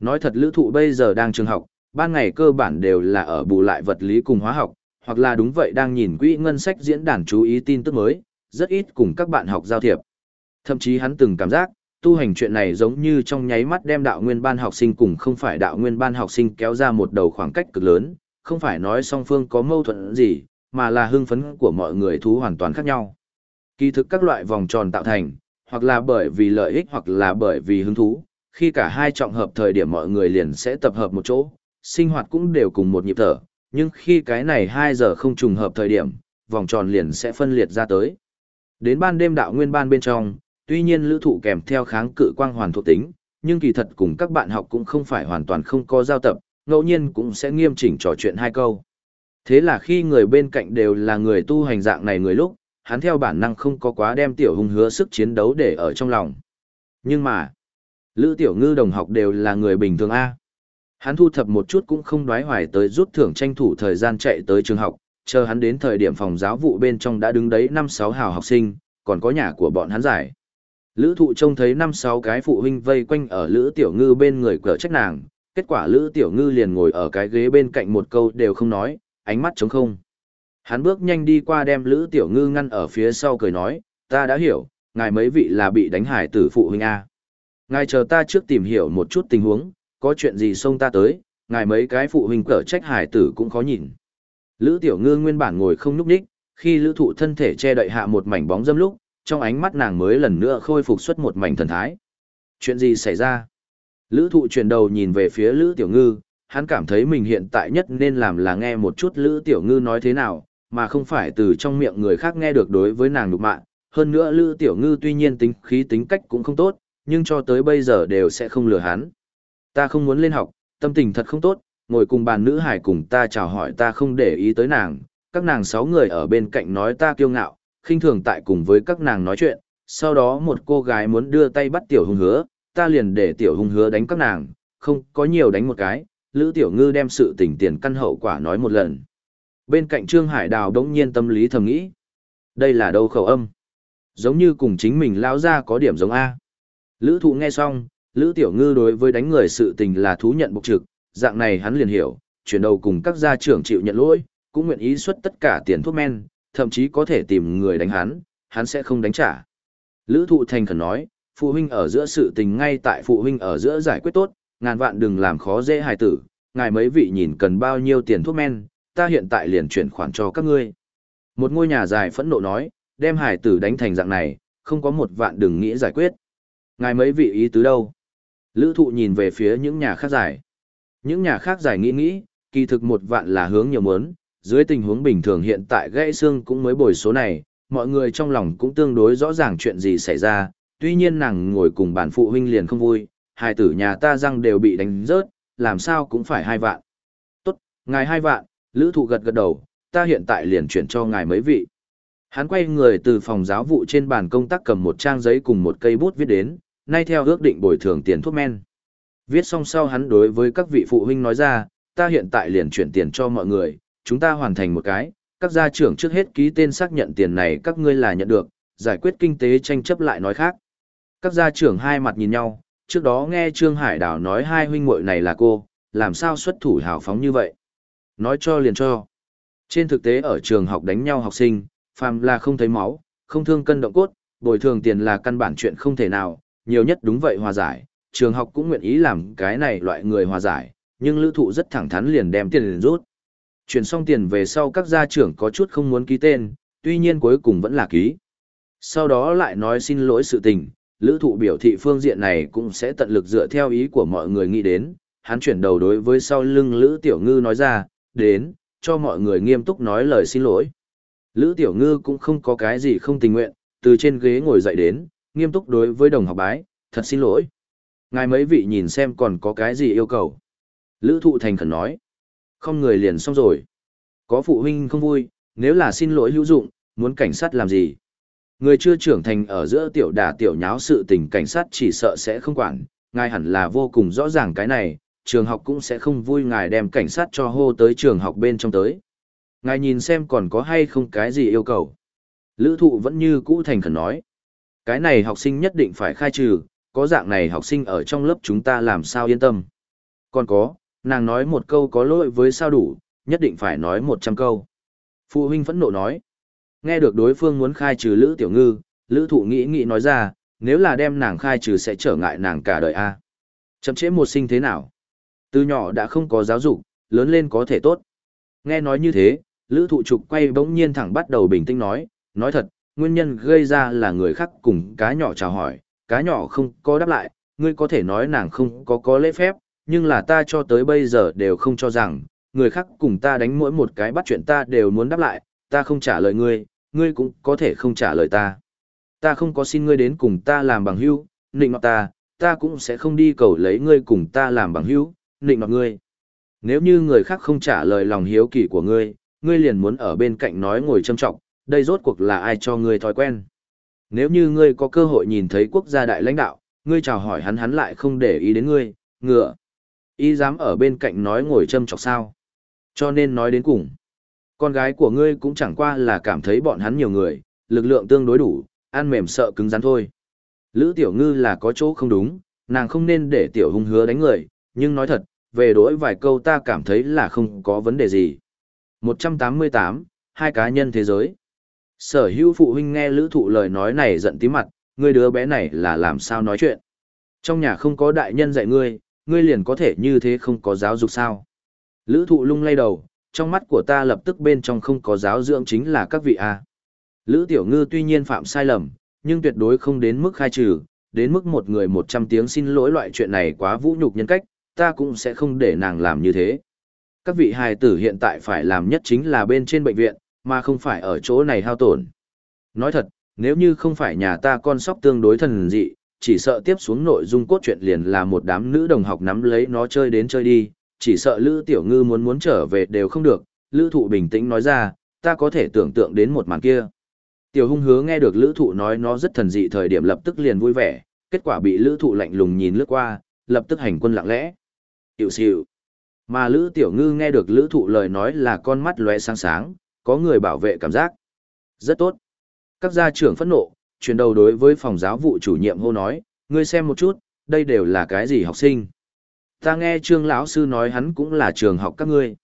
Nói thật Lữ Thụ bây giờ đang trường học, ban ngày cơ bản đều là ở bù lại vật lý cùng hóa học, hoặc là đúng vậy đang nhìn quỹ ngân sách diễn đàn chú ý tin tức mới, rất ít cùng các bạn học giao thiệp. Thậm chí hắn từng cảm giác, tu hành chuyện này giống như trong nháy mắt đem đạo nguyên ban học sinh cùng không phải đạo nguyên ban học sinh kéo ra một đầu khoảng cách cực lớn, không phải nói song phương có mâu thuẫn gì, mà là hưng phấn của mọi người thú hoàn toàn khác nhau. Kỳ thực các loại vòng tròn tạo thành, hoặc là bởi vì lợi ích hoặc là bởi vì hứng thú, khi cả hai trọng hợp thời điểm mọi người liền sẽ tập hợp một chỗ, sinh hoạt cũng đều cùng một nhịp thở, nhưng khi cái này 2 giờ không trùng hợp thời điểm, vòng tròn liền sẽ phân liệt ra tới. Đến ban đêm đạo nguyên ban bên trong, tuy nhiên lữ thụ kèm theo kháng cự quang hoàn thuộc tính, nhưng kỳ thật cùng các bạn học cũng không phải hoàn toàn không có giao tập, ngẫu nhiên cũng sẽ nghiêm chỉnh trò chuyện hai câu. Thế là khi người bên cạnh đều là người tu hành dạng này người lúc, hắn theo bản năng không có quá đem tiểu hùng hứa sức chiến đấu để ở trong lòng. Nhưng mà, lữ tiểu ngư đồng học đều là người bình thường A. Hắn thu thập một chút cũng không đoái hoài tới rút thưởng tranh thủ thời gian chạy tới trường học, chờ hắn đến thời điểm phòng giáo vụ bên trong đã đứng đấy năm sáu hào học sinh, còn có nhà của bọn hắn giải. Lữ thụ trông thấy năm sáu cái phụ huynh vây quanh ở Lữ Tiểu Ngư bên người cỡ trách nàng, kết quả Lữ Tiểu Ngư liền ngồi ở cái ghế bên cạnh một câu đều không nói, ánh mắt trống không. Hắn bước nhanh đi qua đem Lữ Tiểu Ngư ngăn ở phía sau cười nói, ta đã hiểu, ngài mấy vị là bị đánh hải tử phụ huynh A. Ngài chờ ta trước tìm hiểu một chút tình huống, có chuyện gì xông ta tới, ngài mấy cái phụ huynh cỡ trách hải tử cũng khó nhìn. Lữ Tiểu Ngư nguyên bản ngồi không núp đích, khi lữ thụ thân thể che đậy hạ một mảnh bóng dâm lúc, trong ánh mắt nàng mới lần nữa khôi phục xuất một mảnh thần thái. Chuyện gì xảy ra? Lữ thụ chuyển đầu nhìn về phía Lữ Tiểu Ngư, hắn cảm thấy mình hiện tại nhất nên làm là nghe một chút Lữ Tiểu Ngư nói thế nào, mà không phải từ trong miệng người khác nghe được đối với nàng nhục mạ. Hơn nữa Lữ Tiểu Ngư tuy nhiên tính khí tính cách cũng không tốt, nhưng cho tới bây giờ đều sẽ không lừa hắn. Ta không muốn lên học, tâm tình thật không tốt, ngồi cùng bàn nữ hải cùng ta chào hỏi ta không để ý tới nàng, các nàng sáu người ở bên cạnh nói ta kiêu ngạo, khinh thường tại cùng với các nàng nói chuyện, sau đó một cô gái muốn đưa tay bắt tiểu hung hứa, ta liền để tiểu hung hứa đánh các nàng, không có nhiều đánh một cái, Lữ Tiểu Ngư đem sự tình tiền căn hậu quả nói một lần. Bên cạnh Trương Hải Đào đống nhiên tâm lý thầm nghĩ. Đây là đâu khẩu âm? Giống như cùng chính mình lão ra có điểm giống A. Lữ thụ nghe xong, Lữ Tiểu Ngư đối với đánh người sự tình là thú nhận bộc trực, dạng này hắn liền hiểu, chuyển đầu cùng các gia trưởng chịu nhận lỗi, cũng nguyện ý xuất tất cả tiền thuốc men, thậm chí có thể tìm người đánh hắn, hắn sẽ không đánh trả. Lữ thụ thành khẩn nói, phụ huynh ở giữa sự tình ngay tại phụ huynh ở giữa giải quyết tốt, ngàn vạn đừng làm khó dễ hài tử, ngài mấy vị nhìn cần bao nhiêu tiền thuốc men, ta hiện tại liền chuyển khoản cho các ngươi. Một ngôi nhà dài phẫn nộ nói, đem hải tử đánh thành dạng này, không có một vạn đừng nghĩ giải quyết. Ngài mấy vị ý tứ đâu? Lữ thụ nhìn về phía những nhà khác giải. Những nhà khác giải nghĩ nghĩ, kỳ thực một vạn là hướng nhiều muốn, dưới tình huống bình thường hiện tại gãy xương cũng mới bồi số này, mọi người trong lòng cũng tương đối rõ ràng chuyện gì xảy ra, tuy nhiên nàng ngồi cùng bản phụ huynh liền không vui, hai tử nhà ta răng đều bị đánh rớt, làm sao cũng phải hai vạn. Tốt, ngài hai vạn, lữ thụ gật gật đầu, ta hiện tại liền chuyển cho ngài mấy vị. Hắn quay người từ phòng giáo vụ trên bàn công tác cầm một trang giấy cùng một cây bút viết đến, nay theo ước định bồi thường tiền thuốc men. Viết xong sau hắn đối với các vị phụ huynh nói ra, ta hiện tại liền chuyển tiền cho mọi người, chúng ta hoàn thành một cái, các gia trưởng trước hết ký tên xác nhận tiền này các ngươi là nhận được, giải quyết kinh tế tranh chấp lại nói khác. Các gia trưởng hai mặt nhìn nhau, trước đó nghe Trương Hải Đào nói hai huynh muội này là cô, làm sao xuất thủ hào phóng như vậy. Nói cho liền cho. Trên thực tế ở trường học đánh nhau học sinh, phàm là không thấy máu, không thương cân động cốt, bồi thường tiền là căn bản chuyện không thể nào, nhiều nhất đúng vậy hòa giải, trường học cũng nguyện ý làm cái này loại người hòa giải, nhưng lữ thụ rất thẳng thắn liền đem tiền liền rút. Chuyển xong tiền về sau các gia trưởng có chút không muốn ký tên, tuy nhiên cuối cùng vẫn là ký. Sau đó lại nói xin lỗi sự tình, lữ thụ biểu thị phương diện này cũng sẽ tận lực dựa theo ý của mọi người nghĩ đến. Hắn chuyển đầu đối với sau lưng lữ tiểu ngư nói ra, đến, cho mọi người nghiêm túc nói lời xin lỗi. Lữ tiểu ngư cũng không có cái gì không tình nguyện, từ trên ghế ngồi dậy đến, nghiêm túc đối với đồng học bái, thật xin lỗi. Ngài mấy vị nhìn xem còn có cái gì yêu cầu. Lữ thụ thành khẩn nói. Không người liền xong rồi. Có phụ huynh không vui, nếu là xin lỗi hữu dụng, muốn cảnh sát làm gì? Người chưa trưởng thành ở giữa tiểu đà tiểu nháo sự tình cảnh sát chỉ sợ sẽ không quản, ngài hẳn là vô cùng rõ ràng cái này, trường học cũng sẽ không vui ngài đem cảnh sát cho hô tới trường học bên trong tới. Ngài nhìn xem còn có hay không cái gì yêu cầu. Lữ thụ vẫn như cũ thành khẩn nói. Cái này học sinh nhất định phải khai trừ, có dạng này học sinh ở trong lớp chúng ta làm sao yên tâm. Còn có, nàng nói một câu có lỗi với sao đủ, nhất định phải nói một trăm câu. Phụ huynh phẫn nộ nói. Nghe được đối phương muốn khai trừ Lữ Tiểu Ngư, Lữ Thụ nghĩ nghĩ nói ra, nếu là đem nàng khai trừ sẽ trở ngại nàng cả đời a Chậm chế một sinh thế nào? Từ nhỏ đã không có giáo dục, lớn lên có thể tốt. Nghe nói như thế, Lữ Thụ Trục quay bỗng nhiên thẳng bắt đầu bình tĩnh nói, nói thật, nguyên nhân gây ra là người khác cùng cá nhỏ chào hỏi, cá nhỏ không có đáp lại, ngươi có thể nói nàng không có có lễ phép, nhưng là ta cho tới bây giờ đều không cho rằng, người khác cùng ta đánh mỗi một cái bắt chuyện ta đều muốn đáp lại, ta không trả lời ngươi, ngươi cũng có thể không trả lời ta. Ta không có xin ngươi đến cùng ta làm bằng hữu, nịnh mặt ta, ta cũng sẽ không đi cầu lấy ngươi cùng ta làm bằng hữu, nịnh nọt ngươi. Nếu như người khác không trả lời lòng hiếu kỳ của ngươi, ngươi liền muốn ở bên cạnh nói ngồi châm trọng, đây rốt cuộc là ai cho ngươi thói quen. Nếu như ngươi có cơ hội nhìn thấy quốc gia đại lãnh đạo, ngươi chào hỏi hắn hắn lại không để ý đến ngươi, ngựa. Ý dám ở bên cạnh nói ngồi châm chọc sao. Cho nên nói đến cùng. Con gái của ngươi cũng chẳng qua là cảm thấy bọn hắn nhiều người, lực lượng tương đối đủ, ăn mềm sợ cứng rắn thôi. Lữ tiểu ngư là có chỗ không đúng, nàng không nên để tiểu hung hứa đánh người, nhưng nói thật, về đối vài câu ta cảm thấy là không có vấn đề gì. 188, hai cá nhân thế giới. Sở hữu phụ huynh nghe lữ thụ lời nói này giận tí mặt, ngươi đứa bé này là làm sao nói chuyện. Trong nhà không có đại nhân dạy ngươi, ngươi liền có thể như thế không có giáo dục sao. Lữ thụ lung lay đầu, trong mắt của ta lập tức bên trong không có giáo dưỡng chính là các vị A. Lữ tiểu ngư tuy nhiên phạm sai lầm, nhưng tuyệt đối không đến mức khai trừ, đến mức một người 100 tiếng xin lỗi loại chuyện này quá vũ nhục nhân cách, ta cũng sẽ không để nàng làm như thế. Các vị hài tử hiện tại phải làm nhất chính là bên trên bệnh viện, mà không phải ở chỗ này hao tổn. Nói thật, nếu như không phải nhà ta con sóc tương đối thần dị, chỉ sợ tiếp xuống nội dung cốt truyện liền là một đám nữ đồng học nắm lấy nó chơi đến chơi đi, chỉ sợ Lữ Tiểu Ngư muốn muốn trở về đều không được, Lữ Thụ bình tĩnh nói ra, ta có thể tưởng tượng đến một màn kia. Tiểu hung hứa nghe được Lữ Thụ nói nó rất thần dị thời điểm lập tức liền vui vẻ, kết quả bị Lữ Thụ lạnh lùng nhìn lướt qua, lập tức hành quân lặng lẽ. Tiểu xỉu, Mà Lữ Tiểu Ngư nghe được Lữ Thụ lời nói là con mắt lóe sáng sáng, có người bảo vệ cảm giác. Rất tốt. Các gia trưởng phẫn nộ, chuyển đầu đối với phòng giáo vụ chủ nhiệm hô nói, ngươi xem một chút, đây đều là cái gì học sinh. Ta nghe trương lão sư nói hắn cũng là trường học các ngươi.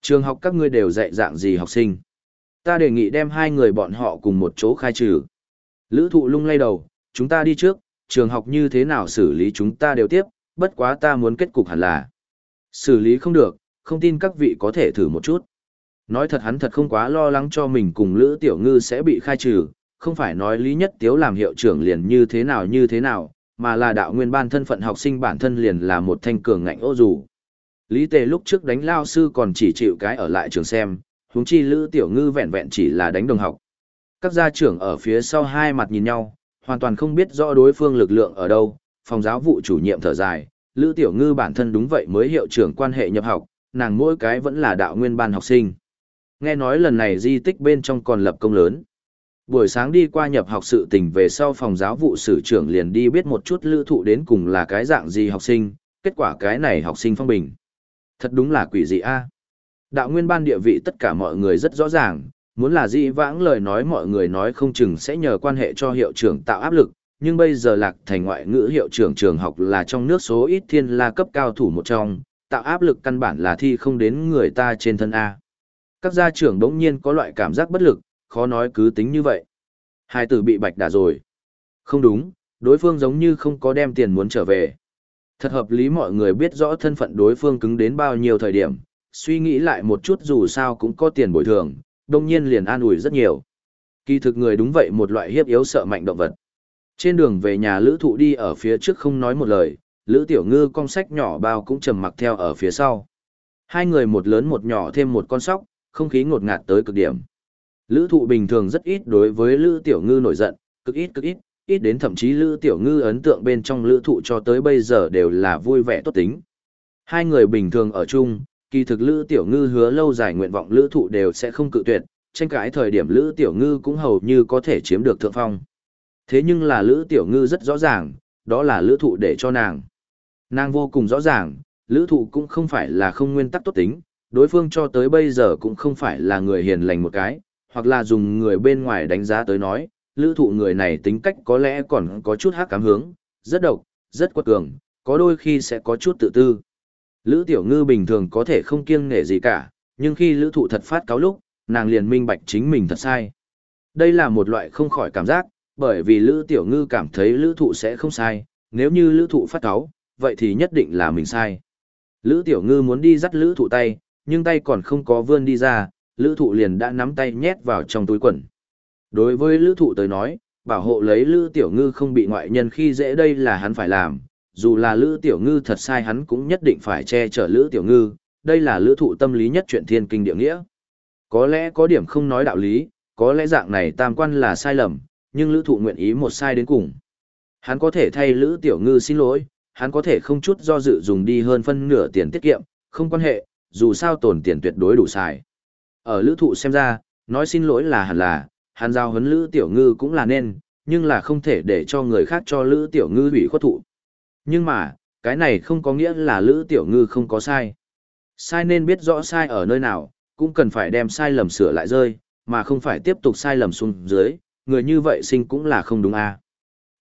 Trường học các ngươi đều dạy dạng gì học sinh. Ta đề nghị đem hai người bọn họ cùng một chỗ khai trừ. Lữ thụ lung lay đầu, chúng ta đi trước, trường học như thế nào xử lý chúng ta đều tiếp, bất quá ta muốn kết cục hẳn là. Xử lý không được, không tin các vị có thể thử một chút. Nói thật hắn thật không quá lo lắng cho mình cùng Lữ Tiểu Ngư sẽ bị khai trừ, không phải nói Lý Nhất Tiếu làm hiệu trưởng liền như thế nào như thế nào, mà là đạo nguyên ban thân phận học sinh bản thân liền là một thanh cường ngạnh ô dù. Lý Tề lúc trước đánh lao sư còn chỉ chịu cái ở lại trường xem, huống chi Lữ Tiểu Ngư vẹn vẹn chỉ là đánh đồng học. Các gia trưởng ở phía sau hai mặt nhìn nhau, hoàn toàn không biết rõ đối phương lực lượng ở đâu, phòng giáo vụ chủ nhiệm thở dài, Lữ Tiểu Ngư bản thân đúng vậy mới hiệu trưởng quan hệ nhập học, nàng mỗi cái vẫn là đạo nguyên ban học sinh. Nghe nói lần này di tích bên trong còn lập công lớn. Buổi sáng đi qua nhập học sự tình về sau phòng giáo vụ sử trưởng liền đi biết một chút lữ thụ đến cùng là cái dạng gì học sinh, kết quả cái này học sinh phong bình. Thật đúng là quỷ dị a Đạo nguyên ban địa vị tất cả mọi người rất rõ ràng, muốn là dị vãng lời nói mọi người nói không chừng sẽ nhờ quan hệ cho hiệu trưởng tạo áp lực, nhưng bây giờ lạc thành ngoại ngữ hiệu trưởng trường học là trong nước số ít thiên la cấp cao thủ một trong, tạo áp lực căn bản là thi không đến người ta trên thân A. Các gia trưởng đống nhiên có loại cảm giác bất lực, khó nói cứ tính như vậy. Hai tử bị bạch đả rồi. Không đúng, đối phương giống như không có đem tiền muốn trở về. Thật hợp lý mọi người biết rõ thân phận đối phương cứng đến bao nhiêu thời điểm, suy nghĩ lại một chút dù sao cũng có tiền bồi thường, đông nhiên liền an ủi rất nhiều. Kỳ thực người đúng vậy một loại hiếp yếu sợ mạnh động vật. Trên đường về nhà lữ thụ đi ở phía trước không nói một lời, lữ tiểu ngư con sách nhỏ bao cũng trầm mặc theo ở phía sau. Hai người một lớn một nhỏ thêm một con sóc, không khí ngột ngạt tới cực điểm. Lữ thụ bình thường rất ít đối với lữ tiểu ngư nổi giận, cực ít cực ít, ít đến thậm chí lữ tiểu ngư ấn tượng bên trong lữ thụ cho tới bây giờ đều là vui vẻ tốt tính. Hai người bình thường ở chung, kỳ thực lữ tiểu ngư hứa lâu dài nguyện vọng lữ thụ đều sẽ không cự tuyệt, tranh cãi thời điểm lữ tiểu ngư cũng hầu như có thể chiếm được thượng phong. Thế nhưng là lữ tiểu ngư rất rõ ràng, đó là lữ thụ để cho nàng. Nàng vô cùng rõ ràng, lữ thụ cũng không phải là không nguyên tắc tốt tính, đối phương cho tới bây giờ cũng không phải là người hiền lành một cái, hoặc là dùng người bên ngoài đánh giá tới nói, lữ thụ người này tính cách có lẽ còn có chút hát cám hướng, rất độc, rất quật cường, có đôi khi sẽ có chút tự tư. Lữ tiểu ngư bình thường có thể không kiêng nể gì cả, nhưng khi lữ thụ thật phát cáo lúc, nàng liền minh bạch chính mình thật sai. Đây là một loại không khỏi cảm giác, bởi vì lữ tiểu ngư cảm thấy lữ thụ sẽ không sai, nếu như lữ thụ phát cáo, vậy thì nhất định là mình sai. Lữ tiểu ngư muốn đi dắt lữ thụ tay, nhưng tay còn không có vươn đi ra, lữ thụ liền đã nắm tay nhét vào trong túi quần. Đối với lữ thụ tới nói, bảo hộ lấy lữ tiểu ngư không bị ngoại nhân khi dễ đây là hắn phải làm, dù là lữ tiểu ngư thật sai hắn cũng nhất định phải che chở lữ tiểu ngư, đây là lữ thụ tâm lý nhất chuyện thiên kinh địa nghĩa. Có lẽ có điểm không nói đạo lý, có lẽ dạng này tam quan là sai lầm, nhưng lữ thụ nguyện ý một sai đến cùng. Hắn có thể thay lữ tiểu ngư xin lỗi, hắn có thể không chút do dự dùng đi hơn phân nửa tiền tiết kiệm, không quan hệ, dù sao tổn tiền tuyệt đối đủ xài. Ở lữ thụ xem ra, nói xin lỗi là hẳn là, hắn giao huấn lữ tiểu ngư cũng là nên, nhưng là không thể để cho người khác cho lữ tiểu ngư bị khuất thụ. Nhưng mà, cái này không có nghĩa là lữ tiểu ngư không có sai. Sai nên biết rõ sai ở nơi nào, cũng cần phải đem sai lầm sửa lại rơi, mà không phải tiếp tục sai lầm xuống dưới, người như vậy sinh cũng là không đúng à.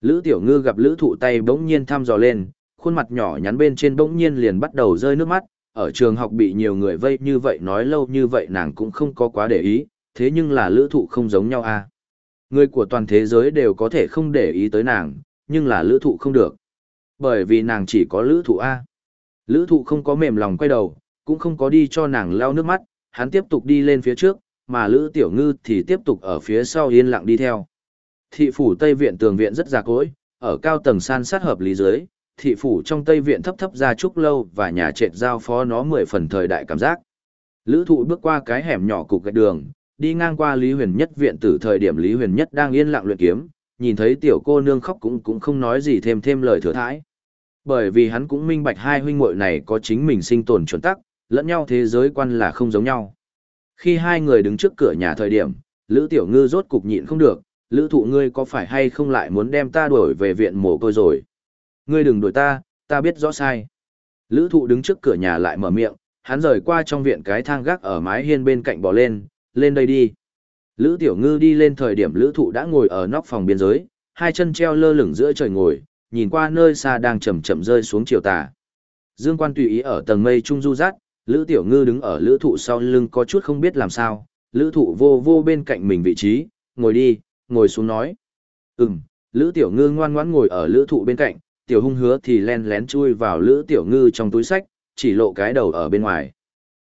Lữ tiểu ngư gặp lữ thụ tay bỗng nhiên thăm dò lên, khuôn mặt nhỏ nhắn bên trên bỗng nhiên liền bắt đầu rơi nước mắt, ở trường học bị nhiều người vây như vậy nói lâu như vậy nàng cũng không có quá để ý, thế nhưng là lữ thụ không giống nhau à. Người của toàn thế giới đều có thể không để ý tới nàng, nhưng là lữ thụ không được. Bởi vì nàng chỉ có lữ thụ A. Lữ thụ không có mềm lòng quay đầu, cũng không có đi cho nàng leo nước mắt, hắn tiếp tục đi lên phía trước, mà lữ tiểu ngư thì tiếp tục ở phía sau yên lặng đi theo. Thị phủ Tây Viện tường viện rất già cỗi, ở cao tầng san sát hợp lý dưới, thị phủ trong Tây Viện thấp thấp ra trúc lâu và nhà trệt giao phó nó mười phần thời đại cảm giác. Lữ thụ bước qua cái hẻm nhỏ cục gạch đường, đi ngang qua Lý Huyền Nhất viện từ thời điểm Lý Huyền Nhất đang yên lặng luyện kiếm, nhìn thấy tiểu cô nương khóc cũng cũng không nói gì thêm thêm lời thừa thãi. Bởi vì hắn cũng minh bạch hai huynh muội này có chính mình sinh tồn chuẩn tắc, lẫn nhau thế giới quan là không giống nhau. Khi hai người đứng trước cửa nhà thời điểm, Lữ Tiểu Ngư rốt cục nhịn không được, Lữ thụ ngươi có phải hay không lại muốn đem ta đuổi về viện mồ côi rồi? Ngươi đừng đuổi ta, ta biết rõ sai. Lữ thụ đứng trước cửa nhà lại mở miệng, hắn rời qua trong viện cái thang gác ở mái hiên bên cạnh bỏ lên, lên đây đi. Lữ Tiểu Ngư đi lên thời điểm Lữ thụ đã ngồi ở nóc phòng biên giới, hai chân treo lơ lửng giữa trời ngồi, nhìn qua nơi xa đang chậm chậm rơi xuống chiều tà. Dương Quan tùy ý ở tầng mây trung du rát, Lữ Tiểu Ngư đứng ở lữ thụ sau lưng có chút không biết làm sao, lữ thụ vô vô bên cạnh mình vị trí, ngồi đi, ngồi xuống nói. Ừm, lữ Tiểu Ngư ngoan ngoãn ngồi ở lữ thụ bên cạnh, Tiểu Hung hứa thì len lén chui vào lữ Tiểu Ngư trong túi sách, chỉ lộ cái đầu ở bên ngoài.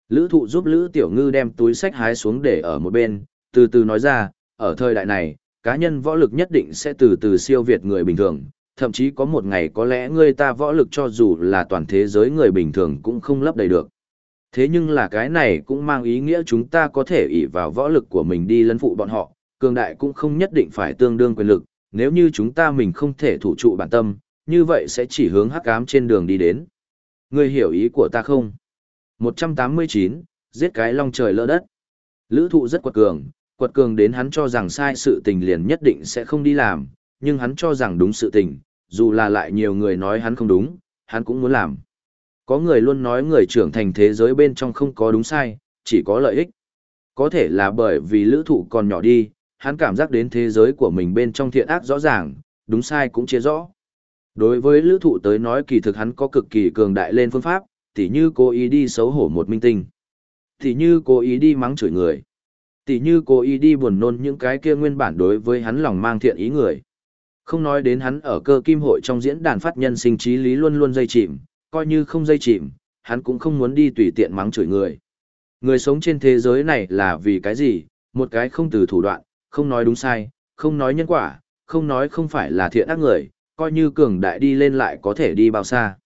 Lữ thụ giúp lữ Tiểu Ngư đem túi sách hái xuống để ở một bên, từ từ nói ra, ở thời đại này, cá nhân võ lực nhất định sẽ từ từ siêu việt người bình thường, thậm chí có một ngày có lẽ người ta võ lực cho dù là toàn thế giới người bình thường cũng không lấp đầy được. Thế nhưng là cái này cũng mang ý nghĩa chúng ta có thể ỷ vào võ lực của mình đi lân phụ bọn họ, cường đại cũng không nhất định phải tương đương quyền lực, nếu như chúng ta mình không thể thủ trụ bản tâm, như vậy sẽ chỉ hướng hắc ám trên đường đi đến. Ngươi hiểu ý của ta không? 189, giết cái long trời lỡ đất. Lữ thụ rất quật cường, quật cường đến hắn cho rằng sai sự tình liền nhất định sẽ không đi làm, nhưng hắn cho rằng đúng sự tình, dù là lại nhiều người nói hắn không đúng, hắn cũng muốn làm. Có người luôn nói người trưởng thành thế giới bên trong không có đúng sai, chỉ có lợi ích. Có thể là bởi vì lữ thụ còn nhỏ đi, hắn cảm giác đến thế giới của mình bên trong thiện ác rõ ràng, đúng sai cũng chia rõ. Đối với lữ thụ tới nói kỳ thực hắn có cực kỳ cường đại lên phương pháp, tỉ như cố ý đi xấu hổ một minh tinh. Tỉ như cố ý đi mắng chửi người. Tỉ như cố ý đi buồn nôn những cái kia nguyên bản đối với hắn lòng mang thiện ý người. Không nói đến hắn ở cơ kim hội trong diễn đàn phát nhân sinh trí lý luôn luôn dây chìm, coi như không dây chìm, hắn cũng không muốn đi tùy tiện mắng chửi người. Người sống trên thế giới này là vì cái gì? Một cái không từ thủ đoạn, không nói đúng sai, không nói nhân quả, không nói không phải là thiện ác người, coi như cường đại đi lên lại có thể đi bao xa.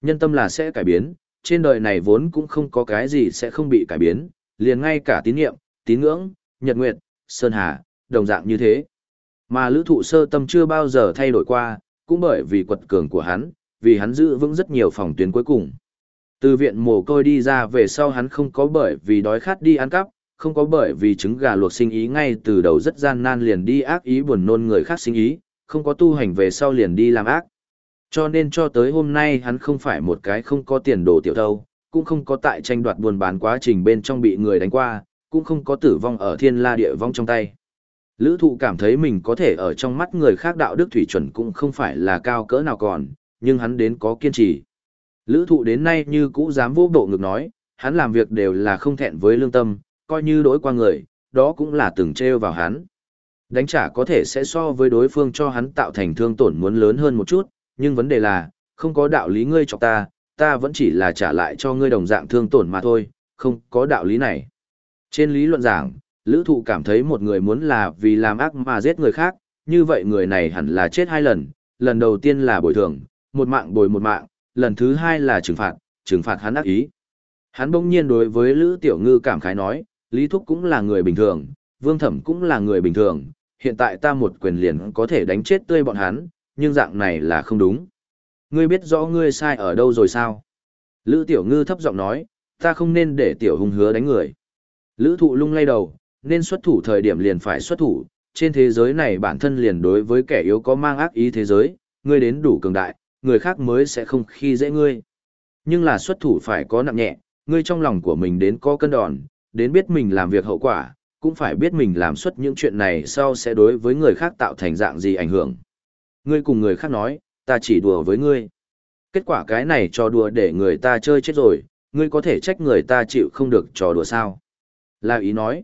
Nhân tâm là sẽ cải biến, trên đời này vốn cũng không có cái gì sẽ không bị cải biến, liền ngay cả tín niệm, tín ngưỡng, nhật nguyệt, sơn hà, đồng dạng như thế. Mà lữ thụ sơ tâm chưa bao giờ thay đổi qua, cũng bởi vì quật cường của hắn, vì hắn giữ vững rất nhiều phòng tuyến cuối cùng. Từ viện mồ côi đi ra về sau hắn không có bởi vì đói khát đi ăn cắp, không có bởi vì trứng gà luộc sinh ý ngay từ đầu rất gian nan liền đi ác ý buồn nôn người khác sinh ý, không có tu hành về sau liền đi làm ác. Cho nên cho tới hôm nay hắn không phải một cái không có tiền đồ tiểu thâu, cũng không có tại tranh đoạt buôn bán quá trình bên trong bị người đánh qua, cũng không có tử vong ở thiên la địa vong trong tay. Lữ thụ cảm thấy mình có thể ở trong mắt người khác đạo đức thủy chuẩn cũng không phải là cao cỡ nào còn, nhưng hắn đến có kiên trì. Lữ thụ đến nay như cũ dám vô độ ngược nói, hắn làm việc đều là không thẹn với lương tâm, coi như đối qua người, đó cũng là từng treo vào hắn. Đánh trả có thể sẽ so với đối phương cho hắn tạo thành thương tổn muốn lớn hơn một chút, nhưng vấn đề là, không có đạo lý ngươi chọc ta, ta vẫn chỉ là trả lại cho ngươi đồng dạng thương tổn mà thôi, không có đạo lý này. Trên lý luận giảng, lữ thụ cảm thấy một người muốn là vì làm ác mà giết người khác, như vậy người này hẳn là chết hai lần, lần đầu tiên là bồi thường, một mạng bồi một mạng, lần thứ hai là trừng phạt, trừng phạt hắn ác ý. Hắn bỗng nhiên đối với Lữ Tiểu Ngư cảm khái nói, Lý Thúc cũng là người bình thường, Vương Thẩm cũng là người bình thường, hiện tại ta một quyền liền có thể đánh chết tươi bọn hắn, nhưng dạng này là không đúng. Ngươi biết rõ ngươi sai ở đâu rồi sao? Lữ Tiểu Ngư thấp giọng nói, ta không nên để Tiểu Hùng hứa đánh người. Lữ Thụ lung lay đầu, nên xuất thủ thời điểm liền phải xuất thủ, trên thế giới này bản thân liền đối với kẻ yếu có mang ác ý thế giới, ngươi đến đủ cường đại, người khác mới sẽ không khi dễ ngươi. Nhưng là xuất thủ phải có nặng nhẹ, ngươi trong lòng của mình đến có cân đòn, đến biết mình làm việc hậu quả, cũng phải biết mình làm xuất những chuyện này sau sẽ đối với người khác tạo thành dạng gì ảnh hưởng. Ngươi cùng người khác nói, ta chỉ đùa với ngươi. Kết quả cái này trò đùa để người ta chơi chết rồi, ngươi có thể trách người ta chịu không được trò đùa sao. Là ý nói.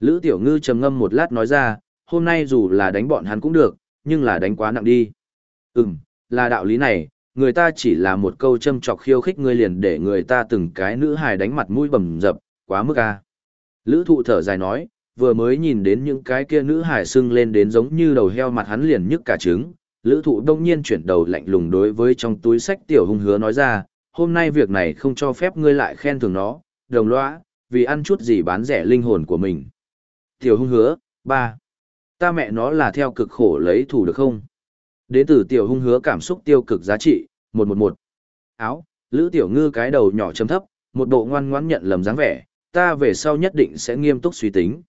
Lữ Tiểu Ngư trầm ngâm một lát nói ra, hôm nay dù là đánh bọn hắn cũng được, nhưng là đánh quá nặng đi. Ừm, là đạo lý này, người ta chỉ là một câu châm chọc khiêu khích ngươi liền để người ta từng cái nữ hài đánh mặt mũi bầm dập, quá mức a. Lữ thụ thở dài nói, vừa mới nhìn đến những cái kia nữ hài sưng lên đến giống như đầu heo mặt hắn liền nhức cả trứng. Lữ thụ đông nhiên chuyển đầu lạnh lùng đối với trong túi sách tiểu hung hứa nói ra, hôm nay việc này không cho phép ngươi lại khen thường nó, đồng lõa, vì ăn chút gì bán rẻ linh hồn của mình. Tiểu hung hứa, ba Ta mẹ nó là theo cực khổ lấy thủ được không? Đến từ tiểu hung hứa cảm xúc tiêu cực giá trị, 111. Áo, Lữ Tiểu Ngư cái đầu nhỏ chấm thấp, một bộ ngoan ngoãn nhận lầm dáng vẻ, ta về sau nhất định sẽ nghiêm túc suy tính.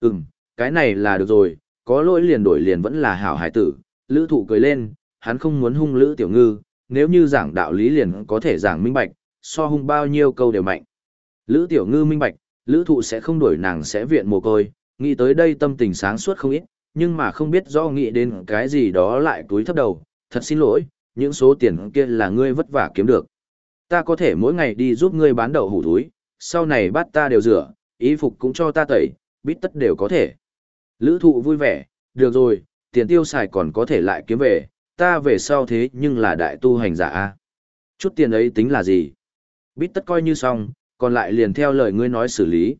Ừm, cái này là được rồi, có lỗi liền đổi liền vẫn là hảo hải tử. Lữ thụ cười lên, hắn không muốn hung Lữ Tiểu Ngư, nếu như giảng đạo lý liền có thể giảng minh bạch, so hung bao nhiêu câu đều mạnh. Lữ Tiểu Ngư minh bạch, Lữ thụ sẽ không đổi nàng sẽ viện mồ côi, nghĩ tới đây tâm tình sáng suốt không ít, nhưng mà không biết do nghĩ đến cái gì đó lại túi thấp đầu, thật xin lỗi, những số tiền kia là ngươi vất vả kiếm được. Ta có thể mỗi ngày đi giúp ngươi bán đậu hủ túi, sau này bắt ta đều rửa, ý phục cũng cho ta tẩy, bít tất đều có thể. Lữ thụ vui vẻ, được rồi, tiền tiêu xài còn có thể lại kiếm về, ta về sau thế nhưng là đại tu hành giả a Chút tiền ấy tính là gì? Bít tất coi như xong, còn lại liền theo lời ngươi nói xử lý.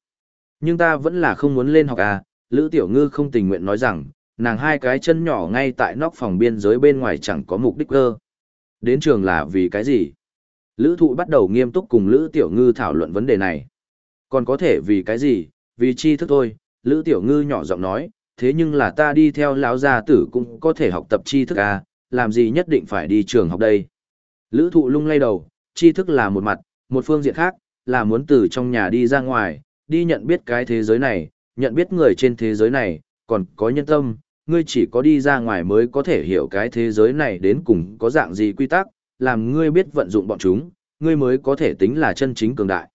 Nhưng ta vẫn là không muốn lên học à, Lữ Tiểu Ngư không tình nguyện nói rằng, nàng hai cái chân nhỏ ngay tại nóc phòng biên giới bên ngoài chẳng có mục đích cơ. Đến trường là vì cái gì? Lữ thụ bắt đầu nghiêm túc cùng Lữ Tiểu Ngư thảo luận vấn đề này. Còn có thể vì cái gì? Vì chi thức thôi, Lữ Tiểu Ngư nhỏ giọng nói, thế nhưng là ta đi theo lão gia tử cũng có thể học tập chi thức à, làm gì nhất định phải đi trường học đây. Lữ thụ lung lay đầu, chi thức là một mặt, một phương diện khác, là muốn từ trong nhà đi ra ngoài, đi nhận biết cái thế giới này, nhận biết người trên thế giới này, còn có nhân tâm, ngươi chỉ có đi ra ngoài mới có thể hiểu cái thế giới này đến cùng có dạng gì quy tắc, làm ngươi biết vận dụng bọn chúng, ngươi mới có thể tính là chân chính cường đại.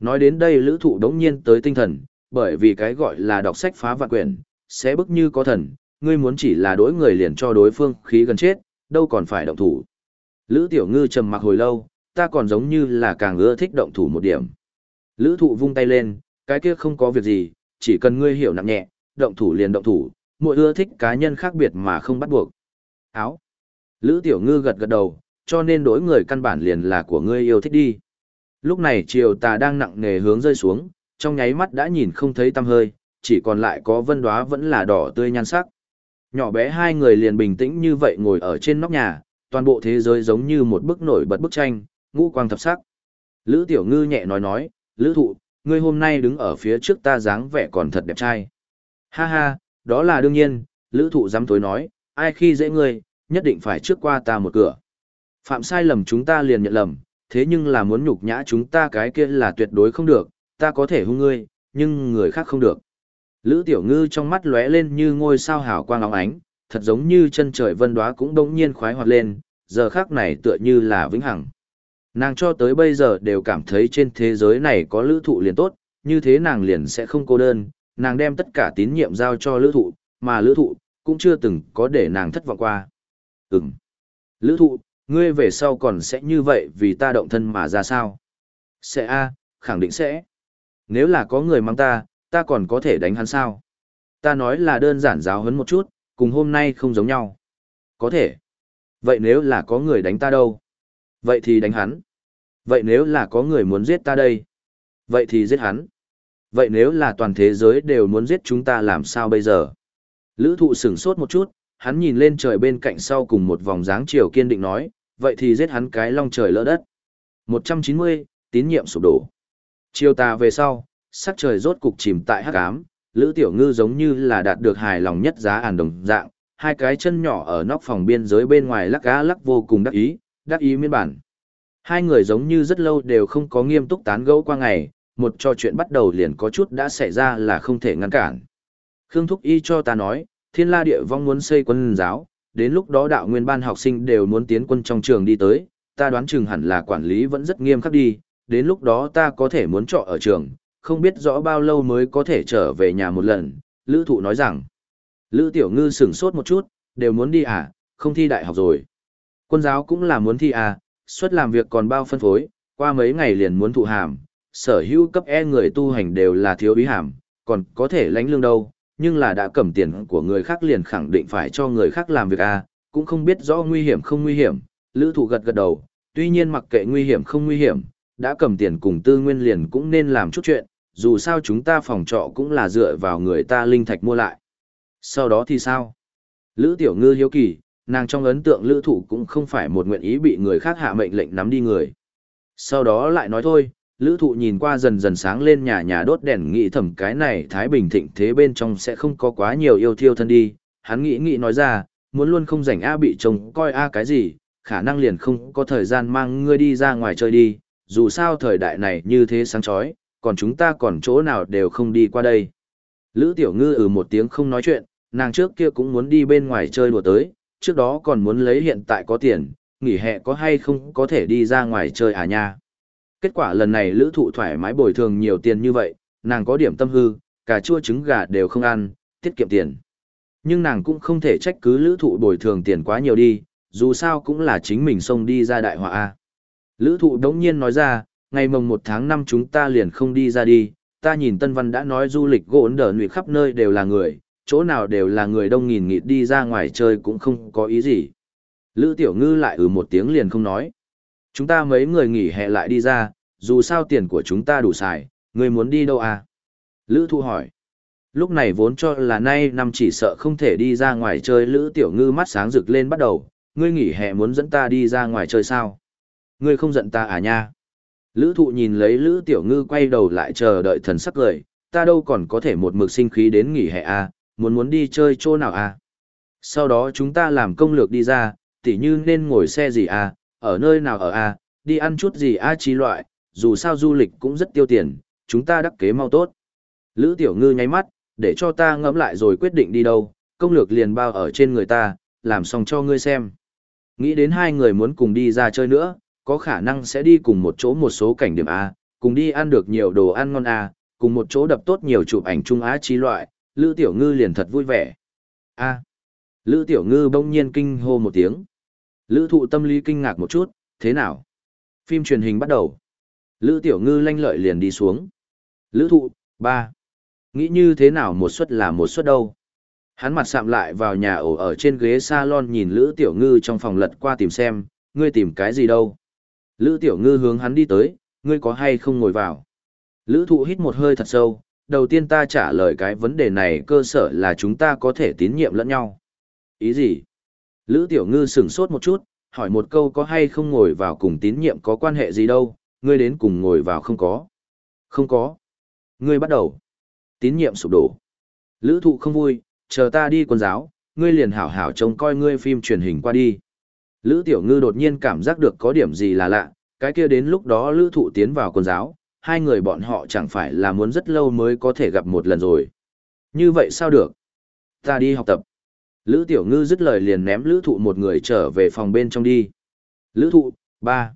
Nói đến đây lữ thụ đống nhiên tới tinh thần, bởi vì cái gọi là đọc sách phá vạn quyển, sẽ bức như có thần, ngươi muốn chỉ là đối người liền cho đối phương khí gần chết, đâu còn phải động thủ. Lữ tiểu ngư trầm mặc hồi lâu, ta còn giống như là càng ưa thích động thủ một điểm. Lữ thụ vung tay lên, cái kia không có việc gì, chỉ cần ngươi hiểu nặng nhẹ, động thủ liền động thủ, mỗi ưa thích cá nhân khác biệt mà không bắt buộc. Áo. Lữ Tiểu Ngư gật gật đầu, cho nên đối người căn bản liền là của ngươi yêu thích đi. Lúc này chiều tà đang nặng nề hướng rơi xuống, trong nháy mắt đã nhìn không thấy tăm hơi, chỉ còn lại có vân đóa vẫn là đỏ tươi nhan sắc. Nhỏ bé hai người liền bình tĩnh như vậy ngồi ở trên nóc nhà, toàn bộ thế giới giống như một bức nổi bật bức tranh, ngũ quang thập sắc. Lữ Tiểu Ngư nhẹ nói nói, Lữ Thụ, ngươi hôm nay đứng ở phía trước ta dáng vẻ còn thật đẹp trai. Ha ha, đó là đương nhiên, Lữ Thụ dám tối nói, ai khi dễ ngươi, nhất định phải trước qua ta một cửa. Phạm sai lầm chúng ta liền nhận lầm, thế nhưng là muốn nhục nhã chúng ta cái kia là tuyệt đối không được, ta có thể hung ngươi, nhưng người khác không được. Lữ Tiểu Ngư trong mắt lóe lên như ngôi sao hào quang óng ánh, thật giống như chân trời vân đóa cũng đông nhiên khoái hoạt lên, giờ khác này tựa như là vĩnh hằng. Nàng cho tới bây giờ đều cảm thấy trên thế giới này có lữ thụ liền tốt, như thế nàng liền sẽ không cô đơn, nàng đem tất cả tín nhiệm giao cho lữ thụ, mà lữ thụ, cũng chưa từng có để nàng thất vọng qua. Ừm. Lữ thụ, ngươi về sau còn sẽ như vậy vì ta động thân mà ra sao? Sẽ a khẳng định sẽ. Nếu là có người mang ta, ta còn có thể đánh hắn sao? Ta nói là đơn giản giáo hấn một chút, cùng hôm nay không giống nhau. Có thể. Vậy nếu là có người đánh ta đâu? Vậy thì đánh hắn. Vậy nếu là có người muốn giết ta đây? Vậy thì giết hắn. Vậy nếu là toàn thế giới đều muốn giết chúng ta làm sao bây giờ? Lữ thụ sửng sốt một chút, hắn nhìn lên trời bên cạnh sau cùng một vòng dáng chiều kiên định nói, vậy thì giết hắn cái long trời lỡ đất. 190, tín nhiệm sụp đổ. Chiều tà về sau, sắc trời rốt cục chìm tại hắc ám, Lữ Tiểu Ngư giống như là đạt được hài lòng nhất giá ản đồng dạng, hai cái chân nhỏ ở nóc phòng biên giới bên ngoài lắc cá lắc vô cùng đắc ý, đắc ý miên bản. Hai người giống như rất lâu đều không có nghiêm túc tán gẫu qua ngày, một trò chuyện bắt đầu liền có chút đã xảy ra là không thể ngăn cản. Khương Thúc Y cho ta nói, thiên la địa vong muốn xây quân giáo, đến lúc đó đạo nguyên ban học sinh đều muốn tiến quân trong trường đi tới, ta đoán chừng hẳn là quản lý vẫn rất nghiêm khắc đi, đến lúc đó ta có thể muốn trọ ở trường, không biết rõ bao lâu mới có thể trở về nhà một lần, Lữ Thụ nói rằng. Lữ Tiểu Ngư sửng sốt một chút, đều muốn đi à, không thi đại học rồi. Quân giáo cũng là muốn thi à, suất làm việc còn bao phân phối, qua mấy ngày liền muốn thụ hàm, sở hữu cấp E người tu hành đều là thiếu bí hàm, còn có thể lãnh lương đâu, nhưng là đã cầm tiền của người khác liền khẳng định phải cho người khác làm việc à, cũng không biết rõ nguy hiểm không nguy hiểm, lữ thụ gật gật đầu, tuy nhiên mặc kệ nguy hiểm không nguy hiểm, đã cầm tiền cùng tư nguyên liền cũng nên làm chút chuyện, dù sao chúng ta phòng trọ cũng là dựa vào người ta linh thạch mua lại. Sau đó thì sao? Lữ Tiểu Ngư hiếu kỳ, nàng trong ấn tượng lữ thụ cũng không phải một nguyện ý bị người khác hạ mệnh lệnh nắm đi người. Sau đó lại nói thôi, lữ thụ nhìn qua dần dần sáng lên nhà nhà đốt đèn nghĩ thầm cái này Thái Bình thịnh thế bên trong sẽ không có quá nhiều yêu thiêu thân đi. Hắn nghĩ nghĩ nói ra, muốn luôn không rảnh A bị chồng coi A cái gì, khả năng liền không có thời gian mang ngươi đi ra ngoài chơi đi, dù sao thời đại này như thế sáng chói còn chúng ta còn chỗ nào đều không đi qua đây. Lữ Tiểu Ngư ừ một tiếng không nói chuyện, nàng trước kia cũng muốn đi bên ngoài chơi đùa tới, trước đó còn muốn lấy hiện tại có tiền, nghỉ hè có hay không có thể đi ra ngoài chơi à nha. Kết quả lần này lữ thụ thoải mái bồi thường nhiều tiền như vậy, nàng có điểm tâm hư, cả chua trứng gà đều không ăn, tiết kiệm tiền. Nhưng nàng cũng không thể trách cứ lữ thụ bồi thường tiền quá nhiều đi, dù sao cũng là chính mình xông đi ra đại họa A. Lữ thụ đống nhiên nói ra, ngày mồng 1 tháng 5 chúng ta liền không đi ra đi, ta nhìn Tân Văn đã nói du lịch gỗ đờ nụy khắp nơi đều là người, chỗ nào đều là người đông nghìn nghịt đi ra ngoài chơi cũng không có ý gì. Lữ Tiểu Ngư lại ừ một tiếng liền không nói. Chúng ta mấy người nghỉ hè lại đi ra, dù sao tiền của chúng ta đủ xài, người muốn đi đâu à? Lữ Thu hỏi. Lúc này vốn cho là nay năm chỉ sợ không thể đi ra ngoài chơi Lữ Tiểu Ngư mắt sáng rực lên bắt đầu, ngươi nghỉ hè muốn dẫn ta đi ra ngoài chơi sao? Ngươi không giận ta à nha? Lữ thụ nhìn lấy Lữ Tiểu Ngư quay đầu lại chờ đợi thần sắc cười, ta đâu còn có thể một mực sinh khí đến nghỉ hè à, muốn muốn đi chơi chỗ nào à. Sau đó chúng ta làm công lược đi ra, tỉ như nên ngồi xe gì à, ở nơi nào ở à, đi ăn chút gì à trí loại, dù sao du lịch cũng rất tiêu tiền, chúng ta đắc kế mau tốt. Lữ Tiểu Ngư nháy mắt, để cho ta ngẫm lại rồi quyết định đi đâu, công lược liền bao ở trên người ta, làm xong cho ngươi xem. Nghĩ đến hai người muốn cùng đi ra chơi nữa, có khả năng sẽ đi cùng một chỗ một số cảnh điểm A, cùng đi ăn được nhiều đồ ăn ngon A, cùng một chỗ đập tốt nhiều chụp ảnh chung Á trí loại, Lữ Tiểu Ngư liền thật vui vẻ. A. Lữ Tiểu Ngư bỗng nhiên kinh hô một tiếng. Lữ thụ tâm lý kinh ngạc một chút, thế nào? Phim truyền hình bắt đầu. Lữ Tiểu Ngư lanh lợi liền đi xuống. Lữ thụ, ba Nghĩ như thế nào một suất là một suất đâu? Hắn mặt sạm lại vào nhà ổ ở trên ghế salon nhìn Lữ Tiểu Ngư trong phòng lật qua tìm xem, ngươi tìm cái gì đâu? Lữ Tiểu Ngư hướng hắn đi tới, ngươi có hay không ngồi vào? Lữ thụ hít một hơi thật sâu, đầu tiên ta trả lời cái vấn đề này cơ sở là chúng ta có thể tín nhiệm lẫn nhau. Ý gì? Lữ tiểu ngư sửng sốt một chút, hỏi một câu có hay không ngồi vào cùng tín nhiệm có quan hệ gì đâu, ngươi đến cùng ngồi vào không có. Không có. Ngươi bắt đầu. Tín nhiệm sụp đổ. Lữ thụ không vui, chờ ta đi quân giáo, ngươi liền hảo hảo trông coi ngươi phim truyền hình qua đi. Lữ tiểu ngư đột nhiên cảm giác được có điểm gì là lạ, cái kia đến lúc đó lữ thụ tiến vào quân giáo, hai người bọn họ chẳng phải là muốn rất lâu mới có thể gặp một lần rồi. Như vậy sao được? Ta đi học tập. Lữ tiểu ngư dứt lời liền ném lữ thụ một người trở về phòng bên trong đi. Lữ thụ, ba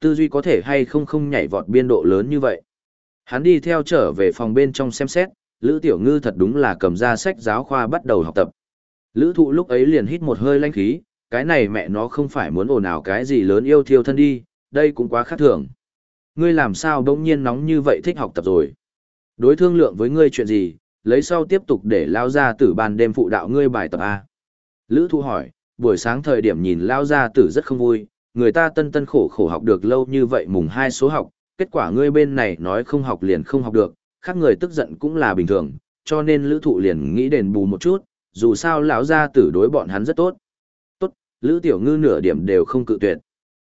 Tư duy có thể hay không không nhảy vọt biên độ lớn như vậy. Hắn đi theo trở về phòng bên trong xem xét, Lữ Tiểu Ngư thật đúng là cầm ra sách giáo khoa bắt đầu học tập. Lữ thụ lúc ấy liền hít một hơi lanh khí, cái này mẹ nó không phải muốn ồn ào cái gì lớn yêu thiêu thân đi, đây cũng quá khác thường. Ngươi làm sao đông nhiên nóng như vậy thích học tập rồi. Đối thương lượng với ngươi chuyện gì, lấy sau tiếp tục để lao ra tử ban đêm phụ đạo ngươi bài tập A. Lữ Thu hỏi, buổi sáng thời điểm nhìn lao ra tử rất không vui, người ta tân tân khổ khổ học được lâu như vậy mùng hai số học, kết quả ngươi bên này nói không học liền không học được, khác người tức giận cũng là bình thường, cho nên lữ thụ liền nghĩ đền bù một chút, dù sao lão gia tử đối bọn hắn rất tốt. Tốt, lữ tiểu ngư nửa điểm đều không cự tuyệt.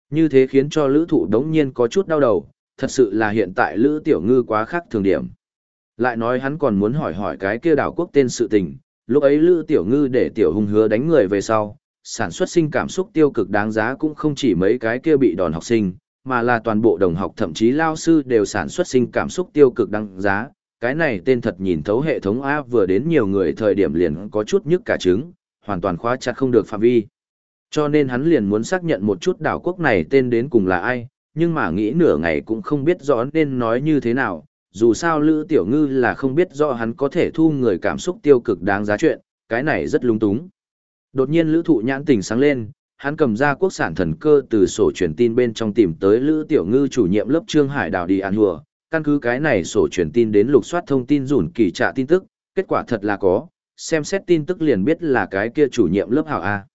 Như thế khiến cho lữ thụ đống nhiên có chút đau đầu, thật sự là hiện tại lữ tiểu ngư quá khác thường điểm. Lại nói hắn còn muốn hỏi hỏi cái kia đảo quốc tên sự tình, lúc ấy lữ tiểu ngư để tiểu hung hứa đánh người về sau, sản xuất sinh cảm xúc tiêu cực đáng giá cũng không chỉ mấy cái kia bị đòn học sinh, mà là toàn bộ đồng học thậm chí lao sư đều sản xuất sinh cảm xúc tiêu cực đáng giá. Cái này tên thật nhìn thấu hệ thống A vừa đến nhiều người thời điểm liền có chút nhức cả trứng, hoàn toàn khóa chặt không được phạm vi. Cho nên hắn liền muốn xác nhận một chút đảo quốc này tên đến cùng là ai, nhưng mà nghĩ nửa ngày cũng không biết rõ nên nói như thế nào. Dù sao Lữ Tiểu Ngư là không biết rõ hắn có thể thu người cảm xúc tiêu cực đáng giá chuyện, cái này rất lung túng. Đột nhiên Lữ Thụ nhãn tỉnh sáng lên, hắn cầm ra quốc sản thần cơ từ sổ truyền tin bên trong tìm tới Lữ Tiểu Ngư chủ nhiệm lớp Trương Hải Đào đi ăn hùa, căn cứ cái này sổ truyền tin đến lục soát thông tin rủn kỳ trả tin tức, kết quả thật là có, xem xét tin tức liền biết là cái kia chủ nhiệm lớp hảo A.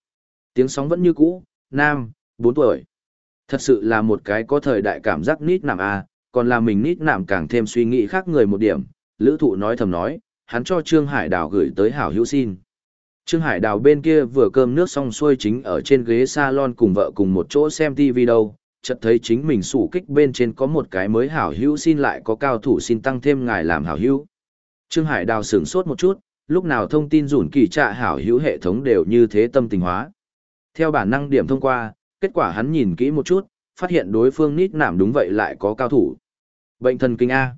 Tiếng sóng vẫn như cũ, nam, 4 tuổi. Thật sự là một cái có thời đại cảm giác nít nạm A, còn là mình nít nạm càng thêm suy nghĩ khác người một điểm, lữ thụ nói thầm nói, hắn cho Trương Hải Đào gửi tới hảo hữu xin. Trương Hải Đào bên kia vừa cơm nước xong xuôi chính ở trên ghế salon cùng vợ cùng một chỗ xem TV đâu, chợt thấy chính mình sủ kích bên trên có một cái mới hảo hữu xin lại có cao thủ xin tăng thêm ngài làm hảo hữu. Trương Hải Đào sửng sốt một chút, lúc nào thông tin rủn kỳ trạ hảo hữu hệ thống đều như thế tâm tình hóa. Theo bản năng điểm thông qua, kết quả hắn nhìn kỹ một chút, phát hiện đối phương nít nảm đúng vậy lại có cao thủ. Bệnh thần kinh A.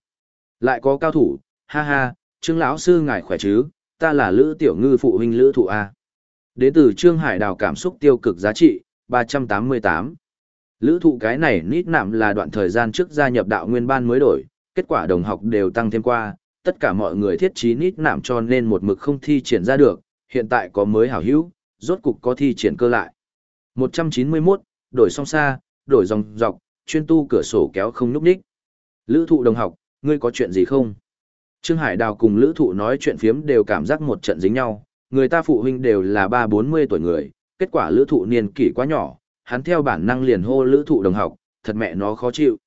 Lại có cao thủ, ha ha, Trương lão sư ngài khỏe chứ, ta là Lữ Tiểu Ngư phụ huynh Lữ Thụ A. Đến từ Trương Hải Đào cảm xúc tiêu cực giá trị, 388. Lữ thụ cái này nít nạm là đoạn thời gian trước gia nhập đạo nguyên ban mới đổi, kết quả đồng học đều tăng thêm qua, tất cả mọi người thiết trí nít nạm cho nên một mực không thi triển ra được, hiện tại có mới hảo hữu, rốt cục có thi triển cơ lại. 191, đổi song xa, đổi dòng dọc, chuyên tu cửa sổ kéo không núp đích. Lữ thụ đồng học, ngươi có chuyện gì không? Trương Hải Đào cùng Lữ Thụ nói chuyện phiếm đều cảm giác một trận dính nhau, người ta phụ huynh đều là ba bốn mươi tuổi người, kết quả Lữ Thụ niên kỷ quá nhỏ, hắn theo bản năng liền hô Lữ Thụ đồng học, thật mẹ nó khó chịu.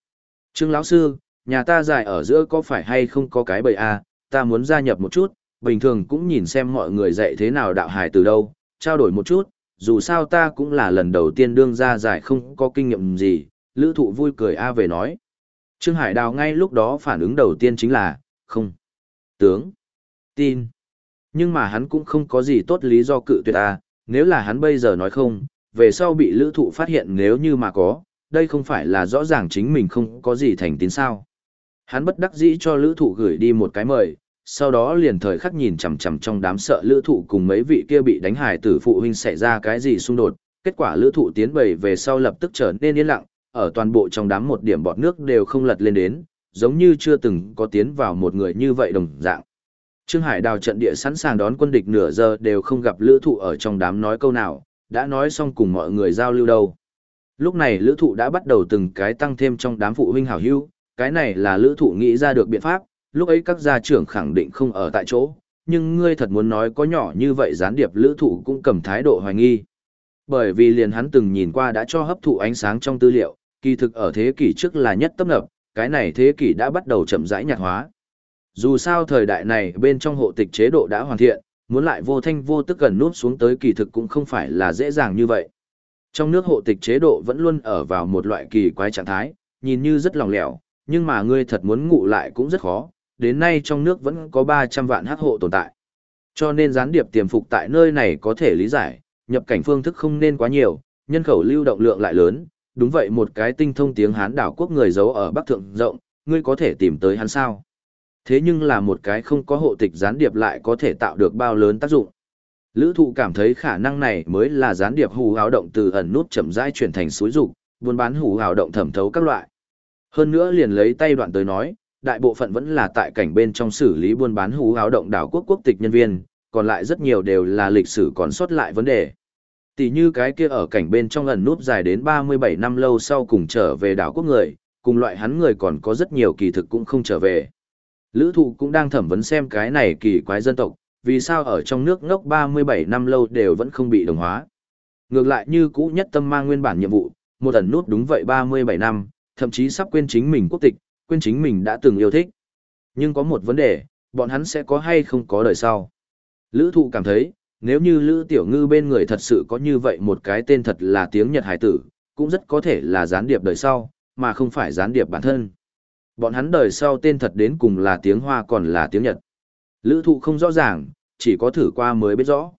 Trương lão sư, nhà ta dài ở giữa có phải hay không có cái bầy a, à, ta muốn gia nhập một chút, bình thường cũng nhìn xem mọi người dạy thế nào đạo hài từ đâu, trao đổi một chút, dù sao ta cũng là lần đầu tiên đương ra giải không có kinh nghiệm gì, Lữ Thụ vui cười a về nói. Trương Hải Đào ngay lúc đó phản ứng đầu tiên chính là, không. Tướng. Tin. Nhưng mà hắn cũng không có gì tốt lý do cự tuyệt à, nếu là hắn bây giờ nói không, về sau bị lữ thụ phát hiện nếu như mà có, đây không phải là rõ ràng chính mình không có gì thành tín sao. Hắn bất đắc dĩ cho lữ thụ gửi đi một cái mời, sau đó liền thời khắc nhìn chằm chằm trong đám sợ lữ thụ cùng mấy vị kia bị đánh hài tử phụ huynh xảy ra cái gì xung đột, kết quả lữ thụ tiến bày về sau lập tức trở nên yên lặng, ở toàn bộ trong đám một điểm bọt nước đều không lật lên đến, giống như chưa từng có tiến vào một người như vậy đồng dạng. Trương Hải đào trận địa sẵn sàng đón quân địch nửa giờ đều không gặp lữ thụ ở trong đám nói câu nào, đã nói xong cùng mọi người giao lưu đâu. Lúc này lữ thụ đã bắt đầu từng cái tăng thêm trong đám phụ huynh hảo hữu, cái này là lữ thụ nghĩ ra được biện pháp, lúc ấy các gia trưởng khẳng định không ở tại chỗ, nhưng ngươi thật muốn nói có nhỏ như vậy gián điệp lữ thụ cũng cầm thái độ hoài nghi. Bởi vì liền hắn từng nhìn qua đã cho hấp thụ ánh sáng trong tư liệu, kỳ thực ở thế kỷ trước là nhất tấp nập, cái này thế kỷ đã bắt đầu chậm rãi nhạt hóa. Dù sao thời đại này bên trong hộ tịch chế độ đã hoàn thiện, muốn lại vô thanh vô tức gần nút xuống tới kỳ thực cũng không phải là dễ dàng như vậy. Trong nước hộ tịch chế độ vẫn luôn ở vào một loại kỳ quái trạng thái, nhìn như rất lòng lẻo, nhưng mà ngươi thật muốn ngủ lại cũng rất khó, đến nay trong nước vẫn có 300 vạn hắc hộ tồn tại. Cho nên gián điệp tiềm phục tại nơi này có thể lý giải, nhập cảnh phương thức không nên quá nhiều, nhân khẩu lưu động lượng lại lớn, đúng vậy một cái tinh thông tiếng Hán đảo quốc người giấu ở Bắc Thượng rộng, ngươi có thể tìm tới hắn sao. Thế nhưng là một cái không có hộ tịch gián điệp lại có thể tạo được bao lớn tác dụng. Lữ thụ cảm thấy khả năng này mới là gián điệp hù hào động từ ẩn nút chậm rãi chuyển thành suối dục buôn bán hù hào động thẩm thấu các loại. Hơn nữa liền lấy tay đoạn tới nói, đại bộ phận vẫn là tại cảnh bên trong xử lý buôn bán hú áo động đảo quốc quốc tịch nhân viên, còn lại rất nhiều đều là lịch sử còn sót lại vấn đề. Tỷ như cái kia ở cảnh bên trong ẩn núp dài đến 37 năm lâu sau cùng trở về đảo quốc người, cùng loại hắn người còn có rất nhiều kỳ thực cũng không trở về. Lữ thụ cũng đang thẩm vấn xem cái này kỳ quái dân tộc, vì sao ở trong nước ngốc 37 năm lâu đều vẫn không bị đồng hóa. Ngược lại như cũ nhất tâm mang nguyên bản nhiệm vụ, một ẩn nút đúng vậy 37 năm, thậm chí sắp quên chính mình quốc tịch, quên chính mình đã từng yêu thích. Nhưng có một vấn đề, bọn hắn sẽ có hay không có đời sau. Lữ thụ cảm thấy, nếu như Lữ Tiểu Ngư bên người thật sự có như vậy một cái tên thật là tiếng Nhật hải tử, cũng rất có thể là gián điệp đời sau, mà không phải gián điệp bản thân. Bọn hắn đời sau tên thật đến cùng là tiếng Hoa còn là tiếng Nhật. Lữ thụ không rõ ràng, chỉ có thử qua mới biết rõ.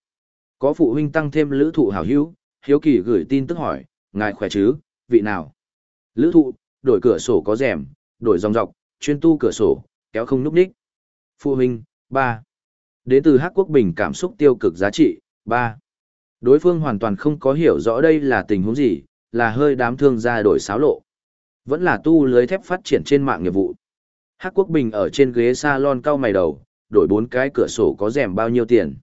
Có phụ huynh tăng thêm lữ thụ hảo hữu, hiếu kỳ gửi tin tức hỏi, ngài khỏe chứ, vị nào? Lữ thụ, đổi cửa sổ có rèm, đổi dòng dọc, chuyên tu cửa sổ, kéo không núp đích. Phụ huynh, 3. Đến từ Hắc Quốc Bình cảm xúc tiêu cực giá trị, 3. Đối phương hoàn toàn không có hiểu rõ đây là tình huống gì, là hơi đám thương ra đổi xáo lộ. Vẫn là tu lưới thép phát triển trên mạng nghiệp vụ. Hắc Quốc Bình ở trên ghế salon cao mày đầu, đổi bốn cái cửa sổ có rèm bao nhiêu tiền.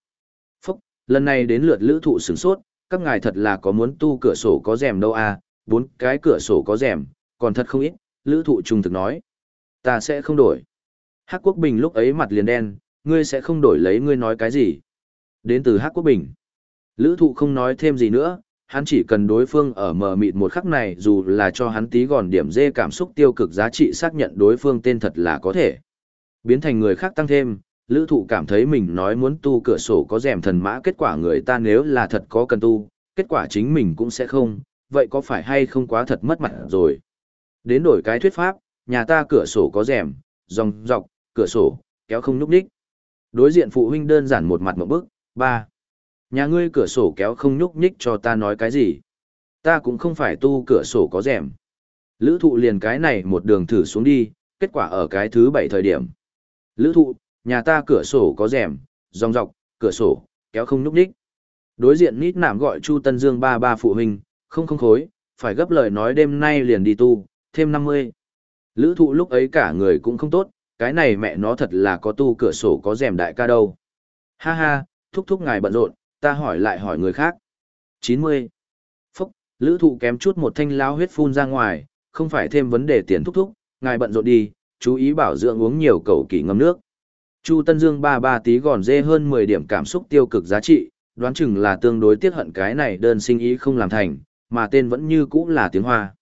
Phúc, lần này đến lượt lữ thụ sửng sốt, các ngài thật là có muốn tu cửa sổ có rèm đâu à, bốn cái cửa sổ có rèm, còn thật không ít, lữ thụ trung thực nói. Ta sẽ không đổi. Hắc Quốc Bình lúc ấy mặt liền đen, ngươi sẽ không đổi lấy ngươi nói cái gì. Đến từ Hắc Quốc Bình. Lữ thụ không nói thêm gì nữa, hắn chỉ cần đối phương ở mờ mịt một khắc này dù là cho hắn tí gòn điểm dê cảm xúc tiêu cực giá trị xác nhận đối phương tên thật là có thể. Biến thành người khác tăng thêm, lữ thụ cảm thấy mình nói muốn tu cửa sổ có rèm thần mã kết quả người ta nếu là thật có cần tu, kết quả chính mình cũng sẽ không, vậy có phải hay không quá thật mất mặt rồi. Đến đổi cái thuyết pháp, nhà ta cửa sổ có rèm, dòng dọc, cửa sổ, kéo không núp đích. Đối diện phụ huynh đơn giản một mặt một bức, ba. Nhà ngươi cửa sổ kéo không nhúc nhích cho ta nói cái gì. Ta cũng không phải tu cửa sổ có rèm. Lữ thụ liền cái này một đường thử xuống đi, kết quả ở cái thứ bảy thời điểm. Lữ thụ, nhà ta cửa sổ có rèm, dòng dọc, cửa sổ, kéo không nhúc nhích. Đối diện nít nảm gọi Chu Tân Dương ba ba phụ huynh, không không khối, phải gấp lời nói đêm nay liền đi tu, thêm 50. Lữ thụ lúc ấy cả người cũng không tốt, cái này mẹ nó thật là có tu cửa sổ có rèm đại ca đâu. Ha ha, thúc thúc ngài bận rộn, ta hỏi lại hỏi người khác. 90. Phúc, lữ thụ kém chút một thanh lao huyết phun ra ngoài, không phải thêm vấn đề tiền thúc thúc, ngài bận rộn đi, chú ý bảo dưỡng uống nhiều cầu kỳ ngâm nước. Chu Tân Dương ba ba tí gòn dê hơn 10 điểm cảm xúc tiêu cực giá trị, đoán chừng là tương đối tiết hận cái này đơn sinh ý không làm thành, mà tên vẫn như cũ là tiếng Hoa.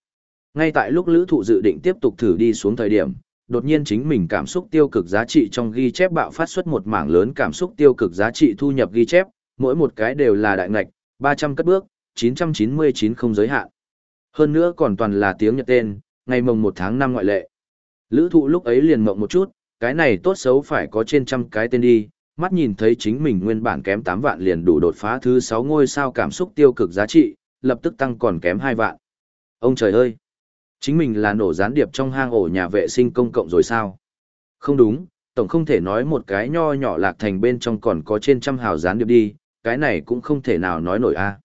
Ngay tại lúc lữ thụ dự định tiếp tục thử đi xuống thời điểm, đột nhiên chính mình cảm xúc tiêu cực giá trị trong ghi chép bạo phát xuất một mảng lớn cảm xúc tiêu cực giá trị thu nhập ghi chép, mỗi một cái đều là đại ngạch, 300 cất bước, 999 không giới hạn. Hơn nữa còn toàn là tiếng Nhật tên, ngày mồng 1 tháng 5 ngoại lệ. Lữ thụ lúc ấy liền mộng một chút, cái này tốt xấu phải có trên trăm cái tên đi, mắt nhìn thấy chính mình nguyên bản kém 8 vạn liền đủ đột phá thứ 6 ngôi sao cảm xúc tiêu cực giá trị, lập tức tăng còn kém 2 vạn. Ông trời ơi! Chính mình là nổ gián điệp trong hang ổ nhà vệ sinh công cộng rồi sao? Không đúng, tổng không thể nói một cái nho nhỏ lạc thành bên trong còn có trên trăm hào gián điệp đi, cái này cũng không thể nào nói nổi a.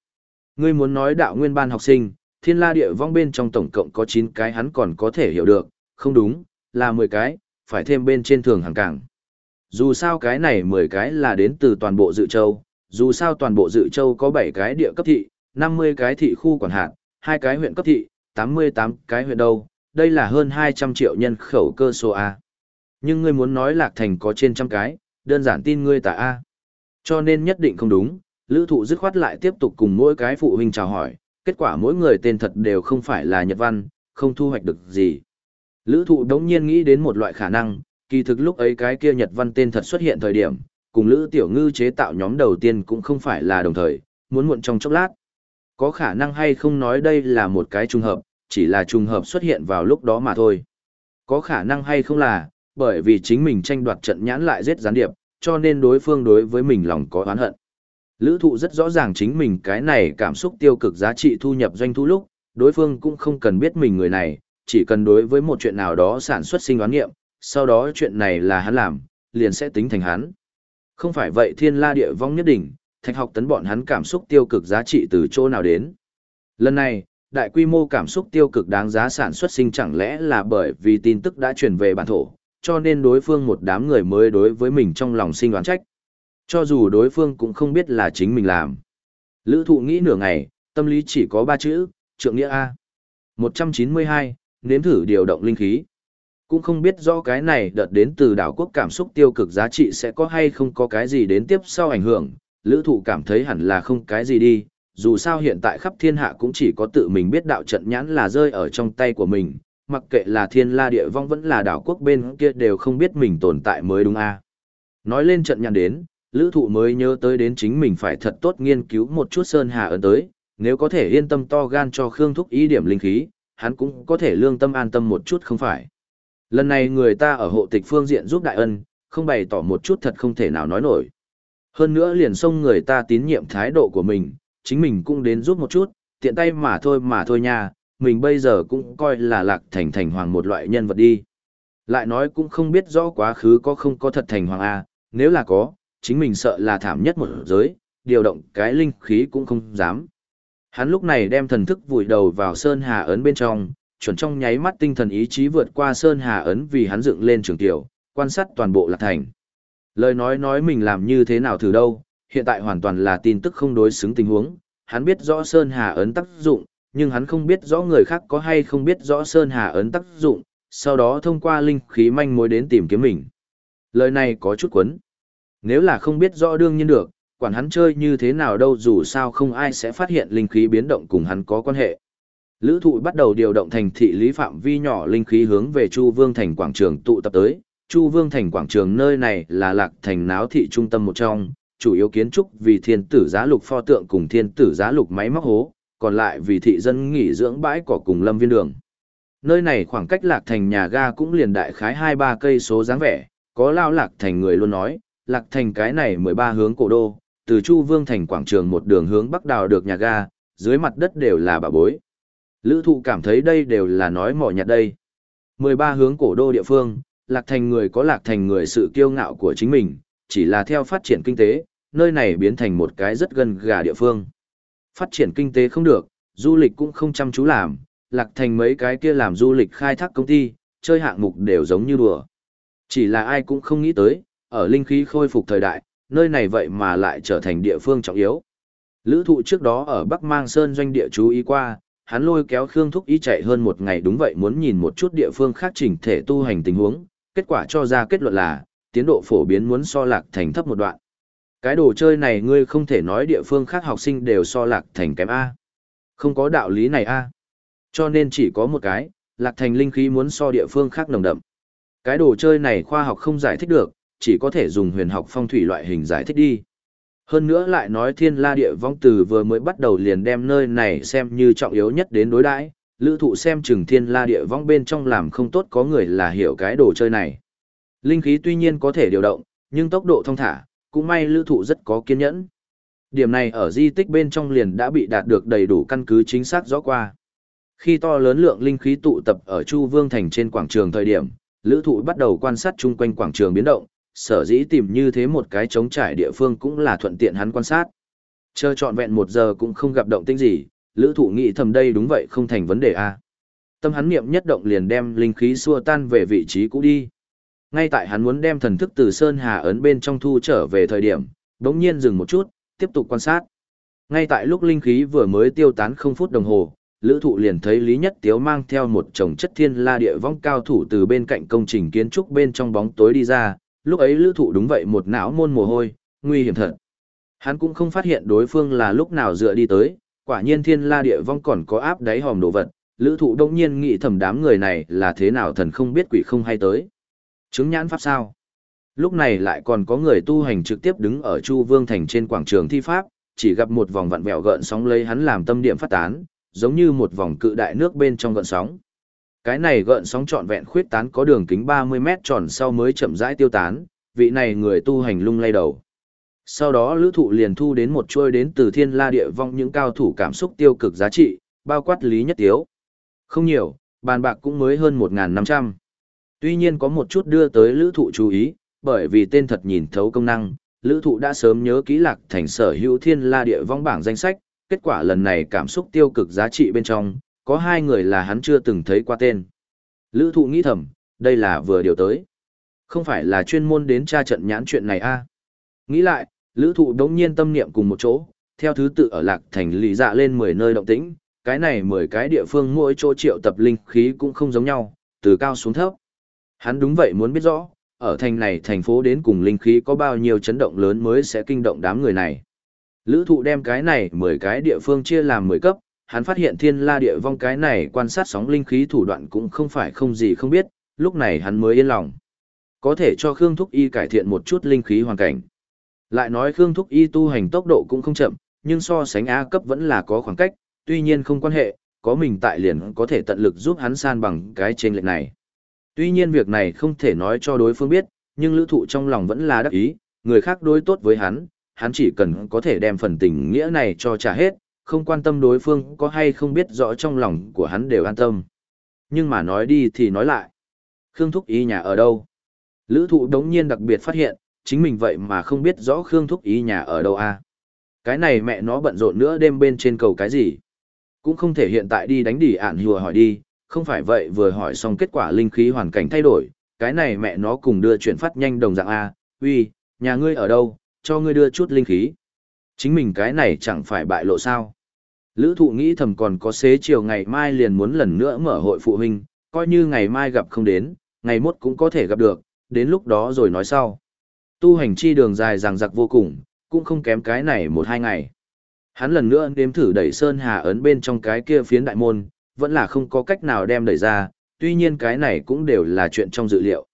Ngươi muốn nói đạo nguyên ban học sinh, thiên la địa vong bên trong tổng cộng có 9 cái hắn còn có thể hiểu được, không đúng, là 10 cái, phải thêm bên trên thường hàng cảng. Dù sao cái này 10 cái là đến từ toàn bộ dự châu, dù sao toàn bộ dự châu có 7 cái địa cấp thị, 50 cái thị khu quản hạt, hai cái huyện cấp thị, 88 cái huyện đâu, đây là hơn 200 triệu nhân khẩu cơ số A. Nhưng ngươi muốn nói lạc thành có trên trăm cái, đơn giản tin ngươi tả A. Cho nên nhất định không đúng, lữ thụ dứt khoát lại tiếp tục cùng mỗi cái phụ huynh chào hỏi, kết quả mỗi người tên thật đều không phải là Nhật Văn, không thu hoạch được gì. Lữ thụ đống nhiên nghĩ đến một loại khả năng, kỳ thực lúc ấy cái kia Nhật văn tên thật xuất hiện thời điểm, cùng Lữ Tiểu Ngư chế tạo nhóm đầu tiên cũng không phải là đồng thời, muốn muộn trong chốc lát. Có khả năng hay không nói đây là một cái trùng hợp, chỉ là trùng hợp xuất hiện vào lúc đó mà thôi. Có khả năng hay không là, bởi vì chính mình tranh đoạt trận nhãn lại giết gián điệp, cho nên đối phương đối với mình lòng có oán hận. Lữ thụ rất rõ ràng chính mình cái này cảm xúc tiêu cực giá trị thu nhập doanh thu lúc, đối phương cũng không cần biết mình người này, chỉ cần đối với một chuyện nào đó sản xuất sinh đoán nghiệm, sau đó chuyện này là hắn làm, liền sẽ tính thành hắn. Không phải vậy thiên la địa vong nhất định, thạch học tấn bọn hắn cảm xúc tiêu cực giá trị từ chỗ nào đến. Lần này, đại quy mô cảm xúc tiêu cực đáng giá sản xuất sinh chẳng lẽ là bởi vì tin tức đã truyền về bản thổ, cho nên đối phương một đám người mới đối với mình trong lòng sinh đoán trách. Cho dù đối phương cũng không biết là chính mình làm. Lữ thụ nghĩ nửa ngày, tâm lý chỉ có ba chữ, trượng nghĩa A. 192, nếm thử điều động linh khí. Cũng không biết rõ cái này đợt đến từ đảo quốc cảm xúc tiêu cực giá trị sẽ có hay không có cái gì đến tiếp sau ảnh hưởng, lữ thụ cảm thấy hẳn là không cái gì đi, dù sao hiện tại khắp thiên hạ cũng chỉ có tự mình biết đạo trận nhãn là rơi ở trong tay của mình, mặc kệ là thiên la địa vong vẫn là đảo quốc bên kia đều không biết mình tồn tại mới đúng a Nói lên trận nhãn đến, lữ thụ mới nhớ tới đến chính mình phải thật tốt nghiên cứu một chút sơn hà ấn tới, nếu có thể yên tâm to gan cho Khương Thúc ý điểm linh khí, hắn cũng có thể lương tâm an tâm một chút không phải. Lần này người ta ở hộ tịch phương diện giúp đại ân, không bày tỏ một chút thật không thể nào nói nổi. Hơn nữa liền xông người ta tín nhiệm thái độ của mình, chính mình cũng đến giúp một chút, tiện tay mà thôi mà thôi nha, mình bây giờ cũng coi là lạc thành thành hoàng một loại nhân vật đi. Lại nói cũng không biết rõ quá khứ có không có thật thành hoàng A, nếu là có, chính mình sợ là thảm nhất một giới, điều động cái linh khí cũng không dám. Hắn lúc này đem thần thức vùi đầu vào Sơn Hà ấn bên trong, chuẩn trong nháy mắt tinh thần ý chí vượt qua Sơn Hà ấn vì hắn dựng lên trường tiểu, quan sát toàn bộ lạc thành. Lời nói nói mình làm như thế nào thử đâu, hiện tại hoàn toàn là tin tức không đối xứng tình huống, hắn biết rõ Sơn Hà ấn tác dụng, nhưng hắn không biết rõ người khác có hay không biết rõ Sơn Hà ấn tác dụng, sau đó thông qua linh khí manh mối đến tìm kiếm mình. Lời này có chút quấn. Nếu là không biết rõ đương nhiên được, quản hắn chơi như thế nào đâu dù sao không ai sẽ phát hiện linh khí biến động cùng hắn có quan hệ. Lữ thụ bắt đầu điều động thành thị lý phạm vi nhỏ linh khí hướng về Chu Vương thành quảng trường tụ tập tới. Chu Vương thành quảng trường nơi này là lạc thành náo thị trung tâm một trong, chủ yếu kiến trúc vì thiên tử giá lục pho tượng cùng thiên tử giá lục máy móc hố, còn lại vì thị dân nghỉ dưỡng bãi cỏ cùng lâm viên đường. Nơi này khoảng cách lạc thành nhà ga cũng liền đại khái 2-3 cây số dáng vẻ, có lao lạc thành người luôn nói, lạc thành cái này 13 hướng cổ đô, từ Chu Vương thành quảng trường một đường hướng bắc đào được nhà ga, dưới mặt đất đều là bà bối. Lữ thụ cảm thấy đây đều là nói mỏ nhặt đây. 13 hướng cổ đô địa phương, lạc thành người có lạc thành người sự kiêu ngạo của chính mình, chỉ là theo phát triển kinh tế, nơi này biến thành một cái rất gần gà địa phương. Phát triển kinh tế không được, du lịch cũng không chăm chú làm, lạc thành mấy cái kia làm du lịch khai thác công ty, chơi hạng mục đều giống như đùa. Chỉ là ai cũng không nghĩ tới, ở linh khí khôi phục thời đại, nơi này vậy mà lại trở thành địa phương trọng yếu. Lữ thụ trước đó ở Bắc Mang Sơn doanh địa chú ý qua, hắn lôi kéo Khương Thúc ý chạy hơn một ngày đúng vậy muốn nhìn một chút địa phương khác chỉnh thể tu hành tình huống, kết quả cho ra kết luận là, tiến độ phổ biến muốn so lạc thành thấp một đoạn. Cái đồ chơi này ngươi không thể nói địa phương khác học sinh đều so lạc thành kém A. Không có đạo lý này A. Cho nên chỉ có một cái, lạc thành linh khí muốn so địa phương khác nồng đậm. Cái đồ chơi này khoa học không giải thích được, chỉ có thể dùng huyền học phong thủy loại hình giải thích đi. Hơn nữa lại nói thiên la địa vong từ vừa mới bắt đầu liền đem nơi này xem như trọng yếu nhất đến đối đãi lữ thụ xem chừng thiên la địa vong bên trong làm không tốt có người là hiểu cái đồ chơi này. Linh khí tuy nhiên có thể điều động, nhưng tốc độ thông thả, cũng may lữ thụ rất có kiên nhẫn. Điểm này ở di tích bên trong liền đã bị đạt được đầy đủ căn cứ chính xác rõ qua. Khi to lớn lượng linh khí tụ tập ở Chu Vương Thành trên quảng trường thời điểm, lữ thụ bắt đầu quan sát chung quanh quảng trường biến động, sở dĩ tìm như thế một cái trống trải địa phương cũng là thuận tiện hắn quan sát. Chờ trọn vẹn một giờ cũng không gặp động tĩnh gì, lữ thụ nghĩ thầm đây đúng vậy không thành vấn đề a Tâm hắn niệm nhất động liền đem linh khí xua tan về vị trí cũ đi. Ngay tại hắn muốn đem thần thức từ Sơn Hà ấn bên trong thu trở về thời điểm, đống nhiên dừng một chút, tiếp tục quan sát. Ngay tại lúc linh khí vừa mới tiêu tán không phút đồng hồ, lữ thụ liền thấy Lý Nhất Tiếu mang theo một chồng chất thiên la địa vong cao thủ từ bên cạnh công trình kiến trúc bên trong bóng tối đi ra, lúc ấy lữ thụ đúng vậy một não môn mồ hôi, nguy hiểm thật. Hắn cũng không phát hiện đối phương là lúc nào dựa đi tới, quả nhiên thiên la địa vong còn có áp đáy hòm đồ vật, lữ thụ đông nhiên nghĩ thầm đám người này là thế nào thần không biết quỷ không hay tới. Chứng nhãn pháp sao? Lúc này lại còn có người tu hành trực tiếp đứng ở Chu Vương Thành trên quảng trường thi pháp, chỉ gặp một vòng vặn vẹo gợn sóng lấy hắn làm tâm điểm phát tán, giống như một vòng cự đại nước bên trong gợn sóng. Cái này gợn sóng trọn vẹn khuyết tán có đường kính 30 mét tròn sau mới chậm rãi tiêu tán, vị này người tu hành lung lay đầu. Sau đó lữ thụ liền thu đến một chuôi đến từ thiên la địa vong những cao thủ cảm xúc tiêu cực giá trị, bao quát lý nhất tiếu. Không nhiều, bàn bạc cũng mới hơn 1.500. Tuy nhiên có một chút đưa tới lữ thụ chú ý, bởi vì tên thật nhìn thấu công năng, lữ thụ đã sớm nhớ ký lạc thành sở hữu thiên la địa vong bảng danh sách, kết quả lần này cảm xúc tiêu cực giá trị bên trong, có hai người là hắn chưa từng thấy qua tên. Lữ thụ nghĩ thầm, đây là vừa điều tới. Không phải là chuyên môn đến tra trận nhãn chuyện này a à? Nghĩ lại, lữ thụ đống nhiên tâm niệm cùng một chỗ, theo thứ tự ở lạc thành lì dạ lên 10 nơi động tĩnh, cái này 10 cái địa phương mỗi chỗ triệu tập linh khí cũng không giống nhau, từ cao xuống thấp. Hắn đúng vậy muốn biết rõ, ở thành này thành phố đến cùng linh khí có bao nhiêu chấn động lớn mới sẽ kinh động đám người này. Lữ thụ đem cái này 10 cái địa phương chia làm 10 cấp, hắn phát hiện thiên la địa vong cái này quan sát sóng linh khí thủ đoạn cũng không phải không gì không biết, lúc này hắn mới yên lòng. Có thể cho Khương Thúc Y cải thiện một chút linh khí hoàn cảnh. Lại nói Khương Thúc Y tu hành tốc độ cũng không chậm, nhưng so sánh A cấp vẫn là có khoảng cách, tuy nhiên không quan hệ, có mình tại liền có thể tận lực giúp hắn san bằng cái trên lệnh này. Tuy nhiên việc này không thể nói cho đối phương biết, nhưng lữ thụ trong lòng vẫn là đắc ý, người khác đối tốt với hắn, hắn chỉ cần có thể đem phần tình nghĩa này cho trả hết, không quan tâm đối phương có hay không biết rõ trong lòng của hắn đều an tâm. Nhưng mà nói đi thì nói lại. Khương Thúc Ý nhà ở đâu? Lữ thụ đống nhiên đặc biệt phát hiện, chính mình vậy mà không biết rõ Khương Thúc Ý nhà ở đâu à? Cái này mẹ nó bận rộn nữa đêm bên trên cầu cái gì? Cũng không thể hiện tại đi đánh đỉ ản hùa hỏi đi, không phải vậy vừa hỏi xong kết quả linh khí hoàn cảnh thay đổi, cái này mẹ nó cùng đưa chuyển phát nhanh đồng dạng A, uy, nhà ngươi ở đâu, cho ngươi đưa chút linh khí. Chính mình cái này chẳng phải bại lộ sao. Lữ thụ nghĩ thầm còn có xế chiều ngày mai liền muốn lần nữa mở hội phụ huynh, coi như ngày mai gặp không đến, ngày mốt cũng có thể gặp được, đến lúc đó rồi nói sau. Tu hành chi đường dài ràng giặc vô cùng, cũng không kém cái này một hai ngày. Hắn lần nữa nếm thử đẩy Sơn Hà ấn bên trong cái kia phiến đại môn, vẫn là không có cách nào đem đẩy ra, tuy nhiên cái này cũng đều là chuyện trong dự liệu.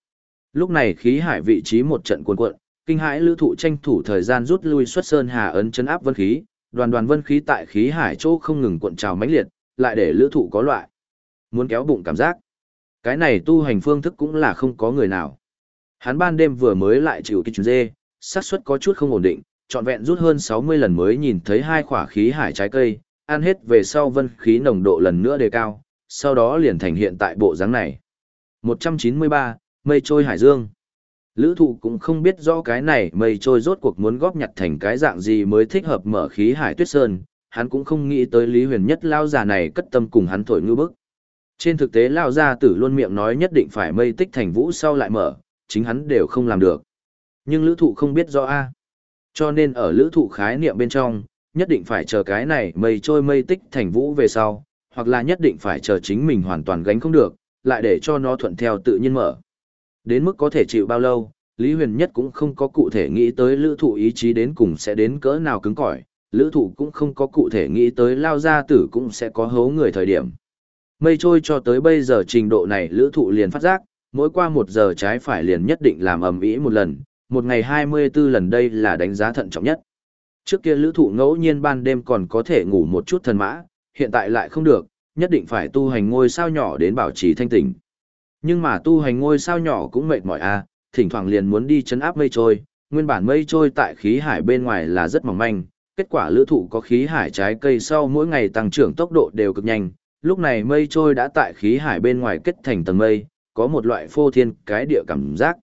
Lúc này khí hải vị trí một trận cuồn cuộn, kinh hãi lữ thụ tranh thủ thời gian rút lui xuất sơn hà ấn chấn áp vân khí, đoàn đoàn vân khí tại khí hải chỗ không ngừng cuộn trào mãnh liệt, lại để lữ thụ có loại muốn kéo bụng cảm giác. Cái này tu hành phương thức cũng là không có người nào. Hắn ban đêm vừa mới lại chịu cái chuyến dê, xác suất có chút không ổn định, trọn vẹn rút hơn 60 lần mới nhìn thấy hai quả khí hải trái cây, ăn hết về sau vân khí nồng độ lần nữa đề cao, sau đó liền thành hiện tại bộ dáng này. 193, mây trôi hải dương. Lữ thụ cũng không biết rõ cái này mây trôi rốt cuộc muốn góp nhặt thành cái dạng gì mới thích hợp mở khí hải tuyết sơn, hắn cũng không nghĩ tới Lý Huyền Nhất lao già này cất tâm cùng hắn thổi ngư bức. Trên thực tế lao gia tử luôn miệng nói nhất định phải mây tích thành vũ sau lại mở, chính hắn đều không làm được. Nhưng lữ thụ không biết rõ A. Cho nên ở lữ thụ khái niệm bên trong, nhất định phải chờ cái này mây trôi mây tích thành vũ về sau, hoặc là nhất định phải chờ chính mình hoàn toàn gánh không được, lại để cho nó thuận theo tự nhiên mở. Đến mức có thể chịu bao lâu, Lý Huyền Nhất cũng không có cụ thể nghĩ tới lữ thụ ý chí đến cùng sẽ đến cỡ nào cứng cỏi, lữ thụ cũng không có cụ thể nghĩ tới lao gia tử cũng sẽ có hấu người thời điểm. Mây trôi cho tới bây giờ trình độ này lữ thụ liền phát giác, mỗi qua một giờ trái phải liền nhất định làm ầm ĩ một lần, một ngày 24 lần đây là đánh giá thận trọng nhất. Trước kia lữ thụ ngẫu nhiên ban đêm còn có thể ngủ một chút thần mã, hiện tại lại không được, nhất định phải tu hành ngôi sao nhỏ đến bảo trì thanh tỉnh. Nhưng mà tu hành ngôi sao nhỏ cũng mệt mỏi a, à, thỉnh thoảng liền muốn đi chấn áp mây trôi, nguyên bản mây trôi tại khí hải bên ngoài là rất mỏng manh, kết quả lữ thụ có khí hải trái cây sau mỗi ngày tăng trưởng tốc độ đều cực nhanh, lúc này mây trôi đã tại khí hải bên ngoài kết thành tầng mây, có một loại phô thiên cái địa cảm giác.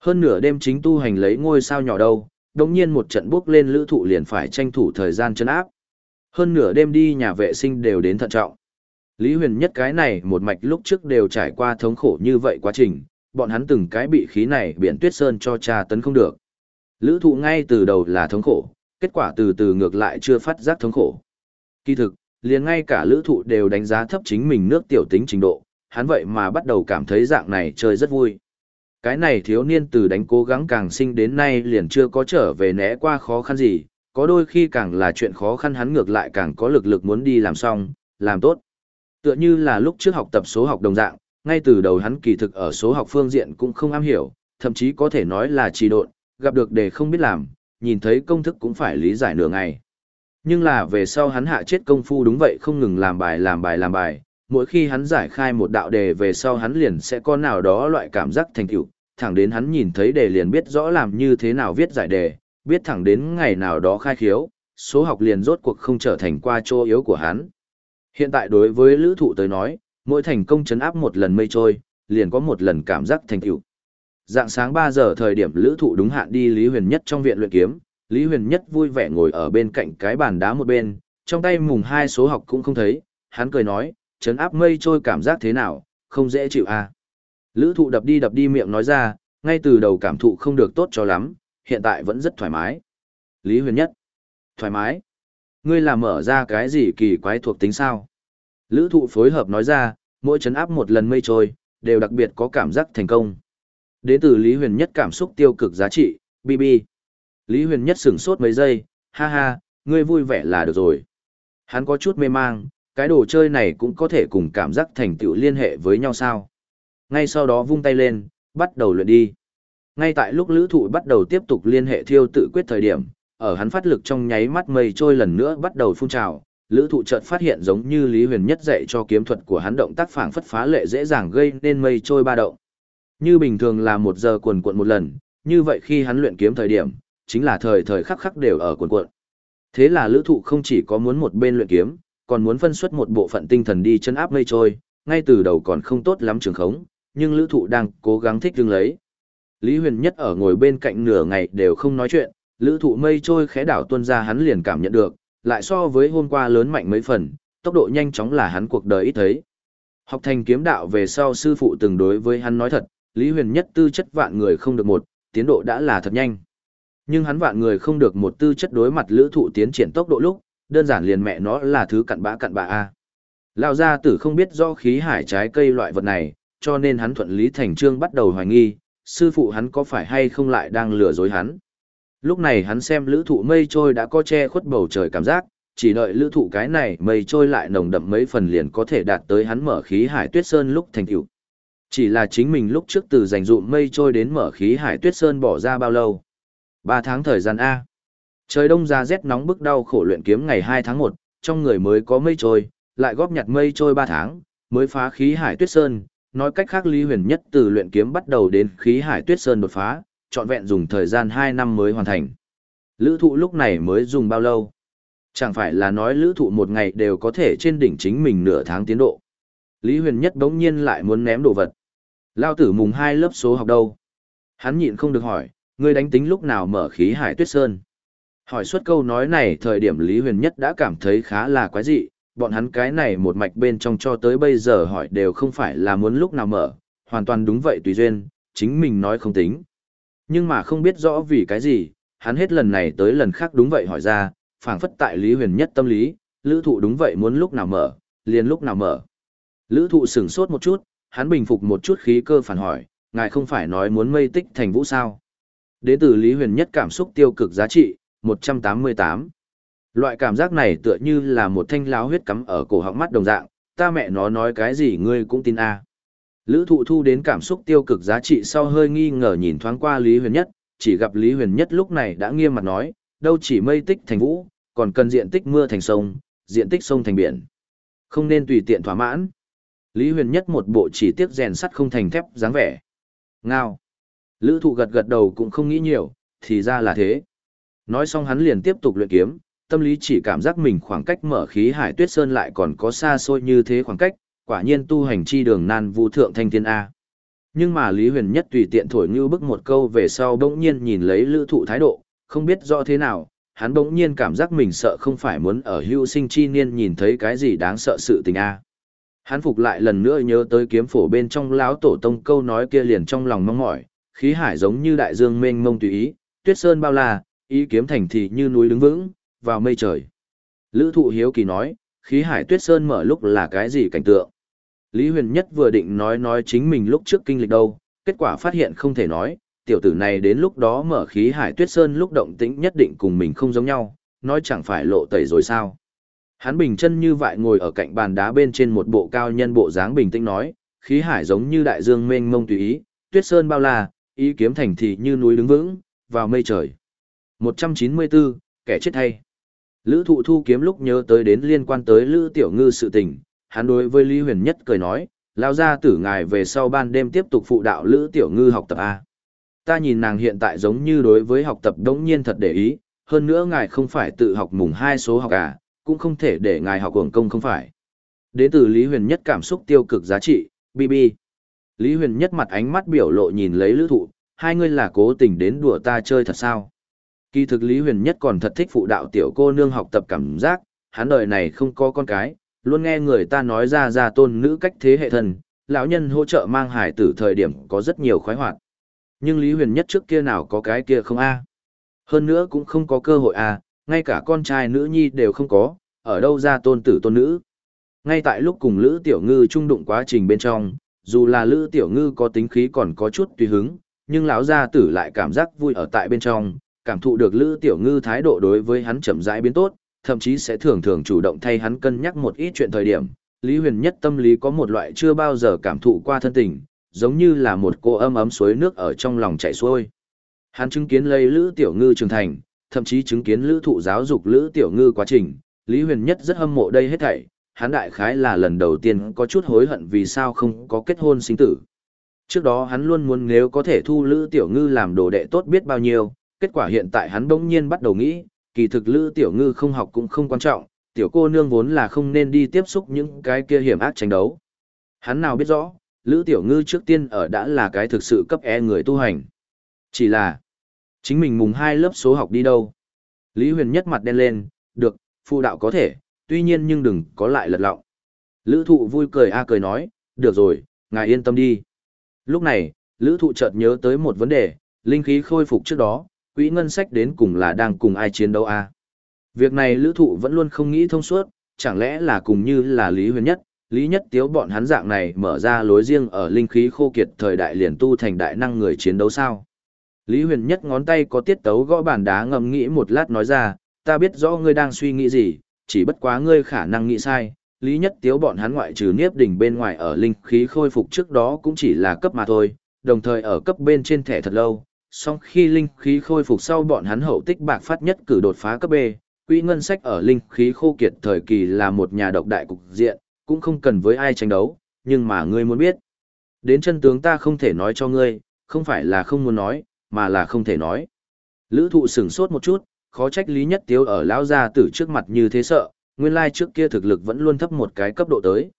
Hơn nửa đêm chính tu hành lấy ngôi sao nhỏ đâu, đồng nhiên một trận bước lên lữ thụ liền phải tranh thủ thời gian chân áp. Hơn nửa đêm đi nhà vệ sinh đều đến thận trọng. Lý huyền nhất cái này một mạch lúc trước đều trải qua thống khổ như vậy quá trình, bọn hắn từng cái bị khí này biển tuyết sơn cho trà tấn không được. Lữ thụ ngay từ đầu là thống khổ, kết quả từ từ ngược lại chưa phát giác thống khổ. Kỳ thực, liền ngay cả lữ thụ đều đánh giá thấp chính mình nước tiểu tính trình độ, hắn vậy mà bắt đầu cảm thấy dạng này chơi rất vui. Cái này thiếu niên từ đánh cố gắng càng sinh đến nay liền chưa có trở về né qua khó khăn gì, có đôi khi càng là chuyện khó khăn hắn ngược lại càng có lực lực muốn đi làm xong, làm tốt. Tựa như là lúc trước học tập số học đồng dạng, ngay từ đầu hắn kỳ thực ở số học phương diện cũng không am hiểu, thậm chí có thể nói là trì độn, gặp được đề không biết làm, nhìn thấy công thức cũng phải lý giải nửa ngày. Nhưng là về sau hắn hạ chết công phu đúng vậy không ngừng làm bài làm bài làm bài, mỗi khi hắn giải khai một đạo đề về sau hắn liền sẽ có nào đó loại cảm giác thành tựu, thẳng đến hắn nhìn thấy đề liền biết rõ làm như thế nào viết giải đề, biết thẳng đến ngày nào đó khai khiếu, số học liền rốt cuộc không trở thành qua chỗ yếu của hắn. Hiện tại đối với lữ thụ tới nói, mỗi thành công chấn áp một lần mây trôi, liền có một lần cảm giác thành tựu. Dạng sáng 3 giờ thời điểm lữ thụ đúng hạn đi Lý Huyền Nhất trong viện luyện kiếm, Lý Huyền Nhất vui vẻ ngồi ở bên cạnh cái bàn đá một bên, trong tay mùng hai số học cũng không thấy, hắn cười nói, chấn áp mây trôi cảm giác thế nào, không dễ chịu à. Lữ thụ đập đi đập đi miệng nói ra, ngay từ đầu cảm thụ không được tốt cho lắm, hiện tại vẫn rất thoải mái. Lý Huyền Nhất, thoải mái. Ngươi làm mở ra cái gì kỳ quái thuộc tính sao? Lữ thụ phối hợp nói ra, mỗi chấn áp một lần mây trôi, đều đặc biệt có cảm giác thành công. Đến từ Lý Huyền Nhất cảm xúc tiêu cực giá trị, BB. Lý Huyền Nhất sửng sốt mấy giây, ha ha, ngươi vui vẻ là được rồi. Hắn có chút mê mang, cái đồ chơi này cũng có thể cùng cảm giác thành tựu liên hệ với nhau sao. Ngay sau đó vung tay lên, bắt đầu luyện đi. Ngay tại lúc lữ thụ bắt đầu tiếp tục liên hệ thiêu tự quyết thời điểm, ở hắn phát lực trong nháy mắt mây trôi lần nữa bắt đầu phun trào, lữ thụ chợt phát hiện giống như Lý Huyền Nhất dạy cho kiếm thuật của hắn động tác phản phất phá lệ dễ dàng gây nên mây trôi ba động. Như bình thường là một giờ quần cuộn một lần, như vậy khi hắn luyện kiếm thời điểm, chính là thời thời khắc khắc đều ở quần cuộn. Thế là lữ thụ không chỉ có muốn một bên luyện kiếm, còn muốn phân xuất một bộ phận tinh thần đi chân áp mây trôi, ngay từ đầu còn không tốt lắm trường khống, nhưng lữ thụ đang cố gắng thích đương lấy. Lý huyền nhất ở ngồi bên cạnh nửa ngày đều không nói chuyện, lữ thụ mây trôi khẽ đảo tuân ra hắn liền cảm nhận được, lại so với hôm qua lớn mạnh mấy phần, tốc độ nhanh chóng là hắn cuộc đời ít thấy. Học thành kiếm đạo về sau sư phụ từng đối với hắn nói thật, Lý Huyền nhất tư chất vạn người không được một, tiến độ đã là thật nhanh. Nhưng hắn vạn người không được một tư chất đối mặt lữ thụ tiến triển tốc độ lúc, đơn giản liền mẹ nó là thứ cặn bã cặn bã A. Lão gia tử không biết do khí hải trái cây loại vật này, cho nên hắn thuận lý thành trương bắt đầu hoài nghi, sư phụ hắn có phải hay không lại đang lừa dối hắn. Lúc này hắn xem lữ thụ mây trôi đã có che khuất bầu trời cảm giác, chỉ đợi lữ thụ cái này mây trôi lại nồng đậm mấy phần liền có thể đạt tới hắn mở khí hải tuyết sơn lúc thành tựu. Chỉ là chính mình lúc trước từ dành dụm mây trôi đến mở khí hải tuyết sơn bỏ ra bao lâu. 3 tháng thời gian A. Trời đông ra rét nóng bức đau khổ luyện kiếm ngày 2 tháng 1, trong người mới có mây trôi, lại góp nhặt mây trôi 3 tháng, mới phá khí hải tuyết sơn. Nói cách khác Lý Huyền nhất từ luyện kiếm bắt đầu đến khí hải tuyết sơn đột phá, trọn vẹn dùng thời gian 2 năm mới hoàn thành. Lữ thụ lúc này mới dùng bao lâu? Chẳng phải là nói lữ thụ một ngày đều có thể trên đỉnh chính mình nửa tháng tiến độ. Lý Huyền nhất bỗng nhiên lại muốn ném đồ vật. Lao tử mùng hai lớp số học đâu? Hắn nhịn không được hỏi, ngươi đánh tính lúc nào mở khí hải tuyết sơn? Hỏi suốt câu nói này thời điểm Lý Huyền Nhất đã cảm thấy khá là quái dị, bọn hắn cái này một mạch bên trong cho tới bây giờ hỏi đều không phải là muốn lúc nào mở, hoàn toàn đúng vậy tùy duyên, chính mình nói không tính. Nhưng mà không biết rõ vì cái gì, hắn hết lần này tới lần khác đúng vậy hỏi ra, phảng phất tại Lý Huyền Nhất tâm lý, lữ thụ đúng vậy muốn lúc nào mở, liền lúc nào mở. Lữ thụ sửng sốt một chút, hắn bình phục một chút khí cơ phản hỏi, ngài không phải nói muốn mây tích thành vũ sao. Đến từ Lý Huyền nhất cảm xúc tiêu cực giá trị, 188. Loại cảm giác này tựa như là một thanh láo huyết cắm ở cổ họng mắt đồng dạng, ta mẹ nó nói cái gì ngươi cũng tin a à. Lữ thụ thu đến cảm xúc tiêu cực giá trị sau hơi nghi ngờ nhìn thoáng qua Lý Huyền Nhất, chỉ gặp Lý Huyền Nhất lúc này đã nghiêm mặt nói, đâu chỉ mây tích thành vũ, còn cần diện tích mưa thành sông, diện tích sông thành biển. Không nên tùy tiện thỏa mãn. Lý Huyền Nhất một bộ chỉ tiếc rèn sắt không thành thép dáng vẻ. Ngao. Lữ thụ gật gật đầu cũng không nghĩ nhiều, thì ra là thế. Nói xong hắn liền tiếp tục luyện kiếm, tâm lý chỉ cảm giác mình khoảng cách mở khí hải tuyết sơn lại còn có xa xôi như thế khoảng cách, quả nhiên tu hành chi đường nan vu thượng thanh thiên A. Nhưng mà Lý Huyền Nhất tùy tiện thổi như bức một câu về sau bỗng nhiên nhìn lấy lữ thụ thái độ, không biết rõ thế nào, hắn bỗng nhiên cảm giác mình sợ không phải muốn ở hưu sinh chi niên nhìn thấy cái gì đáng sợ sự tình A. Hắn phục lại lần nữa nhớ tới kiếm phổ bên trong lão tổ tông câu nói kia liền trong lòng mong mỏi, khí hải giống như đại dương mênh mông tùy ý, tuyết sơn bao la, ý kiếm thành thì như núi đứng vững, vào mây trời. Lữ thụ hiếu kỳ nói, khí hải tuyết sơn mở lúc là cái gì cảnh tượng? Lý huyền nhất vừa định nói nói chính mình lúc trước kinh lịch đâu, kết quả phát hiện không thể nói, tiểu tử này đến lúc đó mở khí hải tuyết sơn lúc động tĩnh nhất định cùng mình không giống nhau, nói chẳng phải lộ tẩy rồi sao. Hắn bình chân như vậy ngồi ở cạnh bàn đá bên trên một bộ cao nhân bộ dáng bình tĩnh nói, khí hải giống như đại dương mênh mông tùy ý, tuyết sơn bao la, ý kiếm thành thị như núi đứng vững, vào mây trời. 194, kẻ chết thay. Lữ thụ thu kiếm lúc nhớ tới đến liên quan tới Lữ Tiểu Ngư sự tình, hắn đối với Lý Huyền Nhất cười nói, lao ra tử ngài về sau ban đêm tiếp tục phụ đạo Lữ Tiểu Ngư học tập A. Ta nhìn nàng hiện tại giống như đối với học tập đống nhiên thật để ý, hơn nữa ngài không phải tự học mùng hai số học à, cũng không thể để ngài học hưởng công không phải. Đến từ Lý Huyền Nhất cảm xúc tiêu cực giá trị, BB. Lý Huyền Nhất mặt ánh mắt biểu lộ nhìn lấy lữ thụ, hai người là cố tình đến đùa ta chơi thật sao. Kỳ thực Lý Huyền Nhất còn thật thích phụ đạo tiểu cô nương học tập cảm giác, hắn đời này không có con cái, luôn nghe người ta nói ra ra tôn nữ cách thế hệ thần, lão nhân hỗ trợ mang hải tử thời điểm có rất nhiều khoái hoạt. Nhưng Lý Huyền Nhất trước kia nào có cái kia không a Hơn nữa cũng không có cơ hội a ngay cả con trai nữ nhi đều không có, ở đâu ra tôn tử tôn nữ. Ngay tại lúc cùng Lữ Tiểu Ngư trung đụng quá trình bên trong, dù là Lữ Tiểu Ngư có tính khí còn có chút tùy hứng, nhưng lão gia tử lại cảm giác vui ở tại bên trong, cảm thụ được Lữ Tiểu Ngư thái độ đối với hắn chậm rãi biến tốt, thậm chí sẽ thường thường chủ động thay hắn cân nhắc một ít chuyện thời điểm. Lý Huyền nhất tâm lý có một loại chưa bao giờ cảm thụ qua thân tình, giống như là một cô âm ấm suối nước ở trong lòng chảy xuôi. Hắn chứng kiến lấy Lữ Tiểu Ngư trưởng thành, thậm chí chứng kiến Lữ thụ giáo dục Lữ Tiểu Ngư quá trình, Lý Huyền nhất rất hâm mộ đây hết thảy, hắn đại khái là lần đầu tiên có chút hối hận vì sao không có kết hôn sinh tử. Trước đó hắn luôn muốn nếu có thể thu Lữ Tiểu Ngư làm đồ đệ tốt biết bao nhiêu, kết quả hiện tại hắn bỗng nhiên bắt đầu nghĩ, kỳ thực Lữ Tiểu Ngư không học cũng không quan trọng, tiểu cô nương vốn là không nên đi tiếp xúc những cái kia hiểm ác tranh đấu. Hắn nào biết rõ, Lữ Tiểu Ngư trước tiên ở đã là cái thực sự cấp e người tu hành. Chỉ là, chính mình mùng hai lớp số học đi đâu. Lý Huyền nhất mặt đen lên, được, phụ đạo có thể, tuy nhiên nhưng đừng có lại lật lọng. Lữ thụ vui cười a cười nói, được rồi, ngài yên tâm đi. Lúc này, lữ thụ chợt nhớ tới một vấn đề, linh khí khôi phục trước đó, quỹ ngân sách đến cùng là đang cùng ai chiến đấu a Việc này lữ thụ vẫn luôn không nghĩ thông suốt, chẳng lẽ là cùng như là Lý Huyền Nhất, Lý Nhất Tiếu bọn hắn dạng này mở ra lối riêng ở linh khí khô kiệt thời đại liền tu thành đại năng người chiến đấu sao? Lý Huyền Nhất ngón tay có tiết tấu gõ bàn đá ngầm nghĩ một lát nói ra, ta biết rõ ngươi đang suy nghĩ gì, chỉ bất quá ngươi khả năng nghĩ sai. Lý Nhất Tiếu bọn hắn ngoại trừ Niếp Đỉnh bên ngoài ở linh khí khôi phục trước đó cũng chỉ là cấp mà thôi, đồng thời ở cấp bên trên thẻ thật lâu. Song khi linh khí khôi phục sau bọn hắn hậu tích bạc phát nhất cử đột phá cấp B, quỹ ngân sách ở linh khí khô kiệt thời kỳ là một nhà độc đại cục diện, cũng không cần với ai tranh đấu, nhưng mà ngươi muốn biết. Đến chân tướng ta không thể nói cho ngươi, không phải là không muốn nói, mà là không thể nói. Lữ thụ sửng sốt một chút, khó trách Lý Nhất Tiếu ở lão gia tử trước mặt như thế sợ, nguyên lai trước kia thực lực vẫn luôn thấp một cái cấp độ tới.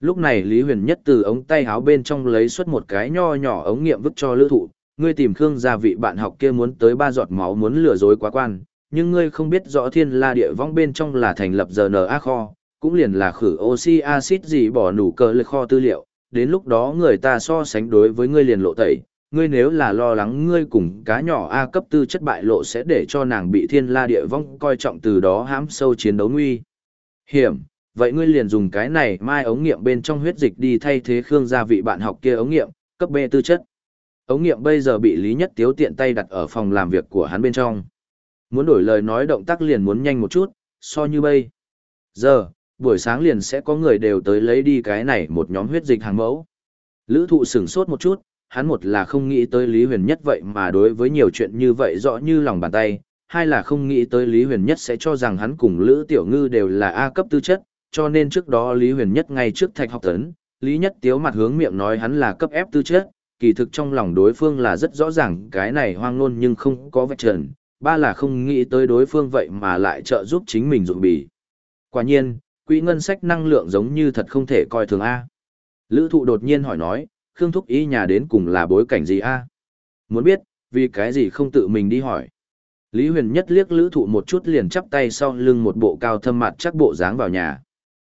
Lúc này Lý Huyền Nhất từ ống tay háo bên trong lấy xuất một cái nho nhỏ ống nghiệm vứt cho lữ thụ, ngươi tìm Khương gia vị bạn học kia muốn tới ba giọt máu muốn lừa dối quá quan, nhưng ngươi không biết rõ thiên la địa vong bên trong là thành lập GNA kho, cũng liền là khử oxy acid gì bỏ nủ cờ lực kho tư liệu, đến lúc đó người ta so sánh đối với ngươi liền lộ tẩy, ngươi nếu là lo lắng ngươi cùng cá nhỏ A cấp tư chất bại lộ sẽ để cho nàng bị thiên la địa vong coi trọng từ đó hãm sâu chiến đấu nguy. Hiểm, vậy ngươi liền dùng cái này mai ống nghiệm bên trong huyết dịch đi thay thế khương gia vị bạn học kia ống nghiệm, cấp B tư chất. Ống nghiệm bây giờ bị Lý Nhất Tiếu tiện tay đặt ở phòng làm việc của hắn bên trong. Muốn đổi lời nói động tác liền muốn nhanh một chút, so như bây. Giờ, buổi sáng liền sẽ có người đều tới lấy đi cái này một nhóm huyết dịch hàng mẫu. Lữ thụ sửng sốt một chút, hắn một là không nghĩ tới Lý Huyền Nhất vậy mà đối với nhiều chuyện như vậy rõ như lòng bàn tay, hai là không nghĩ tới Lý Huyền Nhất sẽ cho rằng hắn cùng Lữ Tiểu Ngư đều là A cấp tư chất, cho nên trước đó Lý Huyền Nhất ngay trước thạch học tấn, Lý Nhất tiếu mặt hướng miệng nói hắn là cấp F tư chất, kỳ thực trong lòng đối phương là rất rõ ràng cái này hoang nôn nhưng không có vạch trần, ba là không nghĩ tới đối phương vậy mà lại trợ giúp chính mình dụng bì. Quả nhiên, quỹ ngân sách năng lượng giống như thật không thể coi thường A. Lữ thụ đột nhiên hỏi nói, Khương Thúc ý nhà đến cùng là bối cảnh gì a? Muốn biết, vì cái gì không tự mình đi hỏi. Lý Huyền nhất liếc lữ thụ một chút liền chắp tay sau lưng một bộ cao thâm mặt chắc bộ dáng vào nhà.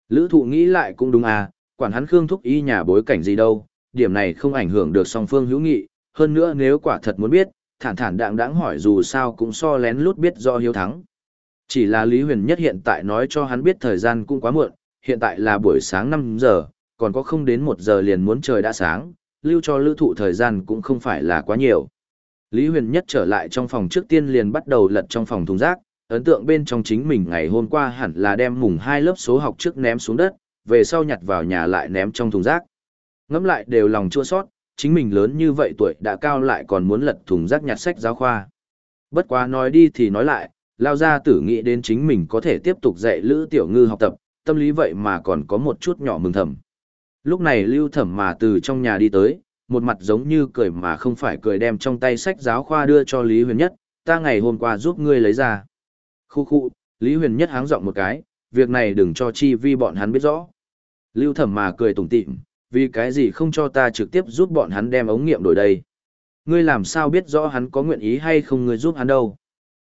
Lữ thụ nghĩ lại cũng đúng à, quản hắn Khương Thúc ý nhà bối cảnh gì đâu, điểm này không ảnh hưởng được song phương hữu nghị, hơn nữa nếu quả thật muốn biết, thản thản đạng đáng hỏi dù sao cũng so lén lút biết do hiếu thắng. Chỉ là Lý Huyền nhất hiện tại nói cho hắn biết thời gian cũng quá muộn, hiện tại là buổi sáng 5 giờ, còn có không đến một giờ liền muốn trời đã sáng, lưu cho lữ thụ thời gian cũng không phải là quá nhiều. Lý Huyền Nhất trở lại trong phòng trước tiên liền bắt đầu lật trong phòng thùng rác, ấn tượng bên trong chính mình ngày hôm qua hẳn là đem mùng hai lớp số học trước ném xuống đất, về sau nhặt vào nhà lại ném trong thùng rác. Ngẫm lại đều lòng chua sót, chính mình lớn như vậy tuổi đã cao lại còn muốn lật thùng rác nhặt sách giáo khoa. Bất quá nói đi thì nói lại, lao ra tử nghĩ đến chính mình có thể tiếp tục dạy Lữ Tiểu Ngư học tập, tâm lý vậy mà còn có một chút nhỏ mừng thầm. Lúc này Lưu Thẩm mà từ trong nhà đi tới, một mặt giống như cười mà không phải cười đem trong tay sách giáo khoa đưa cho Lý Huyền Nhất, ta ngày hôm qua giúp ngươi lấy ra. Khu khu, Lý Huyền Nhất háng giọng một cái, việc này đừng cho chi vi bọn hắn biết rõ. Lưu Thẩm mà cười tủm tỉm, vì cái gì không cho ta trực tiếp giúp bọn hắn đem ống nghiệm đổi đây. Ngươi làm sao biết rõ hắn có nguyện ý hay không ngươi giúp hắn đâu.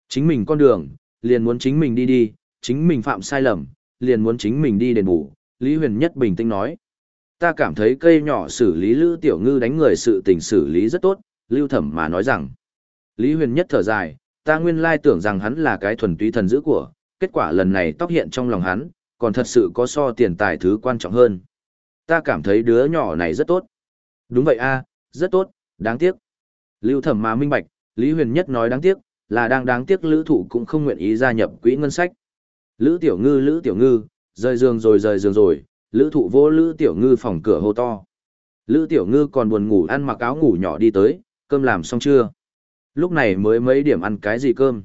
Chính mình con đường, liền muốn chính mình đi đi, chính mình phạm sai lầm, liền muốn chính mình đi đền bù, Lý Huyền Nhất bình tĩnh nói. Ta cảm thấy cây nhỏ xử lý Lữ Tiểu Ngư đánh người sự tình xử lý rất tốt, Lưu Thẩm mà nói rằng. Lý Huyền Nhất thở dài, ta nguyên lai tưởng rằng hắn là cái thuần túy thần dữ của, kết quả lần này tóc hiện trong lòng hắn, còn thật sự có so tiền tài thứ quan trọng hơn. Ta cảm thấy đứa nhỏ này rất tốt. Đúng vậy a, rất tốt, đáng tiếc. Lưu Thẩm mà minh bạch, Lý Huyền Nhất nói đáng tiếc, là đang đáng tiếc lữ thụ cũng không nguyện ý gia nhập quỹ ngân sách. Lữ tiểu ngư lữ tiểu ngư, rời giường rồi rời giường rồi, lữ thụ vô lữ tiểu ngư phòng cửa hô to. Lữ tiểu ngư còn buồn ngủ ăn mặc áo ngủ nhỏ đi tới, cơm làm xong chưa? Lúc này mới mấy điểm ăn cái gì cơm?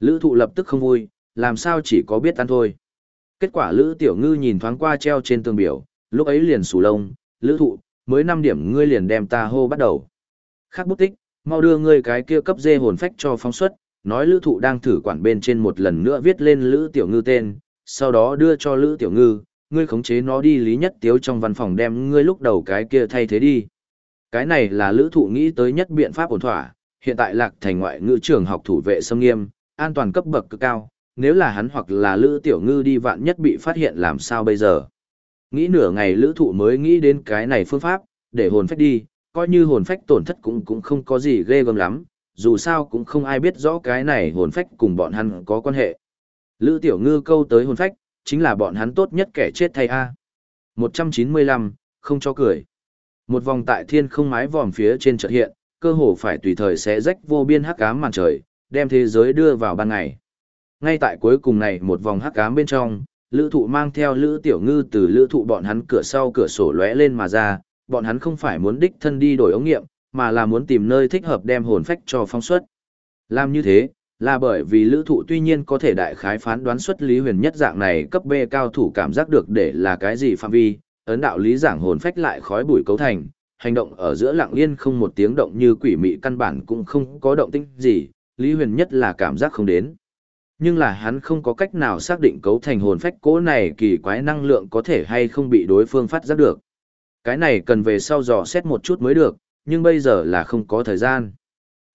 Lữ thụ lập tức không vui, làm sao chỉ có biết ăn thôi. Kết quả lữ tiểu ngư nhìn thoáng qua treo trên tường biểu, lúc ấy liền sủ lông, lữ thụ, mới 5 điểm ngươi liền đem ta hô bắt đầu. Khác bút tích, mau đưa ngươi cái kia cấp dê hồn phách cho phóng xuất, nói lữ thụ đang thử quản bên trên một lần nữa viết lên lữ tiểu ngư tên, sau đó đưa cho lữ tiểu ngư, ngươi khống chế nó đi lý nhất tiếu trong văn phòng đem ngươi lúc đầu cái kia thay thế đi. Cái này là lữ thụ nghĩ tới nhất biện pháp ổn thỏa, hiện tại lạc thành ngoại ngữ trường học thủ vệ xâm nghiêm, an toàn cấp bậc cực cao, nếu là hắn hoặc là lữ tiểu ngư đi vạn nhất bị phát hiện làm sao bây giờ. Nghĩ nửa ngày lữ thụ mới nghĩ đến cái này phương pháp, để hồn phách đi, coi như hồn phách tổn thất cũng cũng không có gì ghê gớm lắm, dù sao cũng không ai biết rõ cái này hồn phách cùng bọn hắn có quan hệ. Lữ tiểu ngư câu tới hồn phách, chính là bọn hắn tốt nhất kẻ chết thay A. 195, không cho cười. Một vòng tại thiên không mái vòm phía trên chợt hiện, cơ hồ phải tùy thời sẽ rách vô biên hắc ám màn trời, đem thế giới đưa vào ban ngày. Ngay tại cuối cùng này một vòng hắc ám bên trong, lữ thụ mang theo lữ tiểu ngư từ lữ thụ bọn hắn cửa sau cửa sổ lóe lên mà ra, bọn hắn không phải muốn đích thân đi đổi ống nghiệm, mà là muốn tìm nơi thích hợp đem hồn phách cho phong suất. Làm như thế, là bởi vì lữ thụ tuy nhiên có thể đại khái phán đoán xuất lý huyền nhất dạng này cấp B cao thủ cảm giác được để là cái gì phạm vi, ấn đạo lý giảng hồn phách lại khói bụi cấu thành, hành động ở giữa lặng yên không một tiếng động như quỷ mị căn bản cũng không có động tĩnh gì, lý huyền nhất là cảm giác không đến. Nhưng là hắn không có cách nào xác định cấu thành hồn phách cỗ này kỳ quái năng lượng có thể hay không bị đối phương phát giác được. Cái này cần về sau dò xét một chút mới được, nhưng bây giờ là không có thời gian.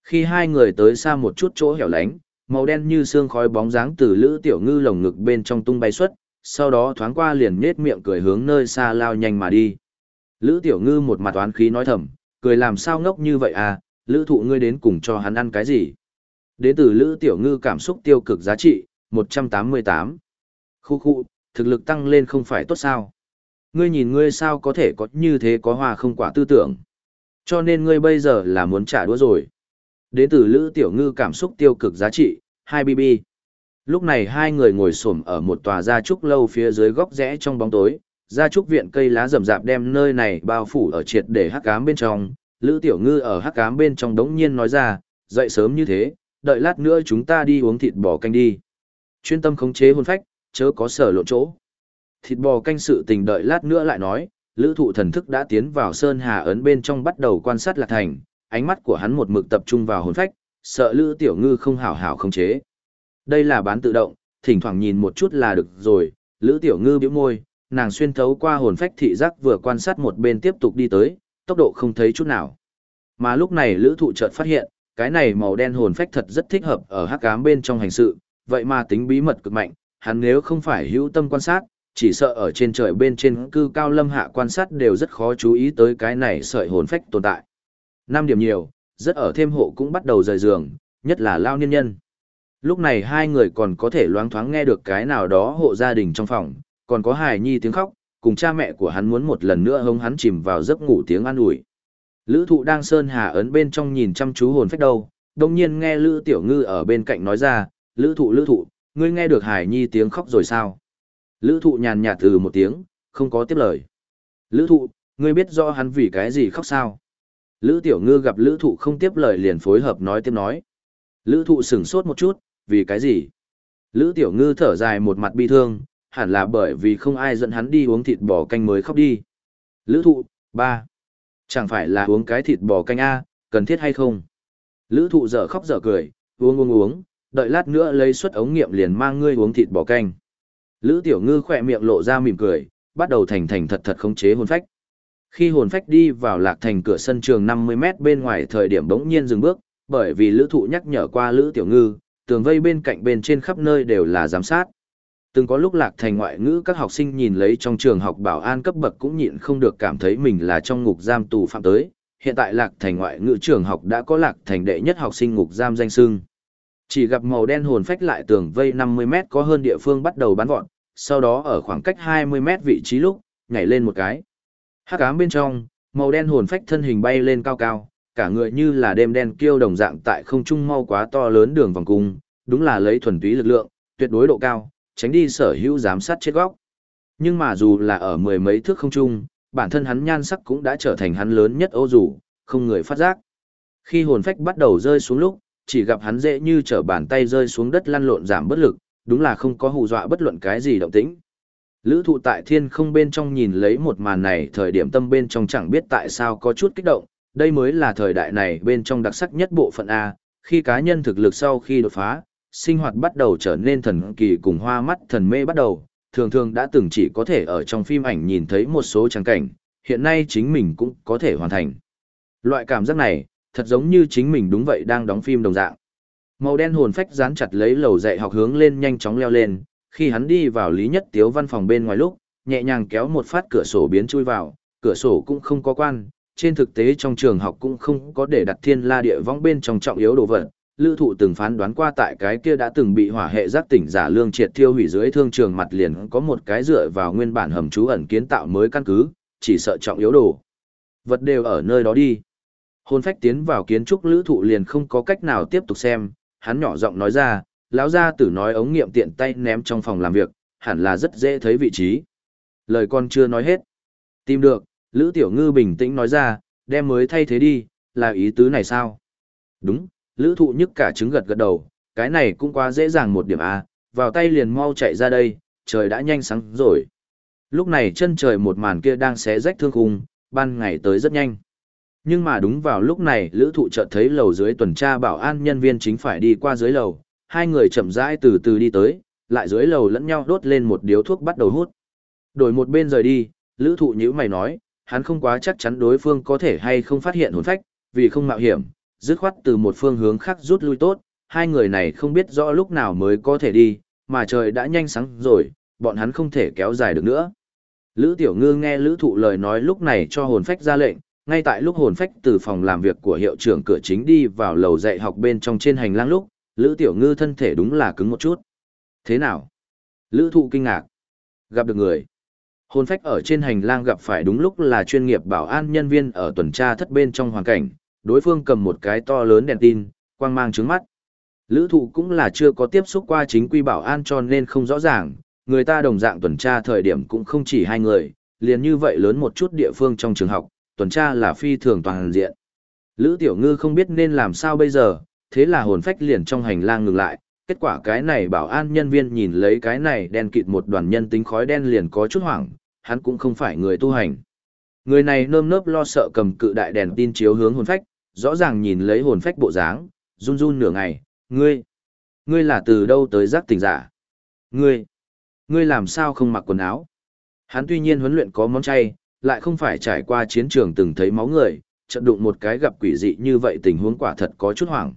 Khi hai người tới xa một chút chỗ hẻo lánh, màu đen như xương khói bóng dáng từ lữ tiểu ngư lồng ngực bên trong tung bay xuất, sau đó thoáng qua liền nết miệng cười hướng nơi xa lao nhanh mà đi. Lữ tiểu ngư một mặt oán khí nói thầm, cười làm sao ngốc như vậy à, lữ thụ ngươi đến cùng cho hắn ăn cái gì. Đến từ lữ tiểu ngư cảm xúc tiêu cực giá trị, 188. Khu khu, thực lực tăng lên không phải tốt sao. Ngươi nhìn ngươi sao có thể có như thế có hòa không quả tư tưởng. Cho nên ngươi bây giờ là muốn trả đũa rồi. Đến từ Lữ Tiểu Ngư cảm xúc tiêu cực giá trị, 2BB. Lúc này hai người ngồi xổm ở một tòa gia trúc lâu phía dưới góc rẽ trong bóng tối, gia trúc viện cây lá rậm rạp đem nơi này bao phủ ở triệt để hắc ám bên trong. Lữ Tiểu Ngư ở hắc ám bên trong đống nhiên nói ra, dậy sớm như thế, đợi lát nữa chúng ta đi uống thịt bò canh đi. Chuyên tâm khống chế hồn phách, chớ có sở lộn chỗ. Thịt bò canh sự tình đợi lát nữa lại nói, lữ thụ thần thức đã tiến vào sơn hà ấn bên trong bắt đầu quan sát lạc thành, ánh mắt của hắn một mực tập trung vào hồn phách, sợ lữ tiểu ngư không hảo hảo khống chế. Đây là bán tự động, thỉnh thoảng nhìn một chút là được rồi, lữ tiểu ngư biểu môi, nàng xuyên thấu qua hồn phách thị giác vừa quan sát một bên tiếp tục đi tới, tốc độ không thấy chút nào. Mà lúc này lữ thụ chợt phát hiện, cái này màu đen hồn phách thật rất thích hợp ở hắc ám bên trong hành sự, vậy mà tính bí mật cực mạnh, hắn nếu không phải hữu tâm quan sát, chỉ sợ ở trên trời bên trên cư cao lâm hạ quan sát đều rất khó chú ý tới cái này sợi hồn phách tồn tại. Năm điểm nhiều, rất ở thêm hộ cũng bắt đầu rời giường, nhất là lao niên nhân. Lúc này hai người còn có thể loáng thoáng nghe được cái nào đó hộ gia đình trong phòng, còn có hài nhi tiếng khóc, cùng cha mẹ của hắn muốn một lần nữa hông hắn chìm vào giấc ngủ tiếng an ủi. Lữ thụ đang sơn hà ấn bên trong nhìn chăm chú hồn phách đâu, đồng nhiên nghe Lữ Tiểu Ngư ở bên cạnh nói ra, lữ thụ lữ thụ, ngươi nghe được Hải Nhi tiếng khóc rồi sao? Lữ thụ nhàn nhạt từ một tiếng, không có tiếp lời. Lữ thụ, ngươi biết rõ hắn vì cái gì khóc sao? Lữ tiểu ngư gặp lữ thụ không tiếp lời liền phối hợp nói tiếp nói. Lữ thụ sửng sốt một chút, vì cái gì? Lữ tiểu ngư thở dài một mặt bi thương, hẳn là bởi vì không ai dẫn hắn đi uống thịt bò canh mới khóc đi. Lữ thụ, ba Chẳng phải là uống cái thịt bò canh A, cần thiết hay không? Lữ thụ dở khóc dở cười, uống uống uống, đợi lát nữa lấy suất ống nghiệm liền mang ngươi uống thịt bò canh. Lữ tiểu ngư khỏe miệng lộ ra mỉm cười, bắt đầu thành thành thật thật khống chế hồn phách. Khi hồn phách đi vào lạc thành cửa sân trường 50 mét bên ngoài thời điểm bỗng nhiên dừng bước, bởi vì lữ thụ nhắc nhở qua lữ tiểu ngư, tường vây bên cạnh bên trên khắp nơi đều là giám sát. Từng có lúc lạc thành ngoại ngữ các học sinh nhìn lấy trong trường học bảo an cấp bậc cũng nhịn không được cảm thấy mình là trong ngục giam tù phạm tới. Hiện tại lạc thành ngoại ngữ trường học đã có lạc thành đệ nhất học sinh ngục giam danh sưng. Chỉ gặp màu đen hồn phách lại tường vây 50 mét có hơn địa phương bắt đầu bắn vọt, sau đó ở khoảng cách 20 mét vị trí lúc, nhảy lên một cái. Hắc ám bên trong, màu đen hồn phách thân hình bay lên cao cao, cả người như là đêm đen kêu đồng dạng tại không trung mau quá to lớn đường vòng cung, đúng là lấy thuần túy lực lượng, tuyệt đối độ cao, tránh đi sở hữu giám sát chết góc. Nhưng mà dù là ở mười mấy thước không trung, bản thân hắn nhan sắc cũng đã trở thành hắn lớn nhất ô dù, không người phát giác. Khi hồn phách bắt đầu rơi xuống lúc, chỉ gặp hắn dễ như trở bàn tay rơi xuống đất lăn lộn giảm bất lực, đúng là không có hù dọa bất luận cái gì động tĩnh. Lữ thụ tại thiên không bên trong nhìn lấy một màn này thời điểm tâm bên trong chẳng biết tại sao có chút kích động, đây mới là thời đại này bên trong đặc sắc nhất bộ phận A, khi cá nhân thực lực sau khi đột phá, sinh hoạt bắt đầu trở nên thần kỳ cùng hoa mắt thần mê bắt đầu, thường thường đã từng chỉ có thể ở trong phim ảnh nhìn thấy một số trang cảnh, hiện nay chính mình cũng có thể hoàn thành. Loại cảm giác này, thật giống như chính mình đúng vậy đang đóng phim đồng dạng. Màu đen hồn phách dán chặt lấy lầu dạy học hướng lên nhanh chóng leo lên, khi hắn đi vào Lý Nhất Tiếu văn phòng bên ngoài lúc, nhẹ nhàng kéo một phát cửa sổ biến chui vào, cửa sổ cũng không có quan, trên thực tế trong trường học cũng không có để đặt thiên la địa vong bên trong trọng yếu đồ vật. Lữ thụ từng phán đoán qua tại cái kia đã từng bị hỏa hệ giác tỉnh giả lương triệt thiêu hủy dưới thương trường mặt liền có một cái dựa vào nguyên bản hầm trú ẩn kiến tạo mới căn cứ, chỉ sợ trọng yếu đồ. Vật đều ở nơi đó đi. Hôn phách tiến vào kiến trúc lữ thụ liền không có cách nào tiếp tục xem, hắn nhỏ giọng nói ra, lão gia tử nói ống nghiệm tiện tay ném trong phòng làm việc, hẳn là rất dễ thấy vị trí. Lời con chưa nói hết. Tìm được, Lữ Tiểu Ngư bình tĩnh nói ra, đem mới thay thế đi, là ý tứ này sao? Đúng, Lữ Thụ nhức cả trứng gật gật đầu, cái này cũng quá dễ dàng một điểm A, vào tay liền mau chạy ra đây, trời đã nhanh sáng rồi. Lúc này chân trời một màn kia đang xé rách thương khung, ban ngày tới rất nhanh. Nhưng mà đúng vào lúc này Lữ Thụ chợt thấy lầu dưới tuần tra bảo an nhân viên chính phải đi qua dưới lầu, hai người chậm rãi từ từ đi tới, lại dưới lầu lẫn nhau đốt lên một điếu thuốc bắt đầu hút. Đổi một bên rời đi, Lữ Thụ nhíu mày nói, hắn không quá chắc chắn đối phương có thể hay không phát hiện hồn phách, vì không mạo hiểm, dứt khoát từ một phương hướng khác rút lui tốt, hai người này không biết rõ lúc nào mới có thể đi, mà trời đã nhanh sáng rồi, bọn hắn không thể kéo dài được nữa. Lữ Tiểu Ngư nghe Lữ Thụ lời nói lúc này cho hồn phách ra lệnh, ngay tại lúc hồn phách từ phòng làm việc của hiệu trưởng cửa chính đi vào lầu dạy học bên trong trên hành lang lúc, Lữ Tiểu Ngư thân thể đúng là cứng một chút. Thế nào? Lữ Thụ kinh ngạc. Gặp được người. Hồn phách ở trên hành lang gặp phải đúng lúc là chuyên nghiệp bảo an nhân viên ở tuần tra thất bên trong hoàn cảnh, đối phương cầm một cái to lớn đèn tin, quang mang trứng mắt. Lữ thụ cũng là chưa có tiếp xúc qua chính quy bảo an cho nên không rõ ràng, người ta đồng dạng tuần tra thời điểm cũng không chỉ hai người, liền như vậy lớn một chút địa phương trong trường học, tuần tra là phi thường toàn diện. Lữ tiểu ngư không biết nên làm sao bây giờ, thế là hồn phách liền trong hành lang ngừng lại, kết quả cái này bảo an nhân viên nhìn lấy cái này đen kịt một đoàn nhân tính khói đen liền có chút hoảng, hắn cũng không phải người tu hành. Người này nơm nớp lo sợ cầm cự đại đèn tin chiếu hướng hồn phách, rõ ràng nhìn lấy hồn phách bộ dáng, run run nửa ngày, ngươi, ngươi là từ đâu tới giác tỉnh giả? Ngươi, ngươi làm sao không mặc quần áo? Hắn tuy nhiên huấn luyện có món chay, lại không phải trải qua chiến trường từng thấy máu người, trận đụng một cái gặp quỷ dị như vậy tình huống quả thật có chút hoảng.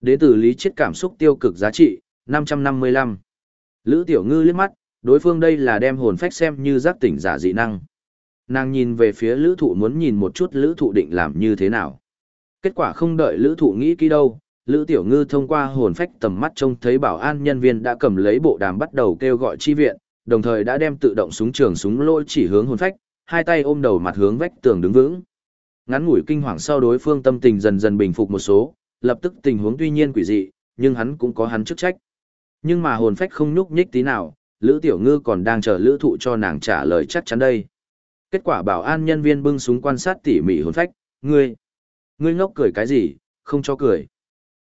Đến từ lý chết cảm xúc tiêu cực giá trị, 555. Lữ Tiểu Ngư liếc mắt, đối phương đây là đem hồn phách xem như giác tỉnh giả dị năng. Nàng nhìn về phía lữ thụ muốn nhìn một chút lữ thụ định làm như thế nào. Kết quả không đợi lữ thụ nghĩ kỹ đâu, lữ tiểu ngư thông qua hồn phách tầm mắt trông thấy bảo an nhân viên đã cầm lấy bộ đàm bắt đầu kêu gọi chi viện, đồng thời đã đem tự động súng trường súng lôi chỉ hướng hồn phách, hai tay ôm đầu mặt hướng vách tường đứng vững. Ngắn ngủi kinh hoàng sau đối phương tâm tình dần dần bình phục một số, lập tức tình huống tuy nhiên quỷ dị, nhưng hắn cũng có hắn chức trách. Nhưng mà hồn phách không nhúc nhích tí nào, Lữ Tiểu Ngư còn đang chờ Lữ Thụ cho nàng trả lời chắc chắn đây. Kết quả bảo an nhân viên bưng súng quan sát tỉ mỉ hồn phách, ngươi, ngươi ngốc cười cái gì, không cho cười.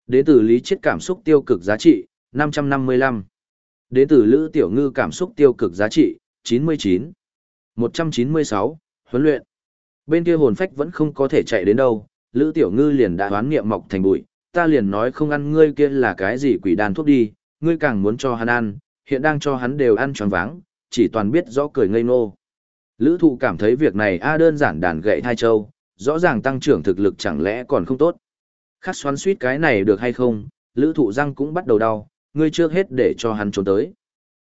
Đến từ lý chết cảm xúc tiêu cực giá trị, 555. Đến từ Lữ Tiểu Ngư cảm xúc tiêu cực giá trị, 99. 196, huấn luyện. Bên kia hồn phách vẫn không có thể chạy đến đâu, Lữ Tiểu Ngư liền đã đoán nghiệm mọc thành bụi, ta liền nói không ăn ngươi kia là cái gì quỷ đàn thuốc đi, ngươi càng muốn cho hắn ăn, hiện đang cho hắn đều ăn tròn váng, chỉ toàn biết rõ cười ngây ngô. Lữ thụ cảm thấy việc này a đơn giản đàn gậy thai châu, rõ ràng tăng trưởng thực lực chẳng lẽ còn không tốt. Khắc xoắn suýt cái này được hay không, lữ thụ răng cũng bắt đầu đau, ngươi trước hết để cho hắn trốn tới.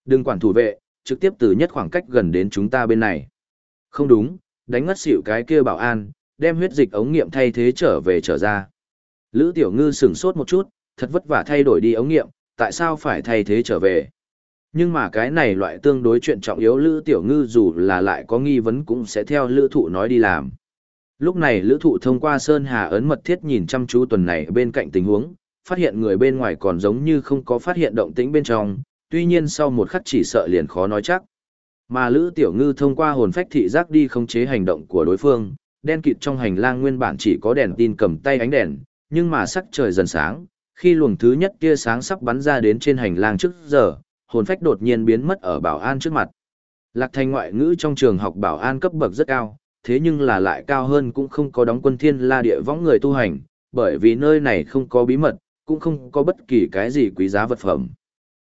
Đừng quản thủ vệ, trực tiếp từ nhất khoảng cách gần đến chúng ta bên này. Không đúng, đánh ngất xỉu cái kia bảo an, đem huyết dịch ống nghiệm thay thế trở về trở ra. Lữ Tiểu Ngư sửng sốt một chút, thật vất vả thay đổi đi ống nghiệm, tại sao phải thay thế trở về? Nhưng mà cái này loại tương đối chuyện trọng yếu Lữ Tiểu Ngư dù là lại có nghi vấn cũng sẽ theo Lữ Thụ nói đi làm. Lúc này Lữ Thụ thông qua Sơn Hà ấn mật thiết nhìn chăm chú tuần này bên cạnh tình huống, phát hiện người bên ngoài còn giống như không có phát hiện động tĩnh bên trong, tuy nhiên sau một khắc chỉ sợ liền khó nói chắc. Mà Lữ Tiểu Ngư thông qua hồn phách thị giác đi khống chế hành động của đối phương, đen kịt trong hành lang nguyên bản chỉ có đèn tin cầm tay ánh đèn, nhưng mà sắc trời dần sáng, khi luồng thứ nhất tia sáng sắp bắn ra đến trên hành lang trước giờ, hồn phách đột nhiên biến mất ở bảo an trước mặt. Lạc thành ngoại ngữ trong trường học bảo an cấp bậc rất cao, thế nhưng là lại cao hơn cũng không có đóng quân thiên la địa võng người tu hành, bởi vì nơi này không có bí mật, cũng không có bất kỳ cái gì quý giá vật phẩm.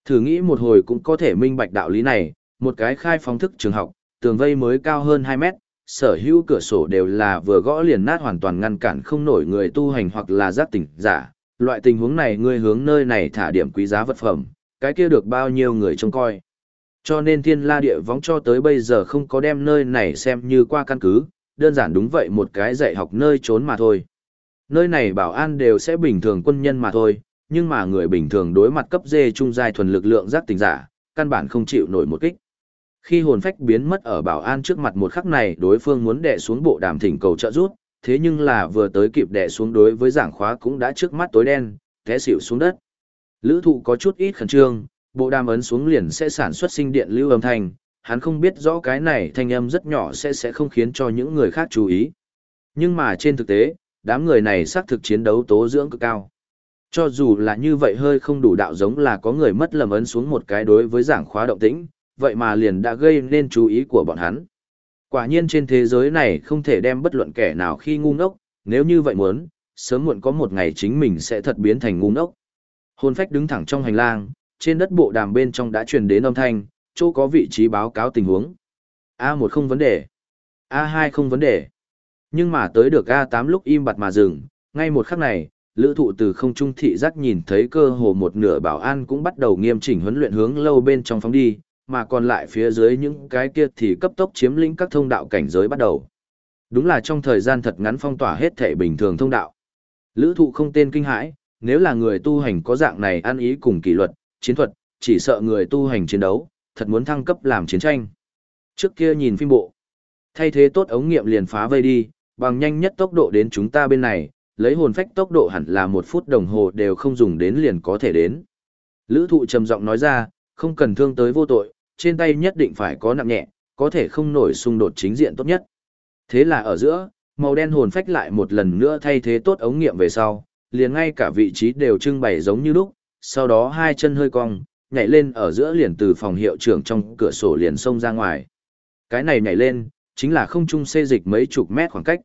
Thử nghĩ một hồi cũng có thể minh bạch đạo lý này, một cái khai phóng thức trường học, tường vây mới cao hơn 2 mét, sở hữu cửa sổ đều là vừa gõ liền nát hoàn toàn ngăn cản không nổi người tu hành hoặc là giác tỉnh giả. Loại tình huống này ngươi hướng nơi này thả điểm quý giá vật phẩm, cái kia được bao nhiêu người trông coi. Cho nên thiên la địa võng cho tới bây giờ không có đem nơi này xem như qua căn cứ, đơn giản đúng vậy một cái dạy học nơi trốn mà thôi. Nơi này bảo an đều sẽ bình thường quân nhân mà thôi, nhưng mà người bình thường đối mặt cấp dê trung giai thuần lực lượng giác tình giả, căn bản không chịu nổi một kích. Khi hồn phách biến mất ở bảo an trước mặt một khắc này đối phương muốn đè xuống bộ đàm thỉnh cầu trợ giúp, thế nhưng là vừa tới kịp đè xuống đối với giảng khóa cũng đã trước mắt tối đen, té xỉu xuống đất. Lữ thụ có chút ít khẩn trương, bộ đàm ấn xuống liền sẽ sản xuất sinh điện lưu âm thanh, hắn không biết rõ cái này thanh âm rất nhỏ sẽ sẽ không khiến cho những người khác chú ý. Nhưng mà trên thực tế, đám người này xác thực chiến đấu tố dưỡng cực cao. Cho dù là như vậy hơi không đủ đạo giống là có người mất lầm ấn xuống một cái đối với giảng khóa động tĩnh, vậy mà liền đã gây nên chú ý của bọn hắn. Quả nhiên trên thế giới này không thể đem bất luận kẻ nào khi ngu ngốc, nếu như vậy muốn, sớm muộn có một ngày chính mình sẽ thật biến thành ngu ngốc. Hôn phách đứng thẳng trong hành lang, trên đất bộ đàm bên trong đã truyền đến âm thanh, chỗ có vị trí báo cáo tình huống. A1 không vấn đề. A2 không vấn đề. Nhưng mà tới được A8 lúc im bặt mà dừng, ngay một khắc này, lữ thụ từ không trung thị giác nhìn thấy cơ hồ một nửa bảo an cũng bắt đầu nghiêm chỉnh huấn luyện hướng lâu bên trong phóng đi, mà còn lại phía dưới những cái kia thì cấp tốc chiếm lĩnh các thông đạo cảnh giới bắt đầu. Đúng là trong thời gian thật ngắn phong tỏa hết thể bình thường thông đạo. Lữ thụ không tên kinh hãi, nếu là người tu hành có dạng này ăn ý cùng kỷ luật, chiến thuật, chỉ sợ người tu hành chiến đấu, thật muốn thăng cấp làm chiến tranh. Trước kia nhìn phim bộ, thay thế tốt ống nghiệm liền phá vây đi, bằng nhanh nhất tốc độ đến chúng ta bên này, lấy hồn phách tốc độ hẳn là một phút đồng hồ đều không dùng đến liền có thể đến. Lữ thụ trầm giọng nói ra, không cần thương tới vô tội, trên tay nhất định phải có nặng nhẹ, có thể không nổi xung đột chính diện tốt nhất. Thế là ở giữa, màu đen hồn phách lại một lần nữa thay thế tốt ống nghiệm về sau, liền ngay cả vị trí đều trưng bày giống như lúc, sau đó hai chân hơi cong, nhảy lên ở giữa liền từ phòng hiệu trưởng trong cửa sổ liền xông ra ngoài. Cái này nhảy lên, chính là không trung xê dịch mấy chục mét khoảng cách.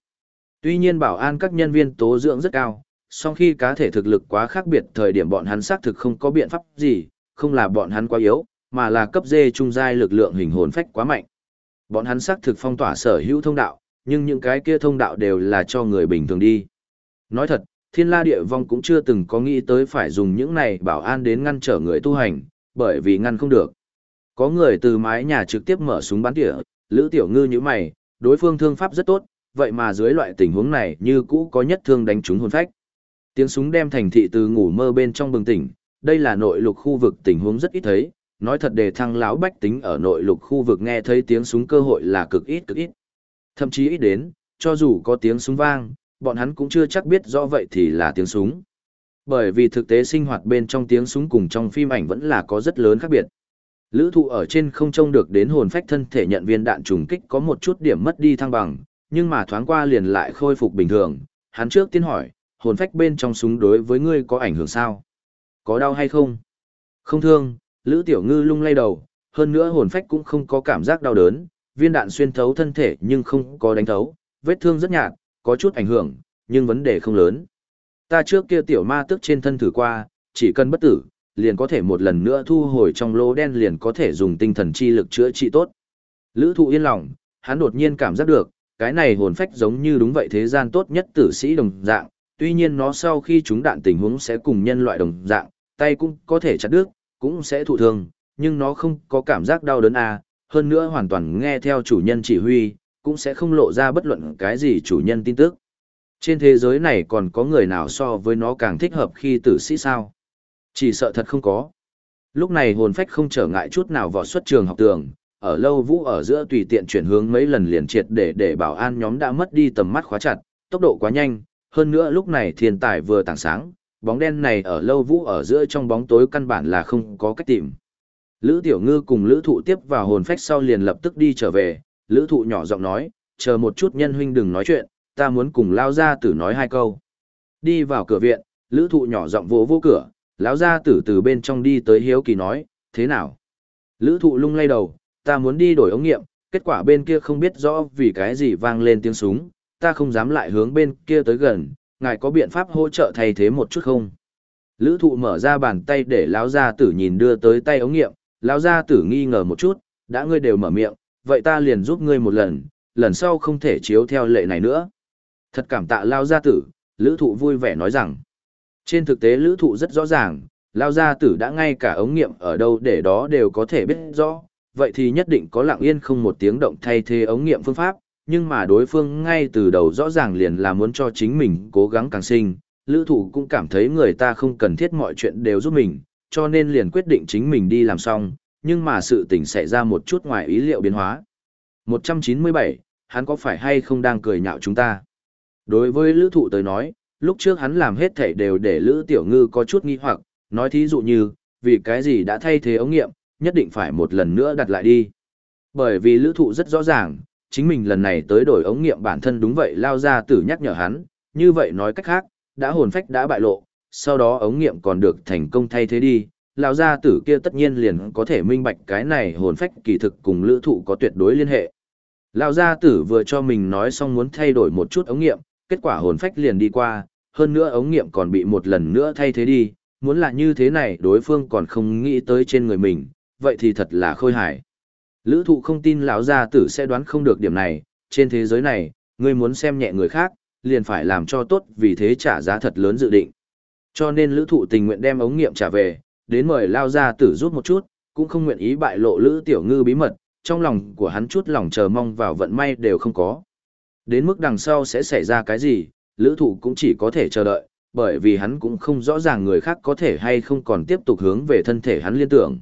Tuy nhiên bảo an các nhân viên tố dưỡng rất cao, song khi cá thể thực lực quá khác biệt thời điểm bọn hắn xác thực không có biện pháp gì, không là bọn hắn quá yếu, mà là cấp dê trung giai lực lượng hình hồn phách quá mạnh. Bọn hắn xác thực phong tỏa sở hữu thông đạo, nhưng những cái kia thông đạo đều là cho người bình thường đi. Nói thật, thiên la địa vong cũng chưa từng có nghĩ tới phải dùng những này bảo an đến ngăn trở người tu hành, bởi vì ngăn không được. Có người từ mái nhà trực tiếp mở súng bắn tỉa, lữ tiểu ngư như mày, đối phương thương pháp rất tốt, vậy mà dưới loại tình huống này như cũ có nhất thương đánh trúng hồn phách. Tiếng súng đem thành thị từ ngủ mơ bên trong bừng tỉnh, đây là nội lục khu vực tình huống rất ít thấy, nói thật đề thăng lão bách tính ở nội lục khu vực nghe thấy tiếng súng cơ hội là cực ít cực ít. Thậm chí ít đến, cho dù có tiếng súng vang, bọn hắn cũng chưa chắc biết rõ vậy thì là tiếng súng. Bởi vì thực tế sinh hoạt bên trong tiếng súng cùng trong phim ảnh vẫn là có rất lớn khác biệt. Lữ thụ ở trên không trông được đến hồn phách thân thể nhận viên đạn trùng kích có một chút điểm mất đi thăng bằng, nhưng mà thoáng qua liền lại khôi phục bình thường. Hắn trước tiên hỏi, hồn phách bên trong súng đối với ngươi có ảnh hưởng sao? Có đau hay không? Không thương, Lữ Tiểu Ngư lung lay đầu, hơn nữa hồn phách cũng không có cảm giác đau đớn, viên đạn xuyên thấu thân thể nhưng không có đánh thấu, vết thương rất nhạt, có chút ảnh hưởng, nhưng vấn đề không lớn. Ta trước kia tiểu ma tức trên thân thử qua, chỉ cần bất tử, liền có thể một lần nữa thu hồi trong lỗ đen liền có thể dùng tinh thần chi lực chữa trị tốt. Lữ thụ yên lòng, hắn đột nhiên cảm giác được, cái này hồn phách giống như đúng vậy thế gian tốt nhất tử sĩ đồng dạng, tuy nhiên nó sau khi chúng đạn tình huống sẽ cùng nhân loại đồng dạng, tay cũng có thể chặt đứt, cũng sẽ thụ thương, nhưng nó không có cảm giác đau đớn à, hơn nữa hoàn toàn nghe theo chủ nhân chỉ huy, cũng sẽ không lộ ra bất luận cái gì chủ nhân tin tức. Trên thế giới này còn có người nào so với nó càng thích hợp khi tử sĩ sao? Chỉ sợ thật không có. Lúc này hồn phách không trở ngại chút nào vào xuất trường học tường, ở lâu vũ ở giữa tùy tiện chuyển hướng mấy lần liền triệt để để bảo an nhóm đã mất đi tầm mắt khóa chặt, tốc độ quá nhanh, hơn nữa lúc này thiên tài vừa tảng sáng, bóng đen này ở lâu vũ ở giữa trong bóng tối căn bản là không có cách tìm. Lữ Tiểu Ngư cùng Lữ Thụ tiếp vào hồn phách sau liền lập tức đi trở về, Lữ Thụ nhỏ giọng nói, chờ một chút nhân huynh đừng nói chuyện, ta muốn cùng lao ra tử nói hai câu. Đi vào cửa viện, Lữ Thụ nhỏ giọng vỗ vô cửa, lão gia tử từ bên trong đi tới hiếu kỳ nói, thế nào? Lữ Thụ lung lay đầu, ta muốn đi đổi ống nghiệm, kết quả bên kia không biết rõ vì cái gì vang lên tiếng súng, ta không dám lại hướng bên kia tới gần, ngài có biện pháp hỗ trợ thay thế một chút không? Lữ thụ mở ra bàn tay để lão gia tử nhìn đưa tới tay ống nghiệm, lão gia tử nghi ngờ một chút, đã ngươi đều mở miệng, vậy ta liền giúp ngươi một lần, lần sau không thể chiếu theo lệ này nữa. Thật cảm tạ lão gia tử, lữ thụ vui vẻ nói rằng, trên thực tế lữ thụ rất rõ ràng, lão gia tử đã ngay cả ống nghiệm ở đâu để đó đều có thể biết rõ, vậy thì nhất định có lặng yên không một tiếng động thay thế ống nghiệm phương pháp, nhưng mà đối phương ngay từ đầu rõ ràng liền là muốn cho chính mình cố gắng càng sinh, lữ thụ cũng cảm thấy người ta không cần thiết mọi chuyện đều giúp mình, cho nên liền quyết định chính mình đi làm xong, nhưng mà sự tình xảy ra một chút ngoài ý liệu biến hóa. 197, hắn có phải hay không đang cười nhạo chúng ta? Đối với lữ thụ tới nói, lúc trước hắn làm hết thảy đều để lữ tiểu ngư có chút nghi hoặc, nói thí dụ như, vì cái gì đã thay thế ống nghiệm, nhất định phải một lần nữa đặt lại đi. Bởi vì lữ thụ rất rõ ràng, chính mình lần này tới đổi ống nghiệm bản thân đúng vậy lao ra tử nhắc nhở hắn, như vậy nói cách khác, đã hồn phách đã bại lộ, sau đó ống nghiệm còn được thành công thay thế đi, Lão gia tử kia tất nhiên liền có thể minh bạch cái này hồn phách kỳ thực cùng lữ thụ có tuyệt đối liên hệ. Lão gia tử vừa cho mình nói xong muốn thay đổi một chút ống nghiệm, kết quả hồn phách liền đi qua, hơn nữa ống nghiệm còn bị một lần nữa thay thế đi, muốn là như thế này đối phương còn không nghĩ tới trên người mình, vậy thì thật là khôi hài. Lữ thụ không tin lão gia tử sẽ đoán không được điểm này, trên thế giới này, ngươi muốn xem nhẹ người khác, liền phải làm cho tốt vì thế trả giá thật lớn dự định. Cho nên lữ thụ tình nguyện đem ống nghiệm trả về, đến mời lao ra tử rút một chút, cũng không nguyện ý bại lộ lữ tiểu ngư bí mật, trong lòng của hắn chút lòng chờ mong vào vận may đều không có. Đến mức đằng sau sẽ xảy ra cái gì, lữ thụ cũng chỉ có thể chờ đợi, bởi vì hắn cũng không rõ ràng người khác có thể hay không còn tiếp tục hướng về thân thể hắn liên tưởng.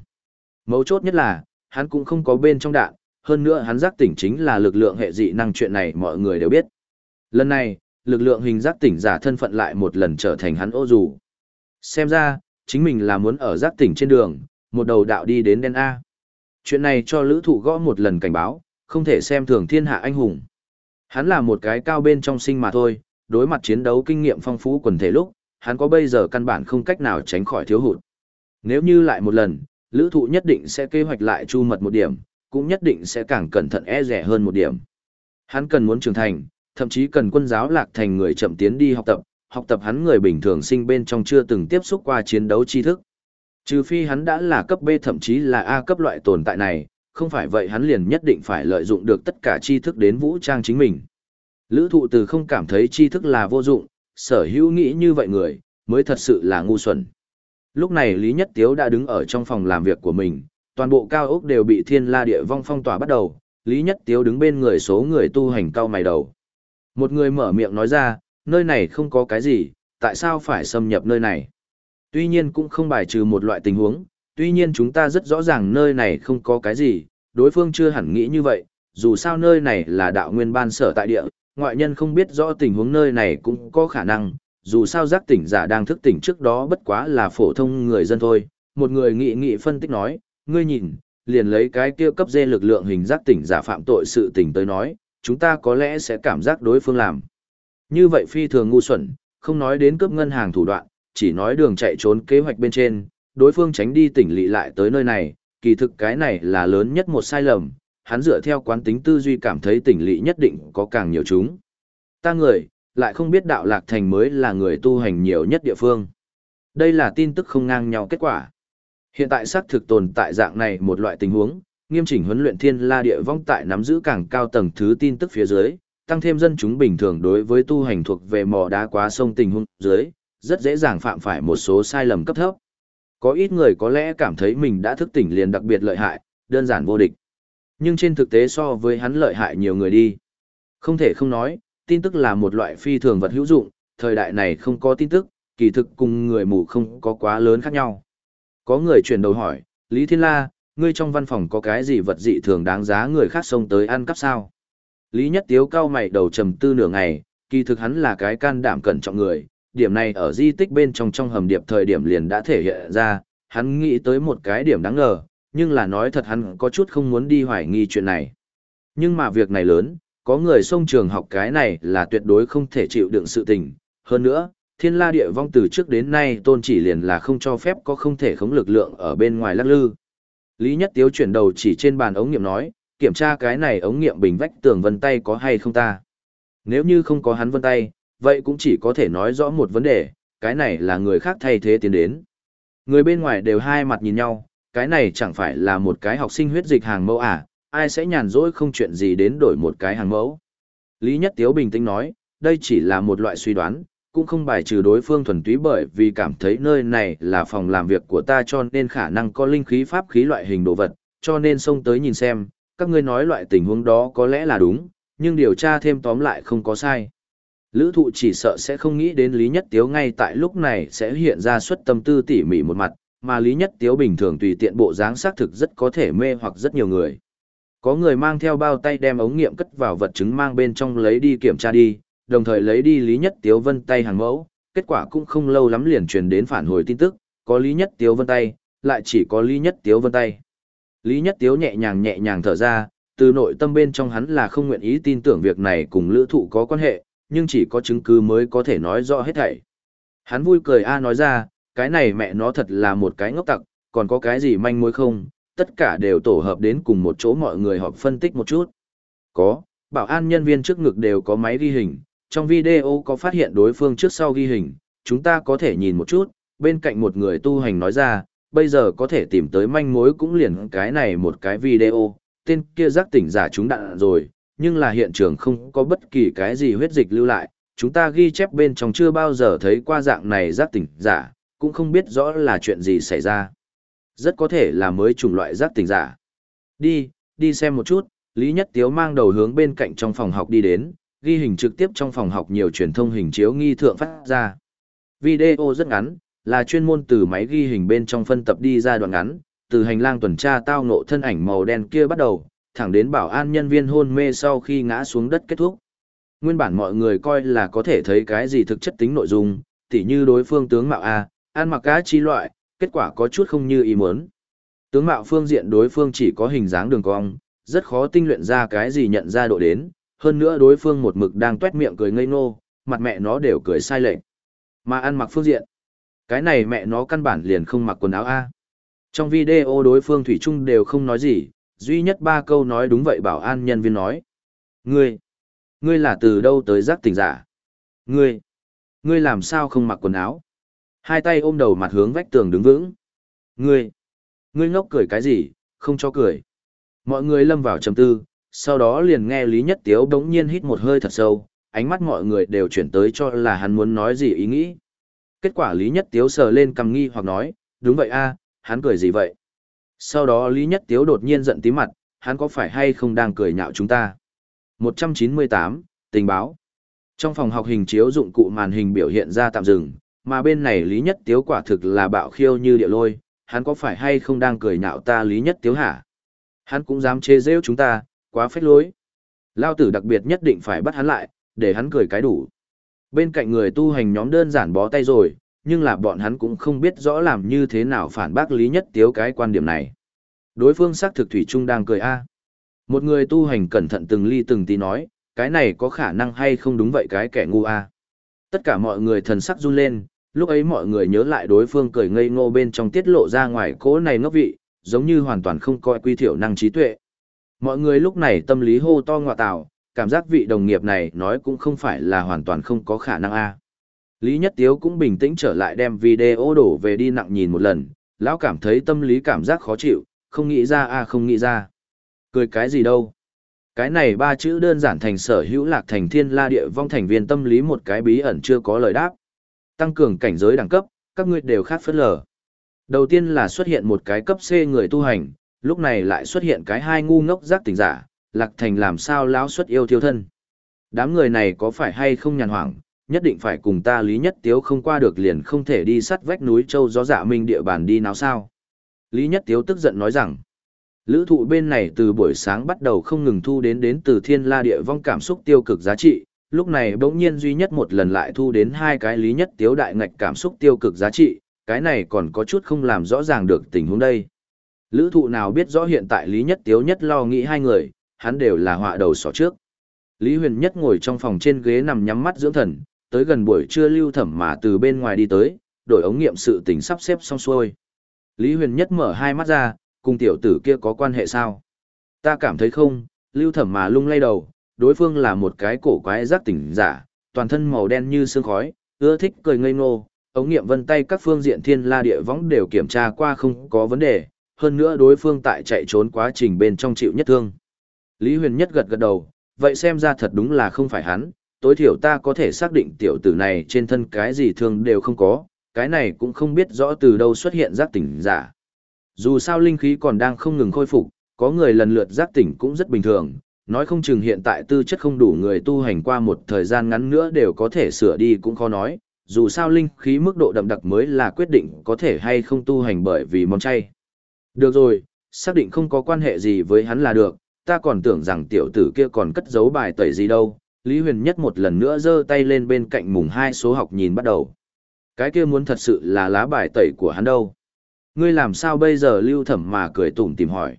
Mấu chốt nhất là, hắn cũng không có bên trong đạn, hơn nữa hắn giác tỉnh chính là lực lượng hệ dị năng chuyện này mọi người đều biết. Lần này, lực lượng hình giác tỉnh giả thân phận lại một lần trở thành hắn ô dù. Xem ra, chính mình là muốn ở giác tỉnh trên đường, một đầu đạo đi đến đen A. Chuyện này cho lữ thụ gõ một lần cảnh báo, không thể xem thường thiên hạ anh hùng. Hắn là một cái cao bên trong sinh mà thôi, đối mặt chiến đấu kinh nghiệm phong phú quần thể lúc, hắn có bây giờ căn bản không cách nào tránh khỏi thiếu hụt. Nếu như lại một lần, lữ thụ nhất định sẽ kế hoạch lại chu mật một điểm, cũng nhất định sẽ càng cẩn thận e rẻ hơn một điểm. Hắn cần muốn trưởng thành, thậm chí cần quân giáo lạc thành người chậm tiến đi học tập, học tập hắn người bình thường sinh bên trong chưa từng tiếp xúc qua chiến đấu tri thức. Trừ phi hắn đã là cấp B thậm chí là A cấp loại tồn tại này, không phải vậy hắn liền nhất định phải lợi dụng được tất cả tri thức đến vũ trang chính mình. Lữ thụ từ không cảm thấy tri thức là vô dụng, sở hữu nghĩ như vậy người, mới thật sự là ngu xuẩn. Lúc này Lý Nhất Tiếu đã đứng ở trong phòng làm việc của mình, toàn bộ cao ốc đều bị thiên la địa vong phong tỏa bắt đầu, Lý Nhất Tiếu đứng bên người số người tu hành cao mày đầu. Một người mở miệng nói ra, nơi này không có cái gì, tại sao phải xâm nhập nơi này? Tuy nhiên cũng không bài trừ một loại tình huống, tuy nhiên chúng ta rất rõ ràng nơi này không có cái gì, đối phương chưa hẳn nghĩ như vậy, dù sao nơi này là đạo nguyên ban sở tại địa, ngoại nhân không biết rõ tình huống nơi này cũng có khả năng, dù sao giác tỉnh giả đang thức tỉnh trước đó bất quá là phổ thông người dân thôi. Một người nghị nghị phân tích nói, ngươi nhìn, liền lấy cái kia cấp dê lực lượng hình giác tỉnh giả phạm tội sự tỉnh tới nói, chúng ta có lẽ sẽ cảm giác đối phương làm. Như vậy phi thường ngu xuẩn, không nói đến cướp ngân hàng thủ đoạn, chỉ nói đường chạy trốn kế hoạch bên trên, đối phương tránh đi tỉnh lỵ lại tới nơi này, kỳ thực cái này là lớn nhất một sai lầm, hắn dựa theo quán tính tư duy cảm thấy tỉnh lỵ nhất định có càng nhiều chúng. Ta người, lại không biết đạo lạc thành mới là người tu hành nhiều nhất địa phương. Đây là tin tức không ngang nhau kết quả. Hiện tại xác thực tồn tại dạng này một loại tình huống, nghiêm chỉnh huấn luyện thiên la địa vong tại nắm giữ càng cao tầng thứ tin tức phía dưới, tăng thêm dân chúng bình thường đối với tu hành thuộc về mò đá quá sông tình huống dưới, rất dễ dàng phạm phải một số sai lầm cấp thấp. Có ít người có lẽ cảm thấy mình đã thức tỉnh liền đặc biệt lợi hại, đơn giản vô địch. Nhưng trên thực tế so với hắn lợi hại nhiều người đi. Không thể không nói, tin tức là một loại phi thường vật hữu dụng, thời đại này không có tin tức, kỳ thực cùng người mù không có quá lớn khác nhau. Có người chuyển đầu hỏi, Lý Thiên La, ngươi trong văn phòng có cái gì vật dị thường đáng giá người khác xông tới ăn cắp sao? Lý Nhất Tiếu cao mày đầu trầm tư nửa ngày, kỳ thực hắn là cái can đảm cẩn trọng người, điểm này ở di tích bên trong trong hầm điệp thời điểm liền đã thể hiện ra, hắn nghĩ tới một cái điểm đáng ngờ, nhưng là nói thật hắn có chút không muốn đi hoài nghi chuyện này. Nhưng mà việc này lớn, có người xông trường học cái này là tuyệt đối không thể chịu đựng sự tình. Hơn nữa, thiên la địa vong từ trước đến nay tôn chỉ liền là không cho phép có không thể khống lực lượng ở bên ngoài lắc lư. Lý Nhất Tiếu chuyển đầu chỉ trên bàn ống nghiệm nói, kiểm tra cái này ống nghiệm bình vách tường vân tay có hay không ta. Nếu như không có hắn vân tay, vậy cũng chỉ có thể nói rõ một vấn đề, cái này là người khác thay thế tiến đến. Người bên ngoài đều hai mặt nhìn nhau, cái này chẳng phải là một cái học sinh huyết dịch hàng mẫu à, ai sẽ nhàn rỗi không chuyện gì đến đổi một cái hàng mẫu. Lý Nhất Tiếu bình tĩnh nói, đây chỉ là một loại suy đoán, cũng không bài trừ đối phương thuần túy bởi vì cảm thấy nơi này là phòng làm việc của ta cho nên khả năng có linh khí pháp khí loại hình đồ vật, cho nên xông tới nhìn xem, các ngươi nói loại tình huống đó có lẽ là đúng, nhưng điều tra thêm tóm lại không có sai. Lữ thụ chỉ sợ sẽ không nghĩ đến Lý Nhất Tiếu ngay tại lúc này sẽ hiện ra suất tâm tư tỉ mỉ một mặt, mà Lý Nhất Tiếu bình thường tùy tiện bộ dáng xác thực rất có thể mê hoặc rất nhiều người. Có người mang theo bao tay đem ống nghiệm cất vào vật chứng mang bên trong lấy đi kiểm tra đi, đồng thời lấy đi Lý Nhất Tiếu vân tay hàng mẫu, kết quả cũng không lâu lắm liền truyền đến phản hồi tin tức, có Lý Nhất Tiếu vân tay, lại chỉ có Lý Nhất Tiếu vân tay. Lý Nhất Tiếu nhẹ nhàng nhẹ nhàng thở ra, từ nội tâm bên trong hắn là không nguyện ý tin tưởng việc này cùng lữ thụ có quan hệ, nhưng chỉ có chứng cứ mới có thể nói rõ hết thảy. Hắn vui cười A nói ra, cái này mẹ nó thật là một cái ngốc tặc, còn có cái gì manh mối không, tất cả đều tổ hợp đến cùng một chỗ mọi người họp phân tích một chút. Có, bảo an nhân viên trước ngực đều có máy ghi hình, trong video có phát hiện đối phương trước sau ghi hình, chúng ta có thể nhìn một chút, bên cạnh một người tu hành nói ra, bây giờ có thể tìm tới manh mối cũng liền cái này một cái video, tên kia giác tỉnh giả chúng đạn rồi, nhưng là hiện trường không có bất kỳ cái gì huyết dịch lưu lại, chúng ta ghi chép bên trong chưa bao giờ thấy qua dạng này giác tỉnh giả, cũng không biết rõ là chuyện gì xảy ra. Rất có thể là mới chủng loại giác tỉnh giả. Đi, đi xem một chút, Lý Nhất Tiếu mang đầu hướng bên cạnh trong phòng học đi đến, ghi hình trực tiếp trong phòng học nhiều truyền thông hình chiếu nghi thượng phát ra. Video rất ngắn, là chuyên môn từ máy ghi hình bên trong phân tập đi ra đoạn ngắn, từ hành lang tuần tra tao ngộ thân ảnh màu đen kia bắt đầu, thẳng đến bảo an nhân viên hôn mê sau khi ngã xuống đất kết thúc. Nguyên bản mọi người coi là có thể thấy cái gì thực chất tính nội dung, tỉ như đối phương tướng mạo A, an mặc cá chi loại, kết quả có chút không như ý muốn. Tướng mạo phương diện đối phương chỉ có hình dáng đường cong, rất khó tinh luyện ra cái gì nhận ra độ đến, hơn nữa đối phương một mực đang tuét miệng cười ngây ngô, mặt mẹ nó đều cười sai lệch. Mà ăn mặc phương diện, cái này mẹ nó căn bản liền không mặc quần áo A. Trong video đối phương Thủy Trung đều không nói gì, duy nhất ba câu nói đúng vậy bảo an nhân viên nói. Ngươi, ngươi là từ đâu tới giác tỉnh giả? Ngươi, ngươi làm sao không mặc quần áo? Hai tay ôm đầu mặt hướng vách tường đứng vững. Ngươi, ngươi ngốc cười cái gì, không cho cười. Mọi người lâm vào trầm tư, sau đó liền nghe Lý Nhất Tiếu đống nhiên hít một hơi thật sâu, ánh mắt mọi người đều chuyển tới cho là hắn muốn nói gì ý nghĩ. Kết quả Lý Nhất Tiếu sờ lên cầm nghi hoặc nói, đúng vậy a hắn cười gì vậy? Sau đó Lý Nhất Tiếu đột nhiên giận tí mặt, hắn có phải hay không đang cười nhạo chúng ta? 198, tình báo. Trong phòng học hình chiếu dụng cụ màn hình biểu hiện ra tạm dừng, mà bên này Lý Nhất Tiếu quả thực là bạo khiêu như địa lôi, hắn có phải hay không đang cười nhạo ta Lý Nhất Tiếu hả? Hắn cũng dám chê rêu chúng ta, quá phách lối. Lao tử đặc biệt nhất định phải bắt hắn lại, để hắn cười cái đủ. Bên cạnh người tu hành nhóm đơn giản bó tay rồi, nhưng là bọn hắn cũng không biết rõ làm như thế nào phản bác Lý Nhất Tiếu cái quan điểm này. Đối phương xác thực Thủy Trung đang cười a. Một người tu hành cẩn thận từng ly từng tí nói, cái này có khả năng hay không đúng vậy cái kẻ ngu a. Tất cả mọi người thần sắc run lên, lúc ấy mọi người nhớ lại đối phương cười ngây ngô bên trong tiết lộ ra ngoài cỗ này ngốc vị, giống như hoàn toàn không coi quy thiểu năng trí tuệ. Mọi người lúc này tâm lý hô to ngọa tạo, cảm giác vị đồng nghiệp này nói cũng không phải là hoàn toàn không có khả năng a. Lý Nhất Tiếu cũng bình tĩnh trở lại đem video đổ về đi nặng nhìn một lần, lão cảm thấy tâm lý cảm giác khó chịu, không nghĩ ra a không nghĩ ra. Cười cái gì đâu. Cái này ba chữ đơn giản thành sở hữu lạc thành thiên la địa vong thành viên tâm lý một cái bí ẩn chưa có lời đáp. Tăng cường cảnh giới đẳng cấp, các ngươi đều khác phất lờ. Đầu tiên là xuất hiện một cái cấp C người tu hành, lúc này lại xuất hiện cái hai ngu ngốc giác tình giả, lạc thành làm sao lão xuất yêu thiêu thân. Đám người này có phải hay không nhàn hoảng, nhất định phải cùng ta Lý Nhất Tiếu không qua được liền không thể đi sắt vách núi châu gió dạ minh địa bàn đi nào sao. Lý Nhất Tiếu tức giận nói rằng, lữ thụ bên này từ buổi sáng bắt đầu không ngừng thu đến đến từ thiên la địa vong cảm xúc tiêu cực giá trị, lúc này bỗng nhiên duy nhất một lần lại thu đến hai cái Lý Nhất Tiếu đại ngạch cảm xúc tiêu cực giá trị, cái này còn có chút không làm rõ ràng được tình huống đây. Lữ thụ nào biết rõ hiện tại Lý Nhất Tiếu nhất lo nghĩ hai người, hắn đều là họa đầu sỏ trước. Lý Huyền Nhất ngồi trong phòng trên ghế nằm nhắm mắt dưỡng thần, tới gần buổi trưa lưu thẩm mà từ bên ngoài đi tới, đổi ống nghiệm sự tình sắp xếp xong xuôi. Lý Huyền Nhất mở hai mắt ra, cùng tiểu tử kia có quan hệ sao? Ta cảm thấy không, lưu thẩm mà lung lay đầu, đối phương là một cái cổ quái giác tỉnh giả, toàn thân màu đen như sương khói, ưa thích cười ngây ngô, ống nghiệm vân tay các phương diện thiên la địa võng đều kiểm tra qua không có vấn đề, hơn nữa đối phương tại chạy trốn quá trình bên trong chịu nhất thương. Lý Huyền Nhất gật gật đầu, vậy xem ra thật đúng là không phải hắn, tối thiểu ta có thể xác định tiểu tử này trên thân cái gì thường đều không có, cái này cũng không biết rõ từ đâu xuất hiện giác tỉnh giả. Dù sao linh khí còn đang không ngừng khôi phục, có người lần lượt giác tỉnh cũng rất bình thường, nói không chừng hiện tại tư chất không đủ người tu hành qua một thời gian ngắn nữa đều có thể sửa đi cũng khó nói, dù sao linh khí mức độ đậm đặc mới là quyết định có thể hay không tu hành bởi vì món chay. Được rồi, xác định không có quan hệ gì với hắn là được, ta còn tưởng rằng tiểu tử kia còn cất giấu bài tẩy gì đâu. Lý Huyền Nhất một lần nữa giơ tay lên bên cạnh mùng hai số học nhìn bắt đầu. Cái kia muốn thật sự là lá bài tẩy của hắn đâu. Ngươi làm sao bây giờ lưu thẩm mà cười tủm tìm hỏi.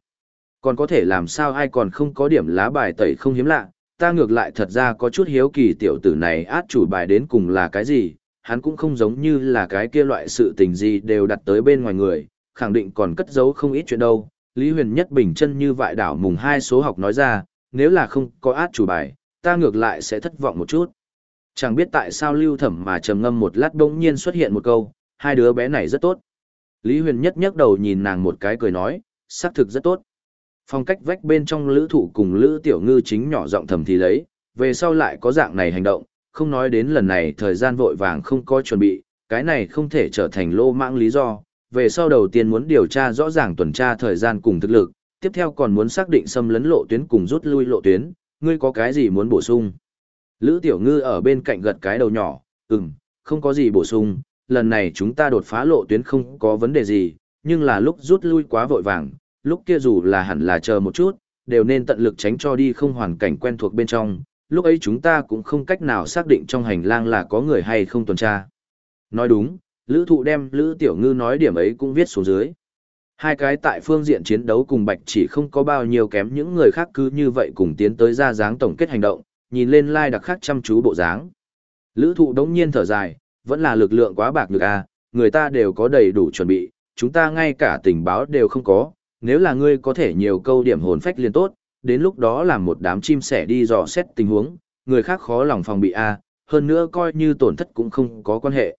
Còn có thể làm sao ai còn không có điểm lá bài tẩy không hiếm lạ, ta ngược lại thật ra có chút hiếu kỳ tiểu tử này át chủ bài đến cùng là cái gì, hắn cũng không giống như là cái kia loại sự tình gì đều đặt tới bên ngoài người, khẳng định còn cất giấu không ít chuyện đâu. Lý Huyền Nhất bình chân như vại đảo mùng hai số học nói ra, nếu là không có át chủ bài, ta ngược lại sẽ thất vọng một chút. Chẳng biết tại sao lưu thẩm mà trầm ngâm một lát bỗng nhiên xuất hiện một câu, hai đứa bé này rất tốt. Lý Huyền Nhất nhấc đầu nhìn nàng một cái cười nói, xác thực rất tốt. Phong cách vách bên trong lữ thụ cùng lữ tiểu ngư chính nhỏ giọng thầm thì lấy, về sau lại có dạng này hành động, không nói đến lần này thời gian vội vàng không có chuẩn bị, cái này không thể trở thành lô mạng lý do, về sau đầu tiên muốn điều tra rõ ràng tuần tra thời gian cùng thực lực, tiếp theo còn muốn xác định xâm lấn lộ tuyến cùng rút lui lộ tuyến, ngươi có cái gì muốn bổ sung? Lữ Tiểu Ngư ở bên cạnh gật cái đầu nhỏ, ừm, không có gì bổ sung, lần này chúng ta đột phá lộ tuyến không có vấn đề gì, nhưng là lúc rút lui quá vội vàng, lúc kia dù là hẳn là chờ một chút, đều nên tận lực tránh cho đi không hoàn cảnh quen thuộc bên trong, lúc ấy chúng ta cũng không cách nào xác định trong hành lang là có người hay không tuần tra. Nói đúng, Lữ Thụ đem Lữ Tiểu Ngư nói điểm ấy cũng viết xuống dưới. Hai cái tại phương diện chiến đấu cùng Bạch chỉ không có bao nhiêu kém những người khác cứ như vậy cùng tiến tới ra dáng tổng kết hành động, nhìn lên lai like đặc khắc chăm chú bộ dáng. Lữ Thụ đống nhiên thở dài, vẫn là lực lượng quá bạc nhược à, người ta đều có đầy đủ chuẩn bị, chúng ta ngay cả tình báo đều không có, nếu là ngươi có thể nhiều câu điểm hồn phách liên tốt, đến lúc đó làm một đám chim sẻ đi dò xét tình huống, người khác khó lòng phòng bị a, hơn nữa coi như tổn thất cũng không có quan hệ.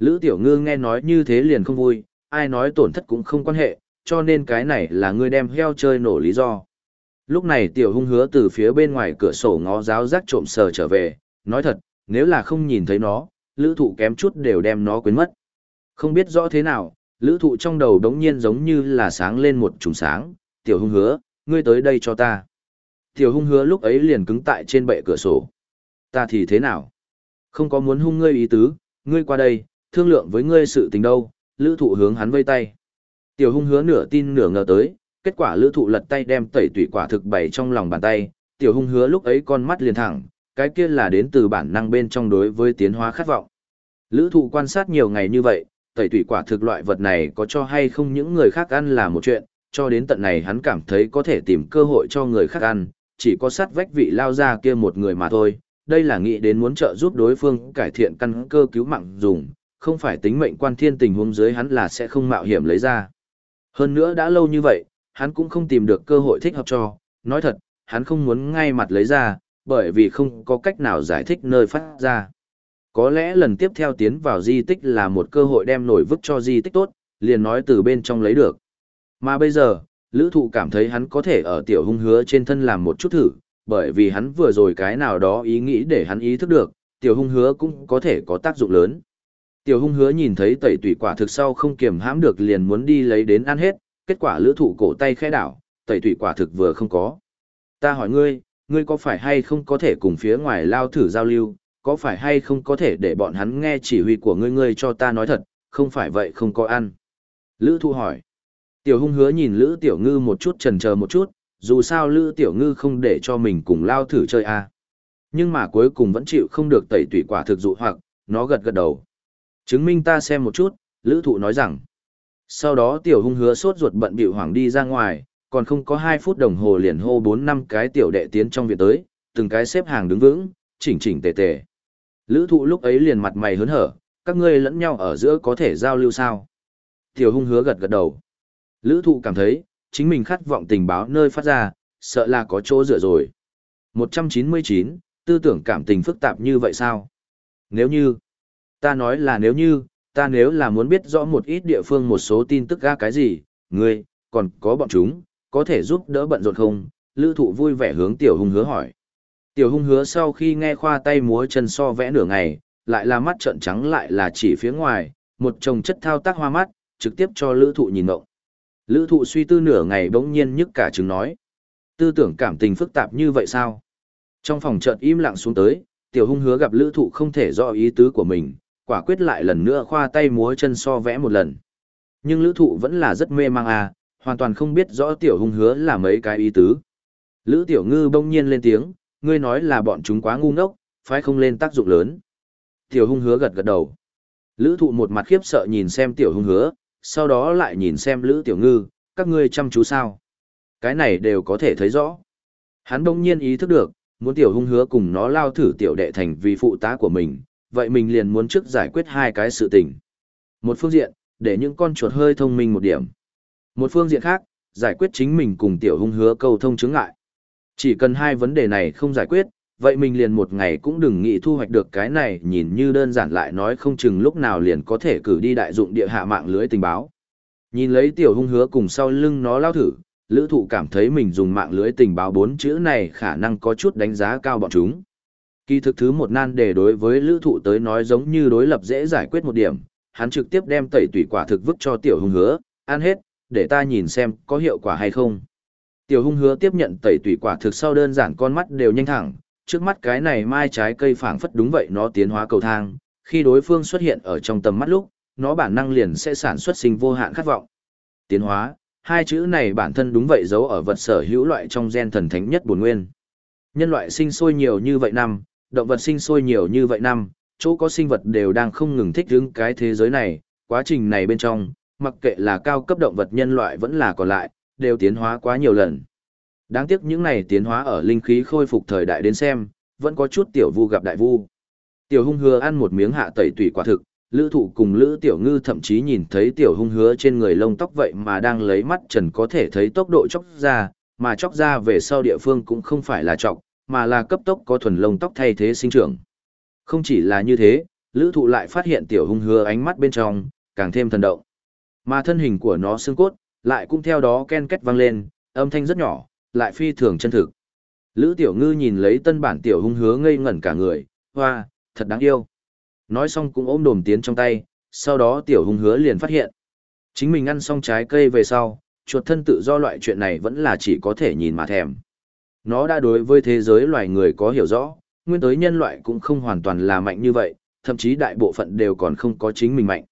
Lữ Tiểu Ngư nghe nói như thế liền không vui, ai nói tổn thất cũng không quan hệ, cho nên cái này là ngươi đem heo chơi nổ lý do. Lúc này Tiểu Hung hứa từ phía bên ngoài cửa sổ ngó giáo giác trộm sờ trở về, nói thật, nếu là không nhìn thấy nó, lữ thụ kém chút đều đem nó quên mất. Không biết rõ thế nào, lữ thụ trong đầu đống nhiên giống như là sáng lên một trùng sáng, Tiểu Hung hứa, ngươi tới đây cho ta. Tiểu hung hứa lúc ấy liền cứng tại trên bệ cửa sổ. Ta thì thế nào? Không có muốn hung ngươi ý tứ, ngươi qua đây, thương lượng với ngươi sự tình đâu, lữ thụ hướng hắn vây tay. Tiểu hung hứa nửa tin nửa ngờ tới, kết quả lữ thụ lật tay đem tẩy tủy quả thực bày trong lòng bàn tay, tiểu hung hứa lúc ấy con mắt liền thẳng, cái kia là đến từ bản năng bên trong đối với tiến hóa khát vọng. Lữ thụ quan sát nhiều ngày như vậy, tẩy tủy quả thực loại vật này có cho hay không những người khác ăn là một chuyện, cho đến tận này hắn cảm thấy có thể tìm cơ hội cho người khác ăn, chỉ có sát vách vị lao ra kia một người mà thôi. Đây là nghĩ đến muốn trợ giúp đối phương cải thiện căn cơ cứu mạng dùng, không phải tính mệnh quan thiên tình huống dưới hắn là sẽ không mạo hiểm lấy ra. Hơn nữa đã lâu như vậy, hắn cũng không tìm được cơ hội thích hợp cho, nói thật, hắn không muốn ngay mặt lấy ra, bởi vì không có cách nào giải thích nơi phát ra. Có lẽ lần tiếp theo tiến vào di tích là một cơ hội đem nổi vứt cho di tích tốt, liền nói từ bên trong lấy được. Mà bây giờ, lữ thụ cảm thấy hắn có thể ở tiểu hung hứa trên thân làm một chút thử, bởi vì hắn vừa rồi cái nào đó ý nghĩ để hắn ý thức được, tiểu hung hứa cũng có thể có tác dụng lớn. Tiểu hung hứa nhìn thấy tẩy tủy quả thực sau không kiềm hãm được liền muốn đi lấy đến ăn hết, kết quả lữ thụ cổ tay khẽ đảo, tẩy tủy quả thực vừa không có. Ta hỏi ngươi, ngươi có phải hay không có thể cùng phía ngoài lao thử giao lưu, có phải hay không có thể để bọn hắn nghe chỉ huy của ngươi ngươi cho ta nói thật, không phải vậy không có ăn. Lữ thụ hỏi. Tiểu hung hứa nhìn Lữ Tiểu Ngư một chút trần chờ một chút, dù sao Lữ Tiểu Ngư không để cho mình cùng lao thử chơi a à. Nhưng mà cuối cùng vẫn chịu không được tẩy tủy quả thực dụ hoặc, nó gật gật đầu. Chứng minh ta xem một chút, Lữ Thụ nói rằng. Sau đó Tiểu hung hứa sốt ruột bận bịu hoảng đi ra ngoài, còn không có 2 phút đồng hồ liền hô 4 năm cái tiểu đệ tiến trong viện tới, từng cái xếp hàng đứng vững, chỉnh chỉnh tề tề. Lữ thụ lúc ấy liền mặt mày hớn hở, các ngươi lẫn nhau ở giữa có thể giao lưu sao? Tiểu hung hứa gật gật đầu. Lữ thụ cảm thấy, chính mình khát vọng tình báo nơi phát ra, sợ là có chỗ dựa rồi. 199, tư tưởng cảm tình phức tạp như vậy sao? Nếu như, ta nói là nếu như, ta nếu là muốn biết rõ một ít địa phương một số tin tức ra cái gì, ngươi, còn có bọn chúng, có thể giúp đỡ bận rộn không? Lữ thụ vui vẻ hướng tiểu hung hứa hỏi. Tiểu hung hứa sau khi nghe khoa tay múa chân so vẽ nửa ngày, lại là mắt trợn trắng lại là chỉ phía ngoài, một chồng chất thao tác hoa mắt, trực tiếp cho lữ thụ nhìn ngộng. Lữ thụ suy tư nửa ngày bỗng nhiên nhức cả chứng nói. Tư tưởng cảm tình phức tạp như vậy sao? Trong phòng chợt im lặng xuống tới, tiểu hung hứa gặp lữ thụ không thể rõ ý tứ của mình, quả quyết lại lần nữa khoa tay múa chân so vẽ một lần. Nhưng lữ thụ vẫn là rất mê mang à, hoàn toàn không biết rõ tiểu hung hứa là mấy cái ý tứ. Lữ tiểu ngư bỗng nhiên lên tiếng, ngươi nói là bọn chúng quá ngu ngốc, phải không lên tác dụng lớn. Tiểu hung hứa gật gật đầu. Lữ thụ một mặt khiếp sợ nhìn xem tiểu hung hứa, sau đó lại nhìn xem lữ tiểu ngư, các ngươi chăm chú sao. Cái này đều có thể thấy rõ. Hắn đông nhiên ý thức được, muốn tiểu hung hứa cùng nó lao thử tiểu đệ thành vì phụ tá của mình, vậy mình liền muốn trước giải quyết hai cái sự tình. Một phương diện, để những con chuột hơi thông minh một điểm. Một phương diện khác, giải quyết chính mình cùng tiểu hung hứa câu thông chứng ngại. Chỉ cần hai vấn đề này không giải quyết, vậy mình liền một ngày cũng đừng nghĩ thu hoạch được cái này nhìn như đơn giản lại nói không chừng lúc nào liền có thể cử đi đại dụng địa hạ mạng lưới tình báo. Nhìn lấy tiểu hung hứa cùng sau lưng nó lao thử, lữ thụ cảm thấy mình dùng mạng lưới tình báo bốn chữ này khả năng có chút đánh giá cao bọn chúng. Kỳ thực thứ một nan đề đối với lữ thụ tới nói giống như đối lập dễ giải quyết một điểm, hắn trực tiếp đem tẩy tủy quả thực vứt cho tiểu hung hứa, ăn hết, để ta nhìn xem có hiệu quả hay không. Tiểu hung hứa tiếp nhận tẩy tủy quả thực sau đơn giản con mắt đều nhanh thẳng, trước mắt cái này mai trái cây phảng phất đúng vậy nó tiến hóa cầu thang, khi đối phương xuất hiện ở trong tầm mắt lúc, nó bản năng liền sẽ sản xuất sinh vô hạn khát vọng. Tiến hóa, hai chữ này bản thân đúng vậy giấu ở vật sở hữu loại trong gen thần thánh nhất bổn nguyên. Nhân loại sinh sôi nhiều như vậy năm, động vật sinh sôi nhiều như vậy năm, chỗ có sinh vật đều đang không ngừng thích ứng cái thế giới này, quá trình này bên trong, mặc kệ là cao cấp động vật nhân loại vẫn là còn lại, đều tiến hóa quá nhiều lần. Đáng tiếc những này tiến hóa ở linh khí khôi phục thời đại đến xem, vẫn có chút tiểu vu gặp đại vu. Tiểu hung hứa ăn một miếng hạ tẩy tủy quả thực, lữ thụ cùng lữ tiểu ngư thậm chí nhìn thấy tiểu hung hứa trên người lông tóc vậy mà đang lấy mắt trần có thể thấy tốc độ chóc ra, mà chóc ra về sau địa phương cũng không phải là trọng mà là cấp tốc có thuần lông tóc thay thế sinh trưởng. Không chỉ là như thế, lữ thụ lại phát hiện tiểu hung hứa ánh mắt bên trong, càng thêm thần động. Mà thân hình của nó xương cốt, lại cũng theo đó ken kết vang lên, âm thanh rất nhỏ, lại phi thường chân thực. Lữ Tiểu Ngư nhìn lấy tân bản tiểu hung hứa ngây ngẩn cả người, hoa, thật đáng yêu. Nói xong cũng ôm đồm tiến trong tay, sau đó tiểu hung hứa liền phát hiện. Chính mình ăn xong trái cây về sau, chuột thân tự do loại chuyện này vẫn là chỉ có thể nhìn mà thèm. Nó đã đối với thế giới loài người có hiểu rõ, nguyên tới nhân loại cũng không hoàn toàn là mạnh như vậy, thậm chí đại bộ phận đều còn không có chính mình mạnh.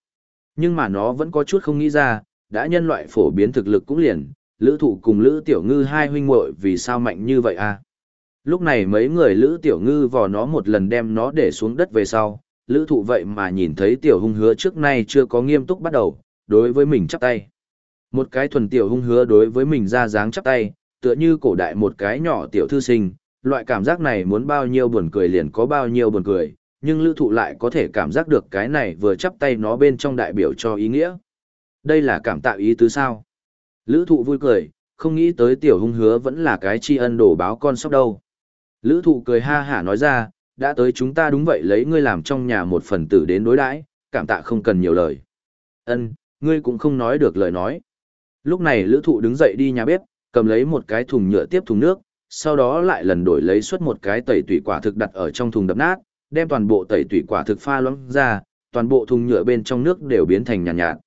Nhưng mà nó vẫn có chút không nghĩ ra, đã nhân loại phổ biến thực lực cũng liền, lữ thụ cùng lữ tiểu ngư hai huynh muội vì sao mạnh như vậy a à? Lúc này mấy người Lữ Tiểu Ngư vò nó một lần đem nó để xuống đất về sau, Lữ Thụ vậy mà nhìn thấy Tiểu Hung hứa trước nay chưa có nghiêm túc bắt đầu, đối với mình chắp tay. Một cái thuần Tiểu Hung hứa đối với mình ra dáng chắp tay, tựa như cổ đại một cái nhỏ Tiểu Thư Sinh, loại cảm giác này muốn bao nhiêu buồn cười liền có bao nhiêu buồn cười, nhưng Lữ Thụ lại có thể cảm giác được cái này vừa chắp tay nó bên trong đại biểu cho ý nghĩa. Đây là cảm tạo ý tứ sao? Lữ Thụ vui cười, không nghĩ tới Tiểu Hung hứa vẫn là cái tri ân đổ báo con sóc đâu. Lữ thụ cười ha hả nói ra, đã tới chúng ta đúng vậy lấy ngươi làm trong nhà một phần tử đến đối đãi cảm tạ không cần nhiều lời. ân ngươi cũng không nói được lời nói. Lúc này lữ thụ đứng dậy đi nhà bếp, cầm lấy một cái thùng nhựa tiếp thùng nước, sau đó lại lần đổi lấy suốt một cái tẩy tủy quả thực đặt ở trong thùng đập nát, đem toàn bộ tẩy tủy quả thực pha loãng ra, toàn bộ thùng nhựa bên trong nước đều biến thành nhàn nhạt, nhạt.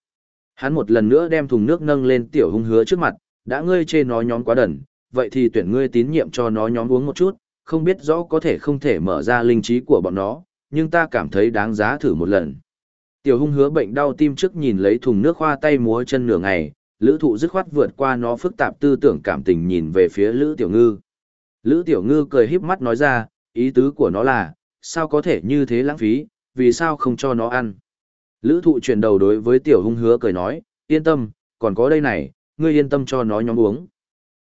Hắn một lần nữa đem thùng nước nâng lên tiểu hung hứa trước mặt, đã ngươi chê nó nhóm quá đần, vậy thì tuyển ngươi tín nhiệm cho nó nhóm uống một chút, không biết rõ có thể không thể mở ra linh trí của bọn nó, nhưng ta cảm thấy đáng giá thử một lần. Tiểu hung hứa bệnh đau tim trước nhìn lấy thùng nước hoa tay múa chân nửa ngày, lữ thụ dứt khoát vượt qua nó phức tạp tư tưởng cảm tình nhìn về phía lữ tiểu ngư. Lữ tiểu ngư cười híp mắt nói ra, ý tứ của nó là, sao có thể như thế lãng phí, vì sao không cho nó ăn. Lữ thụ chuyển đầu đối với tiểu hung hứa cười nói, yên tâm, còn có đây này, ngươi yên tâm cho nó nhóm uống.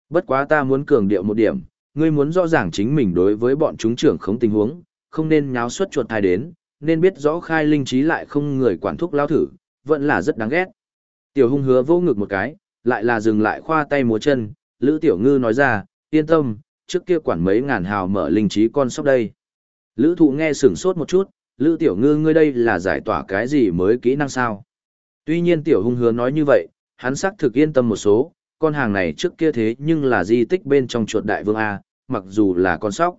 Bất quá ta muốn cường điệu một điểm, ngươi muốn rõ ràng chính mình đối với bọn chúng trưởng không tình huống, không nên nháo xuất chuột thai đến, nên biết rõ khai linh trí lại không người quản thúc lao thử, vẫn là rất đáng ghét. Tiểu hung hứa vô ngực một cái, lại là dừng lại khoa tay múa chân, Lữ Tiểu Ngư nói ra, yên tâm, trước kia quản mấy ngàn hào mở linh trí con sóc đây. Lữ thụ nghe sửng sốt một chút, Lữ Tiểu Ngư ngươi đây là giải tỏa cái gì mới kỹ năng sao? Tuy nhiên Tiểu hung hứa nói như vậy, hắn xác thực yên tâm một số, con hàng này trước kia thế nhưng là di tích bên trong chuột đại vương A, mặc dù là con sóc.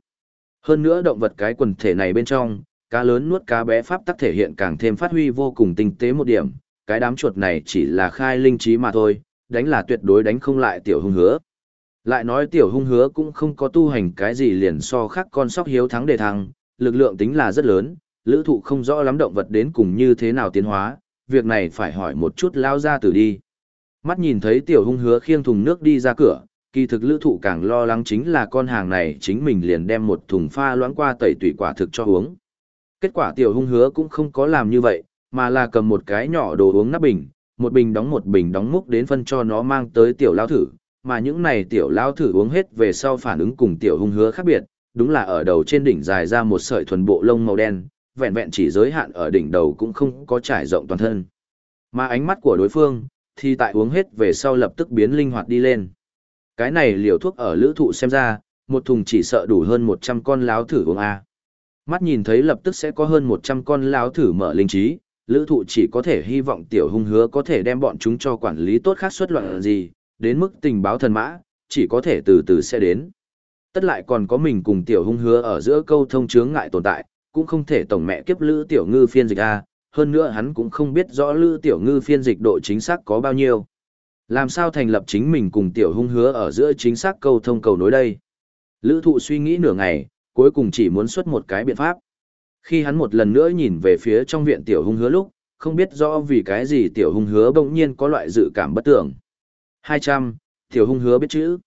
Hơn nữa động vật cái quần thể này bên trong, cá lớn nuốt cá bé pháp tắc thể hiện càng thêm phát huy vô cùng tinh tế một điểm, cái đám chuột này chỉ là khai linh trí mà thôi, đánh là tuyệt đối đánh không lại tiểu hung hứa. Lại nói tiểu hung hứa cũng không có tu hành cái gì liền so khác con sóc hiếu thắng đề thăng, lực lượng tính là rất lớn, lữ thụ không rõ lắm động vật đến cùng như thế nào tiến hóa, việc này phải hỏi một chút lao ra từ đi. Mắt nhìn thấy tiểu hung hứa khiêng thùng nước đi ra cửa, kỳ thực lữ thụ càng lo lắng chính là con hàng này chính mình liền đem một thùng pha loãng qua tẩy tủy quả thực cho uống. Kết quả tiểu hung hứa cũng không có làm như vậy, mà là cầm một cái nhỏ đồ uống nắp bình, một bình đóng một bình đóng múc đến phân cho nó mang tới tiểu lao thử, mà những này tiểu lao thử uống hết về sau phản ứng cùng tiểu hung hứa khác biệt, đúng là ở đầu trên đỉnh dài ra một sợi thuần bộ lông màu đen, vẹn vẹn chỉ giới hạn ở đỉnh đầu cũng không có trải rộng toàn thân. Mà ánh mắt của đối phương, thì tại uống hết về sau lập tức biến linh hoạt đi lên. Cái này liều thuốc ở lữ thụ xem ra, một thùng chỉ sợ đủ hơn 100 con láo thử uống A. Mắt nhìn thấy lập tức sẽ có hơn 100 con láo thử mở linh trí, lữ thụ chỉ có thể hy vọng tiểu hung hứa có thể đem bọn chúng cho quản lý tốt khác xuất loạn gì, đến mức tình báo thần mã, chỉ có thể từ từ sẽ đến. Tất lại còn có mình cùng tiểu hung hứa ở giữa câu thông chướng ngại tồn tại, cũng không thể tổng mẹ kiếp lữ tiểu ngư phiên dịch A, hơn nữa hắn cũng không biết rõ lữ tiểu ngư phiên dịch độ chính xác có bao nhiêu. Làm sao thành lập chính mình cùng tiểu hung hứa ở giữa chính xác câu thông cầu nối đây? Lữ thụ suy nghĩ nửa ngày, cuối cùng chỉ muốn xuất một cái biện pháp. Khi hắn một lần nữa nhìn về phía trong viện tiểu hung hứa lúc, không biết rõ vì cái gì tiểu hung hứa bỗng nhiên có loại dự cảm bất tưởng. 200, tiểu hung hứa biết chữ.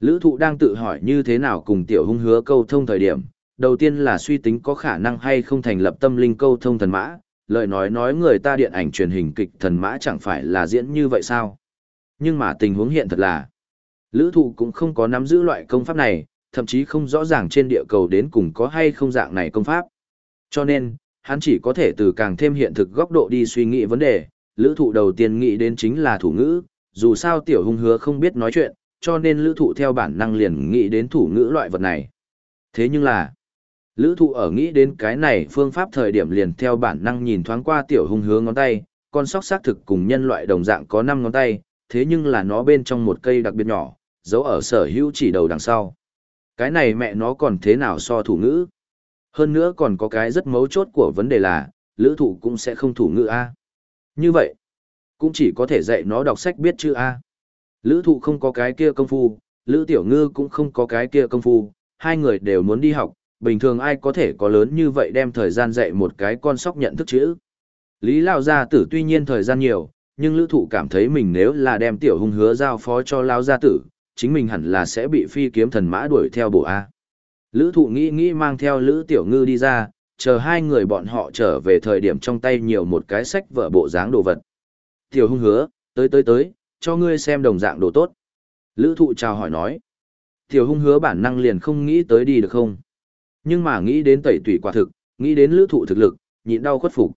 Lữ thụ đang tự hỏi như thế nào cùng tiểu hung hứa câu thông thời điểm. Đầu tiên là suy tính có khả năng hay không thành lập tâm linh câu thông thần mã, lời nói nói người ta điện ảnh truyền hình kịch thần mã chẳng phải là diễn như vậy sao? Nhưng mà tình huống hiện thật là, lữ thụ cũng không có nắm giữ loại công pháp này, thậm chí không rõ ràng trên địa cầu đến cùng có hay không dạng này công pháp. Cho nên, hắn chỉ có thể từ càng thêm hiện thực góc độ đi suy nghĩ vấn đề, lữ thụ đầu tiên nghĩ đến chính là thủ ngữ, dù sao tiểu hung hứa không biết nói chuyện, cho nên lữ thụ theo bản năng liền nghĩ đến thủ ngữ loại vật này. Thế nhưng là, lữ thụ ở nghĩ đến cái này phương pháp thời điểm liền theo bản năng nhìn thoáng qua tiểu hung hứa ngón tay, con sóc xác thực cùng nhân loại đồng dạng có 5 ngón tay, thế nhưng là nó bên trong một cây đặc biệt nhỏ, giấu ở sở hữu chỉ đầu đằng sau. Cái này mẹ nó còn thế nào so thủ ngữ? Hơn nữa còn có cái rất mấu chốt của vấn đề là, lữ thụ cũng sẽ không thủ ngữ A. Như vậy, cũng chỉ có thể dạy nó đọc sách biết chữ A. Lữ thụ không có cái kia công phu, lữ tiểu ngư cũng không có cái kia công phu, hai người đều muốn đi học, bình thường ai có thể có lớn như vậy đem thời gian dạy một cái con sóc nhận thức chữ. Lý Lao Gia Tử tuy nhiên thời gian nhiều, nhưng lữ thụ cảm thấy mình nếu là đem tiểu hung hứa giao phó cho lao gia tử, chính mình hẳn là sẽ bị phi kiếm thần mã đuổi theo bộ A. Lữ thụ nghĩ nghĩ mang theo Lữ Tiểu Ngư đi ra, chờ hai người bọn họ trở về thời điểm trong tay nhiều một cái sách vở bộ dáng đồ vật. Tiểu hung hứa, tới tới tới, cho ngươi xem đồng dạng đồ tốt. Lữ thụ chào hỏi nói. Tiểu hung hứa bản năng liền không nghĩ tới đi được không. Nhưng mà nghĩ đến tẩy tủy quả thực, nghĩ đến lữ thụ thực lực, nhịn đau khuất phục.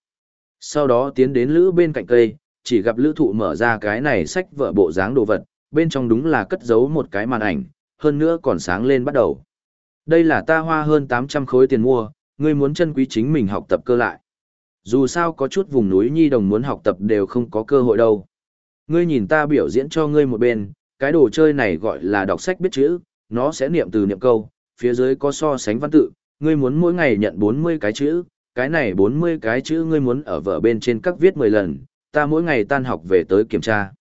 Sau đó tiến đến lữ bên cạnh cây, chỉ gặp lữ thụ mở ra cái này sách vở bộ dáng đồ vật, bên trong đúng là cất giấu một cái màn ảnh, hơn nữa còn sáng lên bắt đầu. Đây là ta hoa hơn 800 khối tiền mua, ngươi muốn chân quý chính mình học tập cơ lại. Dù sao có chút vùng núi nhi đồng muốn học tập đều không có cơ hội đâu. Ngươi nhìn ta biểu diễn cho ngươi một bên, cái đồ chơi này gọi là đọc sách biết chữ, nó sẽ niệm từ niệm câu, phía dưới có so sánh văn tự, ngươi muốn mỗi ngày nhận 40 cái chữ, cái này 40 cái chữ ngươi muốn ở vở bên trên các viết 10 lần, ta mỗi ngày tan học về tới kiểm tra.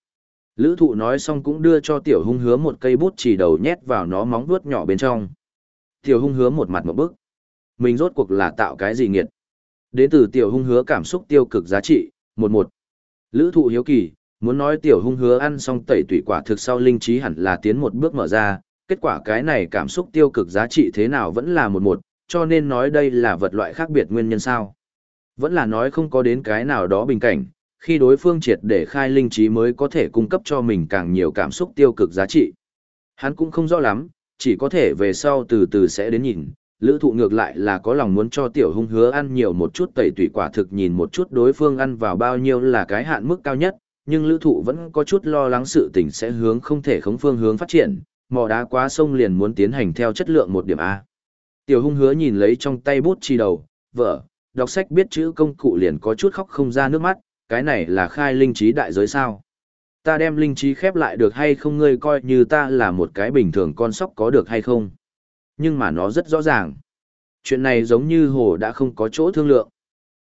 Lữ thụ nói xong cũng đưa cho tiểu hung hứa một cây bút chỉ đầu nhét vào nó móng vuốt nhỏ bên trong. Tiểu hung hứa một mặt một bức. Mình rốt cuộc là tạo cái gì nghiệt. Đến từ tiểu hung hứa cảm xúc tiêu cực giá trị, một một. Lữ thụ hiếu kỳ, muốn nói tiểu hung hứa ăn xong tẩy tủy quả thực sau linh trí hẳn là tiến một bước mở ra, kết quả cái này cảm xúc tiêu cực giá trị thế nào vẫn là một một, cho nên nói đây là vật loại khác biệt nguyên nhân sao. Vẫn là nói không có đến cái nào đó bình cảnh, khi đối phương triệt để khai linh trí mới có thể cung cấp cho mình càng nhiều cảm xúc tiêu cực giá trị. Hắn cũng không rõ lắm, chỉ có thể về sau từ từ sẽ đến nhìn. Lữ thụ ngược lại là có lòng muốn cho tiểu hung hứa ăn nhiều một chút tẩy tủy quả thực nhìn một chút đối phương ăn vào bao nhiêu là cái hạn mức cao nhất, nhưng lữ thụ vẫn có chút lo lắng sự tình sẽ hướng không thể khống phương hướng phát triển, mò đá quá sông liền muốn tiến hành theo chất lượng một điểm A. Tiểu hung hứa nhìn lấy trong tay bút chi đầu, vợ, đọc sách biết chữ công cụ liền có chút khóc không ra nước mắt, cái này là khai linh trí đại giới sao. Ta đem linh trí khép lại được hay không ngươi coi như ta là một cái bình thường con sóc có được hay không. Nhưng mà nó rất rõ ràng. Chuyện này giống như hồ đã không có chỗ thương lượng.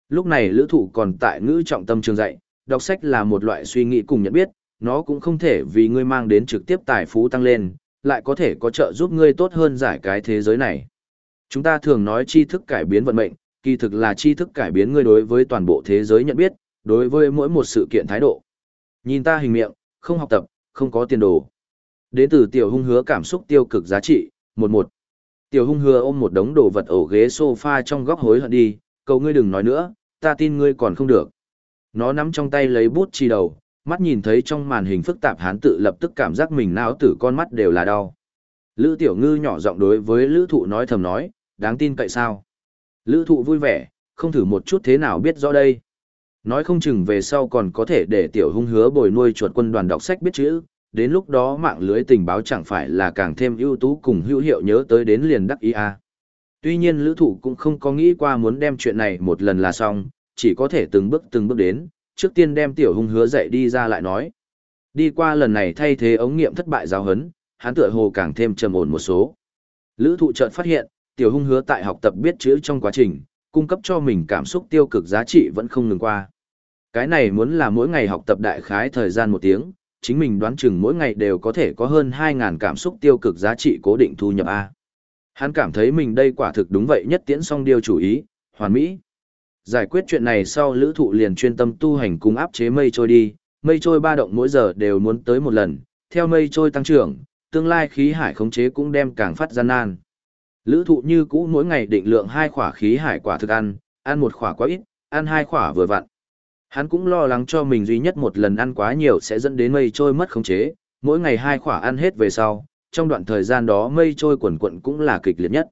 Lúc này lữ thụ còn tại ngữ trọng tâm trường dạy, đọc sách là một loại suy nghĩ cùng nhận biết, nó cũng không thể vì ngươi mang đến trực tiếp tài phú tăng lên, lại có thể có trợ giúp ngươi tốt hơn giải cái thế giới này. Chúng ta thường nói tri thức cải biến vận mệnh, kỳ thực là tri thức cải biến ngươi đối với toàn bộ thế giới nhận biết, đối với mỗi một sự kiện thái độ. Nhìn ta hình miệng, không học tập, không có tiền đồ. Đến từ tiểu hung hứa cảm xúc tiêu cực giá trị, một một. Tiểu hung hứa ôm một đống đồ vật ổ ghế sofa trong góc hối hận đi, cầu ngươi đừng nói nữa, ta tin ngươi còn không được. Nó nắm trong tay lấy bút chi đầu, mắt nhìn thấy trong màn hình phức tạp hán tự lập tức cảm giác mình não tử con mắt đều là đau. Lữ tiểu ngư nhỏ giọng đối với lữ thụ nói thầm nói, đáng tin cậy sao? Lữ thụ vui vẻ, không thử một chút thế nào biết rõ đây. Nói không chừng về sau còn có thể để tiểu hung hứa bồi nuôi chuột quân đoàn đọc sách biết chữ, đến lúc đó mạng lưới tình báo chẳng phải là càng thêm ưu tú cùng hữu hiệu nhớ tới đến liền đắc ý a. Tuy nhiên lữ thụ cũng không có nghĩ qua muốn đem chuyện này một lần là xong, chỉ có thể từng bước từng bước đến, trước tiên đem tiểu hung hứa dậy đi ra lại nói. Đi qua lần này thay thế ống nghiệm thất bại giáo hấn, hắn tựa hồ càng thêm trầm ổn một số. Lữ thụ chợt phát hiện, tiểu hung hứa tại học tập biết chữ trong quá trình, cung cấp cho mình cảm xúc tiêu cực giá trị vẫn không ngừng qua. Cái này muốn là mỗi ngày học tập đại khái thời gian một tiếng, chính mình đoán chừng mỗi ngày đều có thể có hơn 2.000 cảm xúc tiêu cực giá trị cố định thu nhập A. Hắn cảm thấy mình đây quả thực đúng vậy nhất tiễn song điều chủ ý, hoàn mỹ. Giải quyết chuyện này sau lữ thụ liền chuyên tâm tu hành cùng áp chế mây trôi đi, mây trôi ba động mỗi giờ đều muốn tới một lần, theo mây trôi tăng trưởng, tương lai khí hải khống chế cũng đem càng phát gian nan. Lữ thụ như cũ mỗi ngày định lượng hai khỏa khí hải quả thực ăn, ăn một khỏa quá ít, ăn hai khỏa vừa vặn. Hắn cũng lo lắng cho mình duy nhất một lần ăn quá nhiều sẽ dẫn đến mây trôi mất khống chế, mỗi ngày hai khỏa ăn hết về sau, trong đoạn thời gian đó mây trôi quần quận cũng là kịch liệt nhất.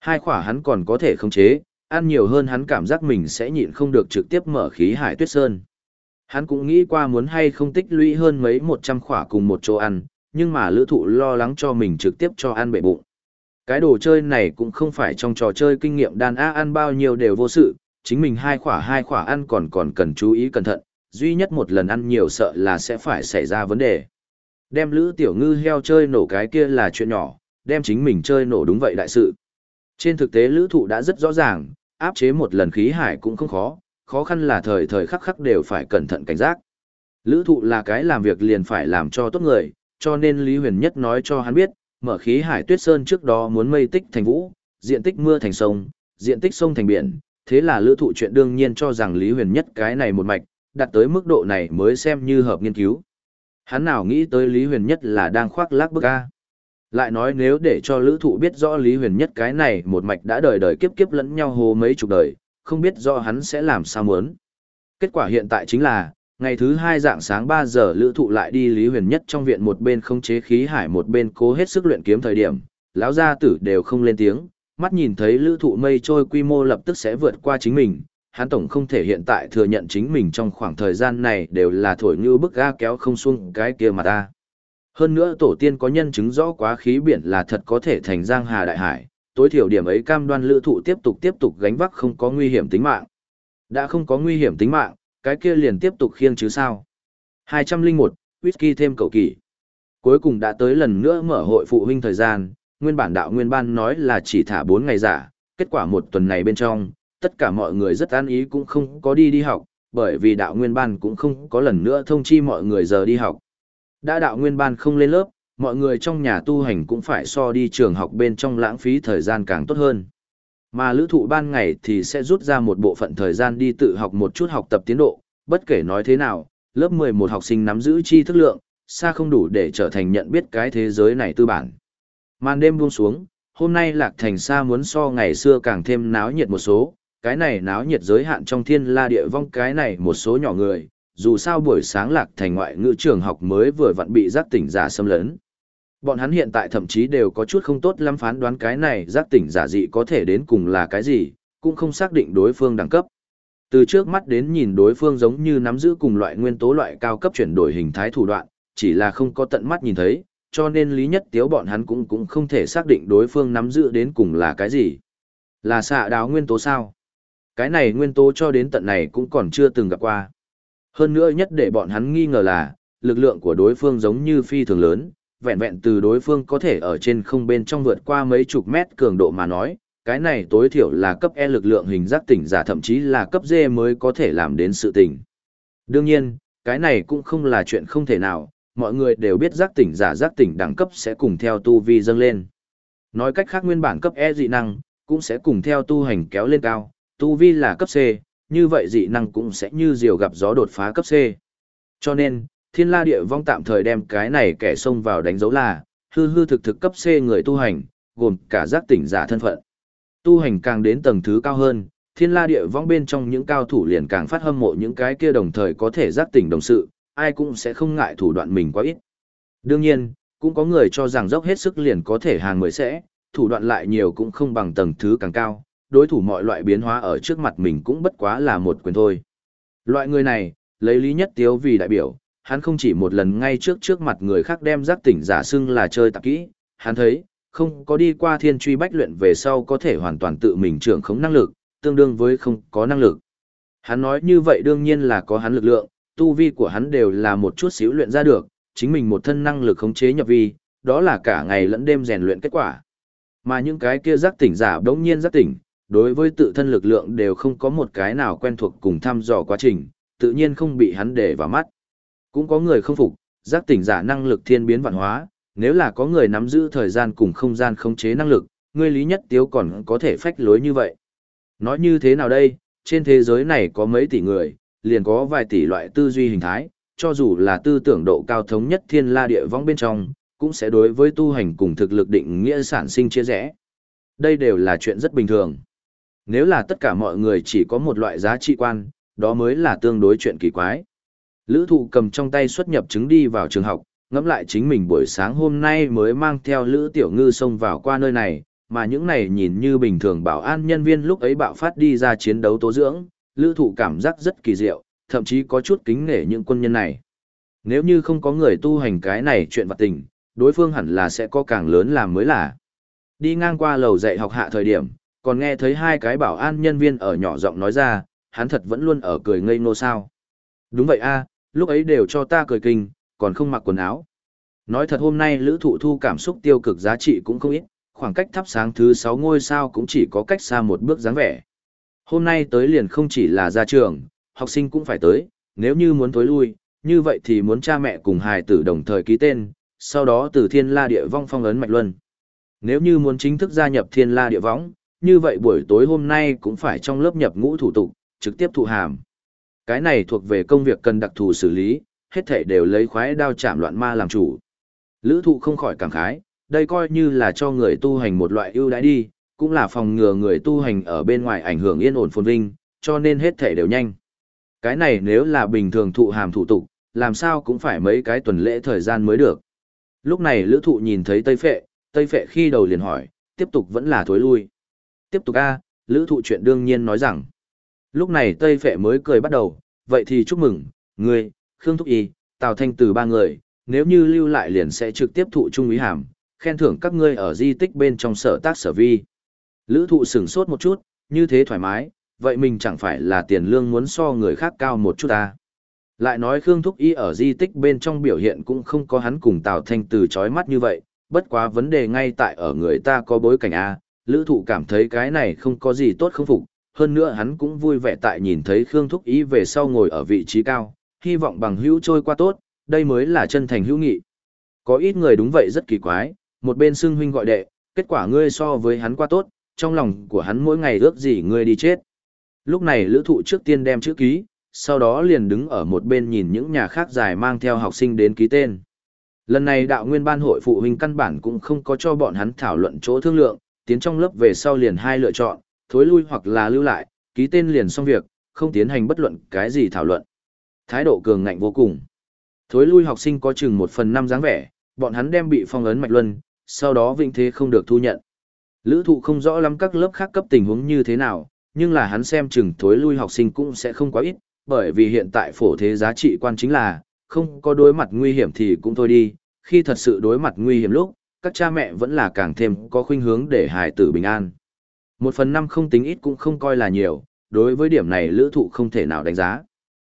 Hai khỏa hắn còn có thể khống chế, ăn nhiều hơn hắn cảm giác mình sẽ nhịn không được trực tiếp mở khí hải tuyết sơn. Hắn cũng nghĩ qua muốn hay không tích lũy hơn mấy một trăm khỏa cùng một chỗ ăn, nhưng mà lữ thụ lo lắng cho mình trực tiếp cho ăn bệ bụng. Cái đồ chơi này cũng không phải trong trò chơi kinh nghiệm đàn A ăn bao nhiêu đều vô sự, chính mình hai khỏa hai khỏa ăn còn còn cần chú ý cẩn thận, duy nhất một lần ăn nhiều sợ là sẽ phải xảy ra vấn đề. Đem lữ tiểu ngư heo chơi nổ cái kia là chuyện nhỏ, đem chính mình chơi nổ đúng vậy đại sự. Trên thực tế lữ thụ đã rất rõ ràng, áp chế một lần khí hải cũng không khó, khó khăn là thời thời khắc khắc đều phải cẩn thận cảnh giác. Lữ thụ là cái làm việc liền phải làm cho tốt người, cho nên Lý Huyền Nhất nói cho hắn biết, mở khí hải tuyết sơn trước đó muốn mây tích thành vũ, diện tích mưa thành sông, diện tích sông thành biển, thế là lữ thụ chuyện đương nhiên cho rằng Lý Huyền Nhất cái này một mạch, đặt tới mức độ này mới xem như hợp nghiên cứu. Hắn nào nghĩ tới Lý Huyền Nhất là đang khoác lác bức A. Lại nói nếu để cho lữ thụ biết rõ Lý Huyền Nhất cái này một mạch đã đời đời kiếp kiếp lẫn nhau hồ mấy chục đời, không biết rõ hắn sẽ làm sao muốn. Kết quả hiện tại chính là, ngày thứ hai dạng sáng 3 giờ lữ thụ lại đi Lý Huyền Nhất trong viện một bên không chế khí hải một bên cố hết sức luyện kiếm thời điểm, lão gia tử đều không lên tiếng, mắt nhìn thấy lữ thụ mây trôi quy mô lập tức sẽ vượt qua chính mình, hắn tổng không thể hiện tại thừa nhận chính mình trong khoảng thời gian này đều là thổi như bức ga kéo không xuông cái kia mà ta. Hơn nữa tổ tiên có nhân chứng rõ quá khí biển là thật có thể thành giang hà đại hải, tối thiểu điểm ấy cam đoan lữ thụ tiếp tục tiếp tục gánh vác không có nguy hiểm tính mạng. Đã không có nguy hiểm tính mạng, cái kia liền tiếp tục khiêng chứ sao. 201, whisky thêm cầu kỳ. Cuối cùng đã tới lần nữa mở hội phụ huynh thời gian, nguyên bản đạo nguyên ban nói là chỉ thả 4 ngày giả, kết quả một tuần này bên trong, tất cả mọi người rất an ý cũng không có đi đi học, bởi vì đạo nguyên ban cũng không có lần nữa thông chi mọi người giờ đi học. Đã đạo nguyên ban không lên lớp, mọi người trong nhà tu hành cũng phải so đi trường học bên trong lãng phí thời gian càng tốt hơn. Mà lữ thụ ban ngày thì sẽ rút ra một bộ phận thời gian đi tự học một chút học tập tiến độ, bất kể nói thế nào, lớp 11 học sinh nắm giữ tri thức lượng, xa không đủ để trở thành nhận biết cái thế giới này tư bản. Màn đêm buông xuống, hôm nay Lạc Thành xa muốn so ngày xưa càng thêm náo nhiệt một số, cái này náo nhiệt giới hạn trong thiên la địa vong cái này một số nhỏ người, dù sao buổi sáng Lạc Thành ngoại ngữ trường học mới vừa vặn bị giác tỉnh giả xâm lấn. Bọn hắn hiện tại thậm chí đều có chút không tốt lắm phán đoán cái này giác tỉnh giả dị có thể đến cùng là cái gì, cũng không xác định đối phương đẳng cấp. Từ trước mắt đến nhìn đối phương giống như nắm giữ cùng loại nguyên tố loại cao cấp chuyển đổi hình thái thủ đoạn, chỉ là không có tận mắt nhìn thấy, cho nên lý nhất tiếu bọn hắn cũng cũng không thể xác định đối phương nắm giữ đến cùng là cái gì. Là xạ đáo nguyên tố sao? Cái này nguyên tố cho đến tận này cũng còn chưa từng gặp qua. Hơn nữa nhất để bọn hắn nghi ngờ là, lực lượng của đối phương giống như phi thường lớn, vẹn vẹn từ đối phương có thể ở trên không bên trong vượt qua mấy chục mét cường độ mà nói, cái này tối thiểu là cấp E lực lượng hình giác tỉnh giả thậm chí là cấp D mới có thể làm đến sự tỉnh. Đương nhiên, cái này cũng không là chuyện không thể nào, mọi người đều biết giác tỉnh giả giác tỉnh đẳng cấp sẽ cùng theo tu vi dâng lên. Nói cách khác nguyên bản cấp E dị năng, cũng sẽ cùng theo tu hành kéo lên cao, tu vi là cấp C, như vậy dị năng cũng sẽ như diều gặp gió đột phá cấp C. Cho nên, thiên la địa vong tạm thời đem cái này kẻ xông vào đánh dấu là, hư hư thực thực cấp C người tu hành, gồm cả giác tỉnh giả thân phận. Tu hành càng đến tầng thứ cao hơn, thiên la địa vong bên trong những cao thủ liền càng phát hâm mộ những cái kia đồng thời có thể giác tỉnh đồng sự, ai cũng sẽ không ngại thủ đoạn mình quá ít. Đương nhiên, cũng có người cho rằng dốc hết sức liền có thể hàng mới sẽ, thủ đoạn lại nhiều cũng không bằng tầng thứ càng cao, đối thủ mọi loại biến hóa ở trước mặt mình cũng bất quá là một quyền thôi. Loại người này, lấy lý nhất tiếu vì đại biểu, hắn không chỉ một lần ngay trước trước mặt người khác đem giác tỉnh giả xưng là chơi tạp kỹ, hắn thấy, không có đi qua thiên truy bách luyện về sau có thể hoàn toàn tự mình trưởng khống năng lực, tương đương với không có năng lực. Hắn nói như vậy đương nhiên là có hắn lực lượng, tu vi của hắn đều là một chút xíu luyện ra được, chính mình một thân năng lực khống chế nhập vi, đó là cả ngày lẫn đêm rèn luyện kết quả. Mà những cái kia giác tỉnh giả đống nhiên giác tỉnh, đối với tự thân lực lượng đều không có một cái nào quen thuộc cùng thăm dò quá trình, tự nhiên không bị hắn để vào mắt. Cũng có người không phục, giác tỉnh giả năng lực thiên biến vạn hóa, nếu là có người nắm giữ thời gian cùng không gian khống chế năng lực, người lý nhất tiếu còn có thể phách lối như vậy. Nói như thế nào đây, trên thế giới này có mấy tỷ người, liền có vài tỷ loại tư duy hình thái, cho dù là tư tưởng độ cao thống nhất thiên la địa vong bên trong, cũng sẽ đối với tu hành cùng thực lực định nghĩa sản sinh chia rẽ. Đây đều là chuyện rất bình thường. Nếu là tất cả mọi người chỉ có một loại giá trị quan, đó mới là tương đối chuyện kỳ quái. Lữ thụ cầm trong tay xuất nhập chứng đi vào trường học, ngẫm lại chính mình buổi sáng hôm nay mới mang theo Lữ Tiểu Ngư xông vào qua nơi này, mà những này nhìn như bình thường bảo an nhân viên lúc ấy bạo phát đi ra chiến đấu tố dưỡng, Lữ thụ cảm giác rất kỳ diệu, thậm chí có chút kính nể những quân nhân này. Nếu như không có người tu hành cái này chuyện vật tình, đối phương hẳn là sẽ có càng lớn làm mới là. Đi ngang qua lầu dạy học hạ thời điểm, còn nghe thấy hai cái bảo an nhân viên ở nhỏ giọng nói ra, hắn thật vẫn luôn ở cười ngây ngô sao. Đúng vậy a lúc ấy đều cho ta cười kinh, còn không mặc quần áo. Nói thật hôm nay lữ thụ thu cảm xúc tiêu cực giá trị cũng không ít, khoảng cách thắp sáng thứ 6 ngôi sao cũng chỉ có cách xa một bước dáng vẻ. Hôm nay tới liền không chỉ là ra trường, học sinh cũng phải tới, nếu như muốn tối lui, như vậy thì muốn cha mẹ cùng hài tử đồng thời ký tên, sau đó từ thiên la địa vong phong ấn mạch luân. Nếu như muốn chính thức gia nhập thiên la địa võng, như vậy buổi tối hôm nay cũng phải trong lớp nhập ngũ thủ tục, trực tiếp thụ hàm. Cái này thuộc về công việc cần đặc thù xử lý, hết thảy đều lấy khoái đao chạm loạn ma làm chủ. Lữ thụ không khỏi cảm khái, đây coi như là cho người tu hành một loại ưu đãi đi, cũng là phòng ngừa người tu hành ở bên ngoài ảnh hưởng yên ổn phồn vinh, cho nên hết thể đều nhanh. Cái này nếu là bình thường thụ hàm thủ tục, làm sao cũng phải mấy cái tuần lễ thời gian mới được. Lúc này lữ thụ nhìn thấy Tây Phệ, Tây Phệ khi đầu liền hỏi, tiếp tục vẫn là thối lui. Tiếp tục a lữ thụ chuyện đương nhiên nói rằng. Lúc này Tây Phệ mới cười bắt đầu, vậy thì chúc mừng, ngươi, Khương Thúc Y, Tào Thanh từ ba người, nếu như lưu lại liền sẽ trực tiếp thụ trung ý hàm, khen thưởng các ngươi ở di tích bên trong sở tác sở vi. Lữ thụ sửng sốt một chút, như thế thoải mái, vậy mình chẳng phải là tiền lương muốn so người khác cao một chút ta. Lại nói Khương Thúc Y ở di tích bên trong biểu hiện cũng không có hắn cùng Tào Thanh từ chói mắt như vậy, bất quá vấn đề ngay tại ở người ta có bối cảnh A, lữ thụ cảm thấy cái này không có gì tốt không phục, hơn nữa hắn cũng vui vẻ tại nhìn thấy Khương Thúc Y về sau ngồi ở vị trí cao, hy vọng bằng hữu trôi qua tốt, đây mới là chân thành hữu nghị. Có ít người đúng vậy rất kỳ quái, một bên xưng huynh gọi đệ, kết quả ngươi so với hắn qua tốt, trong lòng của hắn mỗi ngày ước gì ngươi đi chết. Lúc này lữ thụ trước tiên đem chữ ký, sau đó liền đứng ở một bên nhìn những nhà khác dài mang theo học sinh đến ký tên. Lần này đạo nguyên ban hội phụ huynh căn bản cũng không có cho bọn hắn thảo luận chỗ thương lượng, tiến trong lớp về sau liền hai lựa chọn, thối lui hoặc là lưu lại, ký tên liền xong việc, không tiến hành bất luận cái gì thảo luận. Thái độ cường ngạnh vô cùng. Thối lui học sinh có chừng một phần năm dáng vẻ, bọn hắn đem bị phong ấn mạch luân, sau đó vinh thế không được thu nhận. Lữ thụ không rõ lắm các lớp khác cấp tình huống như thế nào, nhưng là hắn xem chừng thối lui học sinh cũng sẽ không quá ít, bởi vì hiện tại phổ thế giá trị quan chính là, không có đối mặt nguy hiểm thì cũng thôi đi, khi thật sự đối mặt nguy hiểm lúc, các cha mẹ vẫn là càng thêm có khuynh hướng để hài tử bình an. Một phần năm không tính ít cũng không coi là nhiều, đối với điểm này lữ thụ không thể nào đánh giá.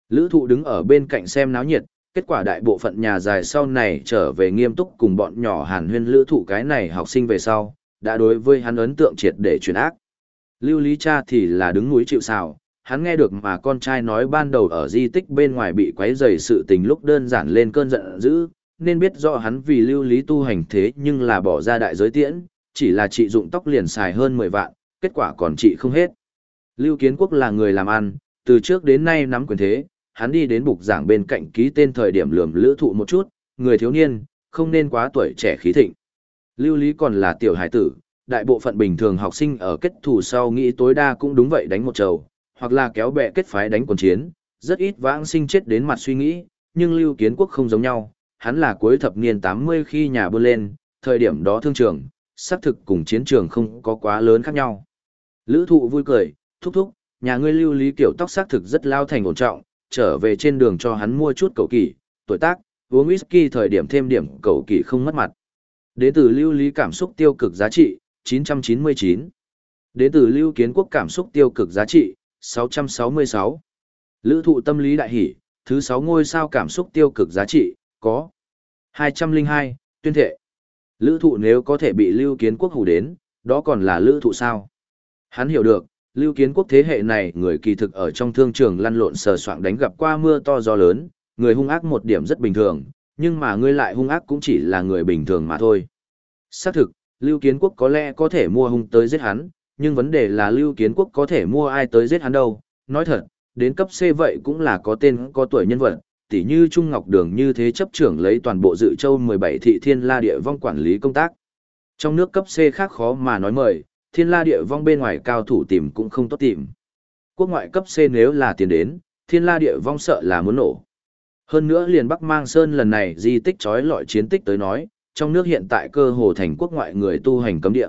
Lữ thụ đứng ở bên cạnh xem náo nhiệt, kết quả đại bộ phận nhà dài sau này trở về nghiêm túc cùng bọn nhỏ hàn huyên lữ thụ cái này học sinh về sau, đã đối với hắn ấn tượng triệt để chuyển ác. Lưu Lý Cha thì là đứng núi chịu sào, hắn nghe được mà con trai nói ban đầu ở di tích bên ngoài bị quấy rầy sự tình lúc đơn giản lên cơn giận dữ, nên biết rõ hắn vì lưu lý tu hành thế nhưng là bỏ ra đại giới tiễn, chỉ là trị dụng tóc liền xài hơn 10 vạn, kết quả còn trị không hết. Lưu Kiến Quốc là người làm ăn, từ trước đến nay nắm quyền thế, hắn đi đến bục giảng bên cạnh ký tên thời điểm lườm lữ thụ một chút, người thiếu niên, không nên quá tuổi trẻ khí thịnh. Lưu Lý còn là tiểu hải tử, đại bộ phận bình thường học sinh ở kết thủ sau nghĩ tối đa cũng đúng vậy đánh một trầu, hoặc là kéo bè kết phái đánh quần chiến, rất ít vãng sinh chết đến mặt suy nghĩ, nhưng Lưu Kiến Quốc không giống nhau, hắn là cuối thập niên 80 khi nhà bươn lên, thời điểm đó thương trường, xác thực cùng chiến trường không có quá lớn khác nhau. Lữ thụ vui cười, thúc thúc, nhà ngươi lưu lý kiểu tóc xác thực rất lao thành ổn trọng, trở về trên đường cho hắn mua chút cầu kỳ, tuổi tác, uống whisky thời điểm thêm điểm cầu kỳ không mất mặt. Đến từ lưu lý cảm xúc tiêu cực giá trị, 999. Đến từ lưu kiến quốc cảm xúc tiêu cực giá trị, 666. Lữ thụ tâm lý đại hỷ, thứ 6 ngôi sao cảm xúc tiêu cực giá trị, có 202, tuyên thệ. Lữ thụ nếu có thể bị lưu kiến quốc hù đến, đó còn là lữ thụ sao? Hắn hiểu được, lưu kiến quốc thế hệ này người kỳ thực ở trong thương trường lăn lộn sờ soạng đánh gặp qua mưa to gió lớn, người hung ác một điểm rất bình thường, nhưng mà ngươi lại hung ác cũng chỉ là người bình thường mà thôi. Xác thực, lưu kiến quốc có lẽ có thể mua hung tới giết hắn, nhưng vấn đề là lưu kiến quốc có thể mua ai tới giết hắn đâu. Nói thật, đến cấp C vậy cũng là có tên có tuổi nhân vật, tỉ như Trung Ngọc Đường như thế chấp trưởng lấy toàn bộ dự châu 17 thị thiên la địa vong quản lý công tác. Trong nước cấp C khác khó mà nói mời, thiên la địa vong bên ngoài cao thủ tìm cũng không tốt tìm. Quốc ngoại cấp C nếu là tiền đến, thiên la địa vong sợ là muốn nổ. Hơn nữa liền Bắc Mang Sơn lần này di tích trói lọi chiến tích tới nói, trong nước hiện tại cơ hồ thành quốc ngoại người tu hành cấm địa.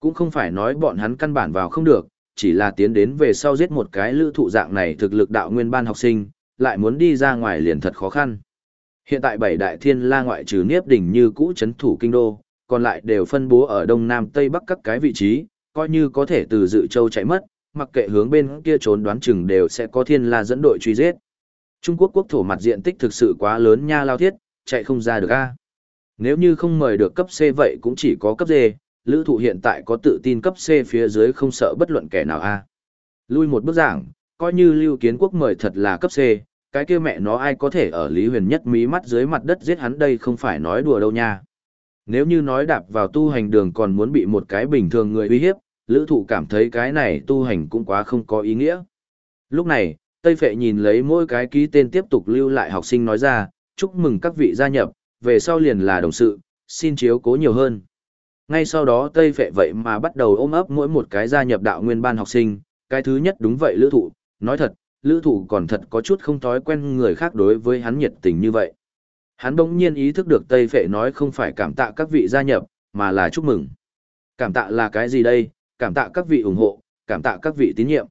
Cũng không phải nói bọn hắn căn bản vào không được, chỉ là tiến đến về sau giết một cái lữ thụ dạng này thực lực đạo nguyên ban học sinh, lại muốn đi ra ngoài liền thật khó khăn. Hiện tại bảy đại thiên la ngoại trừ Niếp đỉnh như cũ chấn thủ kinh đô, còn lại đều phân bố ở đông nam tây bắc các cái vị trí, coi như có thể từ dự châu chạy mất, mặc kệ hướng bên kia trốn đoán chừng đều sẽ có thiên la dẫn đội truy giết. Trung Quốc quốc thổ mặt diện tích thực sự quá lớn nha lao thiết, chạy không ra được a. Nếu như không mời được cấp C vậy cũng chỉ có cấp D, lữ thụ hiện tại có tự tin cấp C phía dưới không sợ bất luận kẻ nào a. Lui một bước giảng, coi như lưu kiến quốc mời thật là cấp C, cái kia mẹ nó ai có thể ở Lý Huyền nhất mí mắt dưới mặt đất giết hắn đây không phải nói đùa đâu nha. Nếu như nói đạp vào tu hành đường còn muốn bị một cái bình thường người uy hiếp, lữ thụ cảm thấy cái này tu hành cũng quá không có ý nghĩa. Lúc này, Tây Phệ nhìn lấy mỗi cái ký tên tiếp tục lưu lại học sinh nói ra, chúc mừng các vị gia nhập, về sau liền là đồng sự, xin chiếu cố nhiều hơn. Ngay sau đó Tây Phệ vậy mà bắt đầu ôm ấp mỗi một cái gia nhập đạo nguyên ban học sinh, cái thứ nhất đúng vậy lữ thụ, nói thật, lữ thụ còn thật có chút không thói quen người khác đối với hắn nhiệt tình như vậy. Hắn bỗng nhiên ý thức được Tây Phệ nói không phải cảm tạ các vị gia nhập, mà là chúc mừng. Cảm tạ là cái gì đây? Cảm tạ các vị ủng hộ, cảm tạ các vị tín nhiệm.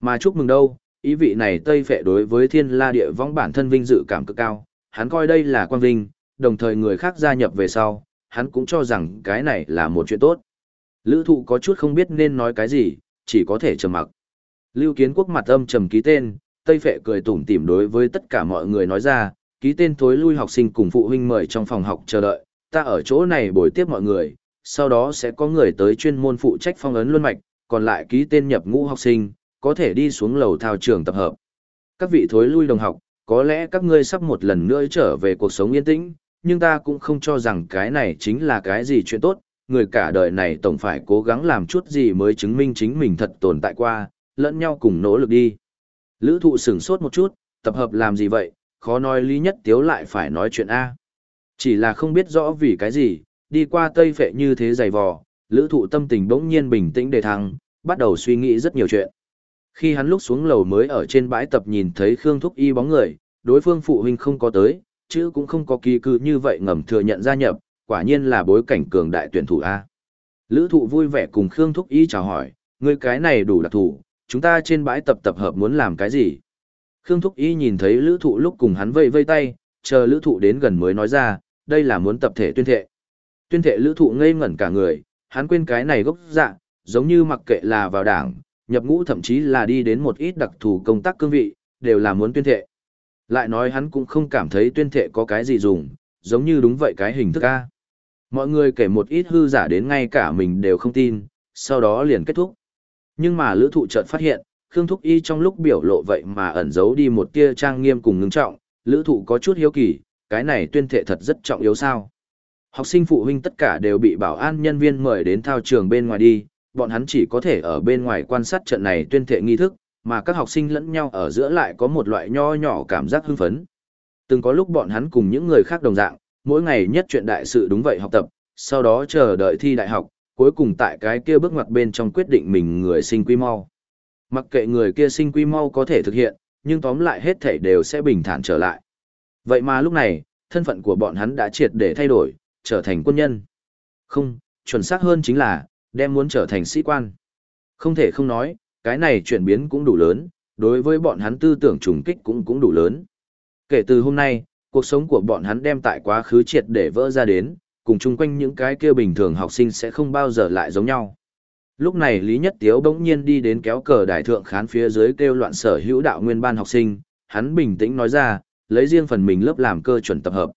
Mà chúc mừng đâu, ý vị này Tây Phệ đối với thiên la địa vong bản thân vinh dự cảm cực cao, hắn coi đây là quan vinh, đồng thời người khác gia nhập về sau, hắn cũng cho rằng cái này là một chuyện tốt. Lữ thụ có chút không biết nên nói cái gì, chỉ có thể trầm mặc. Lưu kiến quốc mặt âm trầm ký tên, Tây Phệ cười tủm tỉm đối với tất cả mọi người nói ra, ký tên thối lui học sinh cùng phụ huynh mời trong phòng học chờ đợi, ta ở chỗ này bồi tiếp mọi người, sau đó sẽ có người tới chuyên môn phụ trách phong ấn luân mạch, còn lại ký tên nhập ngũ học sinh, có thể đi xuống lầu thao trường tập hợp. Các vị thối lui đồng học, có lẽ các ngươi sắp một lần nữa trở về cuộc sống yên tĩnh, nhưng ta cũng không cho rằng cái này chính là cái gì chuyện tốt, người cả đời này tổng phải cố gắng làm chút gì mới chứng minh chính mình thật tồn tại qua, lẫn nhau cùng nỗ lực đi. Lữ thụ sửng sốt một chút, tập hợp làm gì vậy, khó nói lý nhất tiếu lại phải nói chuyện A. Chỉ là không biết rõ vì cái gì, đi qua Tây Phệ như thế dày vò, lữ thụ tâm tình bỗng nhiên bình tĩnh đề thăng, bắt đầu suy nghĩ rất nhiều chuyện. Khi hắn lúc xuống lầu mới ở trên bãi tập nhìn thấy Khương Thúc Y bóng người, đối phương phụ huynh không có tới, chứ cũng không có kỳ cư như vậy ngầm thừa nhận gia nhập, quả nhiên là bối cảnh cường đại tuyển thủ A. Lữ thụ vui vẻ cùng Khương Thúc Y chào hỏi, người cái này đủ đặc thủ, chúng ta trên bãi tập tập hợp muốn làm cái gì? Khương Thúc Y nhìn thấy lữ thụ lúc cùng hắn vây vây tay, chờ lữ thụ đến gần mới nói ra, đây là muốn tập thể tuyên thệ. Tuyên thệ lữ thụ ngây ngẩn cả người, hắn quên cái này gốc dạ, giống như mặc kệ là vào đảng, nhập ngũ thậm chí là đi đến một ít đặc thù công tác cương vị, đều là muốn tuyên thệ. Lại nói hắn cũng không cảm thấy tuyên thệ có cái gì dùng, giống như đúng vậy cái hình thức A. Mọi người kể một ít hư giả đến ngay cả mình đều không tin, sau đó liền kết thúc. Nhưng mà lữ thụ chợt phát hiện, Khương Thúc Y trong lúc biểu lộ vậy mà ẩn giấu đi một tia trang nghiêm cùng ngưng trọng, lữ thụ có chút hiếu kỳ, cái này tuyên thệ thật rất trọng yếu sao. Học sinh phụ huynh tất cả đều bị bảo an nhân viên mời đến thao trường bên ngoài đi, bọn hắn chỉ có thể ở bên ngoài quan sát trận này tuyên thệ nghi thức, mà các học sinh lẫn nhau ở giữa lại có một loại nho nhỏ cảm giác hưng phấn. Từng có lúc bọn hắn cùng những người khác đồng dạng, mỗi ngày nhất chuyện đại sự đúng vậy học tập, sau đó chờ đợi thi đại học, cuối cùng tại cái kia bước ngoặt bên trong quyết định mình người sinh quy mau. Mặc kệ người kia sinh quy mau có thể thực hiện, nhưng tóm lại hết thảy đều sẽ bình thản trở lại. Vậy mà lúc này, thân phận của bọn hắn đã triệt để thay đổi, trở thành quân nhân. Không, chuẩn xác hơn chính là, đem muốn trở thành sĩ quan. Không thể không nói, cái này chuyển biến cũng đủ lớn, đối với bọn hắn tư tưởng trùng kích cũng cũng đủ lớn. Kể từ hôm nay, cuộc sống của bọn hắn đem tại quá khứ triệt để vỡ ra đến, cùng chung quanh những cái kia bình thường học sinh sẽ không bao giờ lại giống nhau. Lúc này Lý Nhất Tiếu bỗng nhiên đi đến kéo cờ đại thượng khán phía dưới kêu loạn sở hữu đạo nguyên ban học sinh, hắn bình tĩnh nói ra, lấy riêng phần mình lớp làm cơ chuẩn tập hợp.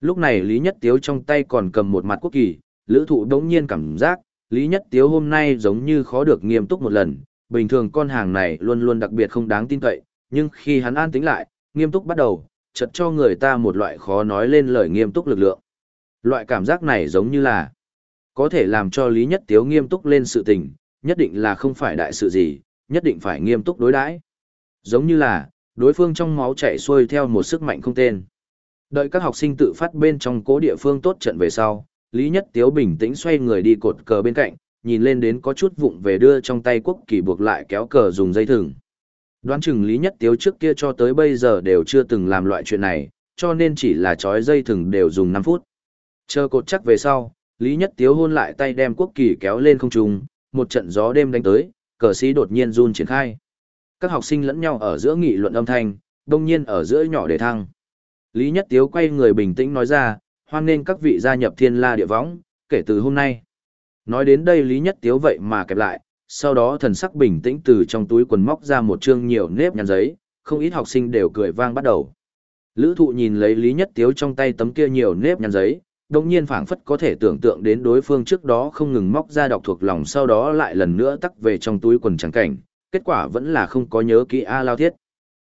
Lúc này Lý Nhất Tiếu trong tay còn cầm một mặt quốc kỳ, lữ thụ đống nhiên cảm giác, Lý Nhất Tiếu hôm nay giống như khó được nghiêm túc một lần, bình thường con hàng này luôn luôn đặc biệt không đáng tin cậy, nhưng khi hắn an tính lại, nghiêm túc bắt đầu, chợt cho người ta một loại khó nói lên lời nghiêm túc lực lượng. Loại cảm giác này giống như là có thể làm cho Lý Nhất Tiếu nghiêm túc lên sự tình, nhất định là không phải đại sự gì, nhất định phải nghiêm túc đối đãi. Giống như là, đối phương trong máu chạy xuôi theo một sức mạnh không tên. Đợi các học sinh tự phát bên trong cố địa phương tốt trận về sau, Lý Nhất Tiếu bình tĩnh xoay người đi cột cờ bên cạnh, nhìn lên đến có chút vụng về đưa trong tay quốc kỳ buộc lại kéo cờ dùng dây thừng. Đoán chừng Lý Nhất Tiếu trước kia cho tới bây giờ đều chưa từng làm loại chuyện này, cho nên chỉ là trói dây thừng đều dùng 5 phút. Chờ cột chắc về sau, Lý Nhất Tiếu hôn lại tay đem quốc kỳ kéo lên không trung, một trận gió đêm đánh tới, cờ sĩ đột nhiên run triển khai. Các học sinh lẫn nhau ở giữa nghị luận âm thanh, đông nhiên ở giữa nhỏ để thăng. Lý Nhất Tiếu quay người bình tĩnh nói ra, hoan nên các vị gia nhập thiên la địa võng, kể từ hôm nay. Nói đến đây Lý Nhất Tiếu vậy mà kẹp lại, sau đó thần sắc bình tĩnh từ trong túi quần móc ra một chương nhiều nếp nhăn giấy, không ít học sinh đều cười vang bắt đầu. Lữ thụ nhìn lấy Lý Nhất Tiếu trong tay tấm kia nhiều nếp nhăn giấy, đồng nhiên phảng phất có thể tưởng tượng đến đối phương trước đó không ngừng móc ra đọc thuộc lòng sau đó lại lần nữa tắc về trong túi quần trắng cảnh, kết quả vẫn là không có nhớ kỹ A Lao Thiết.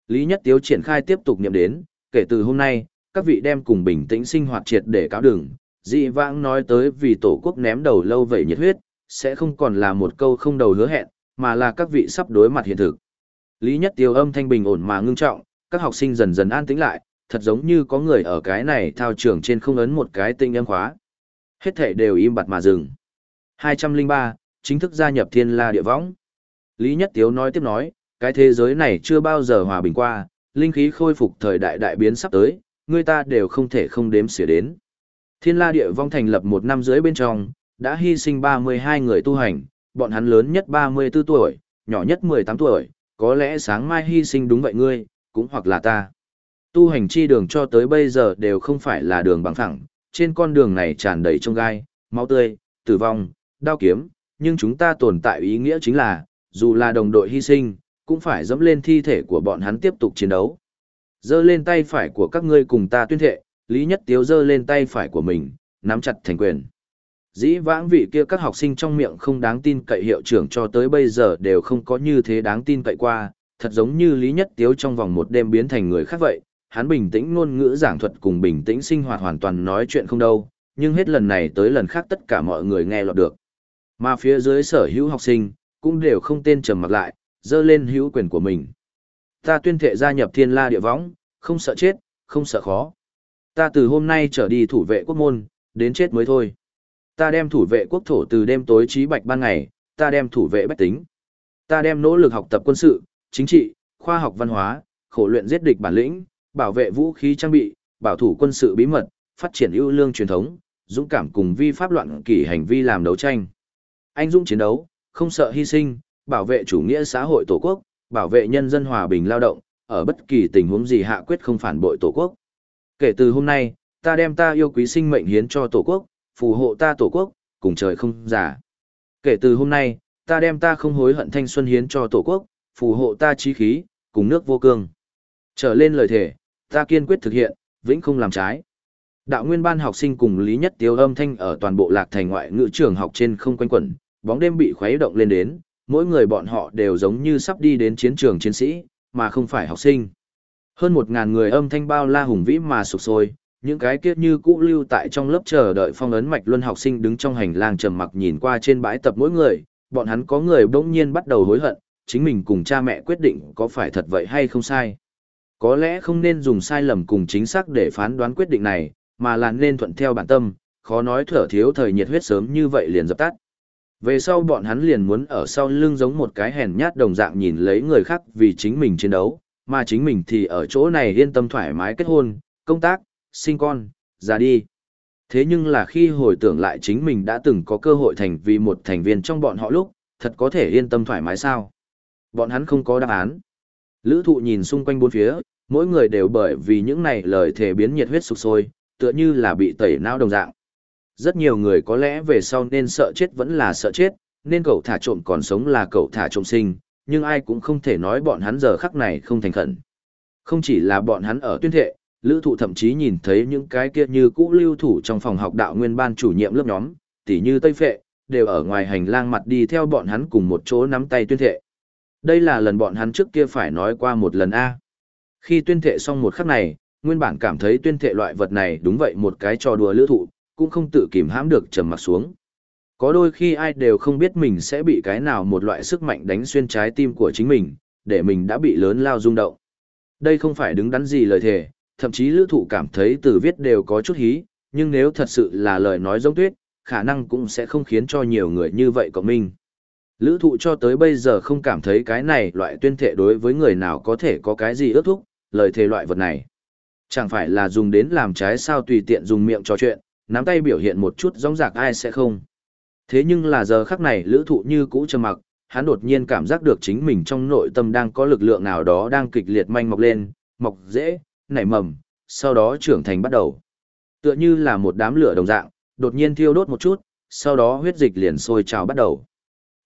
Lý Nhất Tiếu triển khai tiếp tục niệm đến, kể từ hôm nay, các vị đem cùng bình tĩnh sinh hoạt triệt để cáo đường, dị vãng nói tới vì tổ quốc ném đầu lâu vậy nhiệt huyết, sẽ không còn là một câu không đầu hứa hẹn, mà là các vị sắp đối mặt hiện thực. Lý Nhất Tiêu âm thanh bình ổn mà ngưng trọng, các học sinh dần dần an tĩnh lại, thật giống như có người ở cái này thao trường trên không ấn một cái tinh âm khóa. Hết thể đều im bặt mà dừng. 203, chính thức gia nhập thiên la địa võng. Lý Nhất Tiếu nói tiếp nói, cái thế giới này chưa bao giờ hòa bình qua, linh khí khôi phục thời đại đại biến sắp tới, người ta đều không thể không đếm xỉa đến. Thiên la địa vong thành lập một năm rưỡi bên trong, đã hy sinh 32 người tu hành, bọn hắn lớn nhất 34 tuổi, nhỏ nhất 18 tuổi, có lẽ sáng mai hy sinh đúng vậy ngươi, cũng hoặc là ta. Tu hành chi đường cho tới bây giờ đều không phải là đường bằng phẳng, trên con đường này tràn đầy trông gai, máu tươi, tử vong, đao kiếm, nhưng chúng ta tồn tại ý nghĩa chính là, dù là đồng đội hy sinh, cũng phải dẫm lên thi thể của bọn hắn tiếp tục chiến đấu. Dơ lên tay phải của các ngươi cùng ta tuyên thệ, Lý Nhất Tiếu dơ lên tay phải của mình, nắm chặt thành quyền. Dĩ vãng vị kia các học sinh trong miệng không đáng tin cậy hiệu trưởng cho tới bây giờ đều không có như thế đáng tin cậy qua, thật giống như Lý Nhất Tiếu trong vòng một đêm biến thành người khác vậy, hắn bình tĩnh ngôn ngữ giảng thuật cùng bình tĩnh sinh hoạt hoàn toàn nói chuyện không đâu, nhưng hết lần này tới lần khác tất cả mọi người nghe lọt được. Mà phía dưới sở hữu học sinh, cũng đều không tên trầm mặc lại, dơ lên hữu quyền của mình. Ta tuyên thệ gia nhập thiên la địa võng, không sợ chết, không sợ khó. Ta từ hôm nay trở đi thủ vệ quốc môn, đến chết mới thôi. Ta đem thủ vệ quốc thổ từ đêm tối trí bạch ban ngày, ta đem thủ vệ bách tính. Ta đem nỗ lực học tập quân sự, chính trị, khoa học văn hóa, khổ luyện giết địch bản lĩnh, bảo vệ vũ khí trang bị, bảo thủ quân sự bí mật, phát triển ưu lương truyền thống, dũng cảm cùng vi pháp loạn kỷ hành vi làm đấu tranh. Anh dũng chiến đấu, không sợ hy sinh, bảo vệ chủ nghĩa xã hội tổ quốc, bảo vệ nhân dân hòa bình lao động, ở bất kỳ tình huống gì hạ quyết không phản bội tổ quốc. Kể từ hôm nay, ta đem ta yêu quý sinh mệnh hiến cho tổ quốc, phù hộ ta tổ quốc, cùng trời không giả. Kể từ hôm nay, ta đem ta không hối hận thanh xuân hiến cho tổ quốc, phù hộ ta trí khí, cùng nước vô cương. Trở lên lời thể, ta kiên quyết thực hiện, vĩnh không làm trái. Đạo nguyên ban học sinh cùng Lý Nhất Tiêu âm thanh ở toàn bộ lạc thành ngoại ngữ trường học trên không quanh quẩn, bóng đêm bị khuấy động lên đến, mỗi người bọn họ đều giống như sắp đi đến chiến trường chiến sĩ, mà không phải học sinh. Hơn một ngàn người âm thanh bao la hùng vĩ mà sụp sôi, những cái kiết như cũ lưu tại trong lớp chờ đợi phong ấn mạch luân học sinh đứng trong hành lang trầm mặc nhìn qua trên bãi tập mỗi người, bọn hắn có người bỗng nhiên bắt đầu hối hận, chính mình cùng cha mẹ quyết định có phải thật vậy hay không sai. Có lẽ không nên dùng sai lầm cùng chính xác để phán đoán quyết định này, mà là nên thuận theo bản tâm, khó nói thở thiếu thời nhiệt huyết sớm như vậy liền dập tắt. Về sau bọn hắn liền muốn ở sau lưng giống một cái hèn nhát đồng dạng nhìn lấy người khác vì chính mình chiến đấu, mà chính mình thì ở chỗ này yên tâm thoải mái kết hôn, công tác, sinh con, ra đi. Thế nhưng là khi hồi tưởng lại chính mình đã từng có cơ hội thành vì một thành viên trong bọn họ lúc, thật có thể yên tâm thoải mái sao? Bọn hắn không có đáp án. Lữ thụ nhìn xung quanh bốn phía, mỗi người đều bởi vì những này lời thể biến nhiệt huyết sục sôi, tựa như là bị tẩy não đồng dạng. Rất nhiều người có lẽ về sau nên sợ chết vẫn là sợ chết, nên cậu thả trộm còn sống là cậu thả trộm sinh, nhưng ai cũng không thể nói bọn hắn giờ khắc này không thành khẩn. Không chỉ là bọn hắn ở tuyên thệ, lữ thụ thậm chí nhìn thấy những cái kia như cũ lưu thủ trong phòng học đạo nguyên ban chủ nhiệm lớp nhóm, tỉ như Tây Phệ, đều ở ngoài hành lang mặt đi theo bọn hắn cùng một chỗ nắm tay tuyên thệ. Đây là lần bọn hắn trước kia phải nói qua một lần A. Khi tuyên thệ xong một khắc này, nguyên bản cảm thấy tuyên thệ loại vật này đúng vậy một cái trò đùa lữ thụ, cũng không tự kìm hãm được trầm mặt xuống. Có đôi khi ai đều không biết mình sẽ bị cái nào một loại sức mạnh đánh xuyên trái tim của chính mình, để mình đã bị lớn lao rung động. Đây không phải đứng đắn gì lời thề, thậm chí lữ thụ cảm thấy từ viết đều có chút hí, nhưng nếu thật sự là lời nói giống tuyết, khả năng cũng sẽ không khiến cho nhiều người như vậy cộng minh. Lữ thụ cho tới bây giờ không cảm thấy cái này loại tuyên thệ đối với người nào có thể có cái gì ước thúc, lời thề loại vật này. Chẳng phải là dùng đến làm trái sao tùy tiện dùng miệng trò chuyện, nắm tay biểu hiện một chút giống rạc ai sẽ không. Thế nhưng là giờ khắc này lữ thụ như cũ trầm mặc, hắn đột nhiên cảm giác được chính mình trong nội tâm đang có lực lượng nào đó đang kịch liệt manh mọc lên, mọc dễ, nảy mầm, sau đó trưởng thành bắt đầu. Tựa như là một đám lửa đồng dạng, đột nhiên thiêu đốt một chút, sau đó huyết dịch liền sôi trào bắt đầu.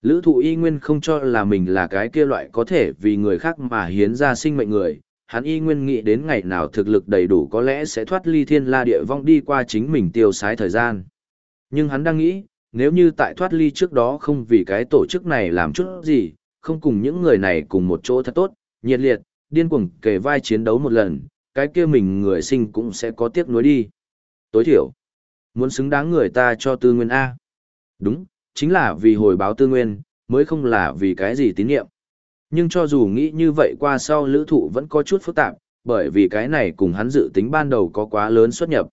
Lữ thụ y nguyên không cho là mình là cái kia loại có thể vì người khác mà hiến ra sinh mệnh người, hắn y nguyên nghĩ đến ngày nào thực lực đầy đủ có lẽ sẽ thoát ly thiên la địa vong đi qua chính mình tiêu sái thời gian. Nhưng hắn đang nghĩ, nếu như tại thoát ly trước đó không vì cái tổ chức này làm chút gì, không cùng những người này cùng một chỗ thật tốt, nhiệt liệt, điên cuồng kề vai chiến đấu một lần, cái kia mình người sinh cũng sẽ có tiếc nuối đi. Tối thiểu, muốn xứng đáng người ta cho tư nguyên A. Đúng, chính là vì hồi báo tư nguyên, mới không là vì cái gì tín nhiệm. Nhưng cho dù nghĩ như vậy qua sau lữ thụ vẫn có chút phức tạp, bởi vì cái này cùng hắn dự tính ban đầu có quá lớn xuất nhập.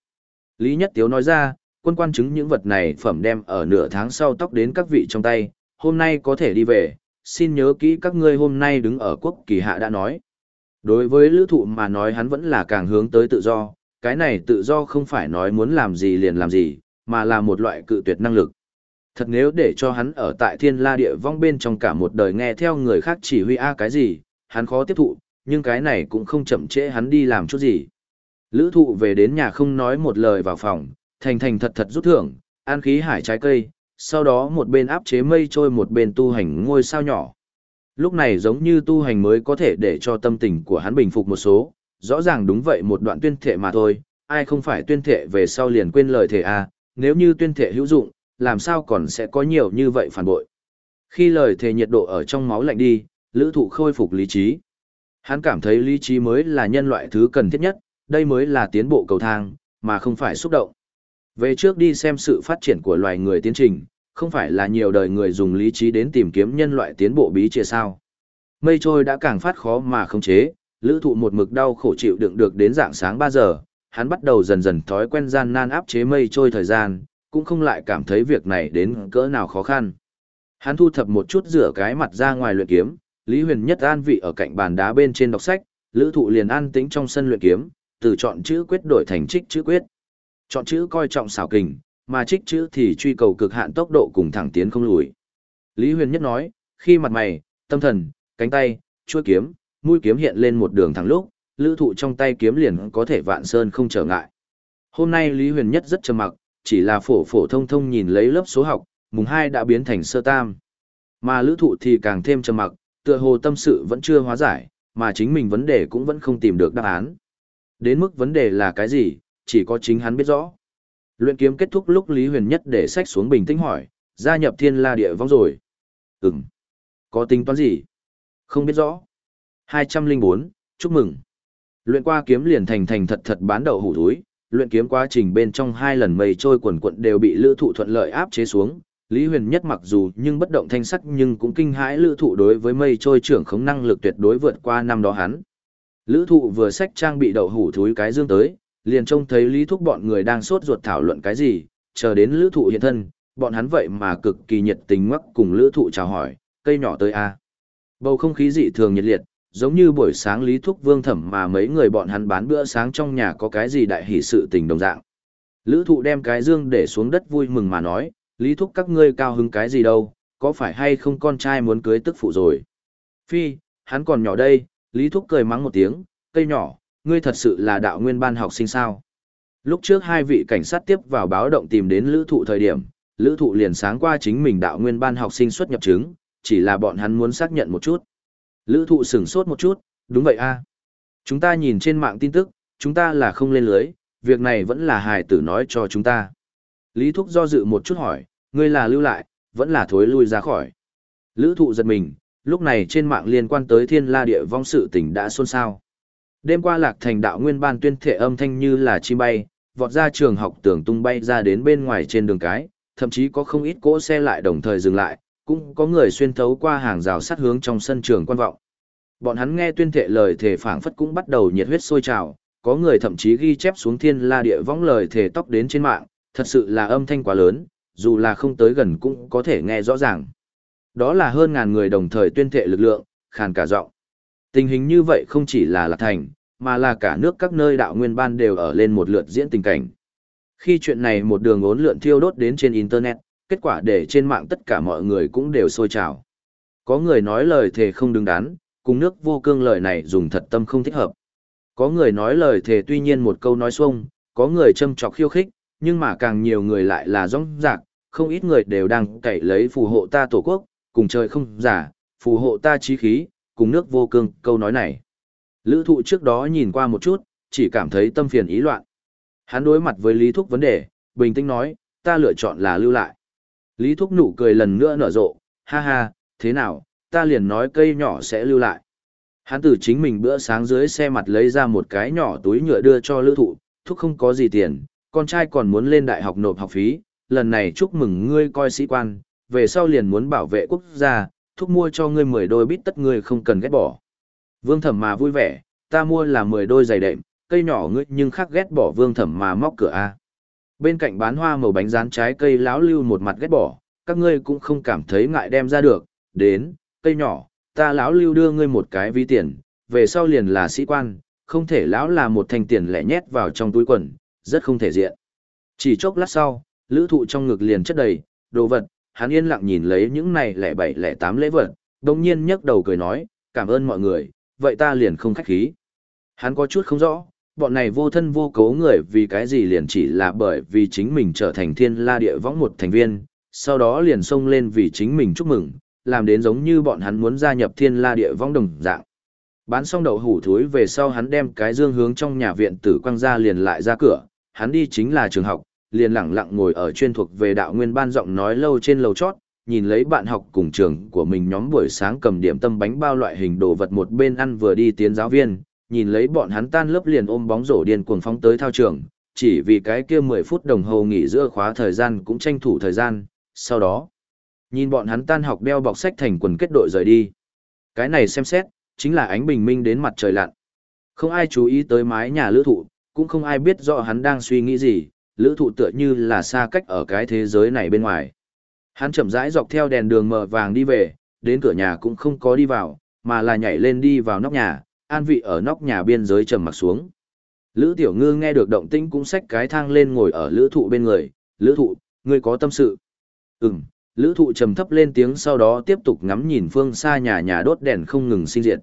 Lý Nhất Tiếu nói ra, quân quan chứng những vật này phẩm đem ở nửa tháng sau tóc đến các vị trong tay, hôm nay có thể đi về, xin nhớ kỹ các ngươi hôm nay đứng ở quốc kỳ hạ đã nói. Đối với lữ thụ mà nói hắn vẫn là càng hướng tới tự do, cái này tự do không phải nói muốn làm gì liền làm gì, mà là một loại cự tuyệt năng lực. Thật nếu để cho hắn ở tại thiên la địa vong bên trong cả một đời nghe theo người khác chỉ huy a cái gì, hắn khó tiếp thụ, nhưng cái này cũng không chậm trễ hắn đi làm chút gì. Lữ thụ về đến nhà không nói một lời vào phòng, thành thành thật thật rút thưởng, an khí hải trái cây, sau đó một bên áp chế mây trôi một bên tu hành ngôi sao nhỏ. Lúc này giống như tu hành mới có thể để cho tâm tình của hắn bình phục một số, rõ ràng đúng vậy một đoạn tuyên thệ mà thôi, ai không phải tuyên thệ về sau liền quên lời thề a nếu như tuyên thệ hữu dụng, làm sao còn sẽ có nhiều như vậy phản bội. Khi lời thề nhiệt độ ở trong máu lạnh đi, lữ thụ khôi phục lý trí. Hắn cảm thấy lý trí mới là nhân loại thứ cần thiết nhất, đây mới là tiến bộ cầu thang, mà không phải xúc động. Về trước đi xem sự phát triển của loài người tiến trình, không phải là nhiều đời người dùng lý trí đến tìm kiếm nhân loại tiến bộ bí chia sao. Mây trôi đã càng phát khó mà không chế, lữ thụ một mực đau khổ chịu đựng được đến dạng sáng 3 giờ, hắn bắt đầu dần dần thói quen gian nan áp chế mây trôi thời gian, cũng không lại cảm thấy việc này đến cỡ nào khó khăn. Hắn thu thập một chút rửa cái mặt ra ngoài luyện kiếm, Lý Huyền Nhất an vị ở cạnh bàn đá bên trên đọc sách, Lữ Thụ liền an tĩnh trong sân luyện kiếm, từ chọn chữ quyết đổi thành trích chữ quyết. Chọn chữ coi trọng xảo kình, mà trích chữ thì truy cầu cực hạn tốc độ cùng thẳng tiến không lùi. Lý Huyền Nhất nói, khi mặt mày, tâm thần, cánh tay, chuôi kiếm, mũi kiếm hiện lên một đường thẳng lúc, lữ thụ trong tay kiếm liền có thể vạn sơn không trở ngại. Hôm nay Lý Huyền Nhất rất trầm mặc, chỉ là phổ phổ thông thông nhìn lấy lớp số học, mùng 2 đã biến thành sơ tam. Mà lữ thụ thì càng thêm trầm mặc, tựa hồ tâm sự vẫn chưa hóa giải, mà chính mình vấn đề cũng vẫn không tìm được đáp án. Đến mức vấn đề là cái gì, chỉ có chính hắn biết rõ. Luyện kiếm kết thúc lúc Lý Huyền Nhất để sách xuống bình tĩnh hỏi, gia nhập thiên la địa vong rồi. Ừm. Có tính toán gì? Không biết rõ. 204, chúc mừng. Luyện qua kiếm liền thành thành thật thật bán đậu hủ túi, luyện kiếm quá trình bên trong hai lần mây trôi quần quận đều bị lữ thụ thuận lợi áp chế xuống. Lý Huyền Nhất mặc dù nhưng bất động thanh sắc nhưng cũng kinh hãi lữ thụ đối với mây trôi trưởng khống năng lực tuyệt đối vượt qua năm đó hắn. Lữ thụ vừa sách trang bị đậu hủ thúi cái dương tới, liền trông thấy lý thúc bọn người đang sốt ruột thảo luận cái gì, chờ đến lữ thụ hiện thân, bọn hắn vậy mà cực kỳ nhiệt tình ngoắc cùng lữ thụ chào hỏi, cây nhỏ tới a Bầu không khí dị thường nhiệt liệt, giống như buổi sáng lý thúc vương thẩm mà mấy người bọn hắn bán bữa sáng trong nhà có cái gì đại hỷ sự tình đồng dạng. Lữ thụ đem cái dương để xuống đất vui mừng mà nói, lý thúc các ngươi cao hứng cái gì đâu, có phải hay không con trai muốn cưới tức phụ rồi. Phi, hắn còn nhỏ đây, lý thúc cười mắng một tiếng, cây nhỏ, ngươi thật sự là đạo nguyên ban học sinh sao. Lúc trước hai vị cảnh sát tiếp vào báo động tìm đến lữ thụ thời điểm, lữ thụ liền sáng qua chính mình đạo nguyên ban học sinh xuất nhập chứng, chỉ là bọn hắn muốn xác nhận một chút. Lữ thụ sửng sốt một chút, đúng vậy a Chúng ta nhìn trên mạng tin tức, chúng ta là không lên lưới, việc này vẫn là hài tử nói cho chúng ta. Lý Thúc do dự một chút hỏi, ngươi là lưu lại, vẫn là thối lui ra khỏi. Lữ thụ giật mình, lúc này trên mạng liên quan tới thiên la địa vong sự tình đã xôn xao. Đêm qua lạc thành đạo nguyên ban tuyên thể âm thanh như là chim bay, vọt ra trường học tưởng tung bay ra đến bên ngoài trên đường cái, thậm chí có không ít cỗ xe lại đồng thời dừng lại, cũng có người xuyên thấu qua hàng rào sắt hướng trong sân trường quan vọng. Bọn hắn nghe tuyên thệ lời thể phảng phất cũng bắt đầu nhiệt huyết sôi trào, có người thậm chí ghi chép xuống thiên la địa võng lời thể tóc đến trên mạng, thật sự là âm thanh quá lớn, dù là không tới gần cũng có thể nghe rõ ràng. Đó là hơn ngàn người đồng thời tuyên thệ lực lượng, khàn cả giọng. Tình hình như vậy không chỉ là Lạc Thành, mà là cả nước các nơi đạo nguyên ban đều ở lên một lượt diễn tình cảnh. Khi chuyện này một đường ốn lượn thiêu đốt đến trên Internet, kết quả để trên mạng tất cả mọi người cũng đều sôi trào. Có người nói lời thề không đứng đắn, cùng nước vô cương lời này dùng thật tâm không thích hợp. Có người nói lời thề tuy nhiên một câu nói xuông, có người châm chọc khiêu khích, nhưng mà càng nhiều người lại là rong rạc, không ít người đều đang cậy lấy phù hộ ta tổ quốc, cùng trời không giả, phù hộ ta trí khí, cùng nước vô cương, câu nói này. Lữ thụ trước đó nhìn qua một chút, chỉ cảm thấy tâm phiền ý loạn. Hắn đối mặt với Lý Thúc vấn đề, bình tĩnh nói, ta lựa chọn là lưu lại. Lý Thúc nụ cười lần nữa nở rộ, ha ha, thế nào, ta liền nói cây nhỏ sẽ lưu lại. Hắn từ chính mình bữa sáng dưới xe mặt lấy ra một cái nhỏ túi nhựa đưa cho lữ thụ, thúc không có gì tiền, con trai còn muốn lên đại học nộp học phí, lần này chúc mừng ngươi coi sĩ quan, về sau liền muốn bảo vệ quốc gia, thúc mua cho ngươi 10 đôi bít tất ngươi không cần ghét bỏ. Vương thẩm mà vui vẻ, ta mua là 10 đôi giày đệm, cây nhỏ ngươi nhưng khác ghét bỏ vương thẩm mà móc cửa A. Bên cạnh bán hoa màu bánh rán trái cây lão lưu một mặt ghét bỏ, các ngươi cũng không cảm thấy ngại đem ra được, đến, cây nhỏ, ta lão lưu đưa ngươi một cái ví tiền, về sau liền là sĩ quan, không thể lão là một thành tiền lẻ nhét vào trong túi quần, rất không thể diện. Chỉ chốc lát sau, lữ thụ trong ngực liền chất đầy, đồ vật, hắn yên lặng nhìn lấy những này lẻ bảy lẻ tám lễ vật, đồng nhiên nhấc đầu cười nói, cảm ơn mọi người, vậy ta liền không khách khí. Hắn có chút không rõ, bọn này vô thân vô cấu người vì cái gì liền chỉ là bởi vì chính mình trở thành thiên la địa võng một thành viên, sau đó liền xông lên vì chính mình chúc mừng, làm đến giống như bọn hắn muốn gia nhập thiên la địa võng đồng dạng. Bán xong đậu hủ thúi về sau hắn đem cái dương hướng trong nhà viện tử quang ra liền lại ra cửa, hắn đi chính là trường học, liền lặng lặng ngồi ở chuyên thuộc về đạo nguyên ban giọng nói lâu trên lầu chót, nhìn lấy bạn học cùng trường của mình nhóm buổi sáng cầm điểm tâm bánh bao loại hình đồ vật một bên ăn vừa đi tiến giáo viên, nhìn lấy bọn hắn tan lớp liền ôm bóng rổ điên cuồng phóng tới thao trường, chỉ vì cái kia 10 phút đồng hồ nghỉ giữa khóa thời gian cũng tranh thủ thời gian, sau đó, nhìn bọn hắn tan học đeo bọc sách thành quần kết đội rời đi. Cái này xem xét, chính là ánh bình minh đến mặt trời lặn. Không ai chú ý tới mái nhà lữ thụ, cũng không ai biết rõ hắn đang suy nghĩ gì, lữ thụ tựa như là xa cách ở cái thế giới này bên ngoài. Hắn chậm rãi dọc theo đèn đường mờ vàng đi về, đến cửa nhà cũng không có đi vào, mà là nhảy lên đi vào nóc nhà, an vị ở nóc nhà biên giới trầm mặt xuống. Lữ Tiểu Ngư nghe được động tĩnh cũng xách cái thang lên ngồi ở lữ thụ bên người, lữ thụ, ngươi có tâm sự. Ừm, lữ thụ trầm thấp lên tiếng sau đó tiếp tục ngắm nhìn phương xa nhà nhà đốt đèn không ngừng sinh diệt.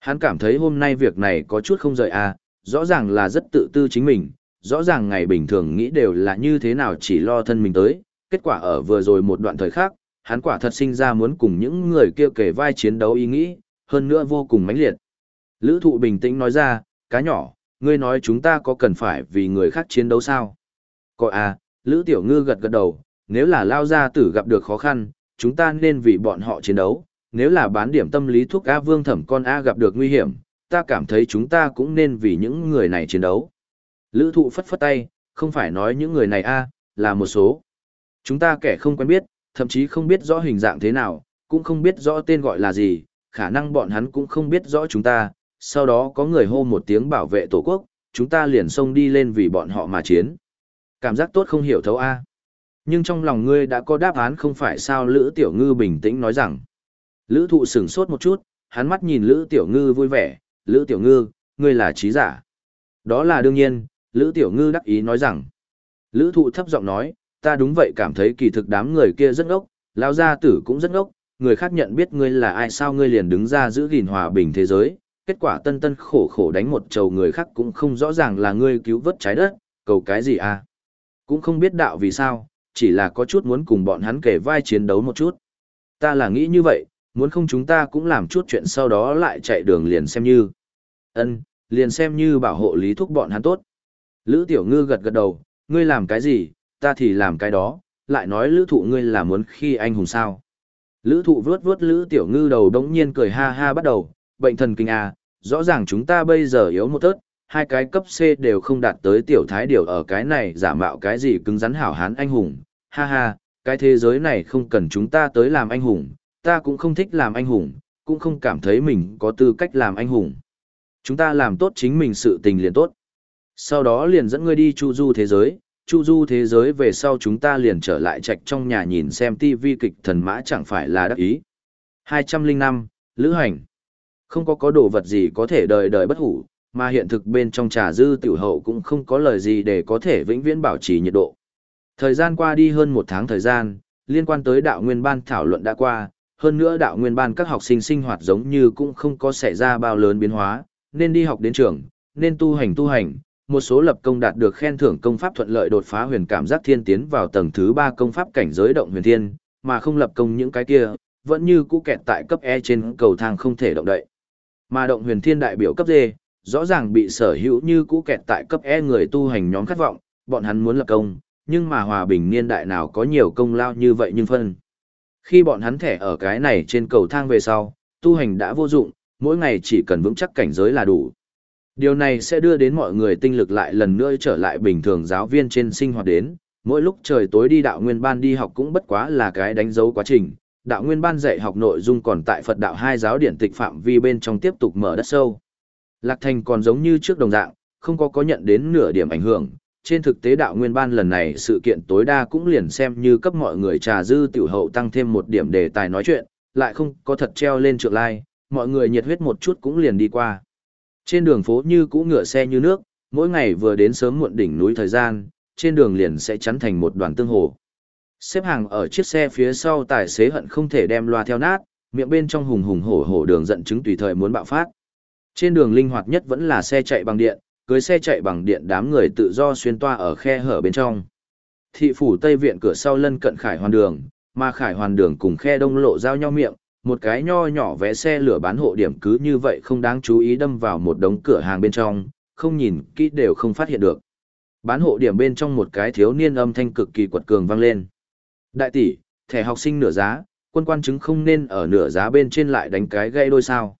Hắn cảm thấy hôm nay việc này có chút không rời à, rõ ràng là rất tự tư chính mình, rõ ràng ngày bình thường nghĩ đều là như thế nào chỉ lo thân mình tới, kết quả ở vừa rồi một đoạn thời khác, hắn quả thật sinh ra muốn cùng những người kia kể vai chiến đấu ý nghĩ, hơn nữa vô cùng mãnh liệt. Lữ thụ bình tĩnh nói ra, cá nhỏ, ngươi nói chúng ta có cần phải vì người khác chiến đấu sao? Có à, Lữ Tiểu Ngư gật gật đầu, nếu là lao gia tử gặp được khó khăn, chúng ta nên vì bọn họ chiến đấu, nếu là bán điểm tâm lý thuốc A vương thẩm con A gặp được nguy hiểm, ta cảm thấy chúng ta cũng nên vì những người này chiến đấu. Lữ thụ phất phất tay, không phải nói những người này A, là một số. Chúng ta kẻ không quen biết, thậm chí không biết rõ hình dạng thế nào, cũng không biết rõ tên gọi là gì, khả năng bọn hắn cũng không biết rõ chúng ta, sau đó có người hô một tiếng bảo vệ tổ quốc, chúng ta liền xông đi lên vì bọn họ mà chiến. Cảm giác tốt không hiểu thấu A. Nhưng trong lòng ngươi đã có đáp án không phải sao Lữ Tiểu Ngư bình tĩnh nói rằng. Lữ thụ sửng sốt một chút, hắn mắt nhìn Lữ Tiểu Ngư vui vẻ, Lữ Tiểu Ngư, ngươi là trí giả. Đó là đương nhiên, Lữ Tiểu Ngư đắc ý nói rằng. Lữ thụ thấp giọng nói, ta đúng vậy cảm thấy kỳ thực đám người kia rất ngốc, lao gia tử cũng rất ngốc, người khác nhận biết ngươi là ai sao ngươi liền đứng ra giữ gìn hòa bình thế giới, kết quả tân tân khổ khổ đánh một chầu người khác cũng không rõ ràng là ngươi cứu vớt trái đất, cầu cái gì à. Cũng không biết đạo vì sao, chỉ là có chút muốn cùng bọn hắn kể vai chiến đấu một chút. Ta là nghĩ như vậy, muốn không chúng ta cũng làm chút chuyện sau đó lại chạy đường liền xem như. ân liền xem như bảo hộ lý thúc bọn hắn tốt. Lữ Tiểu Ngư gật gật đầu, ngươi làm cái gì, ta thì làm cái đó, lại nói lữ thụ ngươi là muốn khi anh hùng sao. Lữ thụ vướt vướt lữ Tiểu Ngư đầu đống nhiên cười ha ha bắt đầu, bệnh thần kinh à, rõ ràng chúng ta bây giờ yếu một tớt, hai cái cấp C đều không đạt tới tiểu thái điều ở cái này giả mạo cái gì cứng rắn hảo hán anh hùng, ha ha, cái thế giới này không cần chúng ta tới làm anh hùng, ta cũng không thích làm anh hùng, cũng không cảm thấy mình có tư cách làm anh hùng. Chúng ta làm tốt chính mình sự tình liền tốt. Sau đó liền dẫn ngươi đi chu du thế giới, chu du thế giới về sau chúng ta liền trở lại trạch trong nhà nhìn xem tivi kịch thần mã chẳng phải là đắc ý. 205, Lữ Hành không có có đồ vật gì có thể đời đời bất hủ, mà hiện thực bên trong trà dư tiểu hậu cũng không có lời gì để có thể vĩnh viễn bảo trì nhiệt độ. Thời gian qua đi hơn một tháng thời gian, liên quan tới đạo nguyên ban thảo luận đã qua, hơn nữa đạo nguyên ban các học sinh sinh hoạt giống như cũng không có xảy ra bao lớn biến hóa, nên đi học đến trường, nên tu hành tu hành, một số lập công đạt được khen thưởng công pháp thuận lợi đột phá huyền cảm giác thiên tiến vào tầng thứ 3 công pháp cảnh giới động huyền thiên, mà không lập công những cái kia, vẫn như cũ kẹt tại cấp E trên cầu thang không thể động đậy. Mà động huyền thiên đại biểu cấp D, rõ ràng bị sở hữu như cũ kẹt tại cấp E người tu hành nhóm khát vọng, bọn hắn muốn lập công, nhưng mà hòa bình niên đại nào có nhiều công lao như vậy nhưng phân. Khi bọn hắn thẻ ở cái này trên cầu thang về sau, tu hành đã vô dụng, mỗi ngày chỉ cần vững chắc cảnh giới là đủ. Điều này sẽ đưa đến mọi người tinh lực lại lần nữa trở lại bình thường giáo viên trên sinh hoạt đến, mỗi lúc trời tối đi đạo nguyên ban đi học cũng bất quá là cái đánh dấu quá trình. Đạo nguyên ban dạy học nội dung còn tại Phật đạo hai giáo điển tịch phạm vi bên trong tiếp tục mở đất sâu. Lạc Thành còn giống như trước đồng dạng, không có có nhận đến nửa điểm ảnh hưởng, trên thực tế đạo nguyên ban lần này sự kiện tối đa cũng liền xem như cấp mọi người trà dư tiểu hậu tăng thêm một điểm đề tài nói chuyện, lại không có thật treo lên trượng lai, mọi người nhiệt huyết một chút cũng liền đi qua. Trên đường phố như cũ ngựa xe như nước, mỗi ngày vừa đến sớm muộn đỉnh núi thời gian, trên đường liền sẽ chắn thành một đoàn tương hồ. Xếp hàng ở chiếc xe phía sau tài xế hận không thể đem loa theo nát, miệng bên trong hùng hùng hổ hổ đường giận chứng tùy thời muốn bạo phát. Trên đường linh hoạt nhất vẫn là xe chạy bằng điện, cưới xe chạy bằng điện đám người tự do xuyên toa ở khe hở bên trong. Thị phủ Tây Viện cửa sau lân cận Khải Hoàn Đường, mà Khải Hoàn Đường cùng khe đông lộ giao nhau miệng, một cái nho nhỏ vẽ xe lửa bán hộ điểm cứ như vậy không đáng chú ý đâm vào một đống cửa hàng bên trong, không nhìn kỹ đều không phát hiện được. Bán hộ điểm bên trong một cái thiếu niên âm thanh cực kỳ quật cường vang lên. Đại tỷ, thẻ học sinh nửa giá, quân quan chứng không nên ở nửa giá bên trên lại đánh cái gây đôi sao.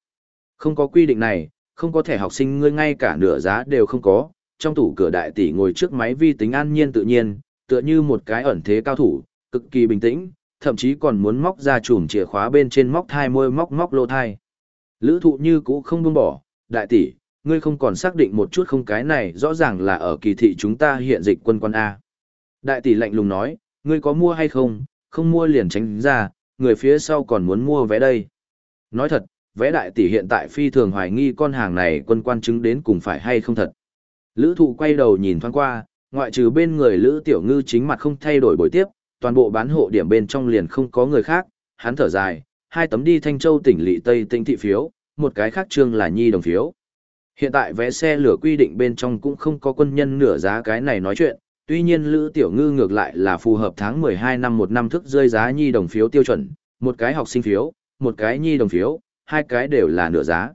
Không có quy định này, không có thẻ học sinh ngươi ngay cả nửa giá đều không có, trong tủ cửa đại tỷ ngồi trước máy vi tính an nhiên tự nhiên, tựa như một cái ẩn thế cao thủ, cực kỳ bình tĩnh, thậm chí còn muốn móc ra chùm chìa khóa bên trên móc thai môi móc móc lô thai. Lữ thụ như cũ không buông bỏ, đại tỷ, ngươi không còn xác định một chút không cái này rõ ràng là ở kỳ thị chúng ta hiện dịch quân quan A. Đại tỷ lạnh lùng nói, ngươi có mua hay không, không mua liền tránh ra, người phía sau còn muốn mua vé đây. Nói thật, vé đại tỷ hiện tại phi thường hoài nghi con hàng này quân quan chứng đến cùng phải hay không thật. Lữ thụ quay đầu nhìn thoáng qua, ngoại trừ bên người Lữ Tiểu Ngư chính mặt không thay đổi bồi tiếp, toàn bộ bán hộ điểm bên trong liền không có người khác, hắn thở dài, hai tấm đi Thanh Châu tỉnh lỵ Tây tinh thị phiếu, một cái khác trương là nhi đồng phiếu. Hiện tại vé xe lửa quy định bên trong cũng không có quân nhân nửa giá cái này nói chuyện, tuy nhiên Lữ Tiểu Ngư ngược lại là phù hợp tháng 12 năm một năm thức rơi giá nhi đồng phiếu tiêu chuẩn, một cái học sinh phiếu, một cái nhi đồng phiếu, hai cái đều là nửa giá.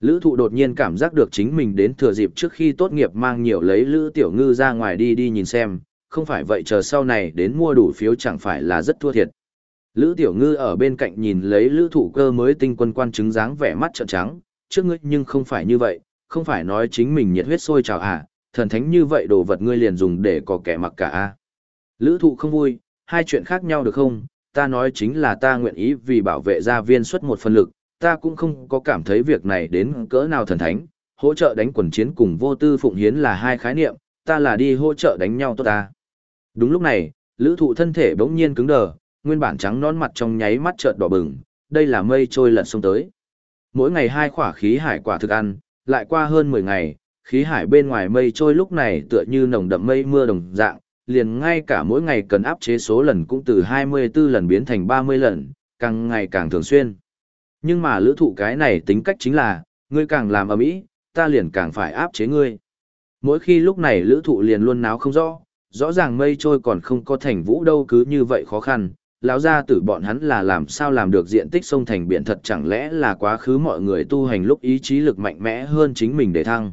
Lữ thụ đột nhiên cảm giác được chính mình đến thừa dịp trước khi tốt nghiệp mang nhiều lấy Lữ Tiểu Ngư ra ngoài đi đi nhìn xem, không phải vậy chờ sau này đến mua đủ phiếu chẳng phải là rất thua thiệt. Lữ Tiểu Ngư ở bên cạnh nhìn lấy Lữ Thụ Cơ mới tinh quân quan chứng dáng vẻ mắt trợn trắng, trước ngươi nhưng không phải như vậy, không phải nói chính mình nhiệt huyết sôi trào à, thần thánh như vậy đồ vật ngươi liền dùng để có kẻ mặc cả a. Lữ Thụ không vui, hai chuyện khác nhau được không? Ta nói chính là ta nguyện ý vì bảo vệ gia viên xuất một phần lực, ta cũng không có cảm thấy việc này đến cỡ nào thần thánh, hỗ trợ đánh quần chiến cùng vô tư phụng hiến là hai khái niệm, ta là đi hỗ trợ đánh nhau tốt ta. Đúng lúc này, lữ thụ thân thể bỗng nhiên cứng đờ, nguyên bản trắng nón mặt trong nháy mắt chợt đỏ bừng, đây là mây trôi lật sông tới. Mỗi ngày hai khỏa khí hải quả thực ăn, lại qua hơn 10 ngày, khí hải bên ngoài mây trôi lúc này tựa như nồng đậm mây mưa đồng dạng, liền ngay cả mỗi ngày cần áp chế số lần cũng từ 24 lần biến thành 30 lần, càng ngày càng thường xuyên. Nhưng mà lữ thụ cái này tính cách chính là, ngươi càng làm ở mỹ, ta liền càng phải áp chế ngươi. Mỗi khi lúc này lữ thụ liền luôn náo không rõ, rõ ràng mây trôi còn không có thành vũ đâu cứ như vậy khó khăn, lão ra tử bọn hắn là làm sao làm được diện tích sông thành biển thật chẳng lẽ là quá khứ mọi người tu hành lúc ý chí lực mạnh mẽ hơn chính mình để thăng.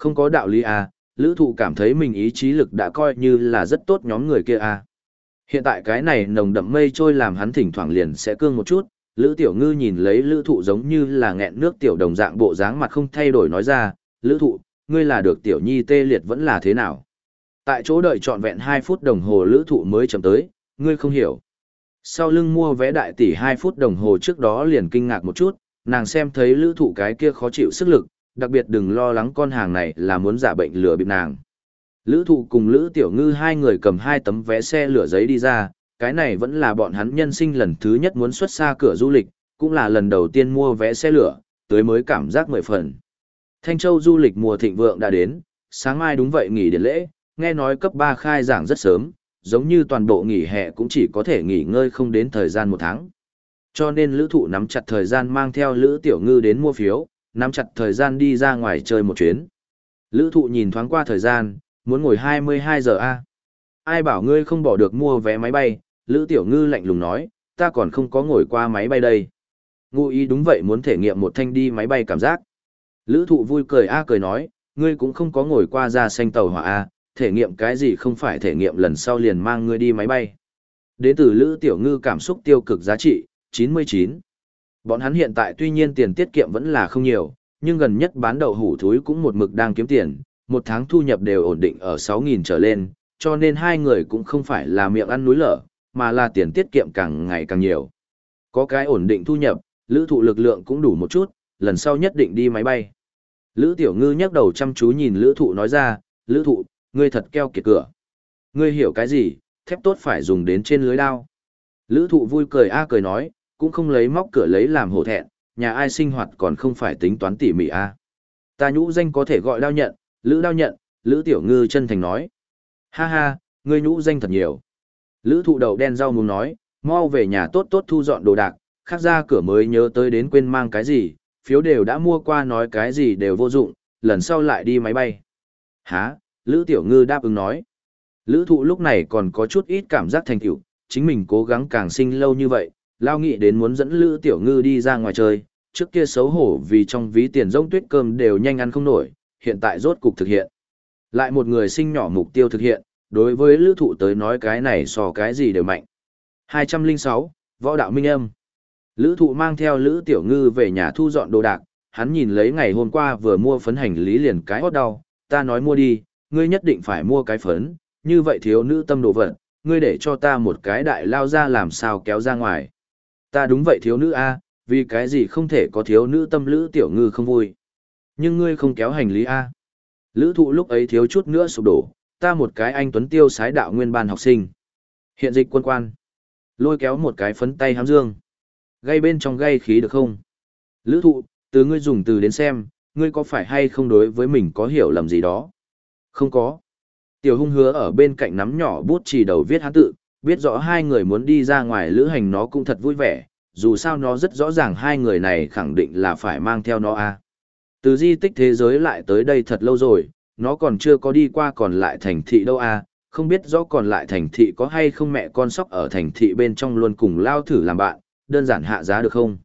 Không có đạo lý à, lữ thụ cảm thấy mình ý chí lực đã coi như là rất tốt nhóm người kia à. Hiện tại cái này nồng đậm mây trôi làm hắn thỉnh thoảng liền sẽ cương một chút, lữ tiểu ngư nhìn lấy lữ thụ giống như là nghẹn nước tiểu đồng dạng bộ dáng mặt không thay đổi nói ra, lữ thụ, ngươi là được tiểu nhi tê liệt vẫn là thế nào. Tại chỗ đợi trọn vẹn 2 phút đồng hồ lữ thụ mới chậm tới, ngươi không hiểu. Sau lưng mua vé đại tỷ 2 phút đồng hồ trước đó liền kinh ngạc một chút, nàng xem thấy lữ thụ cái kia khó chịu sức lực, đặc biệt đừng lo lắng con hàng này là muốn giả bệnh lừa bịp nàng. Lữ thụ cùng Lữ Tiểu Ngư hai người cầm hai tấm vé xe lửa giấy đi ra, cái này vẫn là bọn hắn nhân sinh lần thứ nhất muốn xuất xa cửa du lịch, cũng là lần đầu tiên mua vé xe lửa, tới mới cảm giác mười phần. Thanh Châu du lịch mùa thịnh vượng đã đến, sáng mai đúng vậy nghỉ điện lễ, nghe nói cấp 3 khai giảng rất sớm, giống như toàn bộ nghỉ hè cũng chỉ có thể nghỉ ngơi không đến thời gian một tháng. Cho nên lữ thụ nắm chặt thời gian mang theo lữ tiểu ngư đến mua phiếu, nắm chặt thời gian đi ra ngoài chơi một chuyến. Lữ thụ nhìn thoáng qua thời gian, muốn ngồi 22 giờ a Ai bảo ngươi không bỏ được mua vé máy bay, lữ tiểu ngư lạnh lùng nói, ta còn không có ngồi qua máy bay đây. Ngụ ý đúng vậy muốn thể nghiệm một thanh đi máy bay cảm giác. Lữ thụ vui cười a cười nói, ngươi cũng không có ngồi qua ra xanh tàu hỏa a thể nghiệm cái gì không phải thể nghiệm lần sau liền mang ngươi đi máy bay. Đến từ Lữ Tiểu Ngư cảm xúc tiêu cực giá trị, 99. Bọn hắn hiện tại tuy nhiên tiền tiết kiệm vẫn là không nhiều, nhưng gần nhất bán đậu hủ thúi cũng một mực đang kiếm tiền, một tháng thu nhập đều ổn định ở 6.000 trở lên, cho nên hai người cũng không phải là miệng ăn núi lở, mà là tiền tiết kiệm càng ngày càng nhiều. Có cái ổn định thu nhập, lữ thụ lực lượng cũng đủ một chút, lần sau nhất định đi máy bay. Lữ Tiểu Ngư nhắc đầu chăm chú nhìn lữ thụ nói ra, lữ thụ, Ngươi thật keo kiệt cửa. Ngươi hiểu cái gì, thép tốt phải dùng đến trên lưới đao. Lữ thụ vui cười a cười nói, cũng không lấy móc cửa lấy làm hổ thẹn, nhà ai sinh hoạt còn không phải tính toán tỉ mỉ a Ta nhũ danh có thể gọi đao nhận, lữ đao nhận, lữ tiểu ngư chân thành nói. Ha ha, ngươi nhũ danh thật nhiều. Lữ thụ đầu đen rau muốn nói, mau về nhà tốt tốt thu dọn đồ đạc, khác ra cửa mới nhớ tới đến quên mang cái gì, phiếu đều đã mua qua nói cái gì đều vô dụng, lần sau lại đi máy bay. Hả, Lữ Tiểu Ngư đáp ứng nói. Lữ thụ lúc này còn có chút ít cảm giác thành tựu chính mình cố gắng càng sinh lâu như vậy, lao nghị đến muốn dẫn Lữ Tiểu Ngư đi ra ngoài chơi, trước kia xấu hổ vì trong ví tiền rông tuyết cơm đều nhanh ăn không nổi, hiện tại rốt cục thực hiện. Lại một người sinh nhỏ mục tiêu thực hiện, đối với lữ thụ tới nói cái này so cái gì đều mạnh. 206, Võ Đạo Minh Âm Lữ thụ mang theo Lữ Tiểu Ngư về nhà thu dọn đồ đạc, hắn nhìn lấy ngày hôm qua vừa mua phấn hành lý liền cái hót đau, ta nói mua đi, ngươi nhất định phải mua cái phấn, như vậy thiếu nữ tâm đồ vật, ngươi để cho ta một cái đại lao ra làm sao kéo ra ngoài. Ta đúng vậy thiếu nữ A, vì cái gì không thể có thiếu nữ tâm Lữ Tiểu Ngư không vui. Nhưng ngươi không kéo hành lý A. Lữ thụ lúc ấy thiếu chút nữa sụp đổ, ta một cái anh tuấn tiêu sái đạo nguyên ban học sinh. Hiện dịch quân quan. Lôi kéo một cái phấn tay hám dương. Gây bên trong gây khí được không? Lữ thụ, từ ngươi dùng từ đến xem, ngươi có phải hay không đối với mình có hiểu lầm gì đó? Không có. Tiểu hung hứa ở bên cạnh nắm nhỏ bút chỉ đầu viết hán tự, biết rõ hai người muốn đi ra ngoài lữ hành nó cũng thật vui vẻ, dù sao nó rất rõ ràng hai người này khẳng định là phải mang theo nó a Từ di tích thế giới lại tới đây thật lâu rồi, nó còn chưa có đi qua còn lại thành thị đâu a không biết rõ còn lại thành thị có hay không mẹ con sóc ở thành thị bên trong luôn cùng lao thử làm bạn, đơn giản hạ giá được không?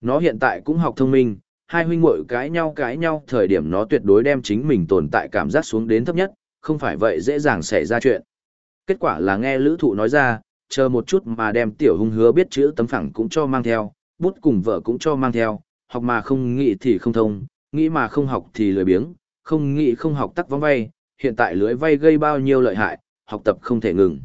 Nó hiện tại cũng học thông minh, hai huynh muội cãi nhau cãi nhau thời điểm nó tuyệt đối đem chính mình tồn tại cảm giác xuống đến thấp nhất, không phải vậy dễ dàng xảy ra chuyện. Kết quả là nghe lữ thụ nói ra, chờ một chút mà đem tiểu hung hứa biết chữ tấm phẳng cũng cho mang theo, bút cùng vợ cũng cho mang theo, học mà không nghĩ thì không thông, nghĩ mà không học thì lười biếng, không nghĩ không học tắc vong vay, hiện tại lưới vay gây bao nhiêu lợi hại, học tập không thể ngừng.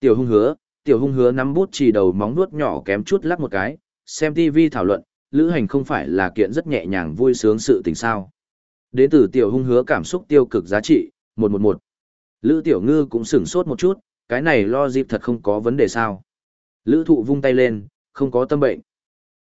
Tiểu hung hứa, tiểu hung hứa nắm bút chỉ đầu móng nuốt nhỏ kém chút lắc một cái, xem TV thảo luận, lữ hành không phải là kiện rất nhẹ nhàng vui sướng sự tình sao. Đến từ tiểu hung hứa cảm xúc tiêu cực giá trị, 111. Lữ tiểu ngư cũng sửng sốt một chút, cái này lo dịp thật không có vấn đề sao. Lữ thụ vung tay lên, không có tâm bệnh.